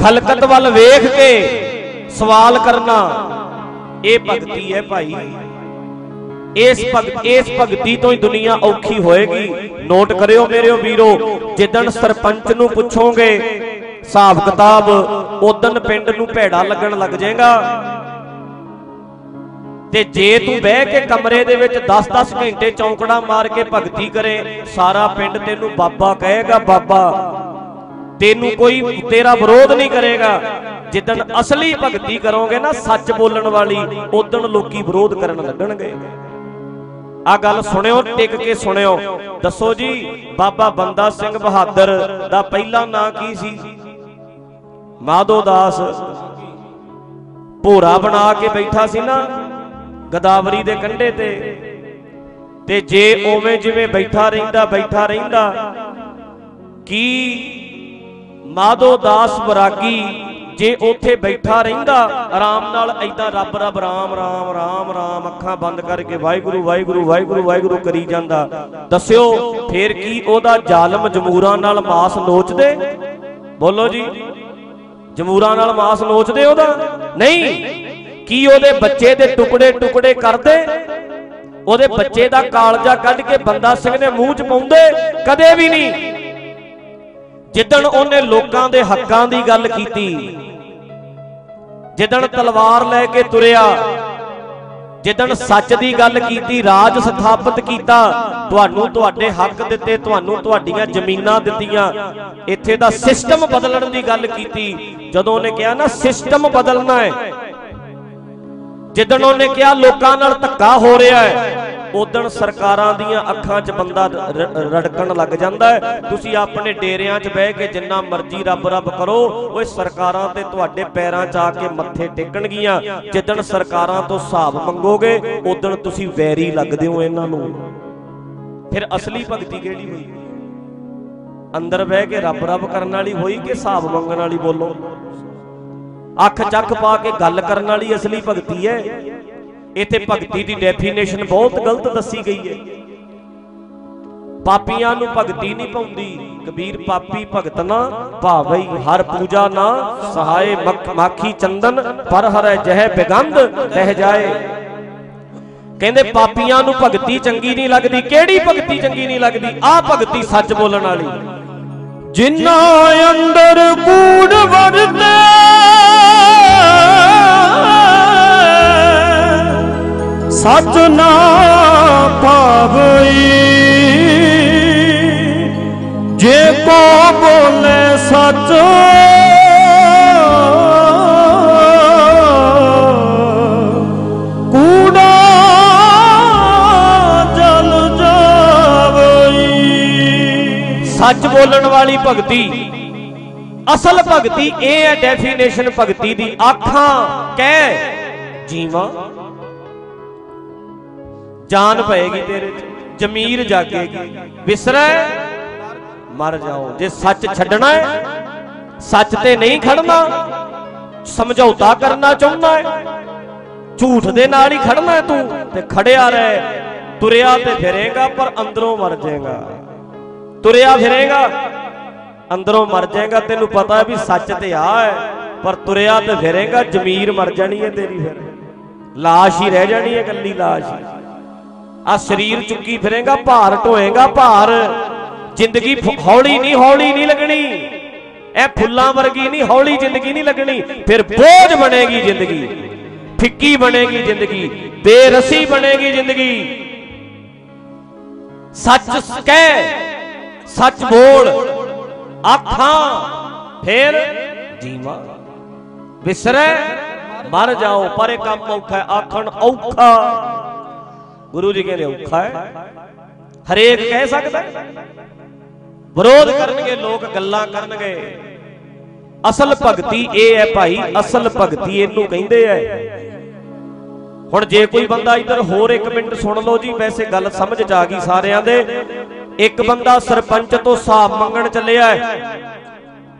ਖਲਕਤ ਵੱਲ ਵੇਖ ਕੇ ਸਵਾਲ ਕਰਨਾ, ਇਹ ਭਗਤੀ ਹੈ ਭਾਈ। ਇਸ ਭਗਤ ਇਸ ਭਗਤੀ ਤੋਂ ਹੀ ਦੁਨੀਆ ਔਖੀ ਹੋਏਗੀ। ਨੋਟ ਕਰਿਓ ਮੇਰਿਓ ਵੀਰੋ, ਜਿੱਦਣ ਸਰਪੰਚ ਨੂੰ ਪੁੱਛੋਗੇ, ਹਿਸਾਬ ਕਿਤਾਬ ਉਦਣ ਪਿੰਡ ਨੂੰ ਭੇੜਾ ਲੱਗਣ ਲੱਗ ਜਾਏਗਾ। ਤੇ ਜੇ ਤੂੰ ਬਹਿ ਕੇ ਕਮਰੇ ਦੇ ਵਿੱਚ 10-10 ਘੰਟੇ ਚੌਂਕੜਾ ਮਾਰ ਕੇ ਭਗਤੀ ਕਰੇ, ਸਾਰਾ ਪਿੰਡ ਤੈਨੂੰ ਬਾਬਾ ਕਹੇਗਾ, ਬਾਬਾ, ਤੈਨੂੰ ਕੋਈ ਤੇਰਾ ਵਿਰੋਧ ਨਹੀਂ ਕਰੇਗਾ। ਜਿੱਦਣ ਅਸਲੀ ਭਗਤੀ ਕਰੋਗੇ ਨਾ, ਸੱਚ ਬੋਲਣ ਵਾਲੀ ਉਦਣ ਲੋਕੀ ਵਿਰੋਧ ਕਰਨ ਲੱਗਣਗੇ। ਆ ਗੱਲ ਸੁਣਿਓ, ਟਿਕ ਕੇ ਸੁਣਿਓ। ਦੱਸੋ ਜੀ, ਬਾਬਾ ਬੰਦਾ ਸਿੰਘ ਬਹਾਦਰ ਦਾ ਪਹਿਲਾ ਨਾਂ ਕੀ ਸੀ? ਮਾਧੋ ਦਾਸ। ਭੋਰਾ ਬਣਾ ਕੇ ਬੈਠਾ ਸੀ ਨਾ। ਗਦਾਵਰੀ ਦੇ ਕੰਢੇ ਤੇ। ਤੇ ਜੇ ਉਵੇਂ ਜਿਵੇਂ ਬੈਠਾ ਰਹਿੰਦਾ ਬੈਠਾ ਰਹਿੰਦਾ, ਕੀ ਮਾਧੋ ਦਾਸ ਬਰਾਗੀ ਜੇ ਉੱਥੇ ਬੈਠਾ ਰਹਿੰਦਾ, ਆਰਾਮ ਨਾਲ ਐਦਾਂ ਰੱਬ ਰੱਬ, ਰਾਮ ਰਾਮ ਰਾਮ ਰਾਮ, ਅੱਖਾਂ ਬੰਦ ਕਰਕੇ ਵਾਹਿਗੁਰੂ ਵਾਹਿਗੁਰੂ ਵਾਹਿਗੁਰੂ ਵਾਹਿਗੁਰੂ ਕਰੀ ਜਾਂਦਾ। ਦੱਸਿਓ, ਫੇਰ ਕੀ ਉਹਦਾ ਜ਼ਾਲਮ ਜਮੂਰਾਂ ਨਾਲ ਮਾਸ ਨੋਚਦੇ? ਬੋਲੋ ਜੀ। ਜਮੂਰਾਂ ਨਾਲ ਮਾਸ ਨੋਚਦੇ ਉਹਦਾ? ਨਹੀਂ। ਕੀ ਉਹਦੇ ਬੱਚੇ ਦੇ ਟੁਕੜੇ ਟੁਕੜੇ ਕਰਦੇ? ਉਹਦੇ ਬੱਚੇ ਦਾ ਕਾਲਜਾ ਕੱਢ ਕੇ ਬੰਦਾ ਸਿੰਘ ਨੇ ਮੂੰਹ 'ਚ ਪਾਉਂਦੇ? ਕਦੇ ਵੀ ਨਹੀਂ। ਜਿੱਦਣ ਉਹਨੇ ਲੋਕਾਂ ਦੇ ਹੱਕਾਂ ਦੀ ਗੱਲ ਕੀਤੀ, ਜਿੱਦਣ ਤਲਵਾਰ ਲੈ ਕੇ ਤੁਰਿਆ, ਜਿੱਦਣ ਸੱਚ ਦੀ ਗੱਲ ਕੀਤੀ, ਰਾਜ ਸਥਾਪਿਤ ਕੀਤਾ, ਤੁਹਾਨੂੰ ਤੁਹਾਡੇ ਹੱਕ ਦਿੱਤੇ, ਤੁਹਾਨੂੰ ਤੁਹਾਡੀਆਂ ਜ਼ਮੀਨਾਂ ਦਿੱਤੀਆਂ। ਇੱਥੇ ਦਾ ਸਿਸਟਮ ਬਦਲਣ ਦੀ ਗੱਲ ਕੀਤੀ। ਜਦੋਂ ਉਹਨੇ ਕਿਹਾ ਨਾ ਸਿਸਟਮ ਬਦਲਣਾ ਹੈ ਜਿੱਦਣ ਉਹਨੇ ਕਿਹਾ ਲੋਕਾਂ ਨਾਲ ਧੱਕਾ ਹੋ ਰਿਹਾ ਹੈ ਉਦਣ ਸਰਕਾਰਾਂ ਦੀਆਂ ਅੱਖਾਂ 'ਚ ਬੰਦਾ ਰ- ਰੜਕਣ ਲੱਗ ਜਾਂਦਾ ਹੈ। ਤੁਸੀਂ ਆਪਣੇ ਡੇਰਿਆਂ 'ਚ ਬਹਿ ਕੇ ਜਿੰਨਾ ਮਰਜ਼ੀ ਰੱਬ ਰੱਬ ਕਰੋ, ਓਏ ਸਰਕਾਰਾਂ ਤੇ ਤੁਹਾਡੇ ਪੈਰਾਂ 'ਚ ਆ ਕੇ ਮੱਥੇ ਟੇਕਣਗੀਆਂ। ਜਿੱਦਣ ਸਰਕਾਰਾਂ ਤੋਂ ਹਿਸਾਬ ਮੰਗੋਗੇ ਉਦਣ ਤੁਸੀਂ ਵੈਰੀ ਲੱਗਦੇ ਹੋ ਇਹਨਾਂ ਨੂੰ। ਫਿਰ ਅਸਲੀ ਭਗਤੀ ਕਿਹੜੀ ਹੋਈ? ਅੰਦਰ ਬਹਿ ਕੇ ਰੱਬ ਰੱਬ ਕਰਨ ਵਾਲੀ ਹੋਈ ਕਿ ਹਿਸਾਬ ਮੰਗਣ ਵਾਲੀ ਬੋਲੋ? ਅੱਖ ਚੱਕ ਪਾ ਕੇ ਗੱਲ ਕਰਨ ਵਾਲੀ ਅਸਲੀ ਭਗਤੀ ਹੈ। ਇੱਥੇ ਭਗਤੀ ਦੀ ਡੈਫੀਨੇਸ਼ਨ ਬਹੁਤ ਗਲਤ ਦੱਸੀ ਗਈ ਹੈ। ਪਾਪੀਆਂ ਨੂੰ ਭਗਤੀ ਨਹੀਂ ਪਾਉਂਦੀ। ਕਬੀਰ ਪਾਪੀ ਭਗਤ ਨਾ ਭਾਵਈ ਹਰ ਪੂਜਾ ਨਾ ਸਹਾਏ, ਮੱਖ ਮਾਖੀ ਚੰਦਨ, ਪਰ ਹਰੈ ਜਹ ਬਿਗੰਧ ਰਹਿ ਜਾਏ। ਕਹਿੰਦੇ ਪਾਪੀਆਂ ਨੂੰ ਭਗਤੀ ਚੰਗੀ ਨਹੀਂ ਲੱਗਦੀ। ਕਿਹੜੀ ਭਗਤੀ ਚੰਗੀ ਨਹੀਂ ਲੱਗਦੀ? ਆਹ ਭਗਤੀ ਸੱਚ ਬੋਲਣ ਵਾਲੀ। ਜਿਨ੍ਹਾਂ ਅੰਦਰ ਕੂੜ ਵਰਤੇ ਸੱਚ ਨਾ ਭਾਵਈ ਜੇ ਕੋ ਬੋਲੇ ਸੱਚ, ਕੂੜਾ ਜਲ ਜਾਵਈ। ਸੱਚ ਬੋਲਣ ਵਾਲੀ ਭਗਤੀ, ਅਸਲ ਭਗਤੀ ਇਹ ਹੈ ਡੈਫੀਨੇਸ਼ਨ ਭਗਤੀ ਦੀ ਆਖਾਂ ਕਹਿ ਜੀਵਾਂ। ਜਾਨ ਪਏਗੀ ਤੇਰੇ ਚ, ਜ਼ਮੀਰ ਜਾਗੇਗੀ। ਵਿਸਰੈ ਮਰ ਜਾਓ। ਜੇ ਸੱਚ ਛੱਡਣਾ ਹੈ, ਸੱਚ ਤੇ ਨਹੀਂ ਖੜਨਾ, ਸਮਝੌਤਾ ਕਰਨਾ ਚਾਹੁੰਦਾ ਹੈ, ਝੂਠ ਦੇ ਨਾਲ ਹੀ ਖੜਨਾ ਹੈ ਤੂੰ ਤੇ ਖੜਿਆ ਰਹਿ। ਤੁਰਿਆ ਤੇ ਫਿਰੇਗਾ, ਪਰ ਅੰਦਰੋਂ ਮਰ ਜਾਏਗਾ। ਤੁਰਿਆ ਫਿਰੇਗਾ, ਅੰਦਰੋਂ ਮਰ ਜਾਏਗਾ। ਤੈਨੂੰ ਪਤਾ ਹੈ ਵੀ ਸੱਚ ਤੇ ਆ ਹੈ, ਪਰ ਤੁਰਿਆ ਤੇ ਫਿਰੇਗਾ, ਜ਼ਮੀਰ ਮਰ ਜਾਣੀ ਹੈ ਤੇਰੀ ਫਿਰ। ਲਾਸ਼ ਹੀ ਰਹਿ ਜਾਣੀ ਹੈ ਕੱਲੀ ਲਾਸ਼ ਹੀ। ਆ ਸਰੀਰ ਚੁੱਕੀ ਫਿਰੇਗਾ, ਭਾਰ ਢੋਏਗਾ, ਭਾਰ। ਜ਼ਿੰਦਗੀ ਹੌਲੀ ਨਹੀਂ ਹੌਲੀ ਨਹੀਂ ਲੱਗਣੀ। ਇਹ ਫੁੱਲਾਂ ਵਰਗੀ ਨਹੀਂ, ਹੌਲੀ ਜ਼ਿੰਦਗੀ ਨਹੀਂ ਲੱਗਣੀ। ਫਿਰ ਬੋਝ ਬਣੇਗੀ ਜ਼ਿੰਦਗੀ। ਫਿੱਕੀ ਬਣੇਗੀ ਜ਼ਿੰਦਗੀ। ਬੇਰਸੀ ਬਣੇਗੀ ਜ਼ਿੰਦਗੀ। ਸੱਚ ਕਹਿ, ਸੱਚ ਬੋਲ। ਆਖਾਂ, ਫੇਰ ਜੀਵਾ। ਵਿਸਰੈ ਮਰ ਜਾਓ, ਪਰ ਇਹ ਕੰਮ ਔਖਾ ਆਖਣ ਔਖਾ। ਗੁਰੂ ਜੀ ਕਹਿੰਦੇ ਔਖਾ ਹੈ। ਹਰੇਕ ਕਹਿ ਸਕਦਾ ਵਿਰੋਧ ਕਰਨਗੇ, ਲੋਕ ਗੱਲਾਂ ਕਰਨਗੇ। ਅਸਲ ਭਗਤੀ ਇਹ ਹੈ ਭਾਈ, ਅਸਲ ਭਗਤੀ ਇਹਨੂੰ ਕਹਿੰਦੇ ਐ ਹੁਣ ਜੇ ਕੋਈ ਬੰਦਾ ਇੱਧਰ ਹੋਰ 1 ਮਿੰਟ ਸੁਣ ਲਓ ਜੀ, ਵੈਸੇ ਗੱਲ ਸਮਝ ਚ ਆ ਗਈ ਸਾਰਿਆਂ ਦੇ। ਇੱਕ ਬੰਦਾ ਸਰਪੰਚ ਤੋਂ ਸਾਫ਼ ਮੰਗਣ ਚੱਲਿਆ ਹੈ।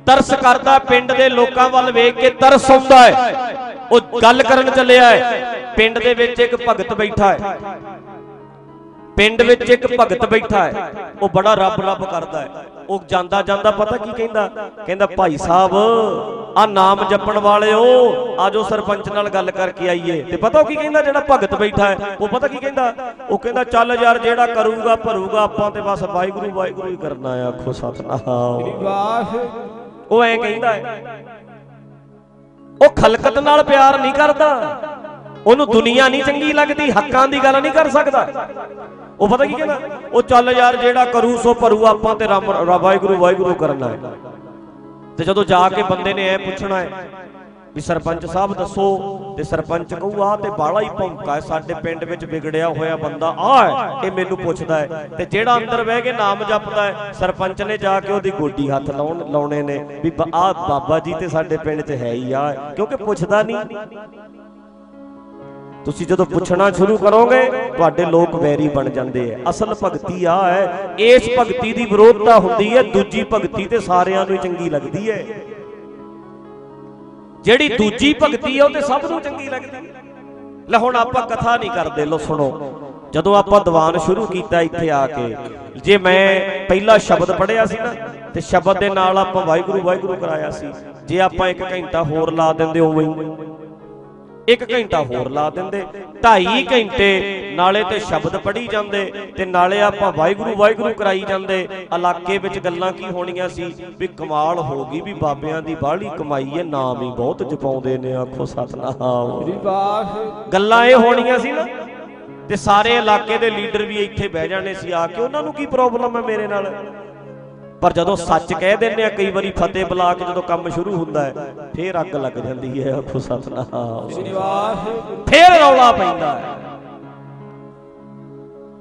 ਤਰਸ ਕਰਦਾ ਪਿੰਡ ਦੇ ਲੋਕਾਂ ਵੱਲ ਵੇਖ ਕੇ ਤਰਸ ਆਉਂਦਾ ਹੈ। ਉਹ ਗੱਲ ਕਰਨ ਚੱਲਿਆ ਹੈ। ਪਿੰਡ ਦੇ ਵਿੱਚ ਇੱਕ ਭਗਤ ਬੈਠਾ ਹੈ। ਪਿੰਡ ਵਿੱਚ ਇੱਕ ਭਗਤ ਬੈਠਾ ਹੈ ਉਹ ਬੜਾ ਰੱਬ ਰੱਬ ਕਰਦਾ ਹੈ। ਉਹ ਜਾਂਦਾ ਜਾਂਦਾ ਪਤਾ ਕੀ ਕਹਿੰਦਾ? ਕਹਿੰਦਾ ਭਾਈ ਸਾਹਿਬ ਆ ਨਾਮ ਜਪਣ ਵਾਲਿਓ ਆਜੋ ਸਰਪੰਚ ਨਾਲ ਗੱਲ ਕਰਕੇ ਆਈਏ। ਤੇ ਪਤਾ ਉਹ ਕੀ ਕਹਿੰਦਾ? ਜਿਹੜਾ ਭਗਤ ਬੈਠਾ ਹੈ ਉਹ ਪਤਾ ਕੀ ਕਹਿੰਦਾ? ਉਹ ਕਹਿੰਦਾ ਚੱਲ ਯਾਰ ਜਿਹੜਾ ਕਰੂਗਾ ਭਰੂਗਾ ਆਪਾਂ ਤੇ ਬਸ ਵਾਹਿਗੁਰੂ ਵਾਹਿਗੁਰੂ ਹੀ ਕਰਨਾ ਹੈ ਆਖੋ ਸਤਨਾਮ। ਵਾਹ ਉਹ ਐਂ ਕਹਿੰਦਾ ਹੈ ਉਹ ਖਲਕਤ ਨਾਲ ਪਿਆਰ ਨਹੀਂ ਕਰਦਾ ਉਹਨੂੰ ਦੁਨੀਆ ਨਹੀਂ ਚੰਗੀ ਲੱਗਦੀ ਹੱਕਾਂ ਦੀ ਗੱਲ ਨਹੀਂ ਕਰ ਸਕਦਾ। ਉਹ ਪਤਾ ਕੀ ਕਹਿੰਦਾ? ਉਹ ਚੱਲ ਯਾਰ ਜਿਹੜਾ ਕਰੂ ਸੋ ਭਰੂ, ਆਪਾਂ ਤੇ ਰਾਮ ਵਾਹਿਗੁਰੂ ਵਾਹਿਗੁਰੂ ਕਰਨਾ ਹੈ। ਤੇ ਜਦੋਂ ਜਾ ਕੇ ਬੰਦੇ ਨੇ ਐ ਪੁੱਛਣਾ ਹੈ ਵੀ ਸਰਪੰਚ ਸਾਹਿਬ ਦੱਸੋ, ਤੇ ਸਰਪੰਚ ਕਹੂ ਆ ਤੇ ਬਾਲਾ ਹੀ ਭੌਂਕਾ ਹੈ, ਸਾਡੇ ਪਿੰਡ ਵਿੱਚ ਵਿਗੜਿਆ ਹੋਇਆ ਬੰਦਾ ਆ ਇਹ ਮੈਨੂੰ ਪੁੱਛਦਾ ਹੈ। ਤੇ ਜਿਹੜਾ ਅੰਦਰ ਬਹਿ ਕੇ ਨਾਮ ਜਪਦਾ ਹੈ, ਸਰਪੰਚ ਨੇ ਜਾ ਕੇ ਉਹਦੀ ਗੋਡੀ ਹੱਥ ਲਾਉਣ ਲਾਉਣੇ ਨੇ ਵੀ ਆ ਬਾਬਾ ਜੀ ਤੇ ਸਾਡੇ ਪਿੰਡ 'ਚ ਹੈ ਹੀ ਆ, ਕਿਉਂਕਿ ਪੁੱਛਦਾ ਨਹੀਂ। ਤੁਸੀਂ ਜਦੋਂ ਪੁੱਛਣਾ ਸ਼ੁਰੂ ਕਰੋਗੇ, ਤੁਹਾਡੇ ਲੋਕ ਵੈਰੀ ਬਣ ਜਾਂਦੇ ਐ ਅਸਲ ਭਗਤੀ ਆ ਹੈ, ਇਸ ਭਗਤੀ ਦੀ ਵਿਰੋਧਤਾ ਹੁੰਦੀ ਹੈ, ਦੂਜੀ ਭਗਤੀ ਤੇ ਸਾਰਿਆਂ ਨੂੰ ਚੰਗੀ ਲੱਗਦੀ ਹੈ। ਜਿਹੜੀ ਦੂਜੀ ਭਗਤੀ ਹੈ ਉਹ ਤੇ ਸਭ ਨੂੰ ਚੰਗੀ ਲੱਗਦੀ ਲੈ ਹੁਣ ਆਪਾਂ ਕਥਾ ਨਹੀਂ ਕਰਦੇ ਲੋ ਸੁਣੋ। ਜਦੋਂ ਆਪਾਂ ਦੀਵਾਨ ਸ਼ੁਰੂ ਕੀਤਾ ਇੱਥੇ ਆ ਕੇ, ਜੇ ਮੈਂ ਪਹਿਲਾ ਸ਼ਬਦ ਪੜਿਆ ਸੀ ਨਾ, ਤੇ ਸ਼ਬਦ ਦੇ ਨਾਲ ਆਪਾਂ ਵਾਹਿਗੁਰੂ ਵਾਹਿਗੁਰੂ ਕਰਾਇਆ ਸੀ। ਜੇ ਆਪਾਂ ਇੱਕ ਘੰਟਾ ਹੋਰ ਲਾ ਦਿੰਦੇ ਉਵੇਂ ਇੱਕ ਘੰਟਾ ਹੋਰ ਲਾ ਦਿੰਦੇ 2.5 ਘੰਟੇ ਨਾਲੇ ਤੇ ਸ਼ਬਦ ਪੜ੍ਹੀ ਜਾਂਦੇ ਤੇ ਨਾਲੇ ਆਪਾਂ ਵਾਹਿਗੁਰੂ ਵਾਹਿਗੁਰੂ ਕਰਾਈ ਜਾਂਦੇ। ਇਲਾਕੇ ਵਿੱਚ ਗੱਲਾਂ ਕੀ ਹੋਣੀਆਂ ਸੀ? ਵੀ ਕਮਾਲ ਹੋ ਗਈ ਵੀ ਬਾਬਿਆਂ ਦੀ ਬਾਹਲੀ ਕਮਾਈ ਹੈ ਨਾਮ ਹੀ ਬਹੁਤ ਜਪਾਉਂਦੇ ਨੇ ਆਖੋ ਸਤਨਾਮ। ਸ੍ਰੀ ਬਾਸ। ਗੱਲਾਂ ਇਹ ਹੋਣੀਆਂ ਸੀ ਨਾ ਤੇ ਸਾਰੇ ਇਲਾਕੇ ਦੇ ਲੀਡਰ ਵੀ ਇੱਥੇ ਬਹਿ ਜਾਣੇ ਸੀ ਆ ਕੇ ਉਹਨਾਂ ਨੂੰ ਕੀ ਪ੍ਰੋਬਲਮ ਹੈ ਮੇਰੇ ਨਾਲ? ਪਰ ਜਦੋਂ ਸੱਚ ਕਹਿ ਦਿੰਦੇ ਆ, ਕਈ ਵਾਰੀ ਫਤਿਹ ਬੁਲਾ ਕੇ ਜਦੋਂ ਕੰਮ ਸ਼ੁਰੂ ਹੁੰਦਾ ਹੈ, ਫੇਰ ਅੱਗ ਲੱਗ ਜਾਂਦੀ ਹੈ। ਆਖੋ ਸਤਨਾਮ। ਸ੍ਰੀ ਬਾਸ ਫੇਰ ਰੌਲਾ ਪੈਂਦਾ ਹੈ।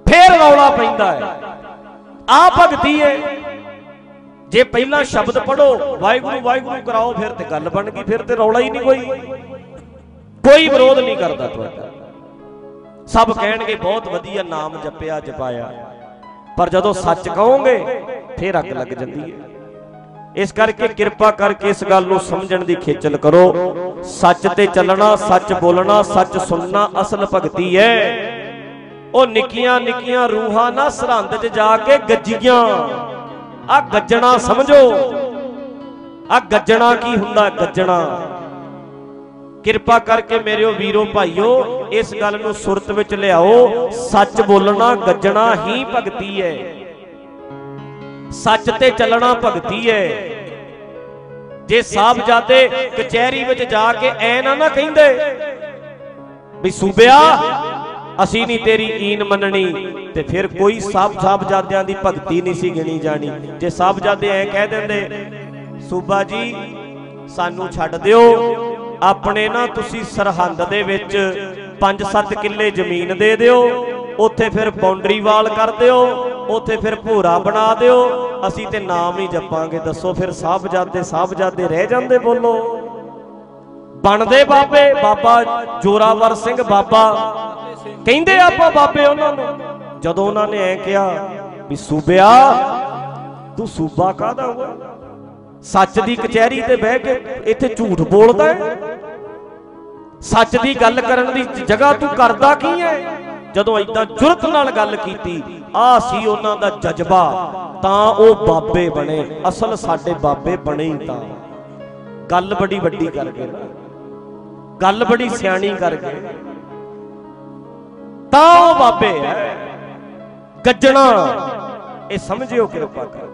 ਫੇਰ ਰੌਲਾ ਪੈਂਦਾ ਹੈ। ਆ ਭਗਤੀ ਹੈ। ਜੇ ਪਹਿਲਾਂ ਸ਼ਬਦ ਪੜੋ ਵਾਹਿਗੁਰੂ ਵਾਹਿਗੁਰੂ ਕਰਾਓ, ਫਿਰ ਤੇ ਗੱਲ ਬਣ ਗਈ, ਫਿਰ ਤੇ ਰੌਲਾ ਹੀ ਨਹੀਂ ਕੋਈ। ਕੋਈ ਵਿਰੋਧ ਨਹੀਂ ਕਰਦਾ ਤੁਹਾਡਾ। ਸਭ ਕਹਿਣਗੇ, ਬਹੁਤ ਵਧੀਆ ਨਾਮ ਜਪਿਆ, ਜਪਾਇਆ। ਪਰ ਜਦੋਂ ਸੱਚ ਕਹੋਗੇ ਫਿਰ ਅੱਗ ਲੱਗ ਜਾਂਦੀ ਹੈ। ਇਸ ਕਰਕੇ ਕਿਰਪਾ ਕਰਕੇ ਇਸ ਗੱਲ ਨੂੰ ਸਮਝਣ ਦੀ ਖੇਚਲ ਕਰੋ। ਸੱਚ ਤੇ ਚੱਲਣਾ ਸੱਚ ਬੋਲਣਾ ਸੱਚ ਸੁਣਨਾ ਅਸਲ ਭਗਤੀ ਹੈ। ਉਹ ਨਿੱਕੀਆਂ ਨਿੱਕੀਆਂ ਰੂਹਾਂ ਨਾ ਸਰਹੰਦ 'ਚ ਜਾ ਕੇ ਗੱਜੀਆਂ। ਆ ਗੱਜਣਾ ਸਮਝੋ। ਆ ਗੱਜਣਾ ਕੀ ਹੁੰਦਾ? ਗੱਜਣਾ। ਕਿਰਪਾ ਕਰਕੇ ਮੇਰਿਓ ਵੀਰੋ ਭਾਈਓ ਇਸ ਗੱਲ ਨੂੰ ਸੁਰਤ ਵਿੱਚ ਲਿਆਓ। ਸੱਚ ਬੋਲਣਾ ਗੱਜਣਾ ਹੀ ਭਗਤੀ ਹੈ। ਸੱਚ ਤੇ ਚੱਲਣਾ ਭਗਤੀ ਹੈ ਜੇ ਸਾਹਿਬਜ਼ਾਦੇ ਕਚਹਿਰੀ ਵਿੱਚ ਜਾ ਕੇ ਐ ਨਾ ਨਾ ਕਹਿੰਦੇ ਵੀ ਸੂਬਿਆ ਅਸੀਂ ਨਹੀਂ ਤੇਰੀ ਈਨ ਮੰਨਣੀ। ਤੇ ਫਿਰ ਕੋਈ ਸਾਹਿਬ ਸਾਹਿਬਜ਼ਾਦਿਆਂ ਦੀ ਭਗਤੀ ਨਹੀਂ ਸੀ ਗਿਣੀ ਜਾਣੀ। ਜੇ ਸਾਹਿਬਜ਼ਾਦੇ ਐ ਕਹਿ ਦਿੰਦੇ ਸੂਬਾ ਜੀ ਸਾਨੂੰ ਛੱਡ ਦਿਓ। ਆਪਣੇ ਨਾ ਤੁਸੀਂ ਸਰਹੰਦ ਦੇ ਵਿੱਚ 5-7 ਕਿੱਲੇ ਜ਼ਮੀਨ ਦੇ ਦਿਓ। ਉੱਥੇ ਫਿਰ ਬਾਉਂਡਰੀ ਵਾਲ ਕਰ ਦਿਓ। ਉੱਥੇ ਫਿਰ ਭੂਰਾ ਬਣਾ ਦਿਓ। ਅਸੀਂ ਤੇ ਨਾਮ ਹੀ ਜਪਾਂਗੇ। ਦੱਸੋ ਫਿਰ ਸਾਹਿਬਜ਼ਾਦੇ ਸਾਹਿਬਜ਼ਾਦੇ ਰਹਿ ਜਾਂਦੇ ਬੋਲੋ। ਬਣਦੇ ਬਾਬੇ, ਬਾਬਾ ਜੋਰਾਵਰ ਸਿੰਘ ਬਾਬਾ। ਕਹਿੰਦੇ ਆਪਾਂ ਬਾਬੇ ਉਹਨਾਂ ਨੂੰ। ਜਦੋਂ ਉਹਨਾਂ ਨੇ ਐ ਕਿਹਾ ਵੀ ਸੂਬਿਆ, ਤੂੰ ਸੂਬਾ ਕਾਹਦਾ ਹੋਇਆ ਸੱਚ ਦੀ ਕਚਹਿਰੀ ਤੇ ਬਹਿ ਕੇ ਇੱਥੇ ਝੂਠ ਬੋਲਦਾ ਹੈ? ਸੱਚ ਦੀ ਗੱਲ ਕਰਨ ਦੀ ਜਗ੍ਹਾ ਤੂੰ ਕਰਦਾ ਕੀ ਹੈ? ਜਦੋਂ ਇਦਾਂ ਜੁਰਤ ਨਾਲ ਗੱਲ ਕੀਤੀ, ਆ ਸੀ ਉਹਨਾਂ ਦਾ ਜਜ਼ਬਾ, ਤਾਂ ਉਹ ਬਾਬੇ ਬਣੇ। ਅਸਲ ਸਾਡੇ ਬਾਬੇ ਬਣੇ ਹੀ ਤਾਂ। ਗੱਲ ਬੜੀ ਵੱਡੀ ਕਰ ਗਏ। ਗੱਲ ਬੜੀ ਸਿਆਣੀ ਕਰ ਗਏ। ਤਾਂ ਉਹ ਬਾਬੇ ਹੈ ਗੱਜਣਾ। ਇਹ ਸਮਝਿਓ ਕਿਰਪਾ ਕਰ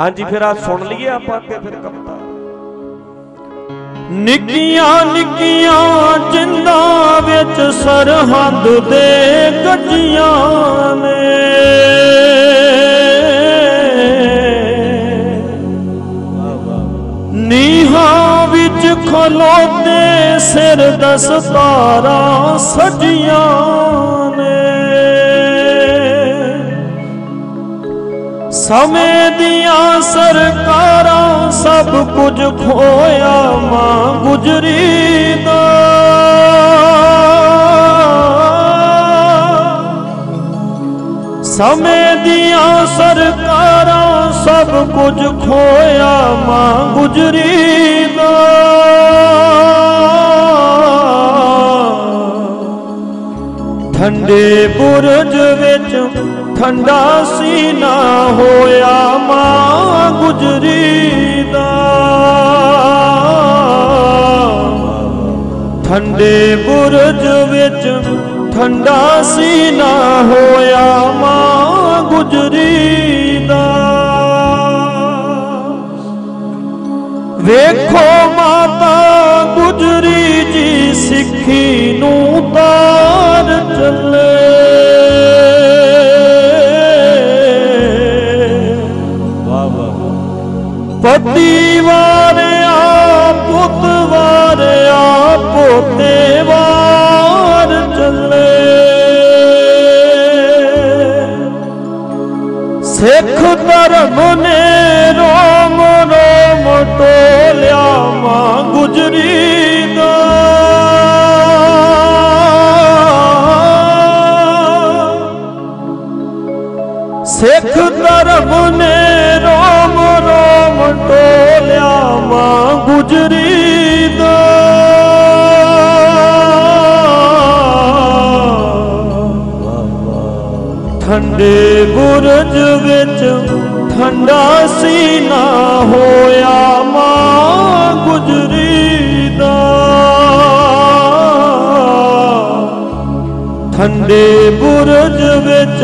ਹਾਂਜੀ, ਫਿਰ ਆ ਸੁਣ ਲਈਏ ਆਪਾਂ ਅੱਗੇ ਫਿਰ ਕਵਿਤਾ। ਨਿੱਕੀਆਂ ਨਿੱਕੀਆਂ ਜਿੰਦਾਂ ਵਿੱਚ ਸਰਹੰਦ ਦੇ ਗੱਡੀਆਂ ਨੇ। ਨੀਹਾਂ ਵਿੱਚ ਖਲੋਤੇ ਸਿਰ ਦਸਤਾਰਾਂ ਸਜੀਆਂ ਨੇ। ਸਮੇਂ ਦੀਆਂ ਸਰਕਾਰਾਂ ਸਭ ਕੁਝ ਖੋਇਆ ਮਾਂ ਗੁਜਰੀ ਦਾ। ਸਮੇਂ ਦੀਆਂ ਸਰਕਾਰਾਂ ਸਭ ਕੁਝ ਖੋਇਆ ਮਾਂ ਗੁਜਰੀ ਦਾ। ਠੰਡੇ ਬੁਰਜ ਵਿੱਚ ਠੰਡਾ ਸੀਨਾ ਹੋਇਆ ਮਾਂ ਗੁਜਰੀ ਦਾ। ਠੰਡੇ ਬੁਰਜ ਵਿੱਚ ਠੰਡਾ ਸੀਨਾ ਹੋਇਆ ਮਾਂ ਗੁਜਰੀ ਦਾ। ਵੇਖੋ ਮਾਤਾ ਗੁਜਰੀ ਜੀ ਸਿੱਖੀ ਨੂੰ ਤਾਰ ਚੱਲੇ। ਤੇ ਵਾਰ ਚੱਲੇ। ਸਿੱਖ ਧਰਮ ਨੇ ਰੋਮ ਰੋਮ ਟੋਲਿਆ ਮਾਂ ਗੁਜਰੀ ਦਾ। ਸਿੱਖ ਧਰਮ ਨੇ ਰੋਮ ਰੋਮ ਟੋਲਿਆ ਮਾਂ ਗੁਜਰੀ ਦਾ ਠੰਡੇ ਬੁਰਜ ਵਿੱਚ ਠੰਡਾ ਸੀਨਾ ਹੋਇਆ ਮਾਂ ਗੁਜਰੀ ਦਾ ਠੰਡੇ ਬੁਰਜ ਵਿੱਚ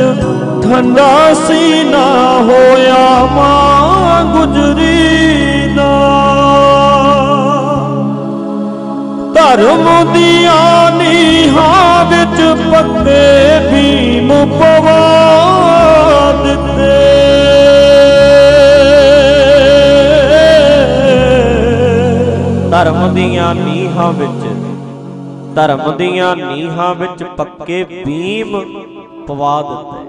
ਸੀ ਨਾ ਹੋਇਆ ਮਾਂ ਗੁਜਰੀ ਦਾ। ਧਰਮ ਦੀਆਂ ਨੀਹਾਂ ਵਿੱਚ ਪੱਕੇ ਭੀਮ ਪਵਾ ਦਿੱਤੇ। ਧਰਮ ਦੀਆਂ ਨੀਹਾਂ ਵਿੱਚ, ਧਰਮ ਦੀਆਂ ਨੀਹਾਂ ਵਿੱਚ ਪੱਕੇ ਭੀਮ ਪਵਾ ਦਿੱਤੇ।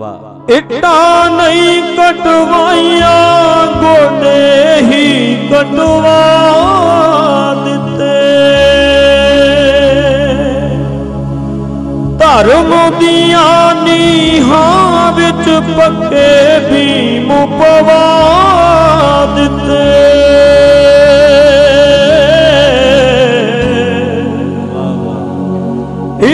ਵਾਹ। ਇੱਟਾਂ ਨਹੀਂ ਕਟਵਾਈਆਂ, ਗੋਡੇ ਹੀ ਕਟਵਾ ਦਿੱਤੇ। ਧਰਮ ਦੀਆਂ ਨੀਹਾਂ ਵਿੱਚ ਪੱਕੇ ਭੀਮ ਪਵਾ ਦਿੱਤੇ।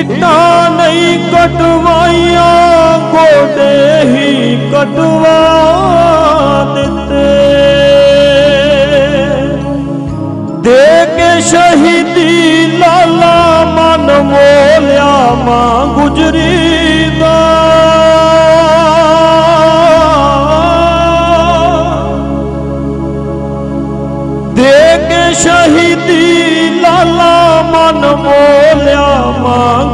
ਇੱਟਾਂ ਨਹੀਂ ਕਟਵਾਈਆਂ ਗੋਡੇ ਹੀ ਕਟਵਾ ਦਿੱਤੇ। ਦੇ ਕੇ ਸ਼ਹੀਦੀ ਲਾਲਾ ਮਨ ਮੋਲਿਆ ਮਾਂ ਗੁਜਰੀ ਦਾ। ਦੇ ਕੇ ਸ਼ਹੀਦੀ ਲਾਲਾ ਮਨ ਮੋਲਿਆ ਮਾਂ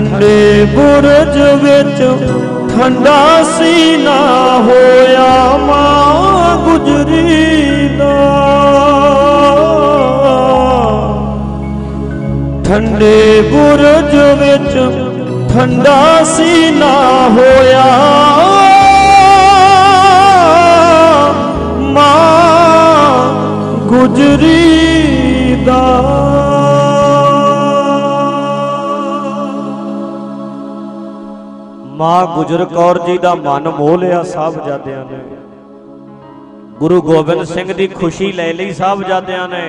ਠੰਡੇ ਬੁਰਜ ਵਿੱਚ ਠੰਡਾ ਸੀਨਾ ਹੋਇਆ ਮਾਂ ਗੁਜਰੀ ਦਾ। ਠੰਡੇ ਬੁਰਜ ਵਿੱਚ ਠੰਡਾ ਸੀਨਾ ਹੋਇਆ ਮਾਂ ਗੁਜਰੀ ਦਾ। ਮਾਂ ਗੁਜਰ ਕੌਰ ਜੀ ਦਾ ਮਨ ਮੋਹ ਲਿਆ ਸਾਹਿਬਜ਼ਾਦਿਆਂ ਨੇ। ਗੁਰੂ ਗੋਬਿੰਦ ਸਿੰਘ ਦੀ ਖੁਸ਼ੀ ਲੈ ਲਈ ਸਾਹਿਬਜ਼ਾਦਿਆਂ ਨੇ।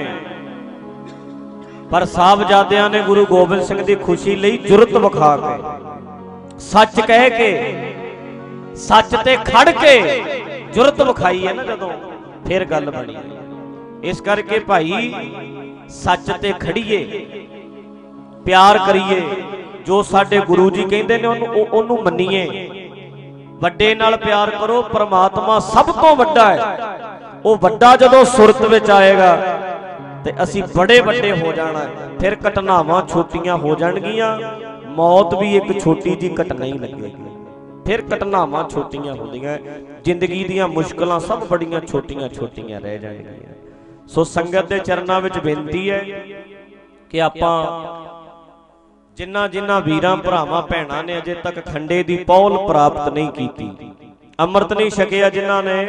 ਪਰ ਸਾਹਿਬਜ਼ਾਦਿਆਂ ਨੇ ਗੁਰੂ ਗੋਬਿੰਦ ਸਿੰਘ ਦੀ ਖੁਸ਼ੀ ਲਈ ਜੁਰਤ ਵਿਖਾ ਕੇ, ਸੱਚ ਕਹਿ ਕੇ, ਸੱਚ ਤੇ ਖੜ ਕੇ ਜੁਰਤ ਵਿਖਾਈ ਹੈ ਨਾ ਜਦੋਂ, ਫਿਰ ਗੱਲ ਬਣੀ। ਇਸ ਕਰਕੇ ਭਾਈ, ਸੱਚ ਤੇ ਖੜੀਏ, ਪਿਆਰ ਕਰੀਏ ਜੋ ਸਾਡੇ ਗੁਰੂ ਜੀ ਕਹਿੰਦੇ ਨੇ ਉਹਨੂੰ ਉਹਨੂੰ ਮੰਨੀਏ। ਵੱਡੇ ਨਾਲ ਪਿਆਰ ਕਰੋ, ਪ੍ਰਮਾਤਮਾ ਸਭ ਤੋਂ ਵੱਡਾ ਹੈ। ਉਹ ਵੱਡਾ ਜਦੋਂ ਸੁਰਤ ਵਿੱਚ ਆਏਗਾ ਤੇ ਅਸੀਂ ਬੜੇ ਵੱਡੇ ਹੋ ਜਾਣਾ ਫਿਰ ਘਟਨਾਵਾਂ ਛੋਟੀਆਂ ਹੋ ਜਾਣਗੀਆਂ, ਮੌਤ ਵੀ ਇੱਕ ਛੋਟੀ ਜੀ ਘਟਨਾ ਹੀ ਲੱਗੇਗੀ। ਫਿਰ ਘਟਨਾਵਾਂ ਛੋਟੀਆਂ ਹੁੰਦੀਆਂ ਜ਼ਿੰਦਗੀ ਦੀਆਂ ਮੁਸ਼ਕਲਾਂ ਸਭ ਬੜੀਆਂ ਛੋਟੀਆਂ ਛੋਟੀਆਂ ਰਹਿ ਜਾਣਗੀਆਂ। ਸੋ ਸੰਗਤ ਦੇ ਚਰਨਾਂ ਵਿੱਚ ਬੇਨਤੀ ਹੈ ਕਿ ਆਪਾਂ ਜਿਨ੍ਹਾਂ ਜਿਨ੍ਹਾਂ ਵੀਰਾਂ ਭਰਾਵਾਂ ਭੈਣਾਂ ਨੇ ਅਜੇ ਤੱਕ ਖੰਡੇ ਦੀ ਪੌਲ ਪ੍ਰਾਪਤ ਨਹੀਂ ਕੀਤੀ, ਅੰਮ੍ਰਿਤ ਨਹੀਂ ਛਕਿਆ ਜਿਨ੍ਹਾਂ ਨੇ,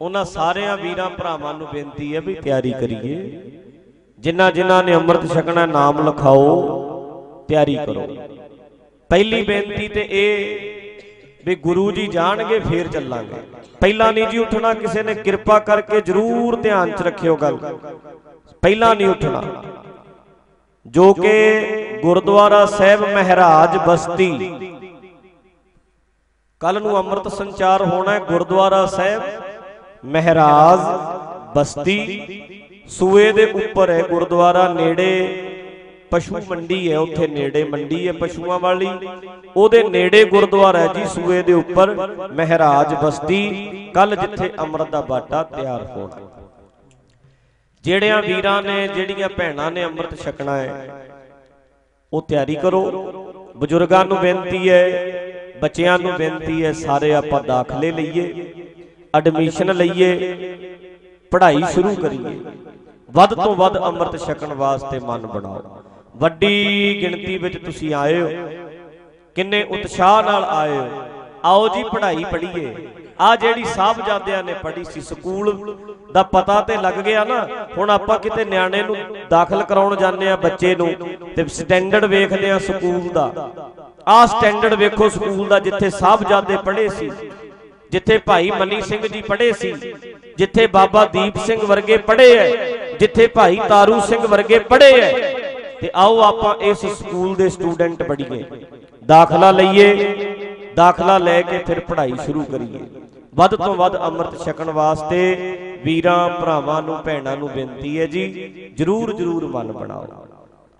ਉਹਨਾਂ ਸਾਰਿਆਂ ਵੀਰਾਂ ਭਰਾਵਾਂ ਨੂੰ ਬੇਨਤੀ ਹੈ ਵੀ ਤਿਆਰੀ ਕਰੀਏ। ਜਿਨ੍ਹਾਂ ਜਿਨ੍ਹਾਂ ਨੇ ਅੰਮ੍ਰਿਤ ਛਕਣਾ ਨਾਮ ਲਿਖਾਓ, ਤਿਆਰੀ ਕਰੋ। ਪਹਿਲੀ ਬੇਨਤੀ ਤੇ ਇਹ ਵੀ ਗੁਰੂ ਜੀ ਜਾਣਗੇ, ਫੇਰ ਚੱਲਾਂਗੇ। ਪਹਿਲਾਂ ਨਹੀਂ ਜੀ ਉੱਠਣਾ, ਕਿਸੇ ਨੇ ਕਿਰਪਾ ਕਰਕੇ ਜਰੂਰ ਧਿਆਨ 'ਚ ਰੱਖਿਓ ਗੱਲ। ਪਹਿਲਾਂ ਨਹੀਂ ਉੱਠਣਾ। ਜੋ ਕਿ ਗੁਰਦੁਆਰਾ ਸਾਹਿਬ ਮਹਿਰਾਜ ਬਸਤੀ। ਕੱਲ ਨੂੰ ਅੰਮ੍ਰਿਤ ਸੰਚਾਰ ਹੋਣਾ ਹੈ ਗੁਰਦੁਆਰਾ ਸਾਹਿਬ ਮਹਿਰਾਜ ਬਸਤੀ। ਸੂਏ ਦੇ ਉੱਪਰ ਹੈ ਗੁਰਦੁਆਰਾ, ਨੇੜੇ ਪਸ਼ੂ ਮੰਡੀ ਹੈ, ਉੱਥੇ ਨੇੜੇ ਮੰਡੀ ਹੈ ਪਸ਼ੂਆਂ ਵਾਲੀ। ਉਹਦੇ ਨੇੜੇ ਗੁਰਦੁਆਰਾ ਹੈ ਜੀ, ਸੂਏ ਦੇ ਉੱਪਰ ਮਹਿਰਾਜ ਬਸਤੀ। ਕੱਲ ਜਿੱਥੇ ਅੰਮ੍ਰਿਤ ਦਾ ਬਾਟਾ ਤਿਆਰ ਹੋਣਾ। ਜਿਹੜਿਆਂ ਵੀਰਾਂ ਨੇ, ਜਿਹੜੀਆਂ ਭੈਣਾਂ ਨੇ ਅੰਮ੍ਰਿਤ ਛਕਣਾ ਹੈ, ਉਹ ਤਿਆਰੀ ਕਰੋ। ਬਜ਼ੁਰਗਾਂ ਨੂੰ ਬੇਨਤੀ ਹੈ, ਬੱਚਿਆਂ ਨੂੰ ਬੇਨਤੀ ਹੈ, ਸਾਰੇ ਆਪਾਂ ਦਾਖਲੇ ਲਈਏ ਐਡਮਿਸ਼ਨ ਲਈਏ, ਪੜ੍ਹਾਈ ਸ਼ੁਰੂ ਕਰੀਏ। ਵੱਧ ਤੋਂ ਵੱਧ ਅੰਮ੍ਰਿਤ ਛਕਣ ਵਾਸਤੇ ਮਨ ਬਣਾਓ। ਵੱਡੀ ਗਿਣਤੀ ਵਿੱਚ ਤੁਸੀਂ ਆਏ ਹੋ। ਕਿੰਨੇ ਉਤਸ਼ਾਹ ਨਾਲ ਆਏ ਹੋ। ਆਓ ਜੀ, ਪੜ੍ਹਾਈ ਪੜ੍ਹੀਏ। ਆ ਜਿਹੜੀ ਸਾਹਿਬਜ਼ਾਦਿਆਂ ਨੇ ਪੜ੍ਹੀ ਸੀ ਸਕੂਲ ਦਾ ਪਤਾ ਤੇ ਲੱਗ ਗਿਆ ਨਾ, ਹੁਣ ਆਪਾਂ ਕਿਤੇ ਨਿਆਣੇ ਨੂੰ ਦਾਖਲ ਕਰਾਉਣ ਜਾਂਦੇ ਆ ਬੱਚੇ ਨੂੰ ਤੇ ਸਟੈਂਡਰਡ ਵੇਖਦੇ ਆ ਸਕੂਲ ਦਾ। ਆ ਸਟੈਂਡਰਡ ਵੇਖੋ ਸਕੂਲ ਦਾ ਜਿੱਥੇ ਸਾਹਿਬਜ਼ਾਦੇ ਪੜ੍ਹੇ ਸੀ, ਜਿੱਥੇ ਭਾਈ ਮਨੀ ਸਿੰਘ ਜੀ ਪੜ੍ਹੇ ਸੀ, ਜਿੱਥੇ ਬਾਬਾ ਦੀਪ ਸਿੰਘ ਵਰਗੇ ਪੜ੍ਹੇ ਐ, ਜਿੱਥੇ ਭਾਈ ਤਾਰੂ ਸਿੰਘ ਵਰਗੇ ਪੜ੍ਹੇ ਐ, ਤੇ ਆਓ ਆਪਾਂ ਇਸ ਸਕੂਲ ਦੇ ਸਟੂਡੈਂਟ ਬਣੀਏ ਦਾਖਲਾ ਲਈਏ, ਦਾਖਲਾ ਲੈ ਕੇ ਫਿਰ ਪੜ੍ਹਾਈ ਸ਼ੁਰੂ ਕਰੀਏ। ਵੱਧ ਤੋਂ ਵੱਧ ਅੰਮ੍ਰਿਤ ਛਕਣ ਵਾਸਤੇ ਵੀਰਾਂ ਭਰਾਵਾਂ ਨੂੰ, ਭੈਣਾਂ ਨੂੰ ਬੇਨਤੀ ਹੈ ਜੀ, ਜਰੂਰ ਜਰੂਰ ਮਨ ਬਣਾਓ।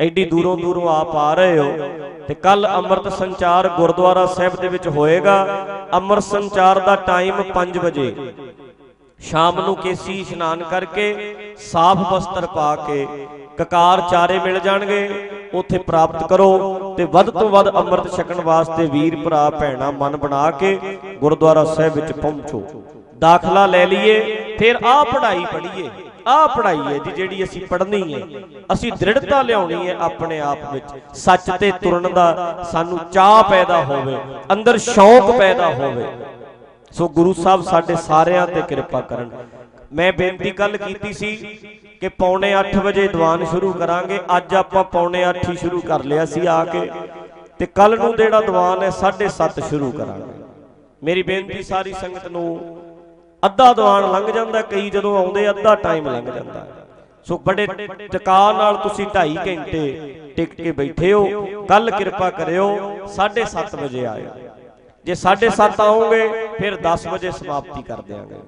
ਐਡੀ ਦੂਰੋਂ ਦੂਰੋਂ ਆਪ ਆ ਰਹੇ ਹੋ ਤੇ ਕੱਲ ਅੰਮ੍ਰਿਤ ਸੰਚਾਰ ਗੁਰਦੁਆਰਾ ਸਾਹਿਬ ਦੇ ਵਿੱਚ ਹੋਏਗਾ। ਅੰਮ੍ਰਿਤ ਸੰਚਾਰ ਦਾ ਟਾਈਮ 5 ਵਜੇ। ਸ਼ਾਮ ਨੂੰ ਕੇਸੀ ਇਸ਼ਨਾਨ ਕਰਕੇ ਸਾਫ਼ ਵਸਤਰ ਪਾ ਕੇ ਕਕਾਰ ਚਾਰੇ ਮਿਲ ਜਾਣਗੇ। ਉੱਥੇ ਪ੍ਰਾਪਤ ਕਰੋ ਤੇ ਵੱਧ ਤੋਂ ਵੱਧ ਅੰਮ੍ਰਿਤ ਛਕਣ ਵਾਸਤੇ ਵੀਰ, ਭਰਾ, ਭੈਣਾ ਮਨ ਬਣਾ ਕੇ ਗੁਰਦੁਆਰਾ ਸਾਹਿਬ ਵਿੱਚ ਪਹੁੰਚੋ। ਦਾਖਲਾ ਲੈ ਲਈਏ, ਫਿਰ ਆਹ ਪੜ੍ਹਾਈ ਪੜ੍ਹੀਏ, ਆਹ ਪੜ੍ਹਾਈ ਹੈ ਜੀ ਜਿਹੜੀ ਅਸੀਂ ਪੜ੍ਹਨੀ ਹੈ। ਅਸੀਂ ਦ੍ਰਿੜਤਾ ਲਿਆਉਣੀ ਹੈ ਆਪਣੇ ਆਪ ਵਿੱਚ। ਸੱਚ ਤੇ ਤੁਰਨ ਦਾ ਸਾਨੂੰ ਚਾਹ ਪੈਦਾ ਹੋਵੇ, ਅੰਦਰ ਸ਼ੌਕ ਪੈਦਾ ਹੋਵੇ। ਸੋ ਗੁਰੂ ਸਾਹਿਬ ਸਾਡੇ ਸਾਰਿਆਂ ਤੇ ਕਿਰਪਾ ਕਰਨ। ਮੈਂ ਬੇਨਤੀ ਕੱਲ ਕੀਤੀ ਸੀ ਕਿ ਪੌਣੇ 8 ਵਜੇ ਦੀਵਾਨ ਸ਼ੁਰੂ ਕਰਾਂਗੇ। ਅੱਜ ਆਪਾਂ ਪੌਣੇ 8 ਹੀ ਸ਼ੁਰੂ ਕਰ ਲਿਆ ਸੀ ਆ ਕੇ। ਤੇ ਕੱਲ ਨੂੰ ਜਿਹੜਾ ਦੀਵਾਨ ਹੈ 7:30 ਸ਼ੁਰੂ ਕਰਾਂਗੇ। ਮੇਰੀ ਬੇਨਤੀ ਸਾਰੀ ਸੰਗਤ ਨੂੰ, ਅੱਧਾ ਦੀਵਾਨ ਲੰਘ ਜਾਂਦਾ, ਕਈ ਜਦੋਂ ਆਉਂਦੇ ਅੱਧਾ ਟਾਈਮ ਲੰਘ ਜਾਂਦਾ। ਸੋ ਬੜੇ ਟਿਕਾ ਨਾਲ ਤੁਸੀਂ 2.5 ਘੰਟੇ ਟਿਕ ਕੇ ਬੈਠੇ ਹੋ। ਕੱਲ ਕਿਰਪਾ ਕਰਿਓ 7:30 ਵਜੇ ਆਇਓ। ਜੇ 7:30 ਆਉਂਗੇ ਫਿਰ 10 ਵਜੇ ਸਮਾਪਤੀ ਕਰ ਦਿਆਂਗੇ।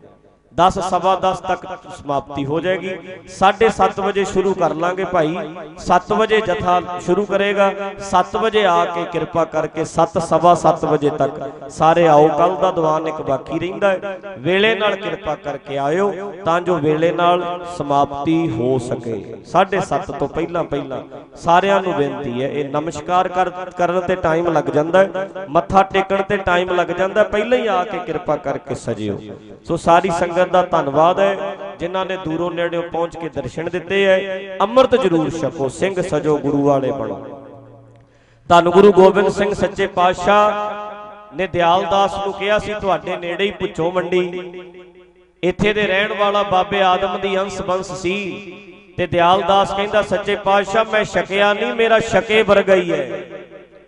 10 ਸਵਾ 10 ਤੱਕ ਸਮਾਪਤੀ ਹੋ ਜਾਏਗੀ। 7:30 ਵਜੇ ਸ਼ੁਰੂ ਕਰ ਲਾਂਗੇ ਭਾਈ। 7 ਵਜੇ ਜਥਾ ਸ਼ੁਰੂ ਕਰੇਗਾ। 7 ਵਜੇ ਆ ਕੇ ਕਿਰਪਾ ਕਰਕੇ 7 ਸਵਾ 7 ਵਜੇ ਤੱਕ ਸਾਰੇ ਆਓ। ਕੱਲ ਦਾ ਦੀਵਾਨ ਇੱਕ ਬਾਕੀ ਰਹਿੰਦਾ ਹੈ। ਵੇਲੇ ਨਾਲ ਕਿਰਪਾ ਕਰਕੇ ਆਇਓ ਤਾਂ ਜੋ ਵੇਲੇ ਨਾਲ ਸਮਾਪਤੀ ਹੋ ਸਕੇ। 7:30 ਤੋਂ ਪਹਿਲਾਂ ਪਹਿਲਾਂ ਸਾਰਿਆਂ ਨੂੰ ਬੇਨਤੀ ਹੈ, ਇਹ ਨਮਸਕਾਰ ਕਰ- ਕਰਨ ਤੇ ਟਾਈਮ ਲੱਗ ਜਾਂਦਾ ਹੈ। ਮੱਥਾ ਟੇਕਣ ਤੇ ਟਾਈਮ ਲੱਗ ਜਾਂਦਾ ਪਹਿਲਾਂ ਹੀ ਆ ਕੇ ਕਿਰਪਾ ਕਰਕੇ ਸਜਿਓ। ਸੋ ਸਾਰੀ ਸੰਗਤ ਦਾ ਧੰਨਵਾਦ ਹੈ, ਜਿਨ੍ਹਾਂ ਨੇ ਦੂਰੋਂ ਨੇੜਿਓਂ ਪਹੁੰਚ ਕੇ ਦਰਸ਼ਨ ਦਿੱਤੇ ਹੈ। ਅੰਮ੍ਰਿਤ ਜਰੂਰ ਛਕੋ, ਸਿੰਘ ਸਜੋ ਗੁਰੂ ਵਾਲੇ ਬਣੋ। ਧੰਨ ਗੁਰੂ ਗੋਬਿੰਦ ਸਿੰਘ ਸੱਚੇ ਪਾਤਸ਼ਾਹ ਨੇ ਦਿਆਲਦਾਸ ਨੂੰ ਕਿਹਾ ਸੀ, ਤੁਹਾਡੇ ਨੇੜੇ ਹੀ ਪੁੱਛੋ ਮੰਡੀ। ਇੱਥੇ ਦੇ ਰਹਿਣ ਵਾਲਾ ਬਾਬੇ ਆਦਮ ਦੀ ਅੰਸ਼ ਬੰਸ ਸੀ ਤੇ ਦਿਆਲਦਾਸ ਕਹਿੰਦਾ, ਸੱਚੇ ਪਾਤਸ਼ਾਹ, ਮੈਂ ਛਕਿਆ ਨਹੀਂ, ਮੇਰਾ ਛਕੇ ਵਰਗਾ ਹੀ ਹੈ।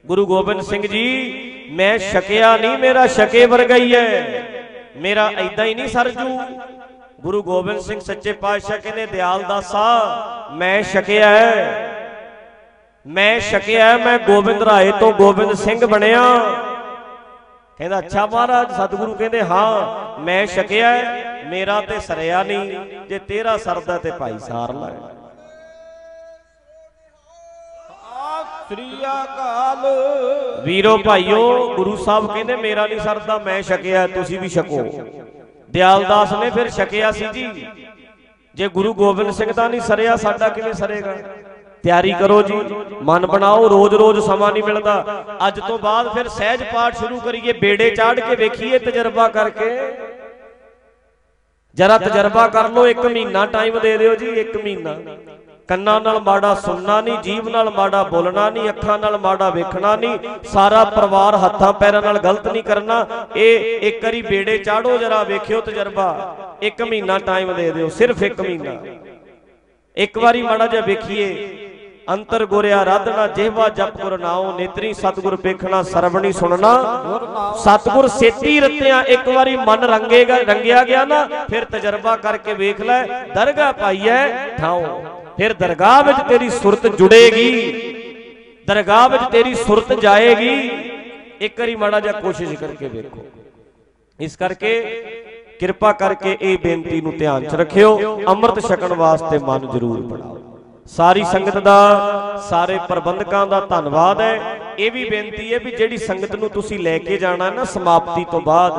ਗੁਰੂ ਗੋਬਿੰਦ ਸਿੰਘ ਜੀ, ਮੈਂ ਛਕਿਆ ਨਹੀਂ, ਮੇਰਾ ਛਕੇ ਵਰਗਾ ਹੀ ਹੈ। ਮੇਰਾ ਐਦਾਂ ਹੀ ਨਹੀਂ ਸਰਜੂ ਗੁਰੂ ਗੋਬਿੰਦ ਸਿੰਘ ਸੱਚੇ ਪਾਤਸ਼ਾਹ ਕਹਿੰਦੇ, ਦਿਆਲ ਦਿਆਲਦਾਸਾ ਮੈਂ ਛਕਿਆ ਮੈਂ ਛਕਿਆ ਮੈਂ ਗੋਬਿੰਦ ਰਾਏ ਤੋਂ ਗੋਬਿੰਦ ਸਿੰਘ ਬਣਿਆ। ਕਹਿੰਦਾ, ਅੱਛਾ ਮਹਾਰਾਜ, ਸਤਿਗੁਰੂ ਕਹਿੰਦੇ, ਹਾਂ, ਮੈਂ ਛਕਿਆ ਮੇਰਾ ਤੇ ਸਰਿਆ ਨਹੀਂ, ਜੇ ਤੇਰਾ ਸਰਦਾ ਤੇ ਭਾਈ ਸਾਰ ਲੈ ਸ੍ਰੀ ਅਕਾਲ। ਵੀਰੋ ਭਾਈਓ, ਗੁਰੂ ਸਾਹਿਬ ਕਹਿੰਦੇ, ਮੇਰਾ ਨਹੀਂ ਸਰਦਾ, ਮੈਂ ਛਕਿਆ, ਤੁਸੀਂ ਵੀ ਛਕੋ। ਦਿਆਲਦਾਸ ਨੇ ਫਿਰ ਛਕਿਆ ਸੀ ਜੀ। ਜੇ ਗੁਰੂ ਗੋਬਿੰਦ ਸਿੰਘ ਦਾ ਨਹੀਂ ਸਰਿਆ, ਸਾਡਾ ਕਿਵੇਂ ਸਰੇਗਾ? ਤਿਆਰੀ ਕਰੋ ਜੀ, ਮਨ ਬਣਾਓ, ਰੋਜ਼-ਰੋਜ਼ ਸਮਾਂ ਨਹੀਂ ਮਿਲਦਾ। ਅੱਜ ਤੋਂ ਬਾਅਦ ਫਿਰ ਸਹਿਜ ਪਾਠ ਸ਼ੁਰੂ ਕਰੀਏ, ਬੇੜੇ ਚਾੜ ਕੇ ਵੇਖੀਏ ਤਜਰਬਾ ਕਰਕੇ। ਜਰਾ ਤਜਰਬਾ ਕਰ ਲਓ 1 ਮਹੀਨਾ ਟਾਈਮ ਦੇ ਦਿਓ ਜੀ 1 ਮਹੀਨਾ। ਕੰਨਾਂ ਨਾਲ ਮਾੜਾ ਸੁਣਨਾ ਨਹੀਂ, ਜੀਭ ਨਾਲ ਮਾੜਾ ਬੋਲਣਾ ਨਹੀਂ, ਅੱਖਾਂ ਨਾਲ ਮਾੜਾ ਵੇਖਣਾ ਨਹੀਂ, ਸਾਰਾ ਪਰਿਵਾਰ ਹੱਥਾਂ ਪੈਰਾਂ ਨਾਲ ਗਲਤ ਨਹੀਂ ਕਰਨਾ। ਇਹ ਇੱਕ ਵਾਰੀ ਬੇੜੇ ਚਾੜੋ, ਜਰਾ ਵੇਖਿਓ ਤਜਰਬਾ। ਇੱਕ ਮਹੀਨਾ ਟਾਈਮ ਦੇ ਦਿਓ, ਸਿਰਫ ਇੱਕ ਮਹੀਨਾ। ਇੱਕ ਵਾਰੀ ਮਾੜਾ ਜਿਹਾ ਵੇਖੀਏ ਅੰਤਰ ਗੁਰਿਆ ਰਾਧਨਾ ਜਿਹਵਾ ਜਪ ਗੁਰ ਨਾਉ, ਨੇਤਰੀ ਸਤਗੁਰ ਵੇਖਣਾ, ਸਰਵਣੀ ਸੁਣਨਾ। ਸਤਗੁਰ ਸੇਤੀ ਰਤਿਆ ਇੱਕ ਵਾਰੀ ਮਨ ਰੰਗੇਗਾ, ਰੰਗਿਆ ਗਿਆ ਨਾ, ਫਿਰ ਤਜਰਬਾ ਕਰਕੇ ਵੇਖ ਲੈ, ਦਰਗਾਹ ਪਾਈਐ ਠਾਉ। ਫਿਰ ਦਰਗਾਹ ਵਿੱਚ ਤੇਰੀ ਸੁਰਤ ਜੁੜੇਗੀ। ਦਰਗਾਹ ਵਿੱਚ ਤੇਰੀ ਸੁਰਤ ਜਾਏਗੀ। ਇੱਕ ਵਾਰੀ ਮਾੜਾ ਜਿਹਾ ਕੋਸ਼ਿਸ਼ ਕਰਕੇ ਵੇਖੋ। ਇਸ ਕਰਕੇ ਕਿਰਪਾ ਕਰਕੇ ਇਹ ਬੇਨਤੀ ਨੂੰ ਧਿਆਨ 'ਚ ਰੱਖਿਓ। ਅੰਮ੍ਰਿਤ ਛਕਣ ਵਾਸਤੇ ਮਨ ਜ਼ਰੂਰ ਬਣਾਓ। ਸਾਰੀ ਸੰਗਤ ਦਾ, ਸਾਰੇ ਪ੍ਰਬੰਧਕਾਂ ਦਾ ਧੰਨਵਾਦ ਹੈ। ਇਹ ਵੀ ਬੇਨਤੀ ਹੈ ਵੀ ਜਿਹੜੀ ਸੰਗਤ ਨੂੰ ਤੁਸੀਂ ਲੈ ਕੇ ਜਾਣਾ ਨਾ ਸਮਾਪਤੀ ਤੋਂ ਬਾਅਦ,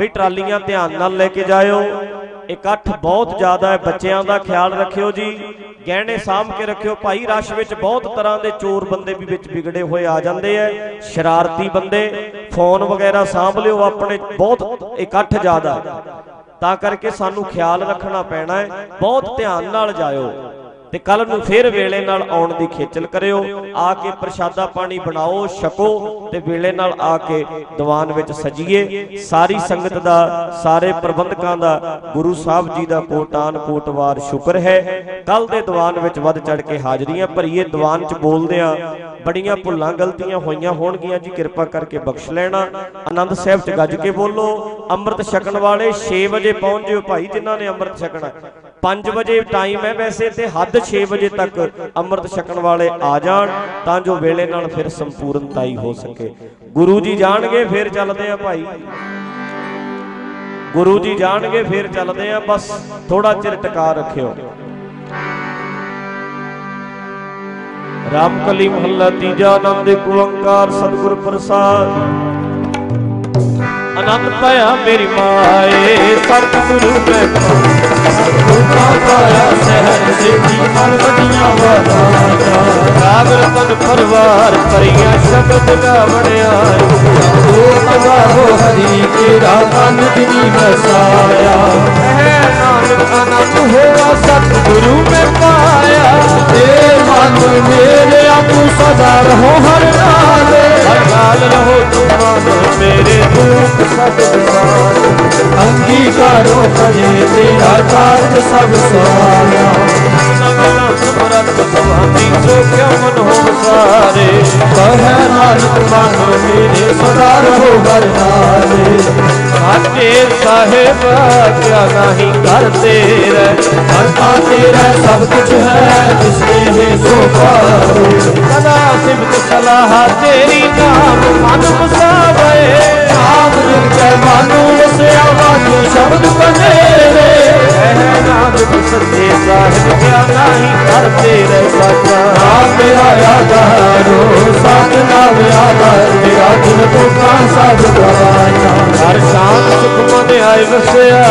ਵੀ ਟਰਾਲੀਆਂ ਧਿਆਨ ਨਾਲ ਲੈ ਕੇ ਜਾਇਓ। ਇਕੱਠ ਬਹੁਤ ਜ਼ਿਆਦਾ ਹੈ, ਬੱਚਿਆਂ ਦਾ ਖਿਆਲ ਰੱਖਿਓ ਜੀ। ਗਹਿਣੇ ਸਾਂਭ ਕੇ ਰੱਖਿਓ। ਭਾਈ ਰਸ਼ ਵਿੱਚ ਬਹੁਤ ਤਰ੍ਹਾਂ ਦੇ ਚੋਰ ਬੰਦੇ ਵੀ ਵਿੱਚ ਵਿਗੜੇ ਹੋਏ ਆ ਜਾਂਦੇ ਐ ਸ਼ਰਾਰਤੀ ਬੰਦੇ, ਫੋਨ ਵਗੈਰਾ ਸਾਂਭ ਲਿਓ ਆਪਣੇ, ਬਹੁਤ ਇਕੱਠ ਜ਼ਿਆਦਾ। ਤਾਂ ਕਰਕੇ ਸਾਨੂੰ ਖਿਆਲ ਰੱਖਣਾ ਪੈਣਾ ਹੈ। ਬਹੁਤ ਧਿਆਨ ਨਾਲ ਜਾਇਓ। ਤੇ ਕੱਲ ਨੂੰ ਫੇਰ ਵੇਲੇ ਨਾਲ ਆਉਣ ਦੀ ਖੇਚਲ ਕਰਿਓ, ਆ ਕੇ ਪ੍ਰਸ਼ਾਦਾ ਪਾਣੀ ਬਣਾਓ, ਛਕੋ ਤੇ ਵੇਲੇ ਨਾਲ ਆ ਕੇ ਦੀਵਾਨ ਵਿੱਚ ਸਜੀਏ। ਸਾਰੀ ਸੰਗਤ ਦਾ, ਸਾਰੇ ਪ੍ਰਬੰਧਕਾਂ ਦਾ, ਗੁਰੂ ਸਾਹਿਬ ਜੀ ਦਾ ਕੋਟਾਨ ਕੋਟਵਾਰ ਸ਼ੁਕਰ ਹੈ। ਕੱਲ ਦੇ ਦੀਵਾਨ ਵਿੱਚ ਵੱਧ ਚੜ ਕੇ ਹਾਜ਼ਰੀਆਂ ਭਰੀਏ ਦੀਵਾਨ 'ਚ ਬੋਲਦੇ ਆ, ਬੜੀਆਂ ਭੁੱਲਾਂ ਗਲਤੀਆਂ ਹੋਈਆਂ ਹੋਣਗੀਆਂ ਜੀ, ਕਿਰਪਾ ਕਰਕੇ ਬਖਸ਼ ਲੈਣਾ। ਆਨੰਦ ਸਾਹਿਬ 'ਚ ਗੱਜ ਕੇ ਬੋਲੋ, ਅੰਮ੍ਰਿਤ ਛਕਣ ਵਾਲੇ 6 ਵਜੇ ਪਹੁੰਚ ਜਿਓ ਭਾਈ, ਜਿਨ੍ਹਾਂ ਨੇ ਅੰਮ੍ਰਿਤ ਛਕਣਾ। 5 ਵਜੇ ਟਾਈਮ ਹੈ ਵੈਸੇ ਤੇ ਹੱਦ 6 ਵਜੇ ਤੱਕ ਅੰਮ੍ਰਿਤ ਛਕਣ ਵਾਲੇ ਆ ਜਾਣ, ਤਾਂ ਜੋ ਵੇਲੇ ਨਾਲ ਫਿਰ ਸੰਪੂਰਨਤਾਈ ਹੋ ਸਕੇ। ਗੁਰੂ ਜੀ ਜਾਣਗੇ, ਫਿਰ ਚੱਲਦੇ ਆ ਭਾਈ। ਗੁਰੂ ਜੀ ਜਾਣਗੇ, ਫਿਰ ਚੱਲਦੇ ਆ, ਬਸ ਥੋੜਾ ਚਿਰ ਟਿਕਾ ਰੱਖਿਓ। ਰਾਮ ਕਲੀ ਮਹੱਲਾ ਤੀਜਾ ਆਨੰਦ ਇੱਕ ਓੰਕਾਰ ਸਤਿਗੁਰ ਪ੍ਰਸਾਦ। ਆਨੰਦ ਪਾਇਆ ਮੇਰੀ ਮਾਏ ਸਤਿਗੁਰੂ ਮੈਂ ਰੂਪਾ ਪਾਇਆ ਸਹਿਰ ਸੇਤੀ ਮਨ ਵਧੀਆਂ ਵਾਦਾ ਰਾਗ ਰਤਨ ਪਰਵਾਰ ਪਰੀਆਂ ਸ਼ਬਦ ਗਾਵਣਿਆ ਓਟ ਗਾਵੋ ਹਰੀ ਕੇਰਾ ਮਨ ਦਿਨੀ ਵਸਾਇਆ ਹੈ ਨਾਨਕ ਆਨੰਦ ਹੋਆ ਸਤਿਗੁਰੂ ਮੈਂ ਪਾਇਆ ਤੇ ਮਨ ਮੇਰੇ ਆਪੂ ਸਦਾ ਰਹੋ ਹਰ ਨਾਲੇ। ਹਰ ਨਾਲ ਰਹੋ ਤੁਮਾਨ ਮੇਰੇ ਦੁੱਖ ਸਭ ਵਿਸਾਰ ਅੰਗੀਕਾਰੋ ਕਰੇ ਤੇਰਾ ਕਾਰਜ ਸਭ ਸਵਾਇਆ ਨਗਲਾ ਸਮਰਤ ਸੁਭਾਨੀ ਸੋ ਕਿਆ ਮਨ ਹੋ ਸਾਰੇ ਕਹੈ ਨਾਨਕ ਮਨ ਮੇਰੇ ਸਦਾ ਰਹੋ ਹਰ ਨਾਲੇ ਸਾਚੇ ਸਾਹਿਬ ਕਿਆ ਨਹੀਂ ਕਰ ਤੇਰੇ ਹਰਤਾ ਤੇਰਾ ਸਭ ਕੁਝ ਹੈ ਜਿਸਨੇ ਹੈ ਸੋ ਪਾਵੇ ਸਦਾ ਸਿਫਤ ਸਲਾਹ ਤੇਰੀ ਨਾਮ ਮਨ ਮੁਸਾਵੇ ਨਾਮ ਜਿਨ ਕੈ ਮਾਨੂ ਵਸਿਆ ਵਾਜੂ ਸ਼ਬਦ ਬਨੇਰੇ। ਕਹਿ ਨਾਨਕ ਸੱਚੇ ਸਾਹਿਬ ਕਿਆ ਨਹੀਂ ਕਰ ਤੇਰੇ ਸਾਚਾ ਨਾਮ ਮੇਰਾ ਆਧਾਰੋ ਸਤ ਨਾਮ ਆਧਾਰ ਮੇਰਾ ਜਿਨ ਕੋ ਕਾ ਸਭ ਗਵਾਇਆ ਹਰ ਸ਼ਾਂਤ ਸੁਖ ਮਨ ਆਏ ਵਸਿਆ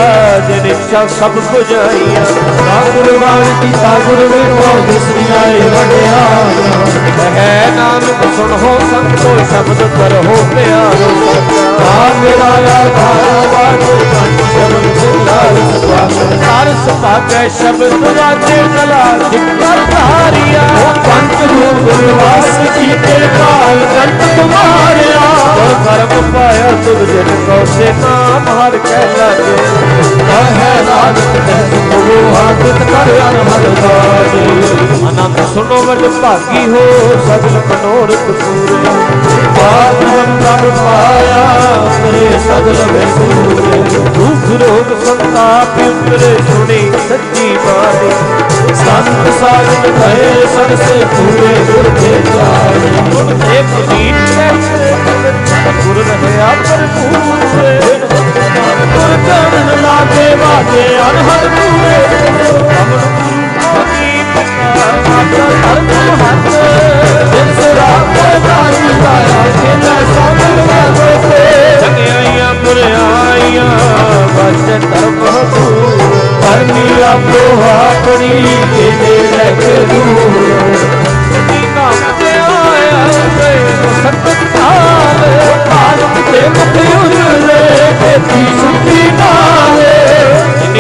ਜਿਨ ਇੱਛਾ ਸਭ 부ਝਾਈਆਂ ਨਾ ਗੁਰਬਾਣ ਕੀਤਾ ਗੁਰ ਵੇਖੋ ਦਿਸਰੀਆਂ ਵਡਿਆਈਆਂ ਕਹਿ ਨਾਮ ਸੁਣੋ ਸੰਤੋ ਸ਼ਬਦ ਕਰੋ ਪਿਆਰੋ ਨਾਮ ਮੇਰਾ ਆਧਾਰ ਵਾਜੂ ਕੰਠ ਸ਼ਬਦ ਸਿਲਾਰ ਸ਼ਬਦ ਵਾਜੇ ਕਲਾ ਜਿਕਰ ਧਾਰਿਆ। ਪੰਚ ਰੂਪ ਗੁਰਵਾਸ ਕੀਤੇ ਕਾਲ ਕੰਟ ਤੁਮਾਰਿਆ ਕਰਮ ਪਾਇਆ ਤੁਧ ਜਨ ਕੋ ਸੇ ਨਾਮ ਹਰ ਕਹਿ ਲਾਗੇ। ਕਹੈ ਨਾਨਕ ਤੈ ਕੋ ਆਦਿਤ ਕਰ ਅਨਹਦ ਬਾਜੀ ਆਨੰਦ ਸੁਣੋ ਵਡ ਭਾਗੀ ਹੋ ਸਗਲ ਮਨੋਰਥ ਪੂਰੇ ਆਤਮ ਪ੍ਰਭ ਪਾਇਆ ਕਰੇ ਸਗਲ ਵੇਸੂਰੇ ਦੁਖ ਰੋਗ ਸੰਤਾਪ ਉਤਰੇ ਸੁਣੀ ਸੱਚੀ ਬਾਣੀ ਸੰਤ ਸਾਜਨ ਭਏ ਸਰਸੇ ਪੂਰੇ ਗੁਰ ਕੇ ਜਾਏ ਗੁਣ ਤੇ ਪੁਨੀਤ ਕੈ ਗੁਰ ਰਹਿਆ ਭਰਪੂਰ ਗੁਰ ਚਰਨ ਲਾਗੇ ਵਾਜੇ ਅਨਹਦ ਪੂਰੇ ਅਮਨ ਭਗੀ ਪਿਤਾ ਮਾਤਾ ਧਰਮ ਹੱਥ ਜਿਨ ਸਰਾਪ ਤੇ ਕਰਨੀ ਆਪੋ ਆਪਣੀ ਕਿਨੇ ਲੈ ਦੂਰ ਨਾਮ ਤੇ ਆਇਆ ਗਏ ਸਤਿ ਕਾਲ ਭਾਰਤ ਦੇ ਮੁਖ ਉਜਲੇ ਖੇਤੀ ਸੁਖੀ ਨਾਲੇ ਜਿਨੀ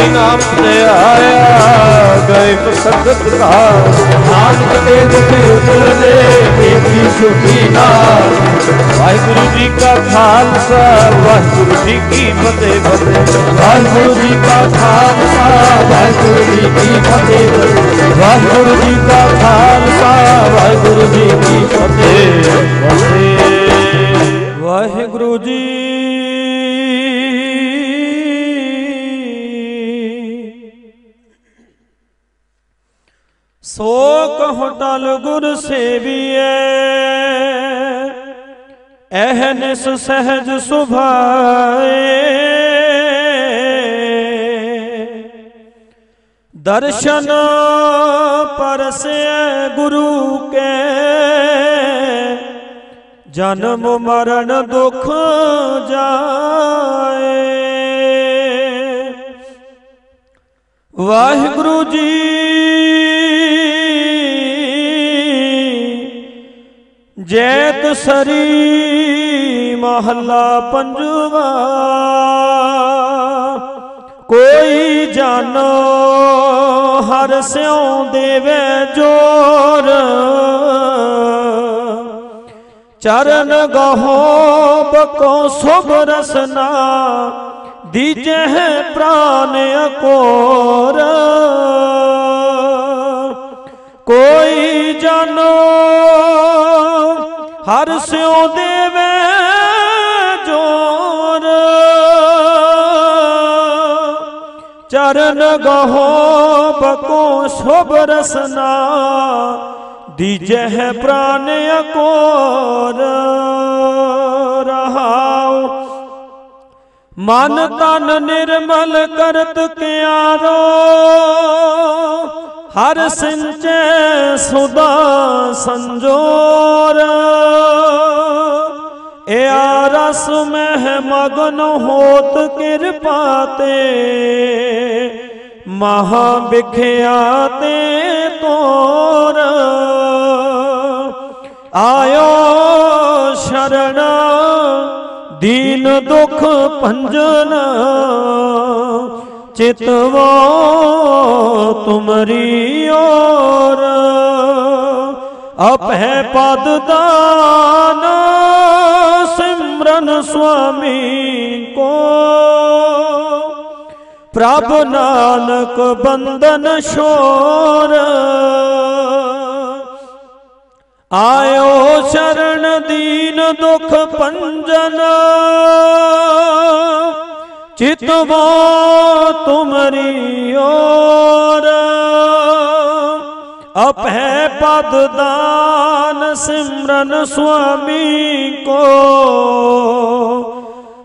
ਨਾਮ ਤੇ ਆਇਆ ਗਏ ਸਤਿ ਕਾਲ ਨਾਨਕ ਦੇ ਮੁਖ ਉਜਲੇ ਖੇਤੀ ਸੁਖੀ ਨਾਲੇ। ਵਾਹਿਗੁਰੂ ਜੀ ਕਾ ਖਾਲਸਾ, ਵਾਹਿਗੁਰੂ ਜੀ ਕੀ ਫਤਿਹ ਫਤਿਹ। ਵਾਹਿਗੁਰੂ ਜੀ ਕਾ ਖਾਲਸਾ, ਵਾਹਿਗੁਰੂ ਜੀ ਕੀ ਫਤਿਹ। ਵਾਹਿਗੁਰੂ ਜੀ ਕਾ ਖਾਲਸਾ, ਵਾਹਿਗੁਰੂ ਜੀ ਕੀ ਫਤਿਹ ਫਤਿਹ। ਵਾਹਿਗੁਰੂ ਜੀ ਸੇਵੀਐ ਐਹਨਿਸ ਸਹਿਜ ਸੁਭਾਏ। ਦਰਸ਼ਨ ਪਰਸੈ ਗੁਰੂ ਕੇ। ਜਨਮ ਮਰਨ ਦੁਖ ਜਾਏ। ਵਾਹਿਗੁਰੂ ਜੀ ਜੈਤ ਸਰੀ ਮਹੱਲਾ ਪੰਜਵਾ। ਕੋਈ ਜਾਣੋ ਹਰ ਸਿਉ ਦੇਵੇ ਜੋਰ। ਚਰਨ ਗਹੋ ਬਕੋ ਸੁਭ ਰਸਨਾ ਦੀਜਹਿ ਪ੍ਰਾਨ ਅਕੋਰ। ਕੋਈ ਜਾਣੋ ਹਰ ਸਿਉ ਦੇਵੇ ਜੋਰ। ਚਰਨ ਗਹੋ ਬਕੋ ਸ਼ੁਭ ਰਸਨਾ ਦੀਜਹਿ ਪ੍ਰਾਨ ਅਕੋਰ। ਰਹਾਉ। ਮਨ ਤਨ ਨਿਰਮਲ ਕਰਤ ਕਿਆਰੋ। ਹਰ ਸਿੰਚੈ ਸੁਦਾ ਸੰਜੋਰ। ਇਆ ਰਸ ਮਹਿ ਮਗਨ ਹੋਤ ਕਿਰਪਾ ਤੇ, ਮਹਾ ਵਿਖਿਆ ਤੇ ਤੋਰ। ਆਇਓ ਸ਼ਰਣ ਦੀਨ ਦੁਖ ਭੰਜਨ ਚਿਤਵੋ ਤੁਮਰੀ ਓਰ ਅਪਹਿ ਪਦ ਦਾਨ, ਸਿਮਰਨ ਸੁਆਮੀ ਕੋ। ਪ੍ਰਭ ਨਾਨਕ ਬੰਦਨ ਛੋਰ। ਆਇਓ ਸ਼ਰਨ ਦੀਨ ਦੁਖ ਭੰਜਨ ਚਿਤਵੋ ਤੁਮਰੀ ਓਰ। ਅਪਹਿ ਪਦ ਦਾਨ ਸਿਮਰਨ ਸੁਆਮੀ ਕੋ।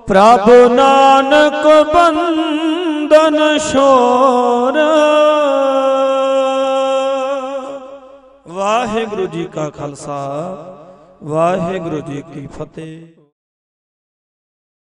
ਪ੍ਰਭ ਨਾਨਕ ਬੰਦਨ ਛੋਰ। ਵਾਹਿਗੁਰੂ ਜੀ ਕਾ ਖਾਲਸਾ, ਵਾਹਿਗੁਰੂ ਜੀ ਕੀ ਫਤਿਹ।